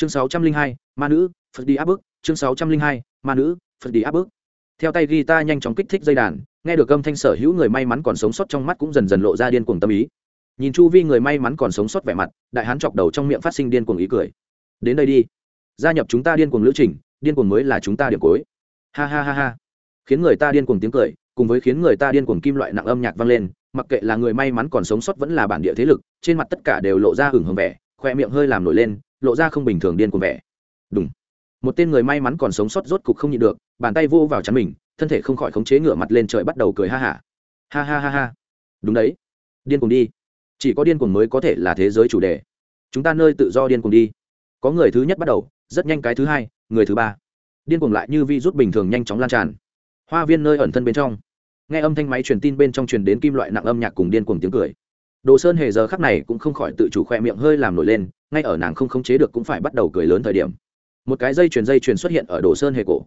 chương sáu trăm linh hai, ma nữ, phật đi áp bức. Chương sáu trăm linh hai, ma nữ, phật đi áp bức. Theo tay guitar nhanh chóng kích thích dây đàn, nghe được âm thanh sở hữu người may mắn còn sống sót trong mắt cũng dần dần lộ ra điên cuồng tâm ý. Nhìn chu vi người may mắn còn sống sót vẻ mặt, đại hán chọc đầu trong miệng phát sinh điên cuồng ý cười. Đến đây đi. Gia nhập chúng ta điên cuồng lữ trình, điên cuồng mới là chúng ta điểm cuối. Ha ha ha ha. Khiến người ta điên cuồng tiếng cười, cùng với khiến người ta điên cuồng kim loại nặng âm nhạc vang lên, mặc kệ là người may mắn còn sống sót vẫn là bản địa thế lực, trên mặt tất cả đều lộ ra hưởng hưởng vẻ, khoe miệng hơi làm nổi lên lộ ra không bình thường điên cuồng vẻ. Đúng một tên người may mắn còn sống sót rốt cục không nhịn được, bàn tay vô vào chắn mình, thân thể không khỏi khống chế ngửa mặt lên trời bắt đầu cười ha hả. Ha. ha ha ha ha. Đúng đấy. Điên cuồng đi. Chỉ có điên cuồng mới có thể là thế giới chủ đề. Chúng ta nơi tự do điên cuồng đi. Có người thứ nhất bắt đầu, rất nhanh cái thứ hai, người thứ ba. Điên cuồng lại như vi rút bình thường nhanh chóng lan tràn. Hoa viên nơi ẩn thân bên trong. Nghe âm thanh máy truyền tin bên trong truyền đến kim loại nặng âm nhạc cùng điên cuồng tiếng cười. Đồ sơn hề giờ khắc này cũng không khỏi tự chủ khoe miệng hơi làm nổi lên ngay ở nàng không khống chế được cũng phải bắt đầu cười lớn thời điểm. Một cái dây truyền dây truyền xuất hiện ở đồ sơn hề cổ.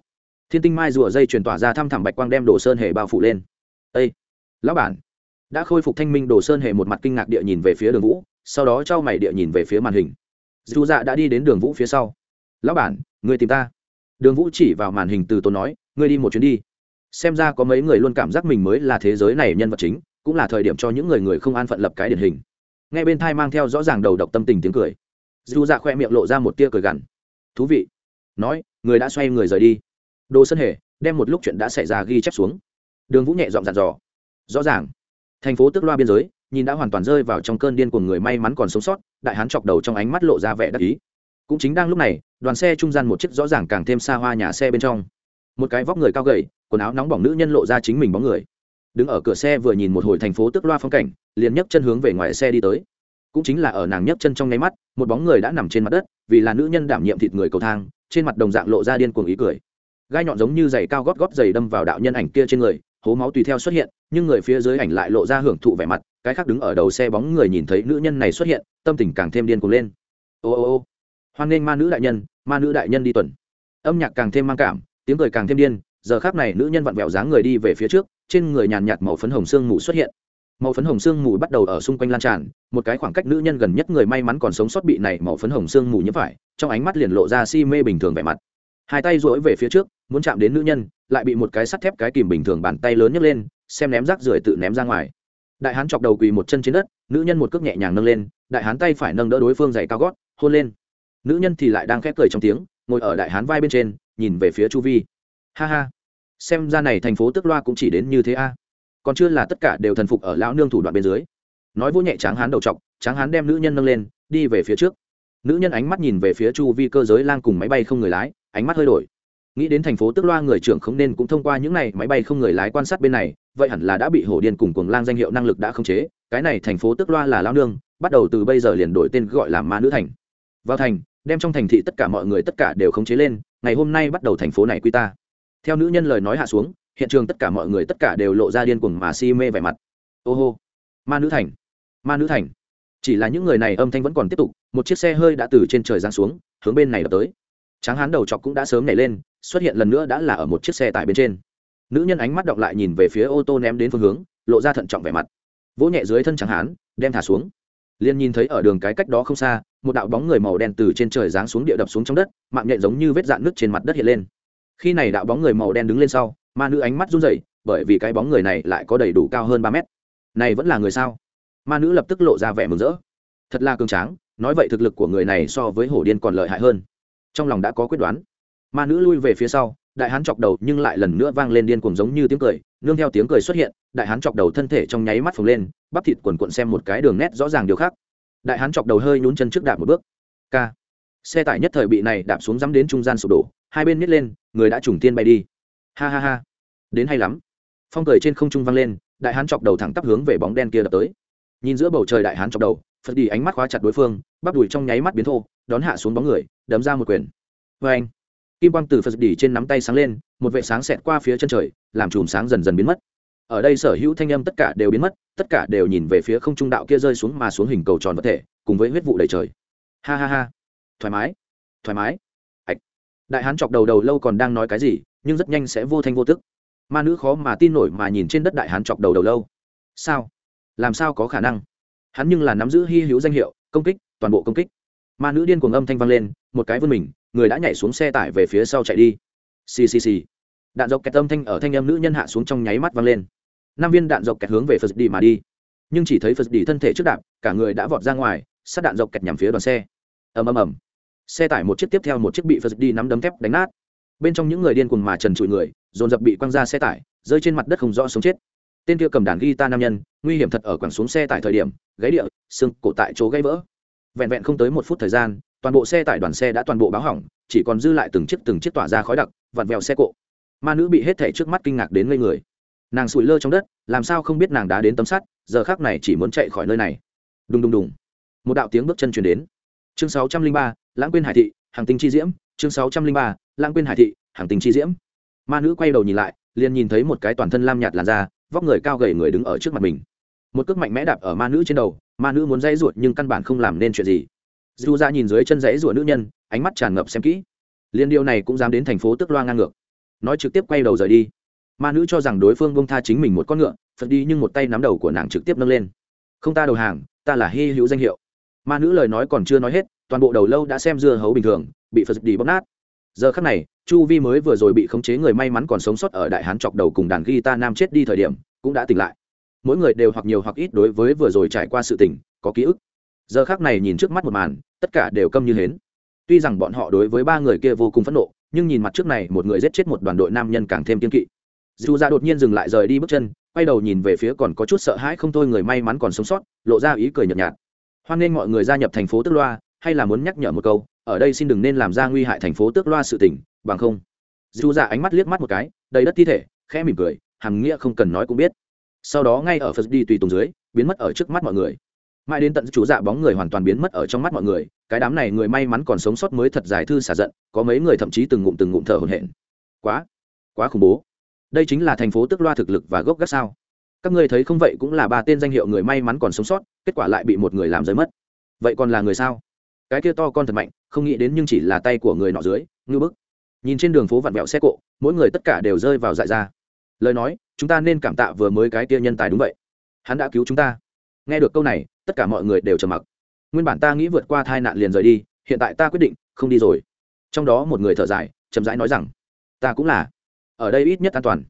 Thiên tinh mai rùa dây truyền tỏa ra thăm thẳm bạch quang đem đồ sơn hề bao phủ lên. Ây lão bản. Đã khôi phục thanh minh, đồ sơn hề một mặt kinh ngạc địa nhìn về phía đường vũ, sau đó trao mày địa nhìn về phía màn hình. Dù dạ đã đi đến đường vũ phía sau. Lão bản, người tìm ta. Đường vũ chỉ vào màn hình từ tốn nói, ngươi đi một chuyến đi. Xem ra có mấy người luôn cảm giác mình mới là thế giới này nhân vật chính, cũng là thời điểm cho những người người không an phận lập cái điển hình. Ngay bên thai mang theo rõ ràng đầu độc tâm tình tiếng cười dù dạ khoe miệng lộ ra một tia cười gằn. Thú vị. Nói, người đã xoay người rời đi. Đồ sân hề đem một lúc chuyện đã xảy ra ghi chép xuống. Đường vũ nhẹ dọn dặn dò. Rõ ràng. Thành phố tức loa biên giới, nhìn đã hoàn toàn rơi vào trong cơn điên của người may mắn còn sống sót, đại hán chọc đầu trong ánh mắt lộ ra vẻ đắc ý. Cũng chính đang lúc này, đoàn xe trung gian một chiếc rõ ràng càng thêm xa hoa nhà xe bên trong. Một cái vóc người cao gầy, quần áo nóng bỏng nữ nhân lộ ra chính mình bóng người. Đứng ở cửa xe vừa nhìn một hồi thành phố tức loa phong cảnh, liền nhấc chân hướng về ngoài xe đi tới cũng chính là ở nàng nhấc chân trong nháy mắt, một bóng người đã nằm trên mặt đất, vì là nữ nhân đảm nhiệm thịt người cầu thang, trên mặt đồng dạng lộ ra điên cuồng ý cười. Gai nhọn giống như giày cao gót gót giày đâm vào đạo nhân ảnh kia trên người, hố máu tùy theo xuất hiện, nhưng người phía dưới ảnh lại lộ ra hưởng thụ vẻ mặt, cái khác đứng ở đầu xe bóng người nhìn thấy nữ nhân này xuất hiện, tâm tình càng thêm điên cuồng lên. Ô ô ô, hoan nghênh ma nữ đại nhân, ma nữ đại nhân đi tuần. Âm nhạc càng thêm mang cảm, tiếng cười càng thêm điên, giờ khác này nữ nhân vặn vẹo dáng người đi về phía trước, trên người nhàn nhạt màu phấn hồng sương mù xuất hiện màu phấn hồng sương mù bắt đầu ở xung quanh lan tràn, một cái khoảng cách nữ nhân gần nhất người may mắn còn sống sót bị này màu phấn hồng sương mù nhiễm phải, trong ánh mắt liền lộ ra si mê bình thường vẻ mặt. Hai tay rỗi về phía trước, muốn chạm đến nữ nhân, lại bị một cái sắt thép cái kìm bình thường bàn tay lớn nhấc lên, xem ném rác rưởi tự ném ra ngoài. Đại hán chọc đầu quỳ một chân trên đất, nữ nhân một cước nhẹ nhàng nâng lên, đại hán tay phải nâng đỡ đối phương giày cao gót, hôn lên. Nữ nhân thì lại đang khép cười trong tiếng, ngồi ở đại hán vai bên trên, nhìn về phía chu vi. Ha ha, xem ra này thành phố tức loa cũng chỉ đến như thế a còn chưa là tất cả đều thần phục ở lão nương thủ đoạn bên dưới. Nói vô nhẹ tráng hán đầu t tráng hán đem nữ nhân nâng lên, đi về phía trước. Nữ nhân ánh mắt nhìn về phía chu vi cơ giới lang cùng máy bay không người lái, ánh mắt hơi đổi. Nghĩ đến thành phố tức loa người trưởng không nên cũng thông qua những này máy bay không người lái quan sát bên này, vậy hẳn là đã bị hổ điên cùng cuồng lang danh hiệu năng lực đã khống chế, cái này thành phố tức loa là lao nương, bắt đầu từ bây giờ liền đổi tên gọi là ma nữ thành. Vào thành, đem trong thành thị tất cả mọi người tất cả đều khống chế lên, ngày hôm nay bắt đầu thành phố này quy ta. Theo nữ nhân lời nói hạ xuống hiện trường tất cả mọi người tất cả đều lộ ra điên cuồng mà si mê vẻ mặt. Ô hô, ma nữ thành, ma nữ thành. Chỉ là những người này âm thanh vẫn còn tiếp tục, một chiếc xe hơi đã từ trên trời giáng xuống, hướng bên này đập tới. Tráng hán đầu chọc cũng đã sớm nảy lên, xuất hiện lần nữa đã là ở một chiếc xe tải bên trên. Nữ nhân ánh mắt đọc lại nhìn về phía ô tô ném đến phương hướng, lộ ra thận trọng vẻ mặt. Vỗ nhẹ dưới thân tráng hán, đem thả xuống. Liền nhìn thấy ở đường cái cách đó không xa, một đạo bóng người màu đen từ trên trời giáng xuống địa đập xuống trong đất, mạng nhện giống như vết dạn nước trên mặt đất hiện lên. Khi này đạo bóng người màu đen đứng lên sau ma nữ ánh mắt run rẩy, bởi vì cái bóng người này lại có đầy đủ cao hơn ba mét. Này vẫn là người sao? Ma nữ lập tức lộ ra vẻ mừng rỡ. Thật là cường tráng, nói vậy thực lực của người này so với hổ điên còn lợi hại hơn. Trong lòng đã có quyết đoán. Ma nữ lui về phía sau, đại hán chọc đầu nhưng lại lần nữa vang lên điên cuồng giống như tiếng cười, nương theo tiếng cười xuất hiện, đại hán chọc đầu thân thể trong nháy mắt phồng lên, bắp thịt quần quận xem một cái đường nét rõ ràng điều khác. Đại hán chọc đầu hơi nhún chân trước đạp một bước. K. Xe tải nhất thời bị này đạp xuống dắm đến trung gian sụp đổ, hai bên nít lên, người đã trùng tiên bay đi. Ha ha ha đến hay lắm. Phong cười trên không trung vang lên, đại hán chọc đầu thẳng tắp hướng về bóng đen kia đập tới. Nhìn giữa bầu trời đại hán chọc đầu, phật đi ánh mắt khóa chặt đối phương, bắp đùi trong nháy mắt biến thô, đón hạ xuống bóng người, đấm ra một quyền. Vê anh. Kim quang từ phật đi trên nắm tay sáng lên, một vệ sáng xẹt qua phía chân trời, làm chùm sáng dần dần biến mất. Ở đây sở hữu thanh âm tất cả đều biến mất, tất cả đều nhìn về phía không trung đạo kia rơi xuống mà xuống hình cầu tròn vật thể, cùng với huyết vụ đầy trời. Ha ha ha. Thoải mái. Thoải mái. Ạch. Đại hán chọc đầu đầu lâu còn đang nói cái gì, nhưng rất nhanh sẽ vô thanh vô tức ma nữ khó mà tin nổi mà nhìn trên đất đại hán chọc đầu đầu lâu. Sao? Làm sao có khả năng? Hắn nhưng là nắm giữ hy hữu danh hiệu, công kích, toàn bộ công kích. Ma nữ điên cuồng âm thanh vang lên, một cái vươn mình, người đã nhảy xuống xe tải về phía sau chạy đi. Xì xì xì. Đạn dọc kẹt âm thanh ở thanh âm nữ nhân hạ xuống trong nháy mắt vang lên. Năm viên đạn dọc kẹt hướng về phật đi mà đi. Nhưng chỉ thấy phật đi thân thể trước đạp, cả người đã vọt ra ngoài, sát đạn dọc kẹt nhằm phía đoàn xe. Ầm ầm ầm. Xe tải một chiếc tiếp theo một chiếc bị phật đi nắm đấm thép đánh nát. Bên trong những người điên cuồng mà trần trụi người dồn dập bị quăng ra xe tải, rơi trên mặt đất không rõ sống chết. Tên kia cầm đàn guitar nam nhân, nguy hiểm thật ở quẳng xuống xe tải thời điểm, gáy địa, xương cổ tại chỗ gãy vỡ. Vẹn vẹn không tới một phút thời gian, toàn bộ xe tải đoàn xe đã toàn bộ báo hỏng, chỉ còn dư lại từng chiếc từng chiếc tỏa ra khói đặc, vặn vẹo xe cộ. Ma nữ bị hết thảy trước mắt kinh ngạc đến ngây người. Nàng sụi lơ trong đất, làm sao không biết nàng đã đến tấm sắt, giờ khác này chỉ muốn chạy khỏi nơi này. Đùng đùng đùng. Một đạo tiếng bước chân truyền đến. Chương sáu trăm linh ba, lãng quên hải thị, hàng tinh chi diễm. Chương sáu trăm linh ba, lãng quên hải thị, hàng tinh chi diễm ma nữ quay đầu nhìn lại, liền nhìn thấy một cái toàn thân lam nhạt làn da, vóc người cao gầy người đứng ở trước mặt mình. Một cước mạnh mẽ đạp ở ma nữ trên đầu, ma nữ muốn dãy ruột nhưng căn bản không làm nên chuyện gì. Dù ra nhìn dưới chân dãy ruột nữ nhân, ánh mắt tràn ngập xem kỹ. Liên điều này cũng dám đến thành phố tức loa ngang ngược. Nói trực tiếp quay đầu rời đi. Ma nữ cho rằng đối phương bông tha chính mình một con ngựa, phật đi nhưng một tay nắm đầu của nàng trực tiếp nâng lên. Không ta đầu hàng, ta là hy hữu danh hiệu. Ma nữ lời nói còn chưa nói hết, toàn bộ đầu lâu đã xem dưa hấu bình thường, bị phật đi bóc nát giờ khắc này, chu vi mới vừa rồi bị khống chế người may mắn còn sống sót ở đại hán chọc đầu cùng đàn guitar nam chết đi thời điểm, cũng đã tỉnh lại. Mỗi người đều hoặc nhiều hoặc ít đối với vừa rồi trải qua sự tỉnh có ký ức. Giờ khác này nhìn trước mắt một màn, tất cả đều câm như hến. Tuy rằng bọn họ đối với ba người kia vô cùng phẫn nộ, nhưng nhìn mặt trước này, một người giết chết một đoàn đội nam nhân càng thêm kiên kỵ. Dù ra đột nhiên dừng lại rời đi bước chân, quay đầu nhìn về phía còn có chút sợ hãi không thôi người may mắn còn sống sót, lộ ra ý cười nhợt nhạt. Hoan nghênh mọi người gia nhập thành phố tức loa, hay là muốn nhắc nhở một câu ở đây xin đừng nên làm ra nguy hại thành phố tước loa sự tình, bằng không. Dù ra ánh mắt liếc mắt một cái đầy đất thi thể khẽ mỉm cười hằng nghĩa không cần nói cũng biết. Sau đó ngay ở phật đi tùy tùng dưới biến mất ở trước mắt mọi người. Mãi đến tận chú dạ bóng người hoàn toàn biến mất ở trong mắt mọi người cái đám này người may mắn còn sống sót mới thật dài thư xả giận có mấy người thậm chí từng ngụm từng ngụm thở hổn hển. Quá quá khủng bố. Đây chính là thành phố tức loa thực lực và gốc gác sao. Các ngươi thấy không vậy cũng là ba tên danh hiệu người may mắn còn sống sót kết quả lại bị một người làm rơi mất. Vậy còn là người sao? Cái kia to con thật mạnh, không nghĩ đến nhưng chỉ là tay của người nọ dưới, ngư bức. Nhìn trên đường phố vặn vẹo xe cộ, mỗi người tất cả đều rơi vào dại ra lời nói, chúng ta nên cảm tạ vừa mới cái kia nhân tài đúng vậy. Hắn đã cứu chúng ta. Nghe được câu này, tất cả mọi người đều trầm mặc. Nguyên bản ta nghĩ vượt qua tai nạn liền rời đi, hiện tại ta quyết định, không đi rồi. Trong đó một người thở dài, chậm rãi nói rằng, ta cũng là. Ở đây ít nhất an toàn.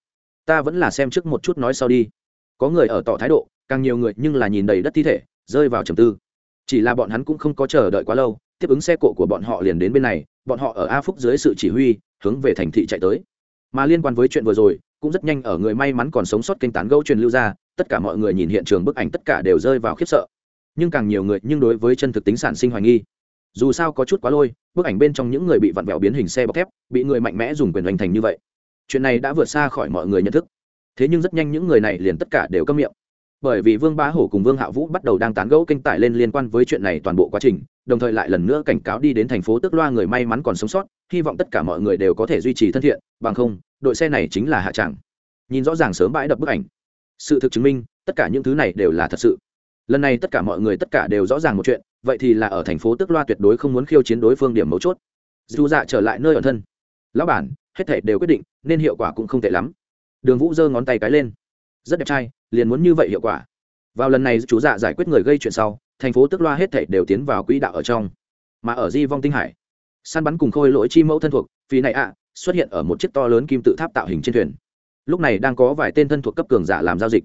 Ta vẫn là xem trước một chút nói sau đi. Có người ở tỏ thái độ, càng nhiều người nhưng là nhìn đầy đất thi thể, rơi vào trầm tư chỉ là bọn hắn cũng không có chờ đợi quá lâu, tiếp ứng xe cộ của bọn họ liền đến bên này, bọn họ ở a phúc dưới sự chỉ huy, hướng về thành thị chạy tới. Mà liên quan với chuyện vừa rồi, cũng rất nhanh ở người may mắn còn sống sót kênh tán gẫu truyền lưu ra, tất cả mọi người nhìn hiện trường bức ảnh tất cả đều rơi vào khiếp sợ. Nhưng càng nhiều người, nhưng đối với chân thực tính sản sinh hoài nghi. Dù sao có chút quá lôi, bức ảnh bên trong những người bị vặn vẹo biến hình xe bọc thép, bị người mạnh mẽ dùng quyền hoành thành như vậy. Chuyện này đã vượt xa khỏi mọi người nhận thức. Thế nhưng rất nhanh những người này liền tất cả đều câm miệng bởi vì vương bá hổ cùng vương hạ vũ bắt đầu đang tán gẫu kênh tải lên liên quan với chuyện này toàn bộ quá trình, đồng thời lại lần nữa cảnh cáo đi đến thành phố tức loa người may mắn còn sống sót, hy vọng tất cả mọi người đều có thể duy trì thân thiện, bằng không, đội xe này chính là hạ tràng nhìn rõ ràng sớm bãi đập bức ảnh. Sự thực chứng minh, tất cả những thứ này đều là thật sự. Lần này tất cả mọi người tất cả đều rõ ràng một chuyện, vậy thì là ở thành phố tức loa tuyệt đối không muốn khiêu chiến đối phương điểm mấu chốt. Dù dạ trở lại nơi ở thân. Lão bản, hết thể đều quyết định, nên hiệu quả cũng không tệ lắm. Đường vũ giơ ngón tay cái lên. Rất đẹp trai liền muốn như vậy hiệu quả. Vào lần này, chú dạ giải quyết người gây chuyện sau, thành phố tức loa hết thảy đều tiến vào quỹ đạo ở trong. Mà ở di vong tinh hải, săn bắn cùng khôi lỗi chi mẫu thân thuộc vì này ạ, xuất hiện ở một chiếc to lớn kim tự tháp tạo hình trên thuyền. Lúc này đang có vài tên thân thuộc cấp cường giả làm giao dịch.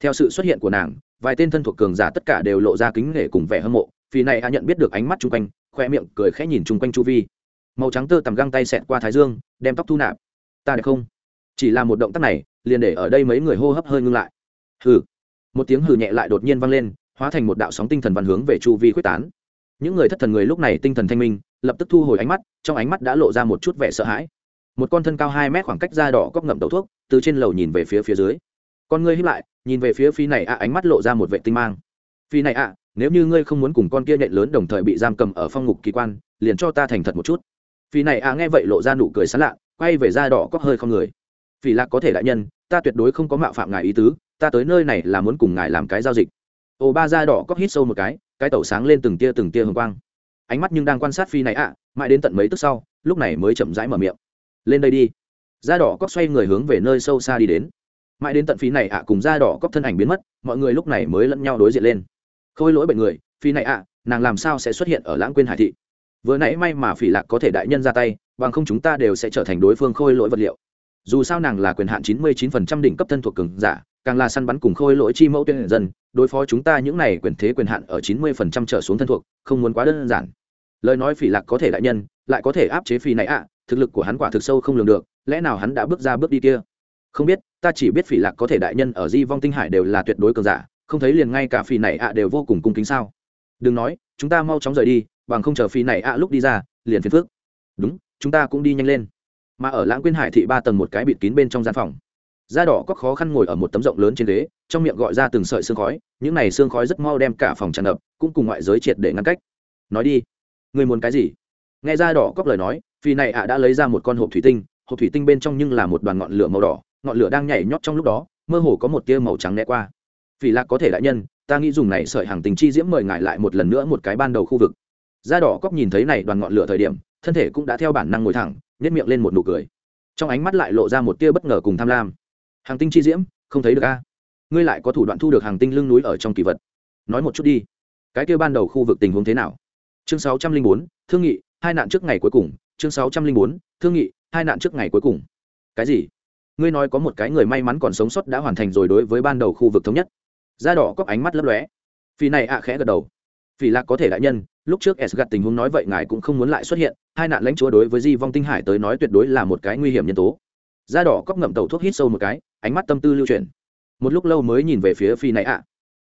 Theo sự xuất hiện của nàng, vài tên thân thuộc cường giả tất cả đều lộ ra kính nể cùng vẻ hâm mộ. Vì này ạ nhận biết được ánh mắt chung quanh, khoe miệng cười khẽ nhìn chung quanh chu vi. Màu trắng tơ tằm găng tay xẹt qua thái dương, đem tóc thu nạp. Ta đẹp không? Chỉ là một động tác này, liền để ở đây mấy người hô hấp hơi ngưng lại hừ. Một tiếng hừ nhẹ lại đột nhiên vang lên, hóa thành một đạo sóng tinh thần văn hướng về chu vi quyết tán. Những người thất thần người lúc này tinh thần thanh minh, lập tức thu hồi ánh mắt, trong ánh mắt đã lộ ra một chút vẻ sợ hãi. Một con thân cao hai mét khoảng cách da đỏ cóc ngậm đầu thuốc, từ trên lầu nhìn về phía phía dưới. Con ngươi hiếp lại, nhìn về phía phi này ạ, ánh mắt lộ ra một vệ tinh mang. Phi này ạ, nếu như ngươi không muốn cùng con kia nhện lớn đồng thời bị giam cầm ở phong ngục kỳ quan, liền cho ta thành thật một chút. Phi này ạ nghe vậy lộ ra nụ cười sán lạ, quay về da đỏ cóc hơi không người. Vì lạc có thể đại nhân, ta tuyệt đối không có mạo phạm ngài ý tứ ta tới nơi này là muốn cùng ngài làm cái giao dịch. Ồ, ba da đỏ cóc hít sâu một cái cái tẩu sáng lên từng tia từng tia hồng quang. Ánh mắt nhưng đang quan sát phi này ạ, mãi đến tận mấy tức sau, lúc này mới chậm rãi mở miệng. Lên đây đi. Da đỏ cóc xoay người hướng về nơi sâu xa đi đến. Mãi đến tận phi này ạ cùng da đỏ cóc thân ảnh biến mất, mọi người lúc này mới lẫn nhau đối diện lên. Khôi lỗi bệnh người, phi này ạ, nàng làm sao sẽ xuất hiện ở lãng quên hải thị? Vừa nãy may mà phỉ lạc có thể đại nhân ra tay, bằng không chúng ta đều sẽ trở thành đối phương khôi lỗi vật liệu. Dù sao nàng là quyền hạn chín mươi chín phần trăm đỉnh cấp thân thuộc cường giả càng là săn bắn cùng khôi lỗi chi mẫu tuyên dân, đối phó chúng ta những này quyền thế quyền hạn ở chín mươi phần trăm trở xuống thân thuộc, không muốn quá đơn giản. Lời nói phỉ lạc có thể đại nhân, lại có thể áp chế phi này ạ, thực lực của hắn quả thực sâu không lường được, lẽ nào hắn đã bước ra bước đi kia? Không biết, ta chỉ biết phỉ lạc có thể đại nhân ở di vong tinh hải đều là tuyệt đối cường giả, không thấy liền ngay cả phi này ạ đều vô cùng cung kính sao? Đừng nói, chúng ta mau chóng rời đi, bằng không chờ phi này ạ lúc đi ra, liền phiền phước đúng, chúng ta cũng đi nhanh lên. Mà ở lãng quyên hải thị ba tầng một cái bịt kín bên trong gian phòng da đỏ có khó khăn ngồi ở một tấm rộng lớn trên ghế, trong miệng gọi ra từng sợi xương khói, những này xương khói rất mau đem cả phòng tràn ngập, cũng cùng ngoại giới triệt để ngăn cách. Nói đi, người muốn cái gì? Nghe da đỏ cóc lời nói, phi này ạ đã lấy ra một con hộp thủy tinh, hộp thủy tinh bên trong nhưng là một đoàn ngọn lửa màu đỏ, ngọn lửa đang nhảy nhót trong lúc đó, mơ hồ có một tia màu trắng né qua. Vì lạc có thể đại nhân, ta nghĩ dùng này sợi hàng tình chi diễm mời ngài lại một lần nữa một cái ban đầu khu vực. Da đỏ cóc nhìn thấy này đoàn ngọn lửa thời điểm, thân thể cũng đã theo bản năng ngồi thẳng nhét miệng lên một nụ cười. Trong ánh mắt lại lộ ra một tia bất ngờ cùng tham lam hàng tinh chi diễm, không thấy được a. Ngươi lại có thủ đoạn thu được hàng tinh lưng núi ở trong kỳ vật. Nói một chút đi. Cái kia ban đầu khu vực tình huống thế nào? Chương sáu trăm linh bốn, thương nghị, hai nạn trước ngày cuối cùng. Chương sáu trăm linh bốn, thương nghị, hai nạn trước ngày cuối cùng. Cái gì? Ngươi nói có một cái người may mắn còn sống sót đã hoàn thành rồi đối với ban đầu khu vực thống nhất. Da đỏ có ánh mắt lấp lóe. Phi này ạ khẽ gật đầu. Phi lạc có thể đại nhân, lúc trước s gặt tình huống nói vậy ngài cũng không muốn lại xuất hiện, hai nạn lãnh chúa đối với di vong tinh hải tới nói tuyệt đối là một cái nguy hiểm nhân tố. Da đỏ cóc ngậm tàu thuốc hít sâu một cái ánh mắt tâm tư lưu chuyển. Một lúc lâu mới nhìn về phía phi này ạ.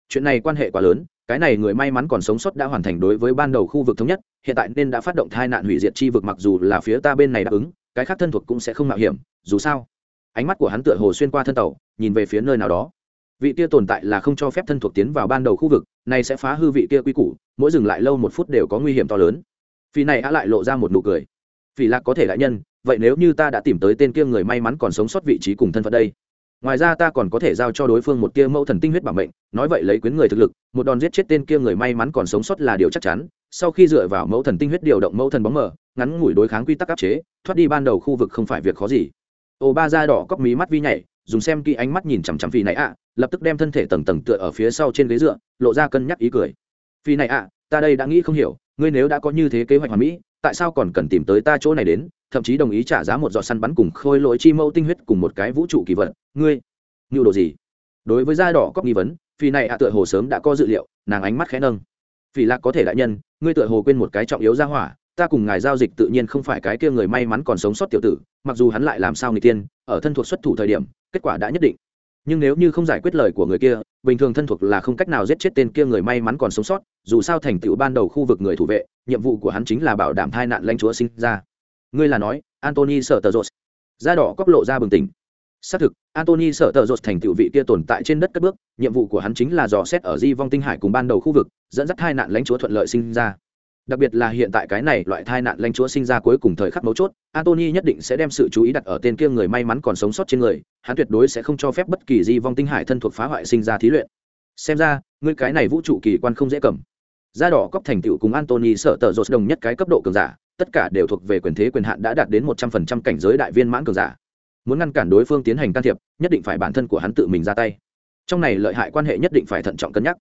Chuyện này quan hệ quá lớn, cái này người may mắn còn sống sót đã hoàn thành đối với ban đầu khu vực thống nhất, hiện tại nên đã phát động thai nạn hủy diệt chi vực mặc dù là phía ta bên này đáp ứng, cái khác thân thuộc cũng sẽ không mạo hiểm, dù sao. Ánh mắt của hắn tựa hồ xuyên qua thân tàu, nhìn về phía nơi nào đó. Vị kia tồn tại là không cho phép thân thuộc tiến vào ban đầu khu vực này sẽ phá hư vị kia quy củ, mỗi dừng lại lâu một phút đều có nguy hiểm to lớn. Phi này á lại lộ ra một nụ cười. Vì lạc có thể đại nhân, vậy nếu như ta đã tìm tới tên kia người may mắn còn sống sót vị trí cùng thân phận đây? Ngoài ra ta còn có thể giao cho đối phương một tia mẫu thần tinh huyết bảo mệnh, nói vậy lấy quyến người thực lực, một đòn giết chết tên kia người may mắn còn sống sót là điều chắc chắn. Sau khi dựa vào mẫu thần tinh huyết điều động mẫu thần bóng mờ, ngắn ngủi đối kháng quy tắc áp chế, thoát đi ban đầu khu vực không phải việc khó gì. Ô ba da đỏ cóc mí mắt vi nhảy, dùng xem kỹ ánh mắt nhìn chằm chằm phi này ạ, lập tức đem thân thể tầng tầng tựa ở phía sau trên ghế dựa, lộ ra cân nhắc ý cười. Phi này ạ, ta đây đã nghĩ không hiểu, ngươi nếu đã có như thế kế hoạch hoàn mỹ tại sao còn cần tìm tới ta chỗ này đến, thậm chí đồng ý trả giá một giọt săn bắn cùng khôi lỗi chi mẫu tinh huyết cùng một cái vũ trụ kỳ vật. Ngươi nhu đồ gì? Đối với da đỏ cóc nghi vấn phi này ạ tựa hồ sớm đã có dự liệu, nàng ánh mắt khẽ nâng. Phi lạc có thể đại nhân, ngươi tựa hồ quên một cái trọng yếu ra hỏa, ta cùng ngài giao dịch tự nhiên không phải cái kia người may mắn còn sống sót tiểu tử, mặc dù hắn lại làm sao người tiên, ở thân thuộc xuất thủ thời điểm, kết quả đã nhất định nhưng nếu như không giải quyết lời của người kia, bình thường thân thuộc là không cách nào giết chết tên kia người may mắn còn sống sót, dù sao thành tựu ban đầu khu vực người thủ vệ, nhiệm vụ của hắn chính là bảo đảm thai nạn lãnh chúa sinh ra. Ngươi là nói antony sợ tờ rột da đỏ cóc lộ ra bừng tỉnh. Xác thực antony sợ tờ rột thành tựu vị kia tồn tại trên đất cất bước, nhiệm vụ của hắn chính là dò xét ở di vong tinh hải cùng ban đầu khu vực, dẫn dắt hai nạn lãnh chúa thuận lợi sinh ra đặc biệt là hiện tại cái này loại tai nạn lanh chúa sinh ra cuối cùng thời khắc mấu chốt antony nhất định sẽ đem sự chú ý đặt ở tên kia người may mắn còn sống sót trên người, hắn tuyệt đối sẽ không cho phép bất kỳ di vong tinh hải thân thuộc phá hoại sinh ra thí luyện. Xem ra, ngươi cái này vũ trụ kỳ quan không dễ cầm. Da đỏ cóc thành tựu cùng antony sợ tờ rột đồng nhất cái cấp độ cường giả, tất cả đều thuộc về quyền thế quyền hạn đã đạt đến một trăm phần trăm cảnh giới đại viên mãn cường giả. Muốn ngăn cản đối phương tiến hành can thiệp, nhất định phải bản thân của hắn tự mình ra tay. Trong này lợi hại quan hệ nhất định phải thận trọng cân nhắc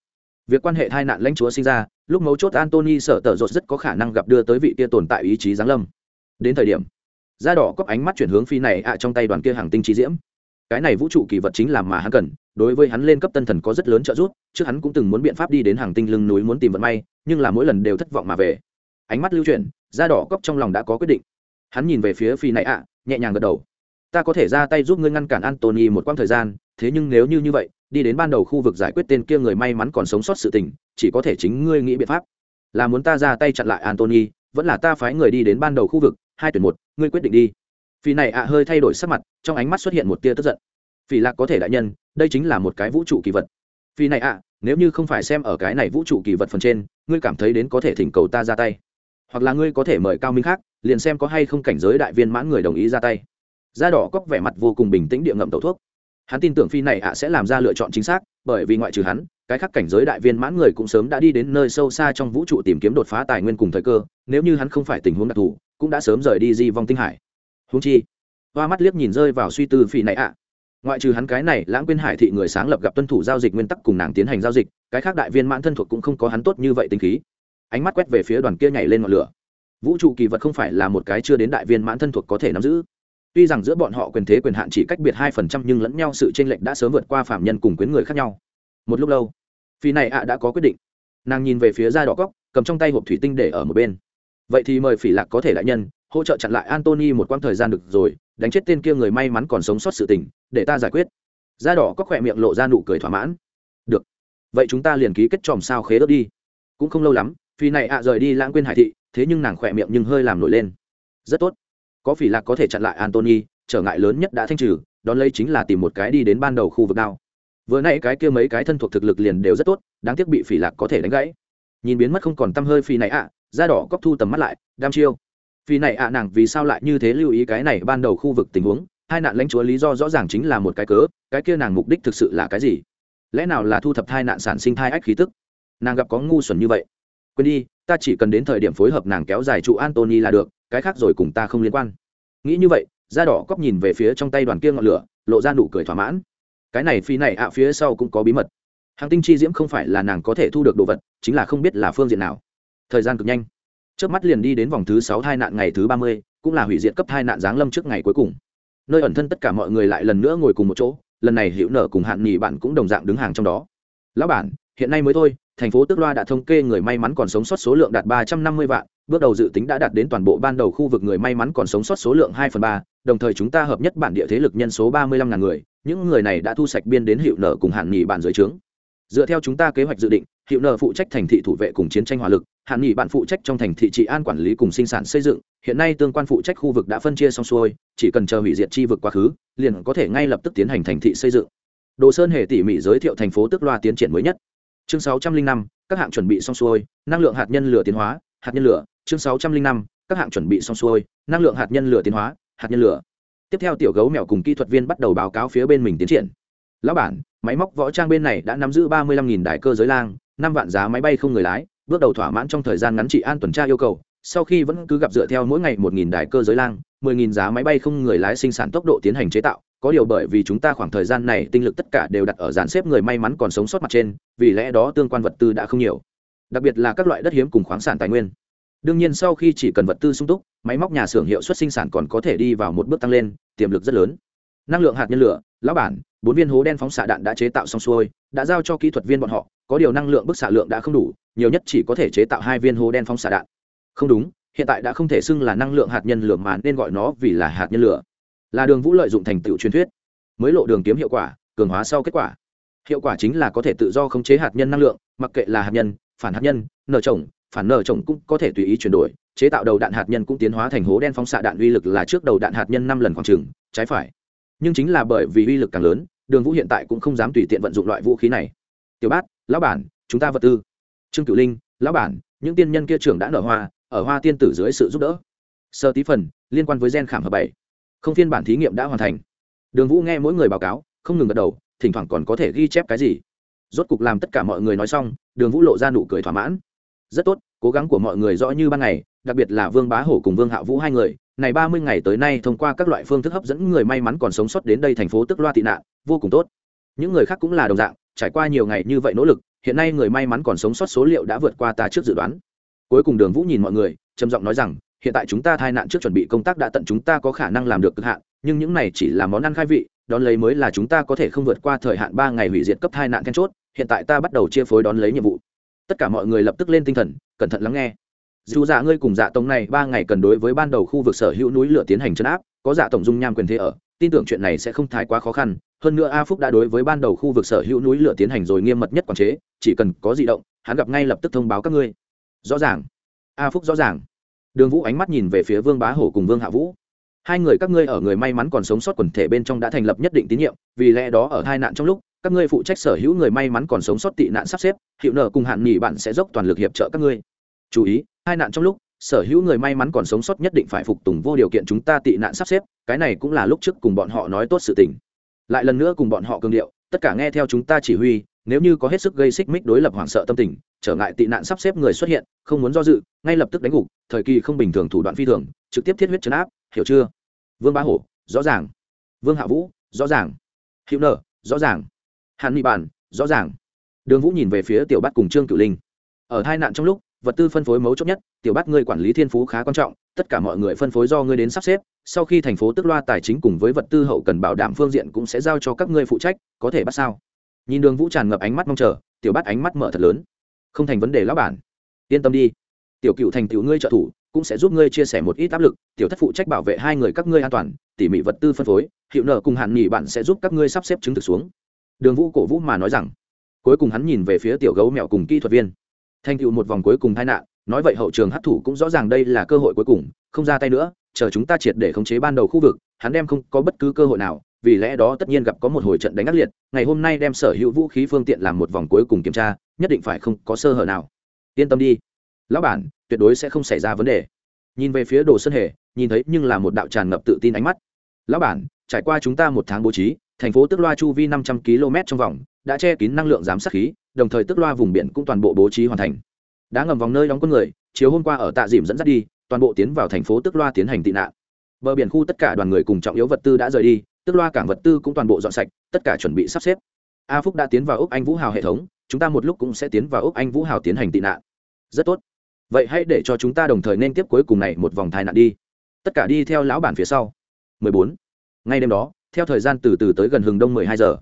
việc quan hệ tai nạn lãnh chúa sinh ra, lúc mấu chốt antony sợ tở rột rất có khả năng gặp đưa tới vị kia tồn tại ý chí giáng lâm. Đến thời điểm, da đỏ cóp ánh mắt chuyển hướng phi này ạ trong tay đoàn kia hàng tinh trí diễm. Cái này vũ trụ kỳ vật chính là mà hắn cần, đối với hắn lên cấp tân thần có rất lớn trợ giúp, trước hắn cũng từng muốn biện pháp đi đến hàng tinh lưng núi muốn tìm vận may, nhưng là mỗi lần đều thất vọng mà về. Ánh mắt lưu chuyển, da đỏ cóp trong lòng đã có quyết định. Hắn nhìn về phía phi này ạ, nhẹ nhàng gật đầu. Ta có thể ra tay giúp ngươi ngăn cản antony một quãng thời gian, thế nhưng nếu như như vậy đi đến ban đầu khu vực giải quyết tên kia người may mắn còn sống sót sự tình, chỉ có thể chính ngươi nghĩ biện pháp. Là muốn ta ra tay chặn lại antony vẫn là ta phái người đi đến ban đầu khu vực, hai tuyển một, ngươi quyết định đi. Phi này ạ hơi thay đổi sắc mặt, trong ánh mắt xuất hiện một tia tức giận. Phi lạc có thể đại nhân, đây chính là một cái vũ trụ kỳ vật. Phi này ạ, nếu như không phải xem ở cái này vũ trụ kỳ vật phần trên, ngươi cảm thấy đến có thể thỉnh cầu ta ra tay. Hoặc là ngươi có thể mời cao minh khác, liền xem có hay không cảnh giới đại viên mãn người đồng ý ra tay. Da đỏ cóc vẻ mặt vô cùng bình tĩnh địa ngậm tẩu thuốc hắn tin tưởng phi này ạ sẽ làm ra lựa chọn chính xác, bởi vì ngoại trừ hắn, cái khác cảnh giới đại viên mãn người cũng sớm đã đi đến nơi sâu xa trong vũ trụ tìm kiếm đột phá tài nguyên cùng thời cơ, nếu như hắn không phải tình huống đặc thù, cũng đã sớm rời đi di vong tinh hải. Húng chi, hoa mắt liếc nhìn rơi vào suy tư phi này ạ. Ngoại trừ hắn cái này lãng quên hải thị người sáng lập gặp tuân thủ giao dịch nguyên tắc cùng nàng tiến hành giao dịch, cái khác đại viên mãn thân thuộc cũng không có hắn tốt như vậy tính khí. Ánh mắt quét về phía đoàn kia nhảy lên ngọn lửa. Vũ trụ kỳ vật không phải là một cái chưa đến đại viên mãn thân thuộc có thể nắm giữ tuy rằng giữa bọn họ quyền thế quyền hạn chỉ cách biệt hai phần trăm nhưng lẫn nhau sự tranh lệch đã sớm vượt qua phạm nhân cùng quyến người khác nhau. Một lúc lâu, phi này ạ đã có quyết định. Nàng nhìn về phía da đỏ cóc cầm trong tay hộp thủy tinh để ở một bên. Vậy thì mời phỉ lạc có thể đại nhân, hỗ trợ chặn lại antony một quãng thời gian được rồi, đánh chết tên kia người may mắn còn sống sót sự tình, để ta giải quyết. Da đỏ có khỏe miệng lộ ra nụ cười thỏa mãn. Được. Vậy chúng ta liền ký kết tròm sao khế ớt đi. Cũng không lâu lắm, phi này ạ rời đi lãng quên hải thị, thế nhưng nàng khỏe miệng nhưng hơi làm nổi lên. Rất tốt có phỉ lạc có thể chặn lại antony trở ngại lớn nhất đã thanh trừ, đón lấy chính là tìm một cái đi đến ban đầu khu vực nào. Vừa nãy cái kia mấy cái thân thuộc thực lực liền đều rất tốt, đáng tiếc bị phỉ lạc có thể đánh gãy. Nhìn biến mất không còn t hơi phi này ạ, da đỏ cóc thu tầm mắt lại, đam chiêu. Phi này ạ, nàng vì sao lại như thế lưu ý cái này ban đầu khu vực tình huống? Hai nạn lãnh chúa lý do rõ ràng chính là một cái cớ, cái kia nàng mục đích thực sự là cái gì? Lẽ nào là thu thập thai nạn sản sinh thai ách khí tức? Nàng gặp có ngu xuẩn như vậy. Quên đi, ta chỉ cần đến thời điểm phối hợp nàng kéo dài trụ antony là được cái khác rồi cùng ta không liên quan. Nghĩ như vậy da đỏ cóc nhìn về phía trong tay đoàn kia ngọn lửa lộ ra nụ cười thỏa mãn. Cái này phi này ạ phía sau cũng có bí mật. Hàng tinh chi diễm không phải là nàng có thể thu được đồ vật chính là không biết là phương diện nào. Thời gian cực nhanh. Trước mắt liền đi đến vòng thứ sáu hai nạn ngày thứ ba mươi cũng là hủy diệt cấp hai nạn giáng lâm trước ngày cuối cùng. Nơi ẩn thân tất cả mọi người lại lần nữa ngồi cùng một chỗ lần này hữu nở cùng hạn nghỉ bạn cũng đồng dạng đứng hàng trong đó. Lão bản hiện nay mới thôi thành phố Tước Loa đã thống kê người may mắn còn sống sót số lượng đạt 350 vạn, bước đầu dự tính đã đạt đến toàn bộ ban đầu khu vực người may mắn còn sống sót số lượng 2 phần 3, đồng thời chúng ta hợp nhất bản địa thế lực nhân số 35 ngàn người, những người này đã thu sạch biên đến hiệu nợ cùng hạn nghỉ bản dưới trướng. Dựa theo chúng ta kế hoạch dự định, hiệu nợ phụ trách thành thị thủ vệ cùng chiến tranh hỏa lực, hạn nghỉ bạn phụ trách trong thành thị trị an quản lý cùng sinh sản xây dựng, hiện nay tương quan phụ trách khu vực đã phân chia xong xuôi, chỉ cần chờ hủy diệt chi vực quá khứ, liền có thể ngay lập tức tiến hành thành thị xây dựng. Đồ Sơn hề tỉ mỉ giới thiệu thành phố Tước Loa tiến triển mới nhất chương sáu trăm linh năm các hạng chuẩn bị xong xuôi năng lượng hạt nhân lửa tiến hóa hạt nhân lửa chương sáu trăm linh năm, các hạng chuẩn bị xong xuôi, năng lượng hạt nhân lửa tiến hóa, hạt nhân lửa. Tiếp theo tiểu gấu mèo cùng kỹ thuật viên bắt đầu báo cáo phía bên mình tiến triển. Lão bản, máy móc võ trang bên này đã nắm giữ ba mươi lăm nghìn đại cơ giới lang, năm vạn giá máy bay không người lái, bước đầu thỏa mãn trong thời gian ngắn trị an tuần tra yêu cầu, sau khi vẫn cứ gặp dựa theo mỗi ngày một nghìn đại cơ giới lang, mười nghìn giá máy bay không người lái sinh sản tốc độ tiến hành chế tạo, có điều bởi vì chúng ta khoảng thời gian này tinh lực tất cả đều đặt ở dàn xếp người may mắn còn sống sót mặt trên, vì lẽ đó tương quan vật tư đã không nhiều. Đặc biệt là các loại đất hiếm cùng khoáng sản tài nguyên đương nhiên sau khi chỉ cần vật tư sung túc, máy móc nhà xưởng hiệu suất sinh sản còn có thể đi vào một bước tăng lên, tiềm lực rất lớn. Năng lượng hạt nhân lửa, lão bản, bốn viên hố đen phóng xạ đạn đã chế tạo xong xuôi, đã giao cho kỹ thuật viên bọn họ, có điều năng lượng bức xạ lượng đã không đủ, nhiều nhất chỉ có thể chế tạo hai viên hố đen phóng xạ đạn. Không đúng, hiện tại đã không thể xưng là năng lượng hạt nhân lửa mà nên gọi nó vì là hạt nhân lửa. Là đường vũ lợi dụng thành tựu truyền thuyết, mới lộ đường kiếm hiệu quả, cường hóa sau kết quả. Hiệu quả chính là có thể tự do khống chế hạt nhân năng lượng, mặc kệ là hạt nhân, phản hạt nhân nở trồng phản nở chồng cũng có thể tùy ý chuyển đổi, chế tạo đầu đạn hạt nhân cũng tiến hóa thành hố đen phóng xạ đạn uy lực là trước đầu đạn hạt nhân năm lần khoảng trừng trái phải. Nhưng chính là bởi vì uy lực càng lớn, đường vũ hiện tại cũng không dám tùy tiện vận dụng loại vũ khí này. Tiểu bát, lão bản, chúng ta vật tư. Trương cửu linh, lão bản, những tiên nhân kia trưởng đã nở hoa, ở hoa tiên tử dưới sự giúp đỡ. Sơ tí phần, liên quan với gen khảm hợp bảy. Không phiên bản thí nghiệm đã hoàn thành. Đường vũ nghe mỗi người báo cáo, không ngừng gật đầu, thỉnh thoảng còn có thể ghi chép cái gì. Rốt cục làm tất cả mọi người nói xong, đường vũ lộ ra nụ cười thỏa mãn rất tốt, cố gắng của mọi người rõ như ban ngày, đặc biệt là vương bá hổ cùng vương hạ vũ hai người. Này ba mươi ngày tới nay thông qua các loại phương thức hấp dẫn người may mắn còn sống sót đến đây thành phố tức loa tị nạn, vô cùng tốt. Những người khác cũng là đồng dạng, trải qua nhiều ngày như vậy nỗ lực, hiện nay người may mắn còn sống sót số liệu đã vượt qua ta trước dự đoán. Cuối cùng đường vũ nhìn mọi người, trầm giọng nói rằng, hiện tại chúng ta thai nạn trước chuẩn bị công tác đã tận chúng ta có khả năng làm được cực hạn, nhưng những này chỉ là món ăn khai vị, đón lấy mới là chúng ta có thể không vượt qua thời hạn ba ngày hủy diệt cấp thai nạn then chốt, hiện tại ta bắt đầu chia phối đón lấy nhiệm vụ tất cả mọi người lập tức lên tinh thần, cẩn thận lắng nghe. Dù dạ ngươi cùng dạ tổng này ba ngày cần đối với ban đầu khu vực sở hữu núi lửa tiến hành chấn áp, có dạ tổng dung nham quyền thế ở, tin tưởng chuyện này sẽ không thái quá khó khăn. Hơn nữa a phúc đã đối với ban đầu khu vực sở hữu núi lửa tiến hành rồi nghiêm mật nhất quản chế, chỉ cần có di động, hắn gặp ngay lập tức thông báo các ngươi. Rõ ràng. A phúc rõ ràng. Đường vũ ánh mắt nhìn về phía vương bá hổ cùng vương hạ vũ. Hai người các ngươi ở người may mắn còn sống sót quần thể bên trong đã thành lập nhất định tín nhiệm, vì lẽ đó ở hai nạn trong lúc các ngươi phụ trách sở hữu người may mắn còn sống sót tị nạn sắp xếp, hiệu nợ cùng hạn nghỉ bạn sẽ dốc toàn lực hiệp trợ các ngươi. Chú ý, hai nạn trong lúc, sở hữu người may mắn còn sống sót nhất định phải phục tùng vô điều kiện chúng ta tị nạn sắp xếp, cái này cũng là lúc trước cùng bọn họ nói tốt sự tình. Lại lần nữa cùng bọn họ cương điệu, tất cả nghe theo chúng ta chỉ huy, nếu như có hết sức gây xích mích đối lập hoảng sợ tâm tình, trở ngại tị nạn sắp xếp người xuất hiện, không muốn do dự, ngay lập tức đánh gục, thời kỳ không bình thường thủ đoạn phi thường, trực tiếp thiết huyết chấn áp, hiểu chưa? Vương bá hổ, rõ ràng. Vương hạ vũ, rõ ràng. Hữu nở rõ ràng hàn ni bản, rõ ràng. Đường vũ nhìn về phía tiểu bắt cùng trương cửu linh. Ở hai nạn trong lúc, vật tư phân phối mấu chốt nhất, tiểu bát ngươi quản lý thiên phú khá quan trọng, tất cả mọi người phân phối do ngươi đến sắp xếp, sau khi thành phố tức loa tài chính cùng với vật tư hậu cần bảo đảm phương diện cũng sẽ giao cho các ngươi phụ trách, có thể bắt sao? Nhìn đường vũ tràn ngập ánh mắt mong chờ, tiểu bát ánh mắt mở thật lớn. Không thành vấn đề lão bản. Yên tâm đi. Tiểu cựu thành tiểu ngươi trợ thủ, cũng sẽ giúp ngươi chia sẻ một ít áp lực, tiểu thất phụ trách bảo vệ hai người các ngươi an toàn, tỉ mỉ vật tư phân phối, hiệu nợ cùng hạn nghỉ bạn sẽ giúp các ngươi sắp xếp chứng thực xuống đường vũ cổ vũ mà nói rằng, cuối cùng hắn nhìn về phía tiểu gấu mèo cùng kỹ thuật viên. Thành tựu một vòng cuối cùng tai nạn, nói vậy hậu trường hấp thủ cũng rõ ràng đây là cơ hội cuối cùng, không ra tay nữa, chờ chúng ta triệt để khống chế ban đầu khu vực, hắn đem không có bất cứ cơ hội nào, vì lẽ đó tất nhiên gặp có một hồi trận đánh ác liệt, ngày hôm nay đem sở hữu vũ khí phương tiện làm một vòng cuối cùng kiểm tra, nhất định phải không có sơ hở nào. Yên tâm đi. Lão bản, tuyệt đối sẽ không xảy ra vấn đề. Nhìn về phía đồ sơn hề, nhìn thấy nhưng là một đạo tràn ngập tự tin ánh mắt. Lão bản, trải qua chúng ta một tháng bố trí thành phố tức loa chu vi năm trăm km trong vòng, đã che kín năng lượng giám sát khí, đồng thời tức loa vùng biển cũng toàn bộ bố trí hoàn thành. Đã ngầm vòng nơi đóng quân người, chiều hôm qua ở tạ dìm dẫn dắt đi, toàn bộ tiến vào thành phố tức loa tiến hành tị nạn. Bờ biển khu tất cả đoàn người cùng trọng yếu vật tư đã rời đi, tức loa cảng vật tư cũng toàn bộ dọn sạch, tất cả chuẩn bị sắp xếp. A phúc đã tiến vào úc anh vũ hào hệ thống, chúng ta một lúc cũng sẽ tiến vào úc anh vũ hào tiến hành tị nạn. Rất tốt. Vậy hãy để cho chúng ta đồng thời nên tiếp cuối cùng này một vòng thai nạn đi. Tất cả đi theo lão bản phía sau. 14. ngay đêm đó theo thời gian từ từ tới gần hừng đông 12 giờ.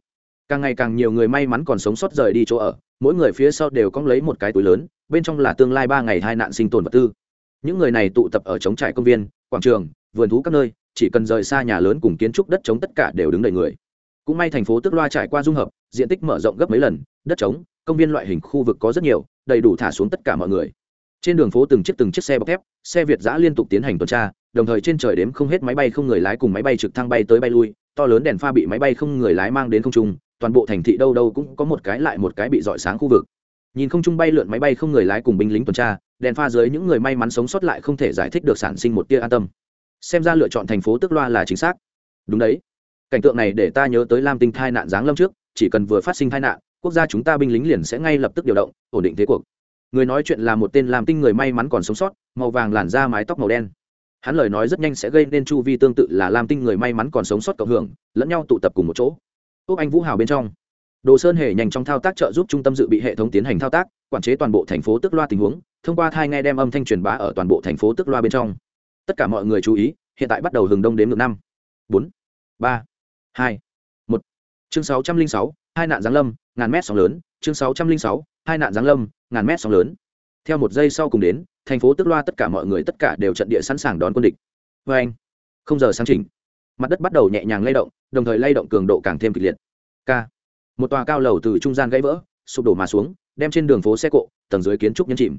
Càng ngày càng nhiều người may mắn còn sống sót rời đi chỗ ở, mỗi người phía sau đều có lấy một cái túi lớn, bên trong là tương lai ba ngày hai nạn sinh tồn vật tư. Những người này tụ tập ở trống trại công viên, quảng trường, vườn thú các nơi, chỉ cần rời xa nhà lớn cùng kiến trúc đất trống tất cả đều đứng đầy người. Cũng may thành phố tức loa trải qua dung hợp, diện tích mở rộng gấp mấy lần, đất trống, công viên loại hình khu vực có rất nhiều, đầy đủ thả xuống tất cả mọi người. Trên đường phố từng chiếc từng chiếc xe bọc thép, xe việt giã liên tục tiến hành tuần tra, đồng thời trên trời đếm không hết máy bay không người lái cùng máy bay trực thăng bay tới bay lui to lớn đèn pha bị máy bay không người lái mang đến không trung, toàn bộ thành thị đâu đâu cũng có một cái lại một cái bị dọi sáng khu vực. Nhìn không trung bay lượn máy bay không người lái cùng binh lính tuần tra, đèn pha dưới những người may mắn sống sót lại không thể giải thích được sản sinh một tia an tâm. Xem ra lựa chọn thành phố tức loa là chính xác. Đúng đấy. Cảnh tượng này để ta nhớ tới lam tinh thai nạn giáng lâm trước, chỉ cần vừa phát sinh tai nạn, quốc gia chúng ta binh lính liền sẽ ngay lập tức điều động, ổn định thế cuộc. Người nói chuyện là một tên làm tinh người may mắn còn sống sót, màu vàng làn da mái tóc màu đen hắn lời nói rất nhanh sẽ gây nên chu vi tương tự là làm tinh người may mắn còn sống sót cộng hưởng, lẫn nhau tụ tập cùng một chỗ. Úc anh vũ hào bên trong. Đồ sơn hề nhanh trong thao tác trợ giúp trung tâm dự bị hệ thống tiến hành thao tác, quản chế toàn bộ thành phố tức loa tình huống, thông qua thai nghe đem âm thanh truyền bá ở toàn bộ thành phố tức loa bên trong. Tất cả mọi người chú ý, hiện tại bắt đầu hừng đông đến ngược năm. Bốn, ba, hai, một. Chương sáu trăm linh sáu, hai nạn giáng lâm, ngàn mét sóng lớn. Chương sáu trăm linh sáu, hai nạn giáng lâm, ngàn mét sóng lớn. Theo một giây sau cùng đến thành phố tức loa tất cả mọi người tất cả đều trận địa sẵn sàng đón quân địch. Vê anh, không giờ sáng chỉnh, mặt đất bắt đầu nhẹ nhàng lay động, đồng thời lay động cường độ càng thêm kịch liệt. K. Một tòa cao lầu từ trung gian gãy vỡ, sụp đổ mà xuống, đem trên đường phố xe cộ, tầng dưới kiến trúc nhấn chìm.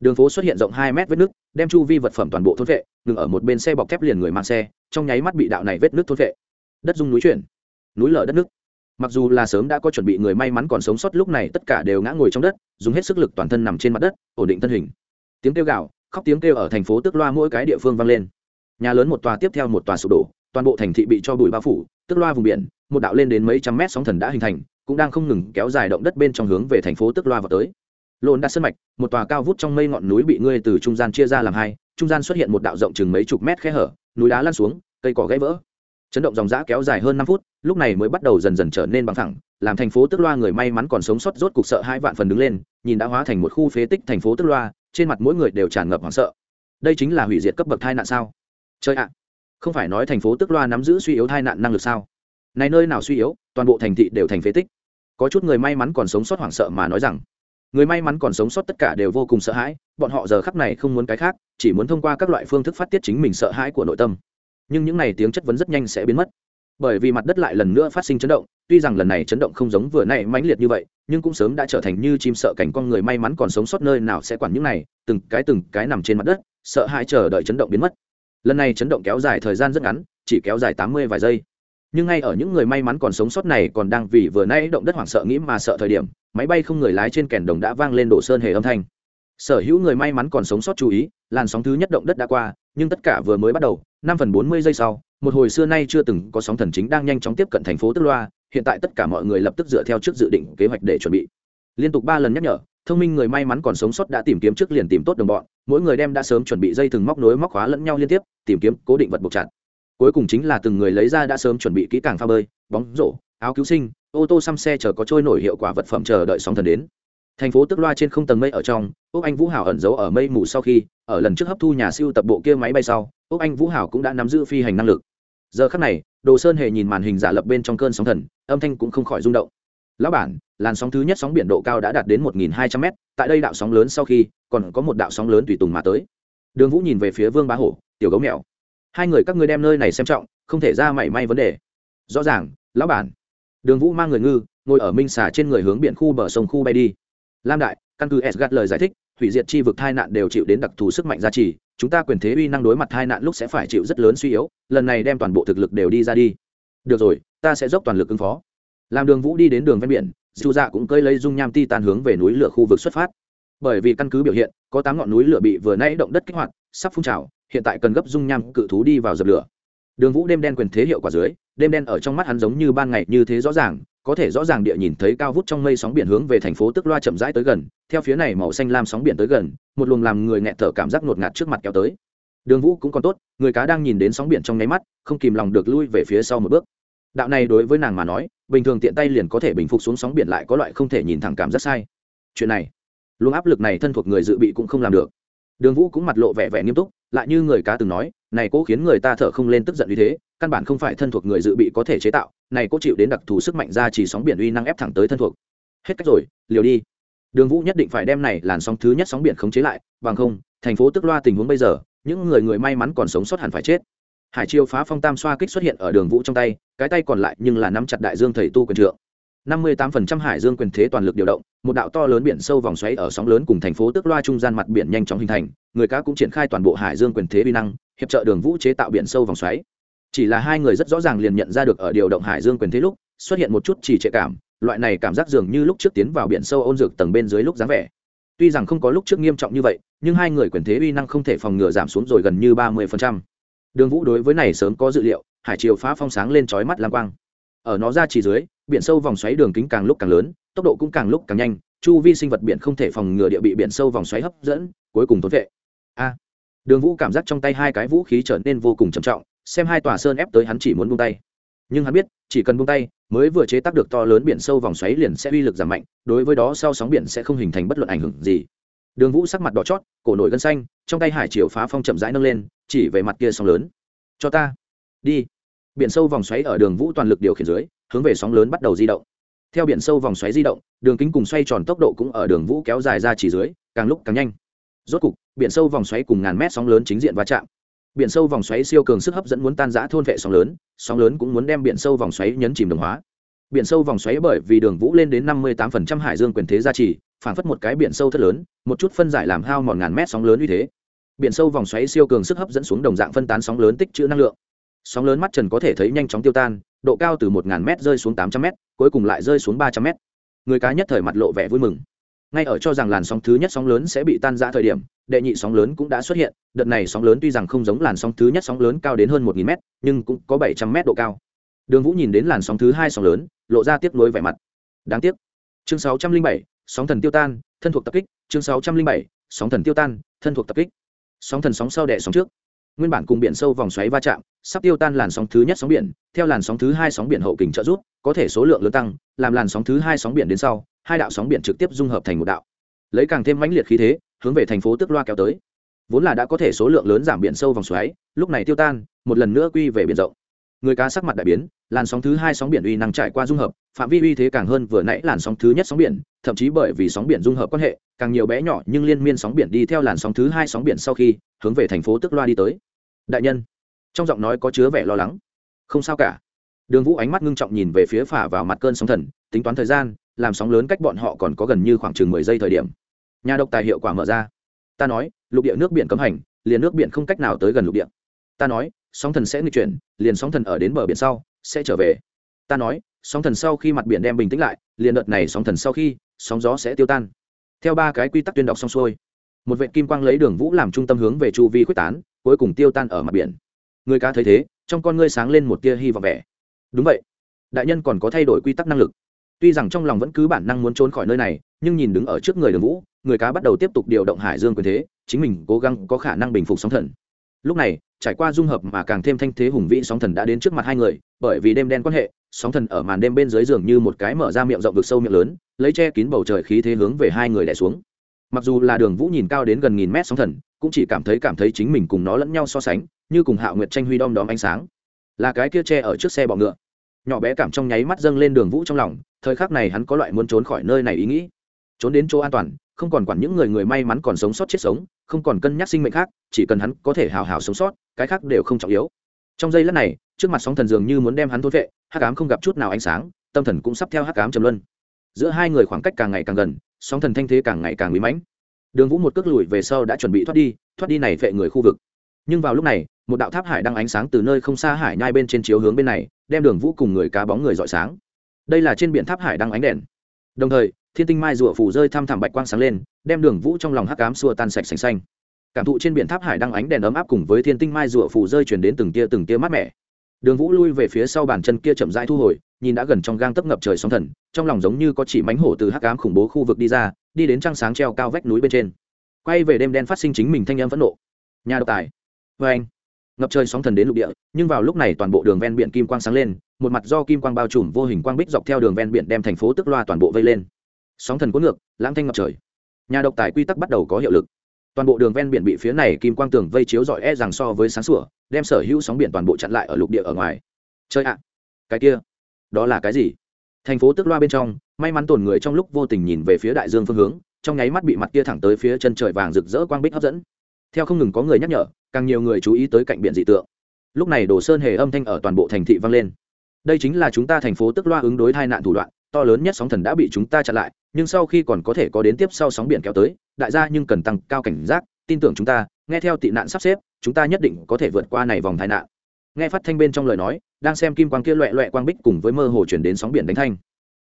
Đường phố xuất hiện rộng hai mét vết nứt đem chu vi vật phẩm toàn bộ thôn vệ, ngừng ở một bên xe bọc thép liền người mang xe, trong nháy mắt bị đạo này vết nứt thôn vệ. Đất dung núi chuyển, núi lở đất nước. Mặc dù là sớm đã có chuẩn bị người may mắn còn sống sót lúc này tất cả đều ngã ngồi trong đất, dùng hết sức lực toàn thân nằm trên mặt đất, ổn định thân hình tiếng kêu gạo khóc tiếng kêu ở thành phố tức loa mỗi cái địa phương vang lên. Nhà lớn một tòa tiếp theo một tòa sụp đổ, toàn bộ thành thị bị cho bụi bao phủ tức loa vùng biển, một đạo lên đến mấy trăm mét sóng thần đã hình thành, cũng đang không ngừng kéo dài động đất bên trong hướng về thành phố tức loa vào tới. Lồn đã sân mạch, một tòa cao vút trong mây ngọn núi bị ngươi từ trung gian chia ra làm hai, trung gian xuất hiện một đạo rộng chừng mấy chục mét khe hở, núi đá lăn xuống, cây cỏ gãy vỡ. Chấn động dòng giã kéo dài hơn năm phút, lúc này mới bắt đầu dần dần trở nên bằng thẳng, làm thành phố tức loa người may mắn còn sống sót rốt cục sợ hai vạn phần đứng lên, nhìn đã hóa thành một khu phế tích thành phố tức loa trên mặt mỗi người đều tràn ngập hoảng sợ. Đây chính là hủy diệt cấp bậc thai nạn sao? Chơi ạ, không phải nói thành phố tức loa nắm giữ suy yếu thai nạn năng lực sao? Này nơi nào suy yếu, toàn bộ thành thị đều thành phế tích. Có chút người may mắn còn sống sót hoảng sợ mà nói rằng, người may mắn còn sống sót tất cả đều vô cùng sợ hãi, bọn họ giờ khắc này không muốn cái khác, chỉ muốn thông qua các loại phương thức phát tiết chính mình sợ hãi của nội tâm. Nhưng những n à y tiếng chất vấn rất nhanh sẽ biến mất bởi vì mặt đất lại lần nữa phát sinh chấn động, tuy rằng lần này chấn động không giống vừa n ã y mãnh liệt như vậy, nhưng cũng sớm đã trở thành như chim sợ cảnh con người may mắn còn sống sót nơi nào sẽ quản những này, từng cái từng cái nằm trên mặt đất, sợ hãi chờ đợi chấn động biến mất. Lần này chấn động kéo dài thời gian rất ngắn, chỉ kéo dài tám mươi vài giây. Nhưng ngay ở những người may mắn còn sống sót này còn đang vì vừa nay động đất hoảng sợ nghĩ mà sợ thời điểm, máy bay không người lái trên kèn đồng đã vang lên đổ sơn hề âm thanh. Sở hữu người may mắn còn sống sót chú ý, làn sóng thứ nhất động đất đã qua, nhưng tất cả vừa mới bắt đầu, năm phần bốn mươi giây sau một hồi xưa nay chưa từng có sóng thần chính đang nhanh chóng tiếp cận thành phố tức loa, hiện tại tất cả mọi người lập tức dựa theo trước dự định kế hoạch để chuẩn bị. Liên tục ba lần nhắc nhở, thông minh người may mắn còn sống sót đã tìm kiếm trước liền tìm tốt đồng bọn, mỗi người đem đã sớm chuẩn bị dây thừng móc nối móc khóa lẫn nhau liên tiếp, tìm kiếm cố định vật buộc chặt. Cuối cùng chính là từng người lấy ra đã sớm chuẩn bị kỹ càng pha bơi, bóng rổ, áo cứu sinh, ô tô xăm xe chờ có trôi nổi hiệu quả vật phẩm chờ đợi sóng thần đến. Thành phố tức loa trên không tầng mây ở trong, úc anh vũ hảo ẩn giấu ở mây mù sau khi, ở lần trước hấp thu nhà siêu tập bộ kia máy bay sau úc anh vũ hảo cũng đã nắm giữ phi hành năng lực. Giờ khắc này, đồ sơn hề nhìn màn hình giả lập bên trong cơn sóng thần, âm thanh cũng không khỏi rung động. Lão bản, làn sóng thứ nhất sóng biển độ cao đã đạt đến một nghìn hai trăm m tại đây đạo sóng lớn sau khi, còn có một đạo sóng lớn tùy tùng mà tới. Đường vũ nhìn về phía vương bá hổ, tiểu gấu mèo, hai người các ngươi đem nơi này xem trọng, không thể ra mảy may vấn đề. Rõ ràng, lão bản. Đường vũ mang người ngư, ngồi ở minh xà trên người hướng biển khu bờ sông khu bay đi. Lam đại, căn cứ s gạt lời giải thích hủy diệt chi vực tai nạn đều chịu đến đặc thù sức mạnh gia trì, chúng ta quyền thế uy năng đối mặt tai nạn lúc sẽ phải chịu rất lớn suy yếu, lần này đem toàn bộ thực lực đều đi ra đi. Được rồi, ta sẽ dốc toàn lực ứng phó. Làm đường vũ đi đến đường ven biển Chu dạ cũng cơi lấy dung nham ti tàn hướng về núi lửa khu vực xuất phát. Bởi vì căn cứ biểu hiện, có tám ngọn núi lửa bị vừa nãy động đất kích hoạt, sắp phun trào, hiện tại cần gấp dung nham cự thú đi vào dập lửa. Đường vũ đêm đen quyền thế hiệu quả dưới, đêm đen ở trong mắt hắn giống như ban ngày như thế rõ ràng có thể rõ ràng địa nhìn thấy cao vút trong mây sóng biển hướng về thành phố tức loa chậm rãi tới gần, theo phía này màu xanh lam sóng biển tới gần, một luồng làm người nghẹt thở cảm giác ngột ngạt trước mặt kéo tới. Đường vũ cũng còn tốt, người cá đang nhìn đến sóng biển trong nháy mắt, không kìm lòng được lui về phía sau một bước. Đạo này đối với nàng mà nói, bình thường tiện tay liền có thể bình phục xuống sóng biển lại có loại không thể nhìn thẳng cảm rất sai. Chuyện này, luồng áp lực này thân thuộc người dự bị cũng không làm được. Đường vũ cũng mặt lộ vẻ vẻ nghiêm túc, lại như người cá từng nói, này cố khiến người ta thở không lên tức giận như thế căn bản không phải thân thuộc người dự bị có thể chế tạo, này cố chịu đến đặc thù sức mạnh ra chỉ sóng biển uy năng ép thẳng tới thân thuộc. Hết cách rồi, liều đi. Đường vũ nhất định phải đem này làn sóng thứ nhất sóng biển khống chế lại, bằng không, thành phố tức loa tình huống bây giờ, những người người may mắn còn sống sót hẳn phải chết. Hải chiêu phá phong tam xoa kích xuất hiện ở đường vũ trong tay, cái tay còn lại nhưng là nắm chặt đại dương thầy tu quyền trượng. Năm mươi tám phần trăm hải dương quyền thế toàn lực điều động, một đạo to lớn biển sâu vòng xoáy ở sóng lớn cùng thành phố tức loa trung gian mặt biển nhanh chóng hình thành, người cá cũng triển khai toàn bộ hải dương quyền thế vi năng, hiệp trợ đường vũ chế tạo biển sâu vòng xoáy chỉ là hai người rất rõ ràng liền nhận ra được ở điều động hải dương quyền thế lúc, xuất hiện một chút chỉ trệ cảm, loại này cảm giác dường như lúc trước tiến vào biển sâu ôn dược tầng bên dưới lúc dáng vẻ. Tuy rằng không có lúc trước nghiêm trọng như vậy, nhưng hai người quyền thế uy năng không thể phòng ngừa giảm xuống rồi gần như ba mươi phần trăm. Đường vũ đối với này sớm có dự liệu, hải chiều phá phong sáng lên trói mắt lam quang. Ở nó ra chỉ dưới, biển sâu vòng xoáy đường kính càng lúc càng lớn, tốc độ cũng càng lúc càng nhanh, chu vi sinh vật biển không thể phòng ngừa địa bị biển sâu vòng xoáy hấp dẫn, cuối cùng thốn vệ a. Đường vũ cảm giác trong tay hai cái vũ khí trở nên vô cùng trầm trọng xem hai tòa sơn ép tới hắn chỉ muốn buông tay. Nhưng hắn biết, chỉ cần buông tay, mới vừa chế tác được to lớn biển sâu vòng xoáy liền sẽ uy lực giảm mạnh, đối với đó sau sóng biển sẽ không hình thành bất luận ảnh hưởng gì. Đường vũ sắc mặt đỏ chót, cổ nổi gân xanh, trong tay hải chiều phá phong chậm rãi nâng lên, chỉ về mặt kia sóng lớn. Cho ta, đi. Biển sâu vòng xoáy ở đường vũ toàn lực điều khiển dưới, hướng về sóng lớn bắt đầu di động. Theo biển sâu vòng xoáy di động, đường kính cùng xoay tròn tốc độ cũng ở đường vũ kéo dài ra chỉ dưới, càng lúc càng nhanh. Rốt cục, biển sâu vòng xoáy cùng ngàn mét sóng lớn chính diện va chạm biển sâu vòng xoáy siêu cường sức hấp dẫn muốn tan giã thôn vệ sóng lớn sóng lớn cũng muốn đem biển sâu vòng xoáy nhấn chìm đồng hóa. Biển sâu vòng xoáy bởi vì đường vũ lên đến năm mươi tám hải dương quyền thế gia trì phản phất một cái biển sâu thật lớn một chút phân giải làm hao mòn ngàn mét sóng lớn như thế. Biển sâu vòng xoáy siêu cường sức hấp dẫn xuống đồng dạng phân tán sóng lớn tích trữ năng lượng. Sóng lớn mắt trần có thể thấy nhanh chóng tiêu tan độ cao từ một ngàn mét rơi xuống tám trăm mét, cuối cùng lại rơi xuống ba trăm mét. người cá nhất thời mặt lộ vẻ vui mừng. Ngay ở cho rằng làn sóng thứ nhất sóng lớn sẽ bị tan ra thời điểm đệ nhị sóng lớn cũng đã xuất hiện, đợt này sóng lớn tuy rằng không giống làn sóng thứ nhất sóng lớn cao đến hơn một nghìn m nhưng cũng có bảy trăm m độ cao. Đường vũ nhìn đến làn sóng thứ hai sóng lớn, lộ ra tiếp nối vẻ mặt. Đáng tiếc. Chương sáu trăm linh bảy, sóng thần tiêu tan, thân thuộc tập kích. Chương sáu trăm linh bảy, sóng thần tiêu tan, thân thuộc tập kích. Sóng thần sóng sau đẻ sóng trước. Nguyên bản cùng biển sâu vòng xoáy va chạm, sắp tiêu tan làn sóng thứ nhất sóng biển, theo làn sóng thứ hai sóng biển hậu kình trợ rút có thể số lượng lớn tăng, làm làn sóng thứ hai sóng biển đến sau, hai đạo sóng biển trực tiếp dung hợp thành một đạo. Lấy càng thêm mãnh liệt khí thế hướng về thành phố tức loa kéo tới. Vốn là đã có thể số lượng lớn giảm biển sâu vòng xoáy, lúc này tiêu tan, một lần nữa quy về biển rộng. Người cá sắc mặt đại biến, làn sóng thứ hai sóng biển uy năng trải qua dung hợp, phạm vi uy thế càng hơn vừa nãy làn sóng thứ nhất sóng biển, thậm chí bởi vì sóng biển dung hợp quan hệ, càng nhiều bé nhỏ nhưng liên miên sóng biển đi theo làn sóng thứ hai sóng biển sau khi, hướng về thành phố tức loa đi tới. Đại nhân, trong giọng nói có chứa vẻ lo lắng. Không sao cả. Đường vũ ánh mắt ngưng trọng nhìn về phía phả vào mặt cơn sóng thần, tính toán thời gian, làm sóng lớn cách bọn họ còn có gần như khoảng chừng mười giây thời điểm nhà độc tài hiệu quả mở ra. Ta nói, lục địa nước biển cấm hành, liền nước biển không cách nào tới gần lục địa. Ta nói, sóng thần sẽ nghịch chuyển, liền sóng thần ở đến bờ biển sau, sẽ trở về. Ta nói, sóng thần sau khi mặt biển đem bình tĩnh lại, liền đợt này sóng thần sau khi, sóng gió sẽ tiêu tan. Theo ba cái quy tắc tuyên đọc xong xuôi, một vệ kim quang lấy đường vũ làm trung tâm hướng về chu vi quyết tán, cuối cùng tiêu tan ở mặt biển. Người cá thấy thế, trong con ngươi sáng lên một tia hy vọng vẻ. Đúng vậy. Đại nhân còn có thay đổi quy tắc năng lực. Tuy rằng trong lòng vẫn cứ bản năng muốn trốn khỏi nơi này nhưng nhìn đứng ở trước người đường vũ, người cá bắt đầu tiếp tục điều động hải dương quyền thế, chính mình cố gắng có khả năng bình phục sóng thần. Lúc này, trải qua dung hợp mà càng thêm thanh thế hùng vĩ sóng thần đã đến trước mặt hai người, bởi vì đêm đen quan hệ, sóng thần ở màn đêm bên dưới giường như một cái mở ra miệng rộng vực sâu miệng lớn, lấy che kín bầu trời khí thế hướng về hai người đẻ xuống. Mặc dù là đường vũ nhìn cao đến gần nghìn mét sóng thần, cũng chỉ cảm thấy cảm thấy chính mình cùng nó lẫn nhau so sánh, như cùng hạo nguyệt tranh huy đom đóm ánh sáng. Là cái kia che ở trước xe bọ ngựa. Nhỏ bé cảm trong nháy mắt dâng lên đường vũ trong lòng, thời khắc này hắn có loại muốn trốn khỏi nơi này ý nghĩ trốn đến chỗ an toàn, không còn quản những người người may mắn còn sống sót chết sống, không còn cân nhắc sinh mệnh khác, chỉ cần hắn có thể hào hào sống sót, cái khác đều không trọng yếu. Trong giây lát này, trước mặt sóng thần dường như muốn đem hắn thối vệ, hắc ám không gặp chút nào ánh sáng, tâm thần cũng sắp theo hắc ám trầm luân. Giữa hai người khoảng cách càng ngày càng gần, sóng thần thanh thế càng ngày càng bí mãnh. Đường vũ một cước lùi về sau đã chuẩn bị thoát đi thoát đi này vệ người khu vực. Nhưng vào lúc này, một đạo tháp hải đang ánh sáng từ nơi không xa hải nhai bên trên chiếu hướng bên này, đem đường vũ cùng người cá bóng người dọi sáng. Đây là trên biển tháp hải đang ánh đèn. Đồng thời thiên tinh mai rùa phủ rơi thăm thẳm bạch quang sáng lên, đem đường vũ trong lòng hắc cám xua tan sạch sành xanh. Cảm thụ trên biển tháp hải đang ánh đèn ấm áp cùng với thiên tinh mai rùa phủ rơi chuyển đến từng tia từng tia mát mẻ. Đường vũ lui về phía sau bàn chân kia chậm rãi thu hồi, nhìn đã gần trong gang tấp ngập trời sóng thần, trong lòng giống như có chỉ mánh hổ từ hắc cám khủng bố khu vực đi ra, đi đến trăng sáng treo cao vách núi bên trên. Quay về đêm đen phát sinh chính mình thanh em phẫn nộ. Nhà độc tài. Vê anh. Ngập trời sóng thần đến lục địa, nhưng vào lúc này toàn bộ đường ven biển kim quang sáng lên, một mặt do kim quang bao trùm vô hình quang bích dọc theo đường ven biển đem thành phố tức loa toàn bộ vây lên sóng thần cuốn ngược, lãng thanh ngập trời. Nhà độc tài quy tắc bắt đầu có hiệu lực. Toàn bộ đường ven biển bị phía này kim quang tường vây chiếu giỏi e rằng so với sáng sủa, đem sở hữu sóng biển toàn bộ chặn lại ở lục địa ở ngoài. Chơi ạ, cái kia, đó là cái gì? Thành phố tức loa bên trong, may mắn tồn người trong lúc vô tình nhìn về phía đại dương phương hướng, trong nháy mắt bị mặt kia thẳng tới phía chân trời vàng rực rỡ quang bích hấp dẫn. Theo không ngừng có người nhắc nhở, càng nhiều người chú ý tới cạnh biển dị tượng. Lúc này đồ sơn hề âm thanh ở toàn bộ thành thị vang lên. Đây chính là chúng ta thành phố tức loa ứng đối tai nạn thủ đoạn to lớn nhất sóng thần đã bị chúng ta chặn lại, nhưng sau khi còn có thể có đến tiếp sau sóng biển kéo tới, đại gia nhưng cần tăng cao cảnh giác, tin tưởng chúng ta, nghe theo tị nạn sắp xếp, chúng ta nhất định có thể vượt qua này vòng tai nạn. Nghe phát thanh bên trong lời nói, đang xem kim quang kia loẹ loẹ quang bích cùng với mơ hồ chuyển đến sóng biển đánh thanh.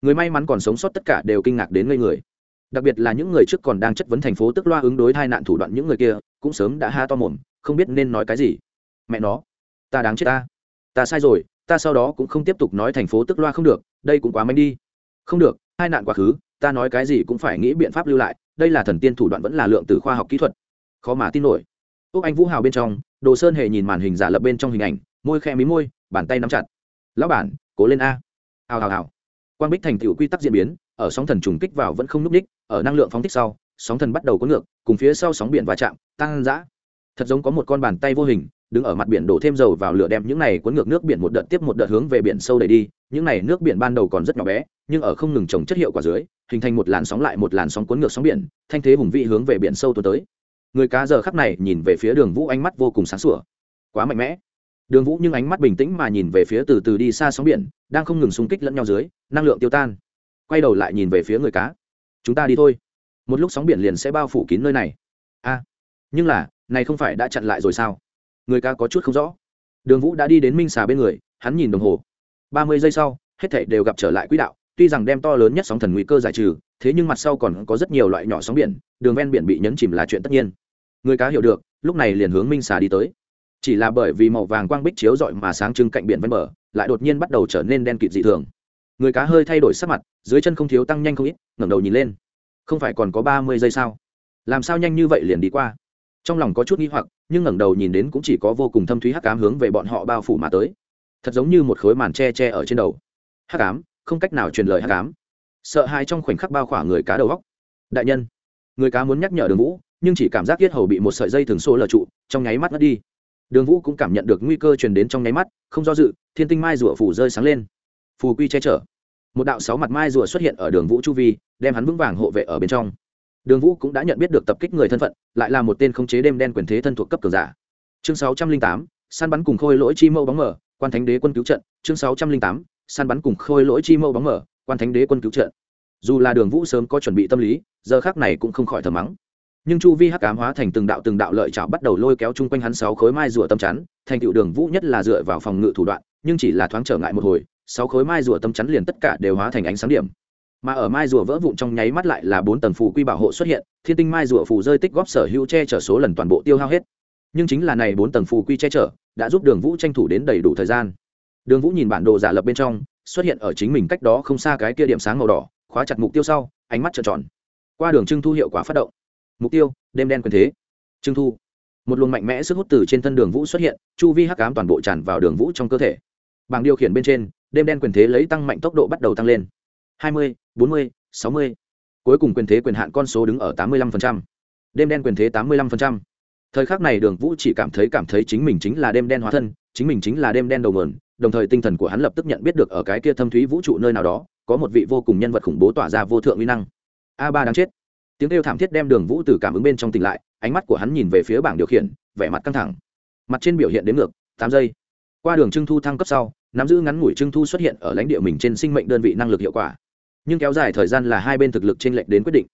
Người may mắn còn sống sót tất cả đều kinh ngạc đến ngây người. Đặc biệt là những người trước còn đang chất vấn thành phố tức loa ứng đối tai nạn thủ đoạn những người kia, cũng sớm đã ha to mồm, không biết nên nói cái gì. Mẹ nó, ta đáng chết ta. Ta sai rồi, ta sau đó cũng không tiếp tục nói thành phố tức loa không được, đây cũng quá manh đi không được, hai nạn quá khứ, ta nói cái gì cũng phải nghĩ biện pháp lưu lại, đây là thần tiên thủ đoạn vẫn là lượng từ khoa học kỹ thuật. Khó mà tin nổi. Úc anh vũ hào bên trong, đồ sơn hề nhìn màn hình giả lập bên trong hình ảnh, môi khe mí môi, bàn tay nắm chặt. Lão bản, cố lên a. Hào hào hào. Quang bích thành tựu quy tắc diễn biến, ở sóng thần trùng kích vào vẫn không n ú c ních, ở năng lượng phóng thích sau, sóng thần bắt đầu có ngược, cùng phía sau sóng biển va chạm tăng giã thật giống có một con bàn tay vô hình đứng ở mặt biển đổ thêm dầu vào lửa đem những này cuốn ngược nước biển một đợt tiếp một đợt hướng về biển sâu đẩy đi, những này nước biển ban đầu còn rất nhỏ bé, nhưng ở không ngừng trồng chất hiệu quả dưới, hình thành một làn sóng lại một làn sóng cuốn ngược sóng biển, thanh thế hùng vị hướng về biển sâu tuần tới. Người cá giờ khắc này nhìn về phía đường vũ ánh mắt vô cùng sáng sủa. Quá mạnh mẽ. Đường vũ nhưng ánh mắt bình tĩnh mà nhìn về phía từ từ đi xa sóng biển, đang không ngừng xung kích lẫn nhau dưới, năng lượng tiêu tan. Quay đầu lại nhìn về phía người cá. Chúng ta đi thôi. Một lúc sóng biển liền sẽ bao phủ kín nơi này. A, nhưng là, này không phải đã chặn lại rồi sao? Người ca có chút không rõ. Đường vũ đã đi đến minh xà bên người, hắn nhìn đồng hồ. Ba mươi giây sau, hết thảy đều gặp trở lại quỹ đạo, tuy rằng đem to lớn nhất sóng thần nguy cơ giải trừ, thế nhưng mặt sau còn có rất nhiều loại nhỏ sóng biển, đường ven biển bị nhấn chìm là chuyện tất nhiên. Người cá hiểu được, lúc này liền hướng minh xà đi tới. Chỉ là bởi vì màu vàng quang bích chiếu rọi mà sáng trưng cạnh biển ven bờ, lại đột nhiên bắt đầu trở nên đen kịt dị thường. Người cá hơi thay đổi sắc mặt, dưới chân không thiếu tăng nhanh không ít, ngẩng đầu nhìn lên. Không phải còn có ba mươi giây sao? Làm sao nhanh như vậy liền đi qua? Trong lòng có chút nghi hoặc nhưng ngẩng đầu nhìn đến cũng chỉ có vô cùng thâm thúy hắc ám hướng về bọn họ bao phủ mà tới. Thật giống như một khối màn che che ở trên đầu. Hắc ám, không cách nào truyền lời hắc ám. Sợ hãi trong khoảnh khắc bao khỏa người cá đầu góc đại nhân, người cá muốn nhắc nhở đường vũ, nhưng chỉ cảm giác yết hầu bị một sợi dây thường xô lờ trụ, trong nháy mắt mất đi. Đường vũ cũng cảm nhận được nguy cơ truyền đến trong nháy mắt, không do dự, thiên tinh mai rủa phủ rơi sáng lên. Phù quy che chở. Một đạo sáu mặt mai rùa xuất hiện ở đường vũ chu vi, đem hắn vững vàng hộ vệ ở bên trong đường vũ cũng đã nhận biết được tập kích người thân phận, lại là một tên khống chế đêm đen quyền thế thân thuộc cấp cường giả. Chương sáu trăm linh tám, săn bắn cùng khôi lỗi chi mâu bóng mở quan thánh đế quân cứu trận. Chương sáu trăm linh tám, săn bắn cùng khôi lỗi chi mâu bóng mở quan thánh đế quân cứu trận. Dù là đường vũ sớm có chuẩn bị tâm lý, giờ khác này cũng không khỏi thờ mắng. Nhưng chu vi hắc cám hóa thành từng đạo từng đạo lợi chảo bắt đầu lôi kéo chung quanh hắn sáu khối mai rùa tâm chắn, thành tựu đường vũ nhất là dựa vào phòng ngự thủ đoạn, nhưng chỉ là thoáng trở ngại một hồi, sáu khối mai rùa tâm chắn liền tất cả đều hóa thành ánh sáng điểm mà ở mai rùa vỡ vụn trong nháy mắt lại là bốn tầng phù quy bảo hộ xuất hiện, thiên tinh mai rùa phù rơi tích góp sở hữu che chở số lần toàn bộ tiêu hao hết. Nhưng chính là này bốn tầng phù quy che chở đã giúp đường vũ tranh thủ đến đầy đủ thời gian. Đường vũ nhìn bản đồ giả lập bên trong, xuất hiện ở chính mình cách đó không xa cái kia điểm sáng màu đỏ, khóa chặt mục tiêu sau, ánh mắt trợn tròn. Qua đường trưng thu hiệu quả phát động. Mục tiêu, đêm đen quyền thế. Trưng thu. Một luồng mạnh mẽ sức hút từ trên thân đường vũ xuất hiện, chu vi hắc ám toàn bộ tràn vào đường vũ trong cơ thể. Bảng điều khiển bên trên, đêm đen quyền thế lấy tăng mạnh tốc độ bắt đầu tăng lên. Hai mươi bốn mươi, sáu mươi. Cuối cùng quyền thế quyền hạn con số đứng ở tám mươi lăm đêm đen quyền thế tám mươi lăm thời khắc này đường vũ chỉ cảm thấy cảm thấy chính mình chính là đêm đen hóa thân, chính mình chính là đêm đen đầu mườn đồng thời tinh thần của hắn lập tức nhận biết được ở cái kia thâm thúy vũ trụ nơi nào đó, có một vị vô cùng nhân vật khủng bố tỏa ra vô thượng uy năng. A ba đáng chết. Tiếng kêu thảm thiết đem đường vũ từ cảm ứng bên trong tỉnh lại, ánh mắt của hắn nhìn về phía bảng điều khiển, vẻ mặt căng thẳng. Mặt trên biểu hiện đến ngược, tám giây. Qua đường trưng thu thăng cấp sau, nắm giữ ngắn ngủi trưng thu xuất hiện ở lãnh địa mình trên sinh mệnh đơn vị năng lực hiệu quả nhưng kéo dài thời gian là hai bên thực lực trên lệch đến quyết định.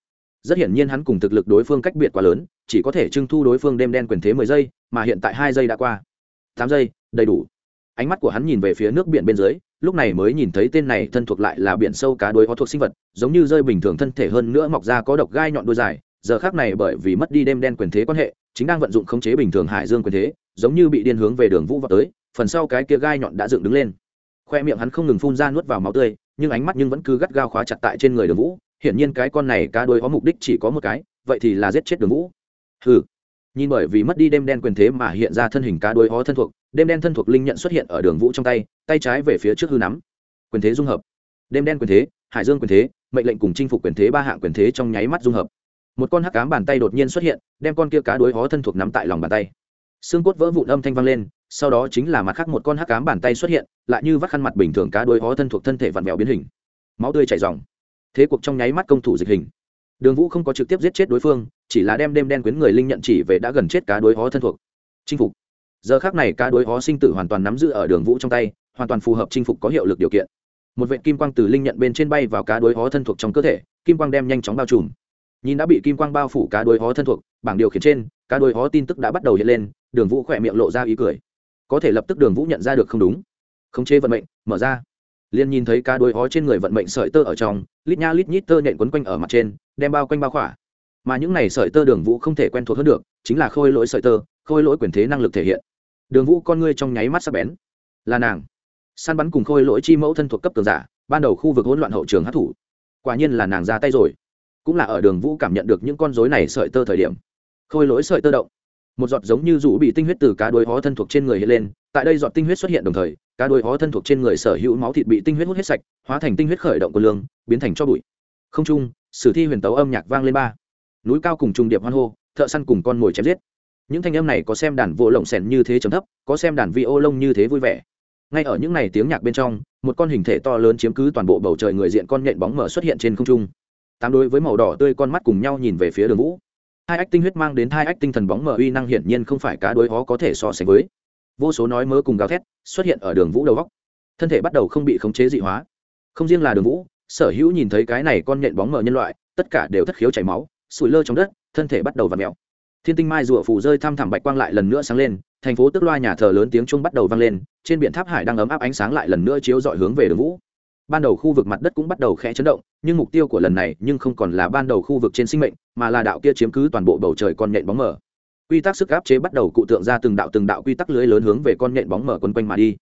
Rất hiển nhiên hắn cùng thực lực đối phương cách biệt quá lớn, chỉ có thể trưng thu đối phương đêm đen quyền thế mười giây, mà hiện tại hai giây đã qua. Tám giây, đầy đủ. Ánh mắt của hắn nhìn về phía nước biển bên dưới, lúc này mới nhìn thấy tên này thân thuộc lại là biển sâu cá đuôi có thuộc sinh vật, giống như rơi bình thường thân thể hơn nữa mọc ra có độc gai nhọn đuôi dài, giờ khác này bởi vì mất đi đêm đen quyền thế quan hệ, chính đang vận dụng khống chế bình thường hải dương quyền thế, giống như bị điên hướng về đường vũ vào tới, phần sau cái kia gai nhọn đã dựng đứng lên khoe miệng hắn không ngừng phun ra nuốt vào máu tươi, nhưng ánh mắt nhưng vẫn cứ gắt gao khóa chặt tại trên người đường vũ, hiển nhiên cái con này cá đuôi có mục đích chỉ có một cái, vậy thì là giết chết đường vũ. Hừ. Nhìn bởi vì mất đi đêm đen quyền thế mà hiện ra thân hình cá đuôi hó thân thuộc, đêm đen thân thuộc linh nhận xuất hiện ở đường vũ trong tay tay trái về phía trước hư nắm. Quyền thế dung hợp. Đêm đen quyền thế, hải dương quyền thế, mệnh lệnh cùng chinh phục quyền thế ba hạng quyền thế trong nháy mắt dung hợp. Một con hắc cám bàn tay đột nhiên xuất hiện, đem con kia cá đuối hó thân thuộc nắm tại lòng bàn tay. Xương cốt vỡ vụn âm thanh vang lên sau đó chính là mặt khác một con hắc cám bàn tay xuất hiện, lại như vắt khăn mặt bình thường cá đuôi hó thân thuộc thân thể vặn vẹo biến hình. Máu tươi chảy dòng thế cuộc trong nháy mắt công thủ dịch hình. Đường vũ không có trực tiếp giết chết đối phương, chỉ là đem đêm đen quyến người linh nhận chỉ về đã gần chết cá đuôi hó thân thuộc. Chinh phục. Giờ khác này cá đuôi hó sinh tử hoàn toàn nắm giữ ở đường vũ trong tay, hoàn toàn phù hợp chinh phục có hiệu lực điều kiện. Một vệ kim quang từ linh nhận bên trên bay vào cá đuôi hó thân thuộc trong cơ thể, kim quang đem nhanh chóng bao trùm. Nhìn đã bị kim quang bao phủ cá đuôi hó thân thuộc, bảng điều khiển trên, cá đuôi hó tin tức đã bắt đầu hiện lên, đường vũ khỏe miệng lộ ra ý cười có thể lập tức đường vũ nhận ra được không đúng. Khống chế vận mệnh, mở ra. Liền nhìn thấy cá đuôi ó trên người vận mệnh sợi tơ ở trong, lít nha lít nhít tơ nhện quấn quanh ở mặt trên, đem bao quanh bao khỏa. Mà những này sợi tơ đường vũ không thể quen thuộc hơn được, chính là khôi lỗi sợi tơ, khôi lỗi quyền thế năng lực thể hiện. Đường vũ con ngươi trong nháy mắt sắc bén. Là nàng. Săn bắn cùng khôi lỗi chi mẫu thân thuộc cấp tường giả, ban đầu khu vực hỗn loạn hậu trường hát thủ quả nhiên là nàng ra tay rồi. Cũng là ở đường vũ cảm nhận được những con rối này sợi tơ thời điểm. Khôi lỗi sợi tơ động một giọt giống như rũ bị tinh huyết từ cá đuôi hó thân thuộc trên người hiện lên, tại đây giọt tinh huyết xuất hiện đồng thời, cá đuôi hó thân thuộc trên người sở hữu máu thịt bị tinh huyết hút hết sạch, hóa thành tinh huyết khởi động của lương, biến thành cho bụi. Không trung, sử thi huyền tấu âm nhạc vang lên ba. Núi cao cùng trung điệp hoan hô, thợ săn cùng con mồi chém giết. Những thanh âm này có xem đàn vô lồng sèn như thế chấm thấp, có xem đàn vi ô lông như thế vui vẻ. Ngay ở những này tiếng nhạc bên trong, một con hình thể to lớn chiếm cứ toàn bộ bầu trời người diện con nhện bóng mở xuất hiện trên không trung. Tám đối với màu đỏ tươi con mắt cùng nhau nhìn về phía đường vũ hai ách tinh huyết mang đến hai ách tinh thần bóng mờ uy năng hiển nhiên không phải cá đối hó có thể so sánh với. Vô số nói mớ cùng gào thét xuất hiện ở đường vũ đầu góc. Thân thể bắt đầu không bị khống chế dị hóa. Không riêng là đường vũ, sở hữu nhìn thấy cái này con nhện bóng mờ nhân loại, tất cả đều thất khiếu chảy máu, sủi lơ trong đất, thân thể bắt đầu v ặ mẹo thiên tinh mai rụa phủ rơi thăm thẳm bạch quang lại lần nữa sáng lên, thành phố tức loa nhà thờ lớn tiếng chuông bắt đầu vang lên, trên biển tháp hải đang ấm áp ánh sáng lại lần nữa chiếu dọi hướng về đường vũ ban đầu khu vực mặt đất cũng bắt đầu khẽ chấn động, nhưng mục tiêu của lần này nhưng không còn là ban đầu khu vực trên sinh mệnh, mà là đạo kia chiếm cứ toàn bộ bầu trời con nhện bóng mở quy tắc sức áp chế bắt đầu cụ tượng ra từng đạo từng đạo quy tắc lưới lớn hướng về con nhện bóng mở quấn quanh mà đi.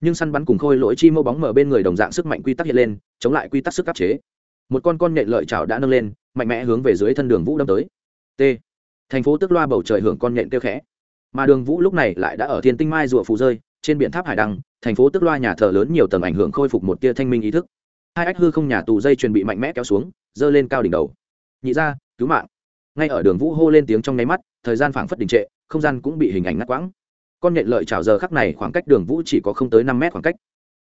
Nhưng săn bắn cùng khôi lỗi chi mô bóng mở bên người đồng dạng sức mạnh quy tắc hiện lên, chống lại quy tắc sức áp chế. Một con con nhện lợi chảo đã nâng lên, mạnh mẽ hướng về dưới thân đường vũ đâm tới. T. Thành phố tức loa bầu trời hưởng con nhện kêu khẽ. Mà đường vũ lúc này lại đã ở thiên tinh mai rùa phù rơi, trên biển tháp hải đăng thành phố tức loa nhà thờ lớn nhiều tầng ảnh hưởng khôi phục một tia thanh minh ý thức. Hai ách hư không nhà tù dây chuẩn bị mạnh mẽ kéo xuống dơ lên cao đỉnh đầu. Nhị ra cứu mạng. Ngay ở đường vũ hô lên tiếng trong nháy mắt, thời gian phảng phất đình trệ, không gian cũng bị hình ảnh ngắt quãng. Con nhện lợi chào giờ khắc này khoảng cách đường vũ chỉ có không tới năm mét khoảng cách.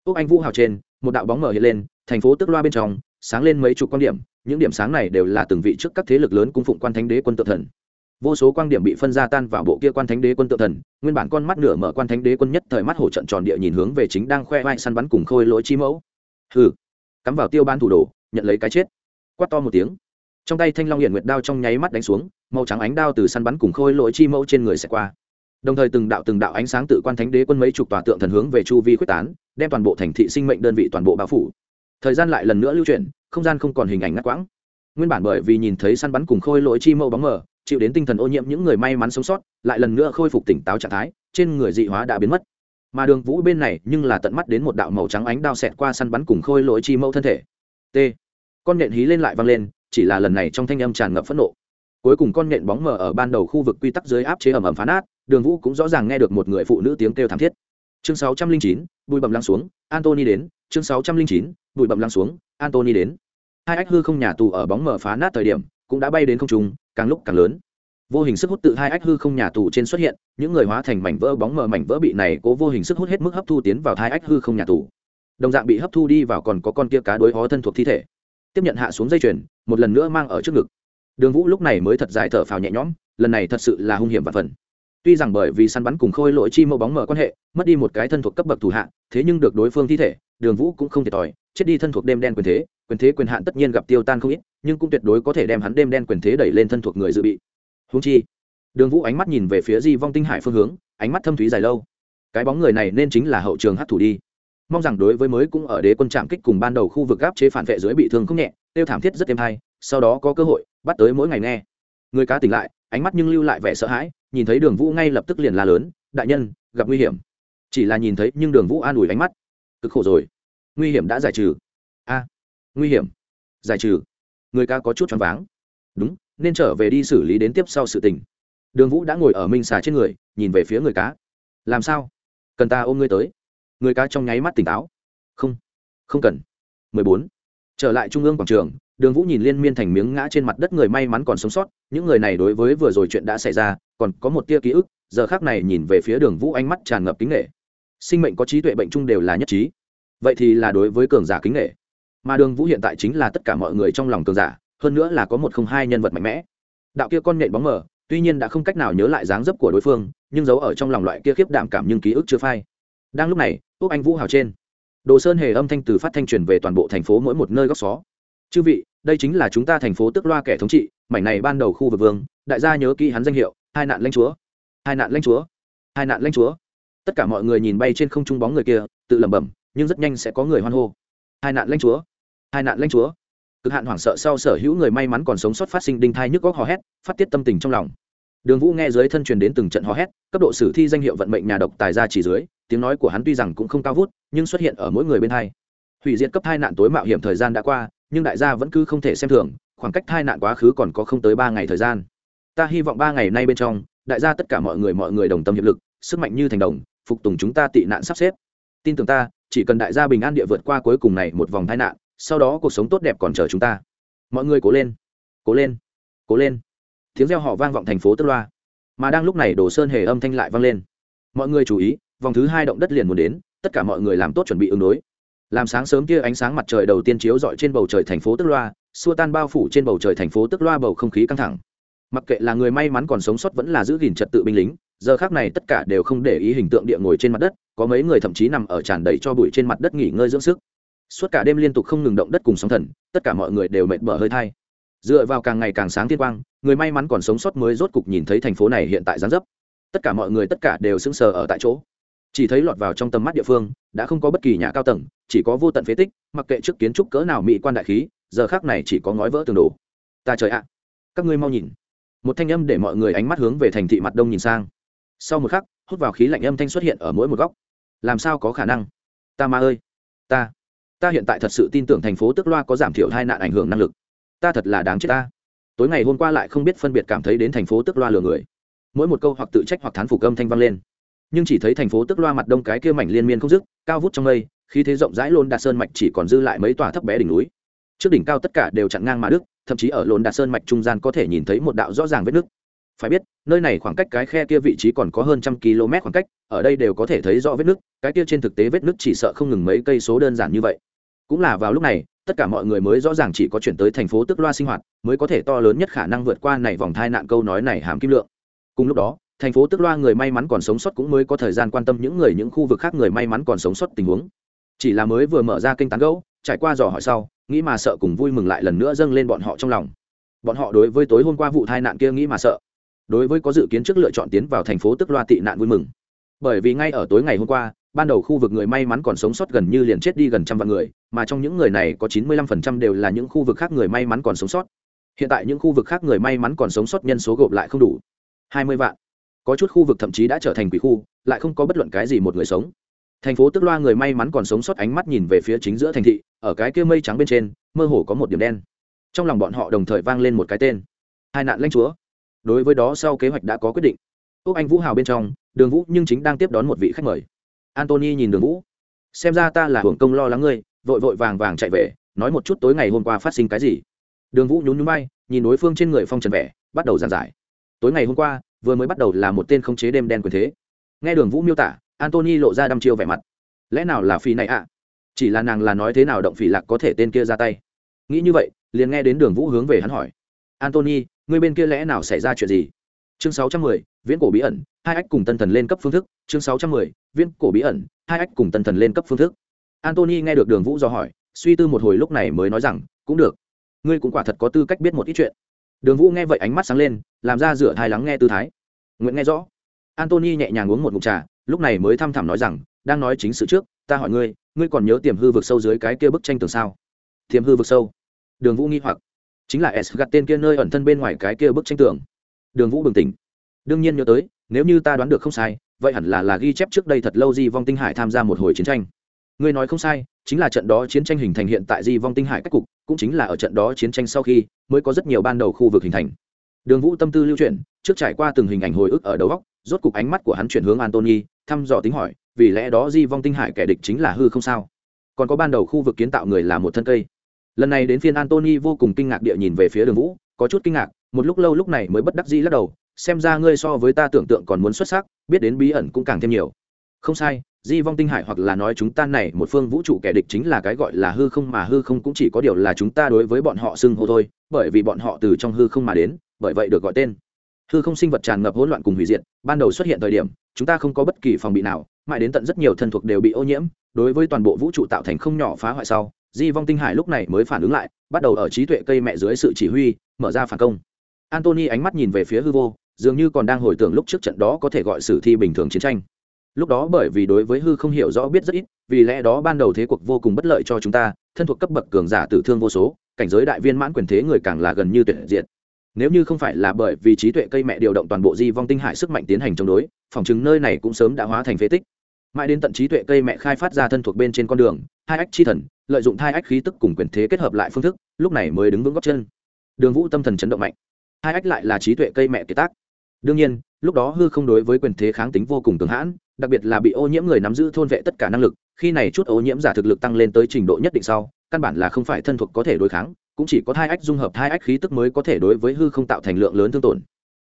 Úc anh vũ hào trên, một đạo bóng mở hiện lên, thành phố tức loa bên trong, sáng lên mấy chục quan điểm, những điểm sáng này đều là từng vị trước các thế lực lớn cung phụng quan thánh đế quân tự thần vô số quan điểm bị phân ra tan vào bộ kia quan thánh đế quân tự thần, nguyên bản con mắt nửa mở quan thánh đế quân nhất thời mắt hổ trận tròn địa nhìn hướng về chính đang khoe vai săn bắn cùng khôi lỗi chi mẫu. Hừ, cắm vào tiêu ban thủ đồ, nhận lấy cái chết. Quát to một tiếng. Trong tay thanh long hiển nguyệt đao trong nháy mắt đánh xuống, màu trắng ánh đao từ săn bắn cùng khôi lỗi chi mẫu trên người sẽ qua. Đồng thời từng đạo từng đạo ánh sáng tự quan thánh đế quân mấy chục tòa tượng thần hướng về chu vi quyết tán, đem toàn bộ thành thị sinh mệnh đơn vị toàn bộ bao phủ. Thời gian lại lần nữa lưu chuyển, không gian không còn hình ảnh ngắt quãng. Nguyên bản bởi vì nhìn thấy săn bắn cùng khôi lỗi chi mẫu bóng mờ chịu đến tinh thần ô nhiễm những người may mắn sống sót, lại lần nữa khôi phục tỉnh táo trạng thái, trên người dị hóa đã biến mất. Mà đường vũ bên này nhưng là tận mắt đến một đạo màu trắng ánh đao xẹt qua săn bắn cùng khôi lỗi chi mẫu thân thể. T. Con nhện hí lên lại vang lên, chỉ là lần này trong thanh âm tràn ngập phẫn nộ. Cuối cùng con nhện bóng mờ ở ban đầu khu vực quy tắc dưới áp chế ẩm ẩm phá nát, đường vũ cũng rõ ràng nghe được một người phụ nữ tiếng kêu thảm thiết. Chương sáu trăm linh chín, bụi bầm lăng xuống antony đến. Chương sáu trăm linh chín, bụi bầm lăng xuống antony đến. Hai ách hư không nhà tù ở bóng mở phá nát thời điểm, cũng đã bay đến không trung càng lúc càng lớn. Vô hình sức hút tự hai ách hư không nhà tù trên xuất hiện, những người hóa thành mảnh vỡ bóng mờ mảnh vỡ bị này cố vô hình sức hút hết mức hấp thu tiến vào hai ách hư không nhà tù. Đồng dạng bị hấp thu đi vào còn có con kia cá đối hó thân thuộc thi thể. Tiếp nhận hạ xuống dây chuyền, một lần nữa mang ở trước ngực. Đường vũ lúc này mới thật dài thở phào nhẹ nhõm, lần này thật sự là hung hiểm và phần. Tuy rằng bởi vì săn bắn cùng khôi lỗi chi mẫu bóng mở quan hệ, mất đi một cái thân thuộc cấp bậc thủ hạ thế nhưng được đối phương thi thể, đường vũ cũng không thiệt thòi, chết đi thân thuộc đêm đen quyền thế quyền thế quyền hạn tất nhiên gặp tiêu tan không ít, nhưng cũng tuyệt đối có thể đem hắn đêm đen quyền thế đẩy lên thân thuộc người dự bị. Húng chi, đường vũ ánh mắt nhìn về phía di vong tinh hải phương hướng, ánh mắt thâm thúy dài lâu. Cái bóng người này nên chính là hậu trường hát thủ đi. Mong rằng đối với mới cũng ở đế quân trạm kích cùng ban đầu khu vực gáp chế phản vệ dưới bị thương không nhẹ, tiêu thảm thiết rất êm hay, sau đó có cơ hội, bắt tới mỗi ngày nghe. Người cá tỉnh lại, ánh mắt nhưng lưu lại vẻ sợ hãi, nhìn thấy đường vũ ngay lập tức liền la lớn, đại nhân, gặp nguy hiểm chỉ là nhìn thấy nhưng đường vũ an ủi ánh mắt. Cực khổ rồi. Nguy hiểm đã giải trừ. A, nguy hiểm. Giải trừ. Người ca có chút choáng váng. Đúng, nên trở về đi xử lý đến tiếp sau sự tình. Đường vũ đã ngồi ở minh xà trên người, nhìn về phía người cá làm sao? Cần ta ôm ngươi tới? Người cá trong nháy mắt tỉnh táo. Không không cần. 14. trở lại trung ương quảng trường, đường vũ nhìn liên miên thành miếng ngã trên mặt đất người may mắn còn sống sót. Những người này đối với vừa rồi chuyện đã xảy ra, còn có một tia ký ức. Giờ khác này nhìn về phía đường vũ ánh mắt tràn ngập kính nghệ sinh mệnh có trí tuệ bệnh chung đều là nhất trí. Vậy thì là đối với cường giả kính nghệ mà đường vũ hiện tại chính là tất cả mọi người trong lòng cường giả, hơn nữa là có một không hai nhân vật mạnh mẽ. Đạo kia con nhện bóng mờ, tuy nhiên đã không cách nào nhớ lại dáng dấp của đối phương, nhưng giấu ở trong lòng loại kia khiếp đảm cảm nhưng ký ức chưa phai. Đang lúc này, úc anh vũ hào trên. Đồ sơn hề âm thanh từ phát thanh truyền về toàn bộ thành phố mỗi một nơi góc xó. Chư vị, đây chính là chúng ta thành phố tức loa kẻ thống trị, mảnh này ban đầu khu vực vương, đại gia nhớ kỹ hắn danh hiệu, hai nạn lãnh chúa. Hai nạn lãnh chúa. Hai nạn lãnh chúa tất cả mọi người nhìn bay trên không trung bóng người kia, tự lẩm bẩm, nhưng rất nhanh sẽ có người hoan hô. Hai nạn lãnh chúa, hai nạn lãnh chúa. Cực hạn hoảng sợ sau sở hữu người may mắn còn sống sót phát sinh đinh thai nhức góc hò hét, phát tiết tâm tình trong lòng. Đường vũ nghe dưới thân truyền đến từng trận hò hét, cấp độ sử thi danh hiệu vận mệnh nhà độc tài ra chỉ dưới, tiếng nói của hắn tuy rằng cũng không cao vút, nhưng xuất hiện ở mỗi người bên hai. Hủy diệt cấp hai nạn tối mạo hiểm thời gian đã qua, nhưng đại gia vẫn cứ không thể xem thường, khoảng cách hai nạn quá khứ còn có không tới ba ngày thời gian. Ta hy vọng ba ngày nay bên trong, đại gia tất cả mọi người mọi người đồng tâm hiệp lực, sức mạnh như thành đồng phục tùng chúng ta tị nạn sắp xếp. Tin tưởng ta, chỉ cần đại gia bình an địa vượt qua cuối cùng này một vòng tai nạn, sau đó cuộc sống tốt đẹp còn chờ chúng ta. Mọi người cố lên cố lên cố lên. Tiếng reo họ vang vọng thành phố tức loa. Mà đang lúc này đồ sơn hề âm thanh lại vang lên. Mọi người chú ý, vòng thứ hai động đất liền muốn đến, tất cả mọi người làm tốt chuẩn bị ứng đối. Làm sáng sớm kia ánh sáng mặt trời đầu tiên chiếu rọi trên bầu trời thành phố tức loa, xua tan bao phủ trên bầu trời thành phố tức loa bầu không khí căng thẳng. Mặc kệ là người may mắn còn sống sót vẫn là giữ gìn trật tự binh lính giờ khác này tất cả đều không để ý hình tượng địa ngồi trên mặt đất, có mấy người thậm chí nằm ở tràn đầy cho bụi trên mặt đất nghỉ ngơi dưỡng sức. Suốt cả đêm liên tục không ngừng động đất cùng sóng thần, tất cả mọi người đều mệt bở hơi thai. Dựa vào càng ngày càng sáng thiên quang, người may mắn còn sống sót mới rốt cục nhìn thấy thành phố này hiện tại gián dấp. Tất cả mọi người tất cả đều sững sờ ở tại chỗ. Chỉ thấy lọt vào trong tầm mắt địa phương, đã không có bất kỳ nhà cao tầng, chỉ có vô tận phế tích, mặc kệ trước kiến trúc cỡ nào mỹ quan đại khí, giờ khác này chỉ có ngói vỡ tường đổ. Ta trời ạ. Các ngươi mau nhìn. Một thanh âm để mọi người ánh mắt hướng về thành thị mặt đông nhìn sang sau một khắc, hút vào khí lạnh âm thanh xuất hiện ở mỗi một góc. Làm sao có khả năng? Ta ma ơi! Ta! Ta hiện tại thật sự tin tưởng thành phố tức loa có giảm thiểu hai nạn ảnh hưởng năng lực. Ta thật là đáng chết ta. Tối ngày hôm qua lại không biết phân biệt cảm thấy đến thành phố tức loa lừa người. Mỗi một câu hoặc tự trách hoặc thán phục âm thanh vang lên. Nhưng chỉ thấy thành phố tức loa mặt đông cái kia mảnh liên miên không dứt, cao vút trong mây khi thế rộng rãi lôn đạt sơn mạch chỉ còn dư lại mấy tòa thấp bé đỉnh núi. Trước đỉnh cao tất cả đều chặn ngang mà đức thậm chí ở lôn đạt sơn mạch trung gian có thể nhìn thấy một đạo rõ ràng vết nứt phải biết, nơi này khoảng cách cái khe kia vị trí còn có hơn trăm km khoảng cách, ở đây đều có thể thấy rõ vết nước, cái kia trên thực tế vết nước chỉ sợ không ngừng mấy cây số đơn giản như vậy. Cũng là vào lúc này, tất cả mọi người mới rõ ràng chỉ có chuyển tới thành phố tức loa sinh hoạt, mới có thể to lớn nhất khả năng vượt qua này vòng thai nạn câu nói này hàm kim lượng. Cùng lúc đó, thành phố tức loa người may mắn còn sống sót cũng mới có thời gian quan tâm những người, những khu vực khác người may mắn còn sống sót tình huống. Chỉ là mới vừa mở ra kênh tán gẫu, trải qua dò hỏi sau, nghĩ mà sợ cùng vui mừng lại lần nữa dâng lên bọn họ trong lòng. Bọn họ đối với tối hôm qua vụ tai nạn kia nghĩ mà sợ đối với có dự kiến trước lựa chọn tiến vào thành phố tức loa tị nạn vui mừng. Bởi vì ngay ở tối ngày hôm qua, ban đầu khu vực người may mắn còn sống sót gần như liền chết đi gần trăm vạn người, mà trong những người này có chín mươi lăm phần trăm đều là những khu vực khác người may mắn còn sống sót. Hiện tại những khu vực khác người may mắn còn sống sót nhân số gộp lại không đủ. hai mươi vạn. Có chút khu vực thậm chí đã trở thành quỷ khu, lại không có bất luận cái gì một người sống. Thành phố tức loa người may mắn còn sống sót ánh mắt nhìn về phía chính giữa thành thị, ở cái kia mây trắng bên trên, mơ hồ có một điểm đen. Trong lòng bọn họ đồng thời vang lên một cái tên. Hai nạn lanh chúa đối với đó sau kế hoạch đã có quyết định. Úc anh vũ hào bên trong, đường vũ nhưng chính đang tiếp đón một vị khách mời. Antony nhìn đường vũ. Xem ra ta là hưởng công lo lắng ngươi, vội vội vàng vàng chạy về, nói một chút tối ngày hôm qua phát sinh cái gì. Đường vũ nhún nhún bay nhìn đối phương trên người phong trần vẻ, bắt đầu giàn giải. Tối ngày hôm qua, vừa mới bắt đầu là một tên không chế đêm đen quyền thế. Nghe đường vũ miêu tả, antony lộ ra đăm chiêu vẻ mặt. Lẽ nào là phi này ạ? Chỉ là nàng là nói thế nào động phỉ lạc có thể tên kia ra tay. Nghĩ như vậy, liền nghe đến đường vũ hướng về hắn hỏi antony người bên kia lẽ nào xảy ra chuyện gì? Chương sáu trăm mười, viễn cổ bí ẩn, hai ách cùng tân thần lên cấp phương thức. Chương sáu trăm mười, viễn cổ bí ẩn, hai ách cùng tân thần lên cấp phương thức. Antony nghe được đường vũ do hỏi, suy tư một hồi lúc này mới nói rằng, cũng được. Ngươi cũng quả thật có tư cách biết một ít chuyện. Đường vũ nghe vậy ánh mắt sáng lên, làm ra rửa thai lắng nghe tư thái. Nguyện nghe rõ. Antony nhẹ nhàng uống một ngụm trà, lúc này mới thăm thẳm nói rằng, đang nói chính sự trước, ta hỏi ngươi ngươi còn nhớ tiềm hư vực sâu dưới cái kia bức tranh tường sao? Tiềm hư vực sâu? Đường vũ nghi hoặc chính là s gặt tên kia nơi ẩn thân bên ngoài cái kia bức tranh tường. Đường vũ bừng tỉnh. Đương nhiên nhớ tới, nếu như ta đoán được không sai, vậy hẳn là là ghi chép trước đây thật lâu di vong tinh hải tham gia một hồi chiến tranh. Ngươi nói không sai, chính là trận đó chiến tranh hình thành hiện tại di vong tinh hải cách cục, cũng chính là ở trận đó chiến tranh sau khi, mới có rất nhiều ban đầu khu vực hình thành. Đường vũ tâm tư lưu chuyển, trước trải qua từng hình ảnh hồi ức ở đầu góc, rốt cục ánh mắt của hắn chuyển hướng antony, thăm dò tính hỏi, vì lẽ đó di vong tinh hải kẻ địch chính là hư không sao? Còn có ban đầu khu vực kiến tạo người là một thân cây lần này đến phiên antony vô cùng kinh ngạc địa nhìn về phía đường vũ, có chút kinh ngạc, một lúc lâu lúc này mới bất đắc dĩ lắc đầu, xem ra ngươi so với ta tưởng tượng còn muốn xuất sắc, biết đến bí ẩn cũng càng thêm nhiều. Không sai, di vong tinh hải hoặc là nói chúng ta này một phương vũ trụ kẻ địch chính là cái gọi là hư không mà hư không cũng chỉ có điều là chúng ta đối với bọn họ xưng hô thôi, bởi vì bọn họ từ trong hư không mà đến, bởi vậy được gọi tên. Hư không sinh vật tràn ngập hỗn loạn cùng hủy diệt, ban đầu xuất hiện thời điểm, chúng ta không có bất kỳ phòng bị nào, mãi đến tận rất nhiều thân thuộc đều bị ô nhiễm, đối với toàn bộ vũ trụ tạo thành không nhỏ phá hoại sau di vong tinh hải lúc này mới phản ứng lại, bắt đầu ở trí tuệ cây mẹ dưới sự chỉ huy, mở ra phản công. Antony ánh mắt nhìn về phía hư vô, dường như còn đang hồi tưởng lúc trước trận đó có thể gọi sử thi bình thường chiến tranh. Lúc đó bởi vì đối với hư không hiểu rõ biết rất ít, vì lẽ đó ban đầu thế cuộc vô cùng bất lợi cho chúng ta, thân thuộc cấp bậc cường giả tử thương vô số, cảnh giới đại viên mãn quyền thế người càng là gần như tuyệt diện nếu như không phải là bởi vì trí tuệ cây mẹ điều động toàn bộ di vong tinh hải sức mạnh tiến hành chống đối, phòng chứng nơi này cũng sớm đã hóa thành phế tích. Mãi đến tận trí tuệ cây mẹ khai phát ra thân thuộc bên trên con đường, hai ách chi thần lợi dụng hai ách khí tức cùng quyền thế kết hợp lại phương thức, lúc này mới đứng vững góc chân. Đường vũ tâm thần chấn động mạnh. Hai ách lại là trí tuệ cây mẹ kế tác. Đương nhiên, lúc đó hư không đối với quyền thế kháng tính vô cùng cường hãn, đặc biệt là bị ô nhiễm người nắm giữ thôn vệ tất cả năng lực, khi này chút ô nhiễm giả thực lực tăng lên tới trình độ nhất định sau, căn bản là không phải thân thuộc có thể đối kháng, cũng chỉ có hai ách dung hợp hai ách khí tức mới có thể đối với hư không tạo thành lượng lớn thương tổn.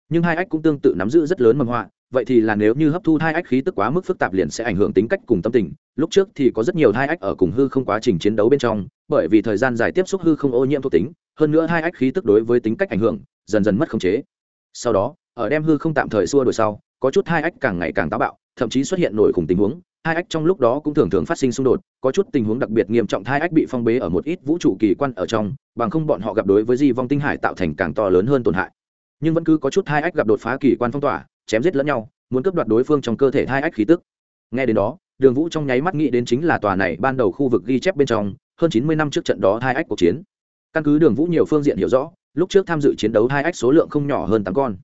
Nhưng hai ách cũng tương tự nắm giữ rất lớn mầm họa vậy thì là nếu như hấp thu hai ách khí tức quá mức phức tạp liền sẽ ảnh hưởng tính cách cùng tâm tình. Lúc trước thì có rất nhiều hai ách ở cùng hư không quá trình chiến đấu bên trong, bởi vì thời gian dài tiếp xúc hư không ô nhiễm thuộc tính, hơn nữa hai ách khí tức đối với tính cách ảnh hưởng, dần dần mất khống chế. Sau đó, ở đem hư không tạm thời xua đổi sau, có chút hai ách càng ngày càng táo bạo, thậm chí xuất hiện nổi khủng tình huống hai ách trong lúc đó cũng thường thường phát sinh xung đột, có chút tình huống đặc biệt nghiêm trọng hai ách bị phong bế ở một ít vũ trụ kỳ quan ở trong, bằng không bọn họ gặp đối với di vong tinh hải tạo thành càng to lớn hơn tổn hại. Nhưng vẫn cứ có chút hai ách gặp đột phá kỳ quan phong tỏa chém giết lẫn nhau, muốn cướp đoạt đối phương trong cơ thể hai ách khí tức. Nghe đến đó, đường vũ trong nháy mắt nghĩ đến chính là tòa này ban đầu khu vực ghi chép bên trong, hơn chín mươi năm trước trận đó hai ách cuộc chiến. Căn cứ đường vũ nhiều phương diện hiểu rõ, lúc trước tham dự chiến đấu hai ách số lượng không nhỏ hơn tám con.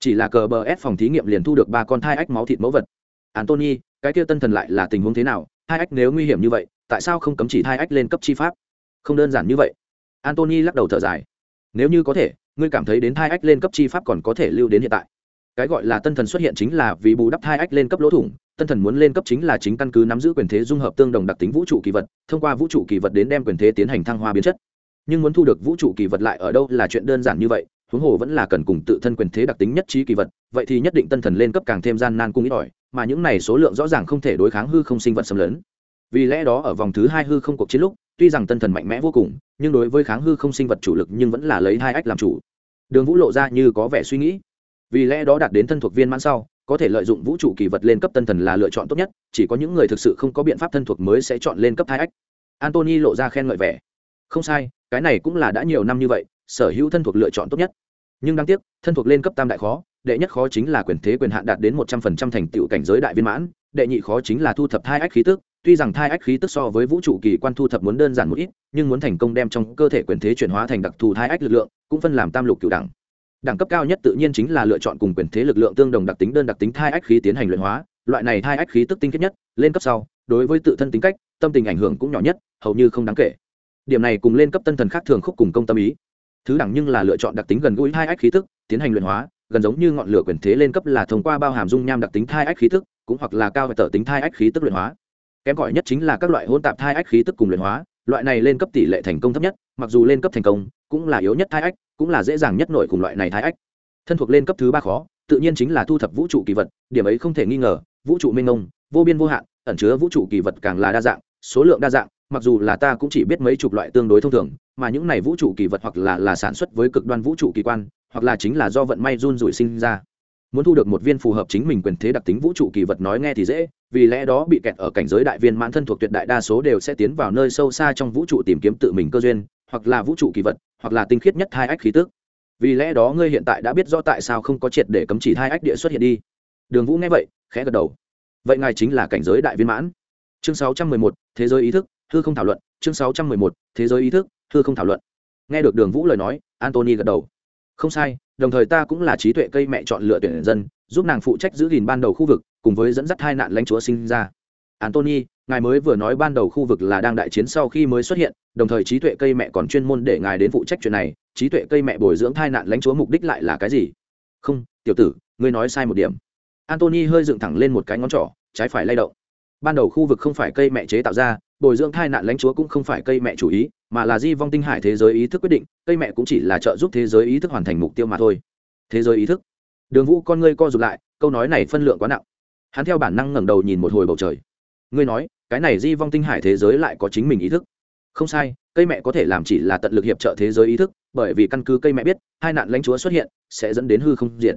Chỉ là cờ bờ ép phòng thí nghiệm liền thu được ba con hai ách máu thịt mẫu vật. Antony cái kia tân thần lại là tình huống thế nào? Hai ách nếu nguy hiểm như vậy, tại sao không cấm chỉ hai ách lên cấp chi pháp? Không đơn giản như vậy. Antony lắc đầu thở dài. Nếu như có thể, ngươi cảm thấy đến hai ách lên cấp chi pháp còn có thể lưu đến hiện tại cái gọi là tân thần xuất hiện chính là vì bù đắp hai ách lên cấp lỗ thủng, tân thần muốn lên cấp chính là chính căn cứ nắm giữ quyền thế dung hợp tương đồng đặc tính vũ trụ kỳ vật, thông qua vũ trụ kỳ vật đến đem quyền thế tiến hành thăng hoa biến chất. Nhưng muốn thu được vũ trụ kỳ vật lại ở đâu là chuyện đơn giản như vậy, huống hồ vẫn là cần cùng tự thân quyền thế đặc tính nhất trí kỳ vật, vậy thì nhất định tân thần lên cấp càng thêm gian nan cung ít ỏi, mà những này số lượng rõ ràng không thể đối kháng hư không sinh vật xâm lấn. Vì lẽ đó ở vòng thứ hai hư không cuộc chiến lúc, tuy rằng tân thần mạnh mẽ vô cùng, nhưng đối với kháng hư không sinh vật chủ lực nhưng vẫn là lấy hai ách làm chủ. Đường vũ lộ ra như có vẻ suy nghĩ vì lẽ đó đạt đến thân thuộc viên mãn sau, có thể lợi dụng vũ trụ kỳ vật lên cấp tân thần là lựa chọn tốt nhất, chỉ có những người thực sự không có biện pháp thân thuộc mới sẽ chọn lên cấp hai ách. Antony lộ ra khen ngợi vẻ. Không sai, cái này cũng là đã nhiều năm như vậy, sở hữu thân thuộc lựa chọn tốt nhất. Nhưng đáng tiếc, thân thuộc lên cấp tam đại khó, đệ nhất khó chính là quyền thế quyền hạn đạt đến một trăm phần trăm thành tựu cảnh giới đại viên mãn, đệ nhị khó chính là thu thập hai ách khí tức. Tuy rằng thai ách khí tức so với vũ trụ kỳ quan thu thập muốn đơn giản một ít, nhưng muốn thành công đem trong cơ thể quyền thế chuyển hóa thành đặc thù thai ách lực lượng, cũng phân làm tam lục cựu đẳng đẳng cấp cao nhất tự nhiên chính là lựa chọn cùng quyền thế lực lượng tương đồng đặc tính đơn đặc tính thai ách khí tiến hành luyện hóa, loại này thai ách khí tức tinh khiết nhất, lên cấp sau, đối với tự thân tính cách, tâm tình ảnh hưởng cũng nhỏ nhất, hầu như không đáng kể. Điểm này cùng lên cấp tân thần khác thường khúc cùng công tâm ý. Thứ đẳng nhưng là lựa chọn đặc tính gần gũi hai ách khí tức, tiến hành luyện hóa, gần giống như ngọn lửa quyền thế lên cấp là thông qua bao hàm dung nham đặc tính thai ách khí tức, cũng hoặc là cao và tở tính thai ách khí tức luyện hóa. Kém gọi nhất chính là các loại hỗn tạp thai ách khí tức cùng luyện hóa, loại này lên cấp tỷ lệ thành công thấp nhất, mặc dù lên cấp thành công cũng là yếu nhất thai ách, cũng là dễ dàng nhất nổi cùng loại này thai ách. Thân thuộc lên cấp thứ ba khó, tự nhiên chính là thu thập vũ trụ kỳ vật, điểm ấy không thể nghi ngờ, vũ trụ mênh mông, vô biên vô hạn, ẩn chứa vũ trụ kỳ vật càng là đa dạng, số lượng đa dạng, mặc dù là ta cũng chỉ biết mấy chục loại tương đối thông thường, mà những này vũ trụ kỳ vật hoặc là là sản xuất với cực đoan vũ trụ kỳ quan, hoặc là chính là do vận may run rủi sinh ra. Muốn thu được một viên phù hợp chính mình quyền thế đặc tính vũ trụ kỳ vật nói nghe thì dễ, vì lẽ đó bị kẹt ở cảnh giới đại viên mãn thân thuộc tuyệt đại đa số đều sẽ tiến vào nơi sâu xa trong vũ trụ tìm kiếm tự mình cơ duyên, hoặc là vũ trụ kỳ vật hoặc là tinh khiết nhất hai ách khí tức. Vì lẽ đó ngươi hiện tại đã biết rõ tại sao không có triệt để cấm chỉ hai ách địa xuất hiện đi. Đường vũ nghe vậy khẽ gật đầu. Vậy ngài chính là cảnh giới đại viên mãn. Chương 611, thế giới ý thức hư không thảo luận. Chương 611, thế giới ý thức hư không thảo luận. Nghe được đường vũ lời nói antony gật đầu. Không sai đồng thời ta cũng là trí tuệ cây mẹ chọn lựa tuyển dân giúp nàng phụ trách giữ gìn ban đầu khu vực cùng với dẫn dắt hai nạn lãnh chúa sinh ra. Antony ngài mới vừa nói ban đầu khu vực là đang đại chiến sau khi mới xuất hiện, đồng thời trí tuệ cây mẹ còn chuyên môn để ngài đến phụ trách chuyện này, trí tuệ cây mẹ bồi dưỡng thai nạn lãnh chúa mục đích lại là cái gì? Không, tiểu tử, ngươi nói sai một điểm. Antony hơi dựng thẳng lên một cái ngón trỏ, trái phải lay động. Ban đầu khu vực không phải cây mẹ chế tạo ra, bồi dưỡng thai nạn lãnh chúa cũng không phải cây mẹ chủ ý, mà là di vong tinh hải thế giới ý thức quyết định, cây mẹ cũng chỉ là trợ giúp thế giới ý thức hoàn thành mục tiêu mà thôi. Thế giới ý thức. Đường vũ con ngươi co rụt lại, câu nói này phân lượng quá nặng. Hắn theo bản năng ngẩng đầu nhìn một hồi bầu trời ngươi nói, cái này di vong tinh hải thế giới lại có chính mình ý thức. Không sai, cây mẹ có thể làm chỉ là tận lực hiệp trợ thế giới ý thức, bởi vì căn cứ cây mẹ biết, hai nạn lãnh chúa xuất hiện, sẽ dẫn đến hư không diện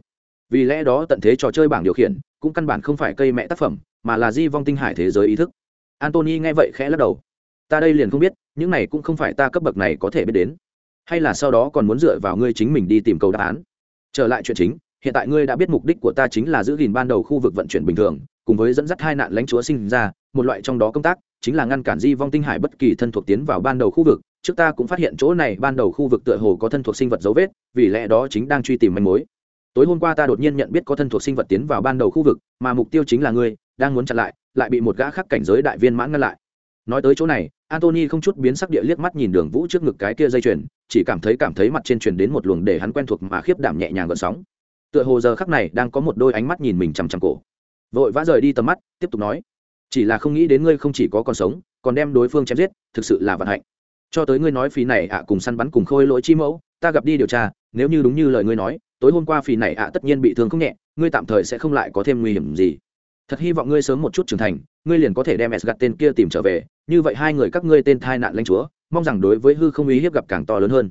vì lẽ đó tận thế trò chơi bảng điều khiển, cũng căn bản không phải cây mẹ tác phẩm, mà là di vong tinh hải thế giới ý thức. Antony nghe vậy khẽ lắc đầu. Ta đây liền không biết, những này cũng không phải ta cấp bậc này có thể biết đến. Hay là sau đó còn muốn dựa vào ngươi chính mình đi tìm cầu đáp án. Trở lại chuyện chính, hiện tại ngươi đã biết mục đích của ta chính là giữ gìn ban đầu khu vực vận chuyển bình thường cùng với dẫn dắt hai nạn lãnh chúa sinh ra, một loại trong đó công tác chính là ngăn cản di vong tinh hải bất kỳ thân thuộc tiến vào ban đầu khu vực. Trước ta cũng phát hiện chỗ này ban đầu khu vực tựa hồ có thân thuộc sinh vật dấu vết, vì lẽ đó chính đang truy tìm manh mối. Tối hôm qua ta đột nhiên nhận biết có thân thuộc sinh vật tiến vào ban đầu khu vực, mà mục tiêu chính là ngươi, đang muốn chặn lại lại bị một gã khác cảnh giới đại viên mãn ngăn lại. Nói tới chỗ này antony không chút biến sắc địa liếc mắt nhìn đường vũ trước ngực cái kia dây chuyền, chỉ cảm thấy cảm thấy mặt trên truyền đến một luồng để hắn quen thuộc mà khiếp đảm nhẹ nhàng gợn sóng. Tựa hồ giờ khắc này đang có một đôi ánh mắt nhìn mình chằm chằm cổ vội vã rời đi tầm mắt, tiếp tục nói, chỉ là không nghĩ đến ngươi không chỉ có còn sống, còn đem đối phương chém giết, thực sự là vận hạnh. Cho tới ngươi nói phí này ạ cùng săn bắn cùng khôi lỗi chi mẫu, ta gặp đi điều tra, nếu như đúng như lời ngươi nói, tối hôm qua phí này ạ tất nhiên bị thương không nhẹ, ngươi tạm thời sẽ không lại có thêm nguy hiểm gì. Thật hy vọng ngươi sớm một chút trưởng thành, ngươi liền có thể đem s gặt tên kia tìm trở về, như vậy hai người các ngươi tên thai nạn lãnh chúa, mong rằng đối với hư không ý hiếp gặp càng to lớn hơn.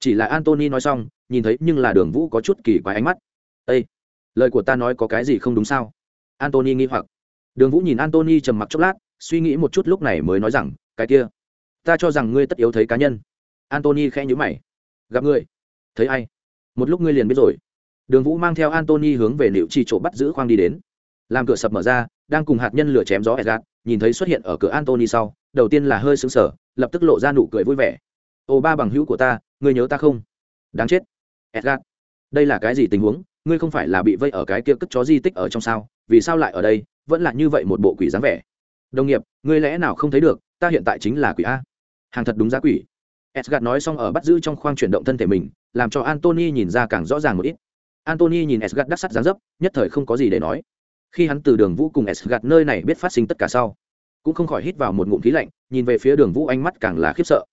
Chỉ là antony nói xong, nhìn thấy nhưng là đường vũ có chút kỳ quái ánh mắt. Ây lời của ta nói có cái gì không đúng sao? Antony nghi hoặc. Đường vũ nhìn antony trầm mặc chốc lát suy nghĩ một chút lúc này mới nói rằng cái kia ta cho rằng ngươi tất yếu thấy cá nhân. Antony khẽ nhữ mày. Gặp ngươi? Thấy ai? Một lúc ngươi liền biết rồi. Đường vũ mang theo antony hướng về liệu chi chỗ bắt giữ khoang đi đến. Làm cửa sập mở ra đang cùng hạt nhân lửa chém gió Edgar nhìn thấy xuất hiện ở cửa antony sau đầu tiên là hơi sững sờ lập tức lộ ra nụ cười vui vẻ. Ô ba bằng hữu của ta ngươi nhớ ta không? Đáng chết Edgar, đây là cái gì tình huống? Ngươi không phải là bị vây ở cái kia cất chó di tích ở trong sao, vì sao lại ở đây, vẫn là như vậy một bộ quỷ dáng vẻ. Đồng nghiệp, ngươi lẽ nào không thấy được, ta hiện tại chính là quỷ a. Hàng thật đúng giá quỷ. Edgard nói xong ở bắt giữ trong khoang chuyển động thân thể mình, làm cho antony nhìn ra càng rõ ràng một ít. Antony nhìn edgard đắc sắt dáng dấp, nhất thời không có gì để nói. Khi hắn từ đường vũ cùng edgard nơi này biết phát sinh tất cả sau, cũng không khỏi hít vào một ngụm khí lạnh, nhìn về phía đường vũ ánh mắt càng là khiếp sợ.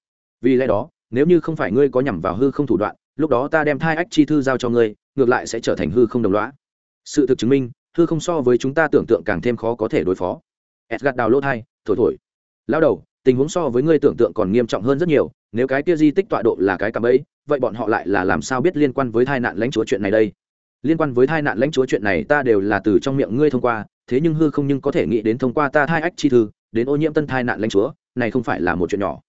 Vì lẽ đó, nếu như không phải ngươi có nhằm vào hư không thủ đoạn, lúc đó ta đem thai ách chi thư giao cho ngươi ngược lại sẽ trở thành hư không đồng loã sự thực chứng minh, hư không so với chúng ta tưởng tượng càng thêm khó có thể đối phó. Edgad đào lỗ thai, thổi thổi. Lao đầu, tình huống so với ngươi tưởng tượng còn nghiêm trọng hơn rất nhiều, nếu cái kia di tích tọa độ là cái cạm ấy vậy bọn họ lại là làm sao biết liên quan với tai nạn lãnh chúa chuyện này đây? Liên quan với tai nạn lãnh chúa chuyện này ta đều là từ trong miệng ngươi thông qua, thế nhưng hư không nhưng có thể nghĩ đến thông qua ta thai ách chi thư, đến ô nhiễm tân thai nạn lãnh chúa, này không phải là một chuyện nhỏ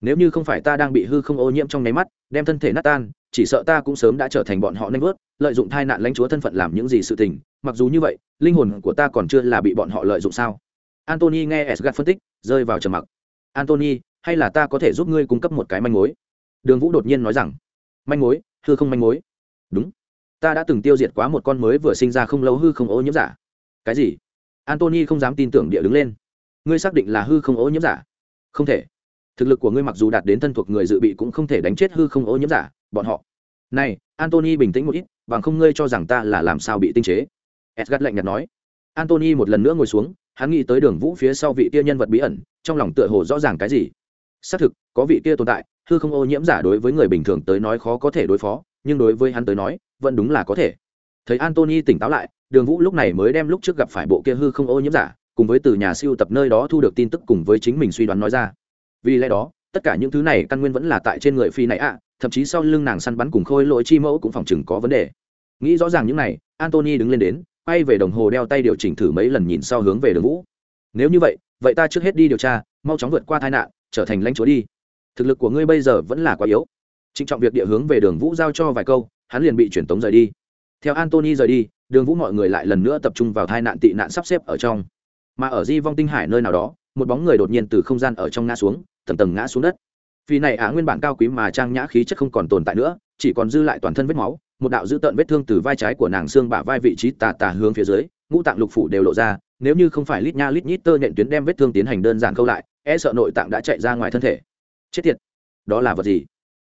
nếu như không phải ta đang bị hư không ô nhiễm trong nháy mắt, đem thân thể nát tan, chỉ sợ ta cũng sớm đã trở thành bọn họ nanh vớt, lợi dụng thai nạn lãnh chúa thân phận làm những gì sự tình. Mặc dù như vậy, linh hồn của ta còn chưa là bị bọn họ lợi dụng sao? Antony nghe s phân tích, rơi vào trầm mặc. Antony hay là ta có thể giúp ngươi cung cấp một cái manh mối? Đường vũ đột nhiên nói rằng, manh mối? Hư không manh mối? Đúng. Ta đã từng tiêu diệt quá một con mới vừa sinh ra không lâu hư không ô nhiễm giả. Cái gì? Antony không dám tin tưởng địa đứng lên. Ngươi xác định là hư không ô nhiễm giả? Không thể thực lực của ngươi mặc dù đạt đến thân thuộc người dự bị cũng không thể đánh chết hư không ô nhiễm giả, bọn họ. Này antony bình tĩnh một ít, bằng không ngươi cho rằng ta là làm sao bị tinh chế. Edgard lạnh nhạt nói. Antony một lần nữa ngồi xuống, hắn nghĩ tới đường vũ phía sau vị kia nhân vật bí ẩn, trong lòng tựa hồ rõ ràng cái gì. Xác thực, có vị kia tồn tại, hư không ô nhiễm giả đối với người bình thường tới nói khó có thể đối phó, nhưng đối với hắn tới nói, vẫn đúng là có thể. Thấy antony tỉnh táo lại, đường vũ lúc này mới đem lúc trước gặp phải bộ kia hư không ô nhiễm giả, cùng với từ nhà siêu tập nơi đó thu được tin tức cùng với chính mình suy đoán nói ra vì lẽ đó, tất cả những thứ này căn nguyên vẫn là tại trên người phi này ạ, thậm chí sau lưng nàng săn bắn cùng khôi lỗi chi mẫu cũng phòng chừng có vấn đề. Nghĩ rõ ràng những này antony đứng lên đến, quay về đồng hồ đeo tay điều chỉnh thử mấy lần nhìn sau hướng về đường vũ. Nếu như vậy vậy ta trước hết đi điều tra, mau chóng vượt qua tai nạn, trở thành lãnh chúa đi. Thực lực của ngươi bây giờ vẫn là quá yếu. Trịnh trọng việc địa hướng về đường vũ giao cho vài câu, hắn liền bị truyền tống rời đi. Theo antony rời đi, đường vũ mọi người lại lần nữa tập trung vào tai nạn tị nạn sắp xếp ở trong. Mà ở di vong tinh hải nơi nào đó một bóng người đột nhiên từ không gian ở trong ngã xuống, tầng tầng ngã xuống đất. Vì này á, nguyên bản cao quý mà trang nhã khí chất không còn tồn tại nữa, chỉ còn dư lại toàn thân vết máu, một đạo dữ tợn vết thương từ vai trái của nàng xương bả vai vị trí tà tà hướng phía dưới, ngũ tạng lục phủ đều lộ ra, nếu như không phải lít nha lít nhít tơ nhện tuyến đem vết thương tiến hành đơn giản câu lại e sợ nội tạng đã chạy ra ngoài thân thể. Chết tiệt, đó là vật gì?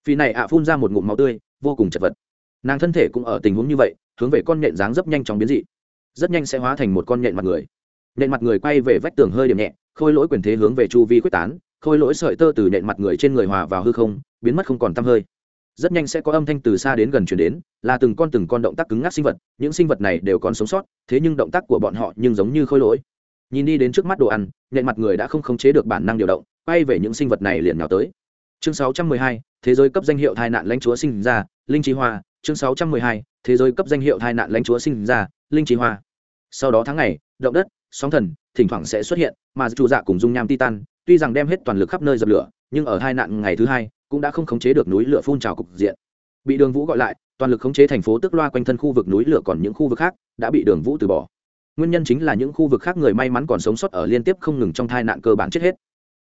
Vì này ạ phun ra một ngụm máu tươi, vô cùng chật vật. Nàng thân thể cũng ở tình huống như vậy, hướng về con nhện dáng dấp nhanh chóng biến dị, rất nhanh sẽ hóa thành một con nhện mặt người. Nhện mặt người quay về vách tường hơi điểm nhẹ khôi lỗi quyền thế hướng về chu vi quyết tán khôi lỗi sợi tơ từ nện mặt người trên người hòa vào hư không biến mất không còn tăm hơi. Rất nhanh sẽ có âm thanh từ xa đến gần chuyển đến là từng con từng con động tác cứng ngắc sinh vật những sinh vật này đều còn sống sót thế nhưng động tác của bọn họ nhưng giống như khôi lỗi. Nhìn đi đến trước mắt đồ ăn nện mặt người đã không khống chế được bản năng điều động quay về những sinh vật này liền nhào tới. Chương 612, thế giới cấp danh hiệu tai nạn lãnh chúa sinh ra linh trí hoa. Chương 612, thế giới cấp danh hiệu tai nạn lãnh chúa sinh ra linh trí hoa. Sau đó tháng ngày động đất sóng thần, thỉnh thoảng sẽ xuất hiện, mà chủ dạ cùng dung nham titan, tuy rằng đem hết toàn lực khắp nơi dập lửa, nhưng ở hai nạn ngày thứ hai, cũng đã không khống chế được núi lửa phun trào cục diện. Bị đường vũ gọi lại, toàn lực khống chế thành phố tức loa quanh thân khu vực núi lửa còn những khu vực khác, đã bị đường vũ từ bỏ. Nguyên nhân chính là những khu vực khác người may mắn còn sống sót ở liên tiếp không ngừng trong tai nạn cơ bản chết hết.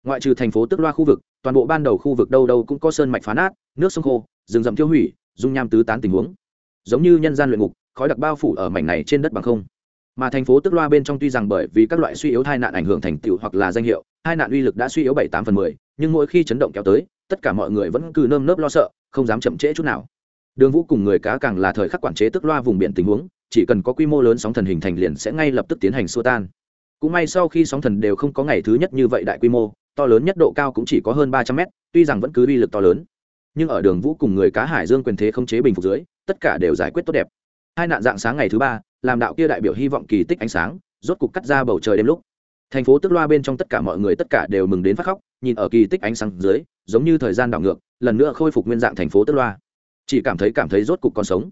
Ngoại trừ thành phố tức loa khu vực, toàn bộ ban đầu khu vực đâu đâu cũng có sơn mạch phá nát, nước sông khô, rừng rậm tiêu hủy, dung nham tứ tán tình huống. Giống như nhân gian luyện ngục, khói đặc bao phủ ở mảnh này trên đất bằng không mà thành phố tức loa bên trong tuy rằng bởi vì các loại suy yếu tai nạn ảnh hưởng thành tựu hoặc là danh hiệu hai nạn uy lực đã suy yếu bảy tám phần mười, nhưng mỗi khi chấn động kéo tới, tất cả mọi người vẫn cứ nơm nớp lo sợ, không dám chậm trễ chút nào. Đường vũ cùng người cá càng là thời khắc quản chế tức loa vùng biển tình huống, chỉ cần có quy mô lớn sóng thần hình thành liền sẽ ngay lập tức tiến hành xua tan. Cũng may sau khi sóng thần đều không có ngày thứ nhất như vậy đại quy mô, to lớn nhất độ cao cũng chỉ có hơn ba trăm mét, tuy rằng vẫn cứ uy lực to lớn. Nhưng ở đường vũ cùng người cá hải dương quyền thế không chế bình phục dưới, tất cả đều giải quyết tốt đẹp hai nạn dạng sáng ngày thứ ba, làm đạo kia đại biểu hy vọng kỳ tích ánh sáng, rốt cục cắt ra bầu trời đêm lúc. Thành phố tức loa bên trong tất cả mọi người tất cả đều mừng đến phát khóc, nhìn ở kỳ tích ánh sáng dưới, giống như thời gian đảo ngược, lần nữa khôi phục nguyên dạng thành phố tức loa. Chỉ cảm thấy cảm thấy rốt cục còn sống.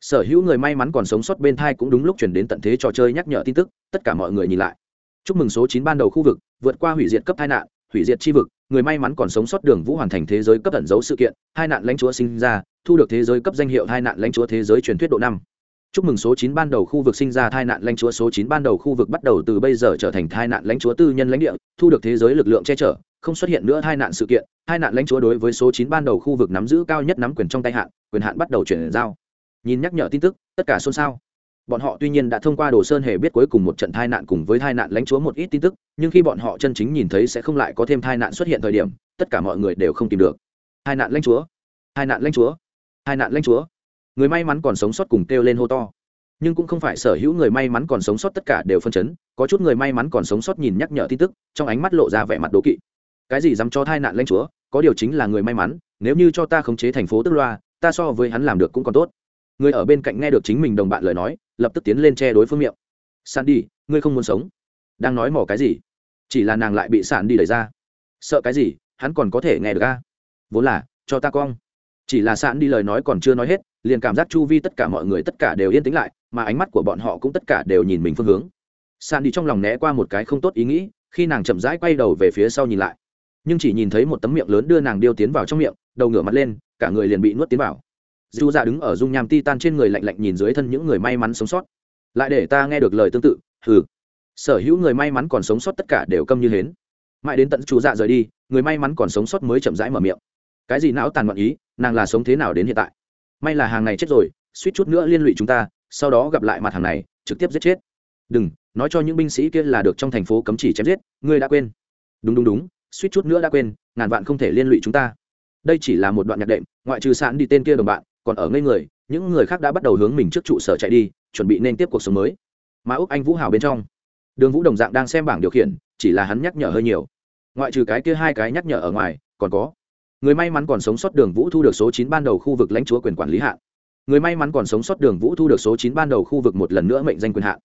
Sở hữu người may mắn còn sống sót bên thai cũng đúng lúc chuyển đến tận thế trò chơi nhắc nhở tin tức, tất cả mọi người nhìn lại. Chúc mừng số chín ban đầu khu vực, vượt qua hủy diệt cấp tai nạn, hủy diệt chi vực, người may mắn còn sống sót đường vũ hoàn thành thế giới cấp ẩn dấu sự kiện, hai nạn lãnh chúa sinh ra, thu được thế giới cấp danh hiệu hai nạn lãnh chúa thế giới truyền thuyết độ năm chúc mừng số chín ban đầu khu vực sinh ra tai nạn lãnh chúa. Số chín ban đầu khu vực bắt đầu từ bây giờ trở thành tai nạn lãnh chúa tư nhân lãnh địa, thu được thế giới lực lượng che chở, không xuất hiện nữa tai nạn sự kiện. Tai nạn lãnh chúa đối với số chín ban đầu khu vực nắm giữ cao nhất nắm quyền trong tay hạn, quyền hạn bắt đầu chuyển giao. Nhìn nhắc nhở tin tức, tất cả xôn xao. Bọn họ tuy nhiên đã thông qua đồ sơn hề biết cuối cùng một trận tai nạn cùng với tai nạn lãnh chúa một ít tin tức, nhưng khi bọn họ chân chính nhìn thấy sẽ không lại có thêm tai nạn xuất hiện thời điểm, tất cả mọi người đều không tìm được. Hai nạn lãnh chúa hai nạn lãnh chúa hai nạn lãnh chúa người may mắn còn sống sót cùng kêu lên hô to. Nhưng cũng không phải sở hữu người may mắn còn sống sót tất cả đều phân chấn, có chút người may mắn còn sống sót nhìn nhắc nhở tin tức, trong ánh mắt lộ ra vẻ mặt đố kỵ. Cái gì dám cho thai nạn lãnh chúa, có điều chính là người may mắn, nếu như cho ta khống chế thành phố tức loa, ta so với hắn làm được cũng còn tốt. Người ở bên cạnh nghe được chính mình đồng bạn lời nói, lập tức tiến lên che đối phương miệng. Sàn đi ngươi không muốn sống. Đang nói mỏ cái gì? Chỉ là nàng lại bị sàn đi đẩy ra. Sợ cái gì? Hắn còn có thể nghe được a? Vốn là, cho ta cong. Chỉ là sàn đi lời nói còn chưa nói hết liền cảm giác chu vi tất cả mọi người tất cả đều yên tĩnh lại, mà ánh mắt của bọn họ cũng tất cả đều nhìn mình phương hướng. San đi trong lòng né qua một cái không tốt ý nghĩ, khi nàng chậm rãi quay đầu về phía sau nhìn lại. Nhưng chỉ nhìn thấy một tấm miệng lớn đưa nàng điêu tiến vào trong miệng, đầu ngửa mặt lên, cả người liền bị nuốt tiến vào. Dù ra dạ đứng ở dung nham ti tan trên người lạnh lạnh nhìn dưới thân những người may mắn sống sót. Lại để ta nghe được lời tương tự, hừ. Sở hữu người may mắn còn sống sót tất cả đều câm như hến. Mãi đến tận chú dạ rời đi, người may mắn còn sống sót mới chậm rãi mở miệng. Cái gì não tàn loạn ý, nàng là sống thế nào đến hiện tại? May là hàng này chết rồi, suýt chút nữa liên lụy chúng ta, sau đó gặp lại mặt hàng này, trực tiếp giết chết. Đừng, nói cho những binh sĩ kia là được trong thành phố cấm chỉ chém giết, ngươi đã quên. Đúng đúng đúng, suýt chút nữa đã quên, ngàn vạn không thể liên lụy chúng ta. Đây chỉ là một đoạn nhạc đệm, ngoại trừ sạn đi tên kia đồng bạn, còn ở ngây người, những người khác đã bắt đầu hướng mình trước trụ sở chạy đi, chuẩn bị nên tiếp cuộc sống mới. Mà úc anh vũ hào bên trong, đường vũ đồng dạng đang xem bảng điều khiển, chỉ là hắn nhắc nhở hơi nhiều. Ngoại trừ cái kia hai cái nhắc nhở ở ngoài, còn có người may mắn còn sống sót đường vũ thu được số chín ban đầu khu vực lãnh chúa quyền quản lý hạn. Người may mắn còn sống sót đường vũ thu được số chín ban đầu khu vực một lần nữa mệnh danh quyền hạn.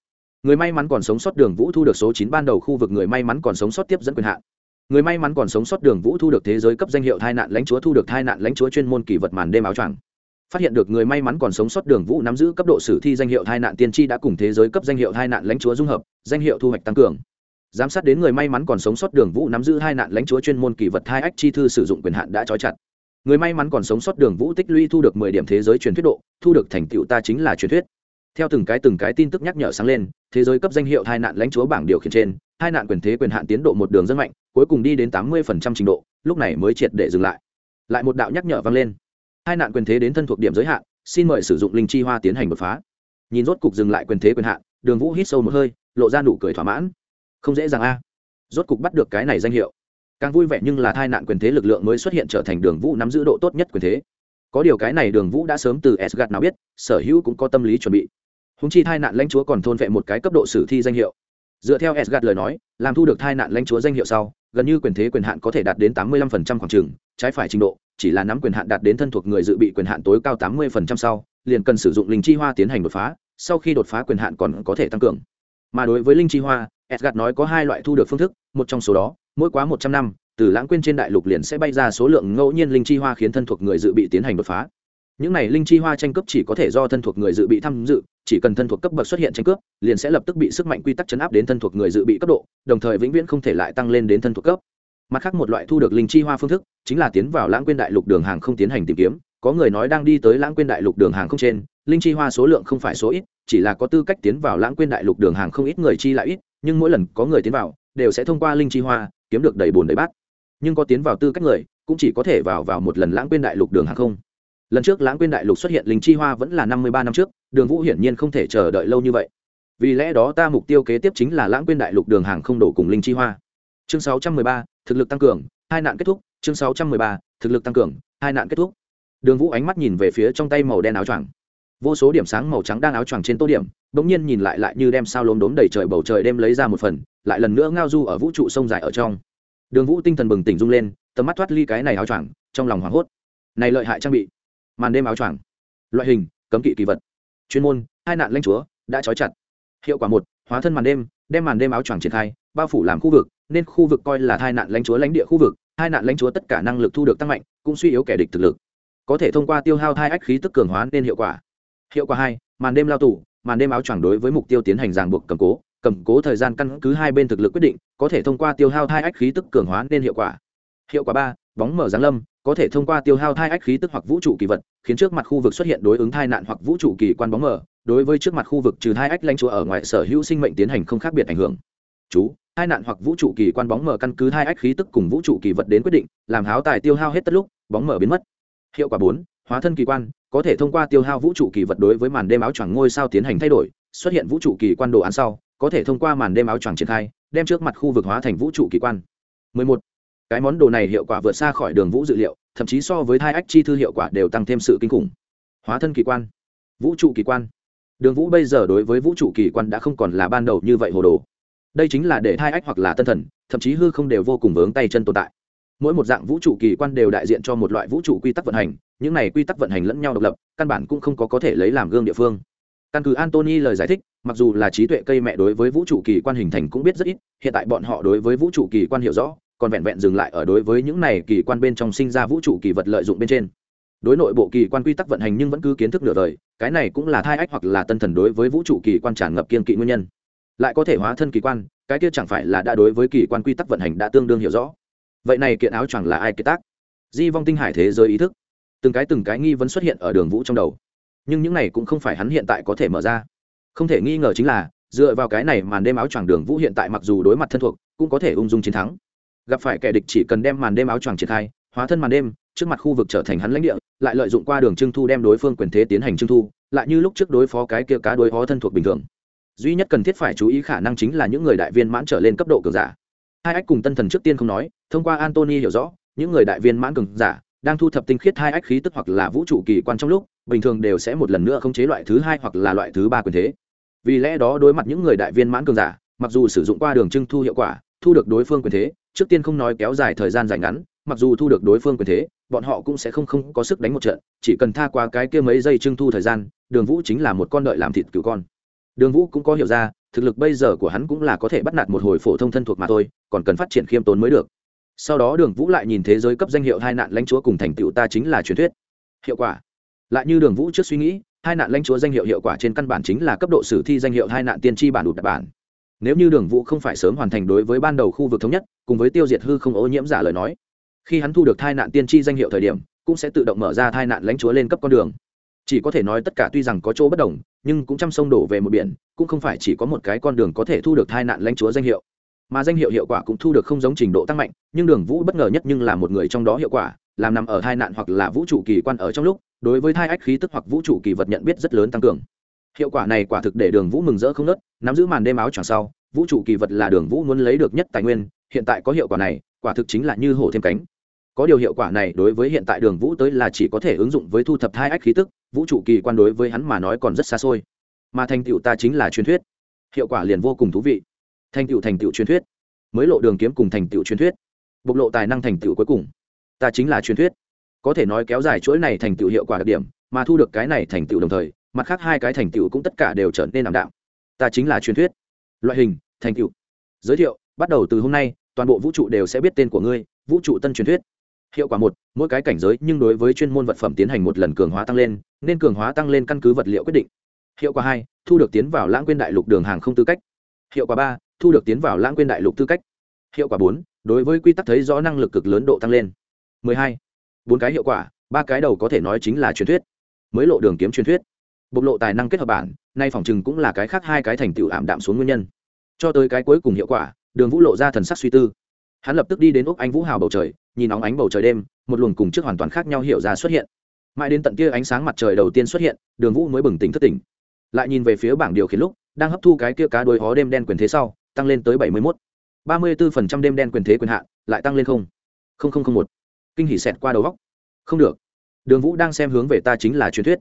Người may mắn còn sống sót đường vũ thu được số chín ban đầu khu vực người may mắn còn sống sót tiếp dẫn quyền hạn. Người may mắn còn sống sót đường vũ thu được thế giới cấp danh hiệu tai nạn lãnh chúa thu được tai nạn lãnh chúa chuyên môn kỷ vật màn đêm áo choàng. Phát hiện được người may mắn còn sống sót đường vũ nắm giữ cấp độ sử thi danh hiệu tai nạn tiên tri đã cùng thế giới cấp danh hiệu tai nạn lãnh chúa dung hợp, danh hiệu thu hoạch tăng cường giám sát đến người may mắn còn sống sót đường vũ nắm giữ hai nạn lãnh chúa chuyên môn kỳ vật hai ách chi thư sử dụng quyền hạn đã trói chặt. Người may mắn còn sống sót đường vũ tích lũy thu được mười điểm thế giới truyền thuyết độ, thu được thành tựu ta chính là truyền thuyết. Theo từng cái từng cái tin tức nhắc nhở sáng lên, thế giới cấp danh hiệu hai nạn lãnh chúa bảng điều khiển trên, hai nạn quyền thế quyền hạn tiến độ một đường rất mạnh, cuối cùng đi đến tám mươi phần trăm trình độ, lúc này mới triệt để dừng lại. Lại một đạo nhắc nhở vang lên. Hai nạn quyền thế đến thân thuộc điểm giới hạn, xin mời sử dụng linh chi hoa tiến hành đột phá. Nhìn rốt cục dừng lại quyền thế quyền hạn, đường vũ hít sâu một hơi, lộ ra nụ cười thỏa mãn không dễ dàng a. Rốt cục bắt được cái này danh hiệu. Càng vui vẻ nhưng là tai nạn quyền thế lực lượng mới xuất hiện trở thành đường vũ nắm giữ độ tốt nhất quyền thế. Có điều cái này đường vũ đã sớm từ s nào biết, sở hữu cũng có tâm lý chuẩn bị. Húng chi tai nạn lãnh chúa còn thôn vệ một cái cấp độ sử thi danh hiệu. Dựa theo s lời nói, làm thu được tai nạn lãnh chúa danh hiệu sau, gần như quyền thế quyền hạn có thể đạt đến tám mươi 85% khoảng trường trái phải trình độ, chỉ là nắm quyền hạn đạt đến thân thuộc người dự bị quyền hạn tối cao tám 80% sau, liền cần sử dụng linh chi hoa tiến hành đột phá, sau khi đột phá quyền hạn còn có thể tăng cường. Mà đối với linh chi hoa edgard nói có hai loại thu được phương thức, một trong số đó, mỗi quá một trăm năm, từ lãng quên trên đại lục liền sẽ bay ra số lượng ngẫu nhiên linh chi hoa khiến thân thuộc người dự bị tiến hành đột phá. Những này linh chi hoa tranh cướp chỉ có thể do thân thuộc người dự bị tham dự, chỉ cần thân thuộc cấp bậc xuất hiện tranh cướp, liền sẽ lập tức bị sức mạnh quy tắc chấn áp đến thân thuộc người dự bị cấp độ, đồng thời vĩnh viễn không thể lại tăng lên đến thân thuộc cấp. Mặt khác một loại thu được linh chi hoa phương thức, chính là tiến vào lãng quên đại lục đường hàng không tiến hành tìm kiếm. Có người nói đang đi tới lãng quên đại lục đường hàng không trên, linh chi hoa số lượng không phải số ít, chỉ là có tư cách tiến vào lãng quên đại lục đường hàng không ít người chi lại ít nhưng mỗi lần có người tiến vào, đều sẽ thông qua linh chi hoa, kiếm được đầy bồn đầy bát. Nhưng có tiến vào tư cách người, cũng chỉ có thể vào vào một lần lãng quên đại lục đường hàng không. Lần trước lãng quên đại lục xuất hiện linh chi hoa vẫn là năm mươi ba năm trước, đường vũ hiển nhiên không thể chờ đợi lâu như vậy. Vì lẽ đó ta mục tiêu kế tiếp chính là lãng quên đại lục đường hàng không đổ cùng linh chi hoa. Chương sáu trăm mười ba, thực lực tăng cường, hai nạn kết thúc. Chương sáu trăm mười ba, thực lực tăng cường, hai nạn kết thúc. Đường vũ ánh mắt nhìn về phía trong tay màu đen áo choàng vô số điểm sáng màu trắng đang áo choàng trên tô điểm, bỗng nhiên nhìn lại lại như đem sao lốm đốm đầy trời bầu trời đem lấy ra một phần, lại lần nữa ngao du ở vũ trụ sông dài ở trong. Đường vũ tinh thần bừng tỉnh rung lên, tầm mắt thoát ly cái này áo choàng, trong lòng hoảng hốt. Này lợi hại trang bị, màn đêm áo choàng, loại hình, cấm kỵ kỳ vật, chuyên môn, hai nạn lanh chúa, đã trói chặt. Hiệu quả một, hóa thân màn đêm, đem màn đêm áo choàng triển khai, bao phủ làm khu vực, nên khu vực coi là hai nạn lãnh chúa lãnh địa khu vực, hai nạn lãnh chúa tất cả năng lực thu được tăng mạnh, cũng suy yếu kẻ địch thực lực. Có thể thông qua tiêu hao hai ách khí tức cường hóa nên hiệu quả hiệu quả hai, màn đêm lao tù, màn đêm áo choàng đối với mục tiêu tiến hành ràng buộc cầm cố cầm cố thời gian căn cứ hai bên thực lực quyết định, có thể thông qua tiêu hao thai ách khí tức cường hóa nên hiệu quả. Hiệu quả ba, bóng mở giáng lâm, có thể thông qua tiêu hao thai ách khí tức hoặc vũ trụ kỳ vật, khiến trước mặt khu vực xuất hiện đối ứng thai nạn hoặc vũ trụ kỳ quan bóng mở, đối với trước mặt khu vực trừ thai ách lãnh chúa ở ngoài sở hữu sinh mệnh tiến hành không khác biệt ảnh hưởng. Chú hai nạn hoặc vũ trụ kỳ quan bóng mở căn cứ hai ách khí tức cùng vũ trụ kỳ vật đến quyết định, làm háo tài tiêu hao hết tất lúc, bóng mở biến mất. Hiệu quả bốn, hóa thân kỳ quan có thể thông qua tiêu hao vũ trụ kỳ vật đối với màn đêm áo choàng ngôi sao tiến hành thay đổi, xuất hiện vũ trụ kỳ quan đồ án sau, có thể thông qua màn đêm áo choàng triển khai, đem trước mặt khu vực hóa thành vũ trụ kỳ quan. 11. cái món đồ này hiệu quả vượt xa khỏi đường vũ dự liệu, thậm chí so với hai ách chi thư hiệu quả đều tăng thêm sự kinh khủng. Hóa thân kỳ quan. Vũ trụ kỳ quan. Đường vũ bây giờ đối với vũ trụ kỳ quan đã không còn là ban đầu như vậy hồ đồ. Đây chính là để hai ách hoặc là tân thần, thậm chí hư không đều vô cùng vướng tay chân tồn tại. Mỗi một dạng vũ trụ kỳ quan đều đại diện cho một loại vũ trụ quy tắc vận hành những này quy tắc vận hành lẫn nhau độc lập, căn bản cũng không có có thể lấy làm gương địa phương. Căn cứ antony lời giải thích, mặc dù là trí tuệ cây mẹ đối với vũ trụ kỳ quan hình thành cũng biết rất ít, hiện tại bọn họ đối với vũ trụ kỳ quan hiểu rõ, còn vẹn vẹn dừng lại ở đối với những này kỳ quan bên trong sinh ra vũ trụ kỳ vật lợi dụng bên trên. Đối nội bộ kỳ quan quy tắc vận hành nhưng vẫn cứ kiến thức nửa đời, cái này cũng là thai ách hoặc là tân thần đối với vũ trụ kỳ quan tràn ngập kiên kỵ nguyên nhân. Lại có thể hóa thân kỳ quan, cái kia chẳng phải là đã đối với kỳ quan quy tắc vận hành đã tương đương hiểu rõ. Vậy này kiện áo choàng là ai kế tác? Di vong tinh hải thế giới ý thức từng cái từng cái nghi vấn xuất hiện ở đường vũ trong đầu. Nhưng những này cũng không phải hắn hiện tại có thể mở ra. Không thể nghi ngờ chính là, dựa vào cái này màn đêm áo choàng đường vũ hiện tại mặc dù đối mặt thân thuộc, cũng có thể ung dung chiến thắng. Gặp phải kẻ địch chỉ cần đem màn đêm áo choàng triển khai, hóa thân màn đêm, trước mặt khu vực trở thành hắn lãnh địa, lại lợi dụng qua đường trưng thu đem đối phương quyền thế tiến hành trưng thu, lại như lúc trước đối phó cái kia cá đối phó thân thuộc bình thường. Duy nhất cần thiết phải chú ý khả năng chính là những người đại viên mãn trở lên cấp độ cường giả. Hai ách cùng tân thần trước tiên không nói, thông qua antony hiểu rõ, những người đại viên mãn cường giả đang thu thập tinh khiết hai ách khí tức hoặc là vũ trụ kỳ quan trong lúc, bình thường đều sẽ một lần nữa khống chế loại thứ hai hoặc là loại thứ ba quyền thế. Vì lẽ đó đối mặt những người đại viên mãn cường giả, mặc dù sử dụng qua đường trưng thu hiệu quả, thu được đối phương quyền thế, trước tiên không nói kéo dài thời gian dài ngắn, mặc dù thu được đối phương quyền thế, bọn họ cũng sẽ không không có sức đánh một trận, chỉ cần tha qua cái kia mấy giây trưng thu thời gian, đường vũ chính là một con đợi làm thịt cứu con. Đường vũ cũng có hiểu ra, thực lực bây giờ của hắn cũng là có thể bắt nạt một hồi phổ thông thân thuộc mà thôi, còn cần phát triển khiêm tốn mới được sau đó đường vũ lại nhìn thế giới cấp danh hiệu hai nạn lãnh chúa cùng thành tựu ta chính là truyền thuyết. Hiệu quả. Lại như đường vũ trước suy nghĩ, hai nạn lãnh chúa danh hiệu hiệu quả trên căn bản chính là cấp độ sử thi danh hiệu hai nạn tiên tri bản đụt đặc bản. Nếu như đường vũ không phải sớm hoàn thành đối với ban đầu khu vực thống nhất, cùng với tiêu diệt hư không ô nhiễm giả lời nói, khi hắn thu được thai nạn tiên tri danh hiệu thời điểm, cũng sẽ tự động mở ra thai nạn lãnh chúa lên cấp con đường. Chỉ có thể nói tất cả tuy rằng có chỗ bất đồng, nhưng cũng chăm sông đổ về một biển, cũng không phải chỉ có một cái con đường có thể thu được thai nạn lãnh chúa danh hiệu mà danh hiệu hiệu quả cũng thu được không giống trình độ tăng mạnh, nhưng đường vũ bất ngờ nhất nhưng là một người trong đó hiệu quả, làm nằm ở thai nạn hoặc là vũ trụ kỳ quan ở trong lúc, đối với thai ách khí tức hoặc vũ trụ kỳ vật nhận biết rất lớn tăng cường. Hiệu quả này quả thực để đường vũ mừng rỡ không nớt, nắm giữ màn đêm áo tròn sau, vũ trụ kỳ vật là đường vũ muốn lấy được nhất tài nguyên, hiện tại có hiệu quả này, quả thực chính là như hổ thêm cánh. Có điều hiệu quả này đối với hiện tại đường vũ tới là chỉ có thể ứng dụng với thu thập hai ách khí tức, vũ trụ kỳ quan đối với hắn mà nói còn rất xa xôi. Mà thành tựu ta chính là truyền thuyết. Hiệu quả liền vô cùng thú vị thành tựu thành tựu truyền thuyết. Mới lộ đường kiếm cùng thành tựu truyền thuyết. Bộc lộ tài năng thành tựu cuối cùng. Ta chính là truyền thuyết. Có thể nói kéo dài chuỗi này thành tựu hiệu quả đặc điểm, mà thu được cái này thành tựu đồng thời, mặt khác hai cái thành tựu cũng tất cả đều trở nên ảm đạm. Ta chính là truyền thuyết. Loại hình, thành tựu. Giới thiệu, bắt đầu từ hôm nay, toàn bộ vũ trụ đều sẽ biết tên của ngươi, vũ trụ tân truyền thuyết. Hiệu quả một, mỗi cái cảnh giới nhưng đối với chuyên môn vật phẩm tiến hành một lần cường hóa tăng lên, nên cường hóa tăng lên căn cứ vật liệu quyết định. Hiệu quả hai, thu được tiến vào lãng quên đại lục đường hàng không tư cách. Hiệu quả ba thu được tiến vào lãng quên đại lục tư cách. Hiệu quả bốn, đối với quy tắc thấy rõ năng lực cực lớn độ tăng lên. Mười hai, bốn cái hiệu quả, ba cái đầu có thể nói chính là truyền thuyết. Mới lộ đường kiếm truyền thuyết. Bộc lộ tài năng kết hợp bản, nay phòng chừng cũng là cái khác hai cái thành tựu ảm đạm xuống nguyên nhân. Cho tới cái cuối cùng hiệu quả, đường vũ lộ ra thần sắc suy tư. Hắn lập tức đi đến úc anh vũ hào bầu trời, nhìn óng ánh bầu trời đêm, một luồng cùng trước hoàn toàn khác nhau hiểu ra xuất hiện. Mãi đến tận kia ánh sáng mặt trời đầu tiên xuất hiện, đường vũ mới bừng tỉnh thất tỉnh. Lại nhìn về phía bảng điều khiển lúc, đang hấp thu cái kia cá đôi hó đêm đen quyền thế sau tăng lên tới bảy mươi mốt. ba mươi bốn đêm đen quyền thế quyền hạn, lại tăng lên không. không không không một. Kinh hỉ xẹt qua đầu góc. Không được. Đường vũ đang xem hướng về ta chính là truyền thuyết.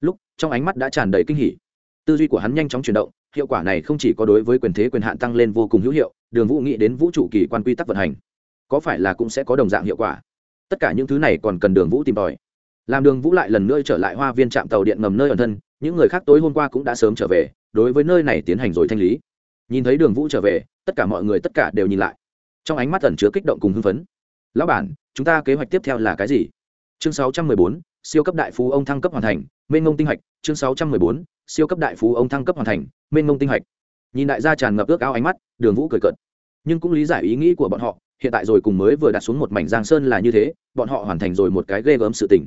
Lúc, trong ánh mắt đã tràn đầy kinh hỉ. Tư duy của hắn nhanh chóng chuyển động, hiệu quả này không chỉ có đối với quyền thế quyền hạn tăng lên vô cùng hữu hiệu, đường vũ nghĩ đến vũ trụ kỳ quan quy tắc vận hành. Có phải là cũng sẽ có đồng dạng hiệu quả? Tất cả những thứ này còn cần đường vũ tìm tòi. Làm đường vũ lại lần nữa trở lại hoa viên trạm tàu điện ngầm nơi ẩn thân, những người khác tối hôm qua cũng đã sớm trở về, đối với nơi này tiến hành rồi thanh lý nhìn thấy đường vũ trở về tất cả mọi người tất cả đều nhìn lại. Trong ánh mắt ẩn chứa kích động cùng hưng phấn. Lão bản chúng ta kế hoạch tiếp theo là cái gì? Chương 614, siêu cấp đại phú ông thăng cấp hoàn thành mênh mông tinh hạch. Chương 614, siêu cấp đại phú ông thăng cấp hoàn thành mênh mông tinh hạch. Nhìn đại gia tràn ngập ước ao ánh mắt đường vũ cười cợt. Nhưng cũng lý giải ý nghĩ của bọn họ hiện tại rồi cùng mới vừa đặt xuống một mảnh giang sơn là như thế bọn họ hoàn thành rồi một cái ghê gớm sự tình.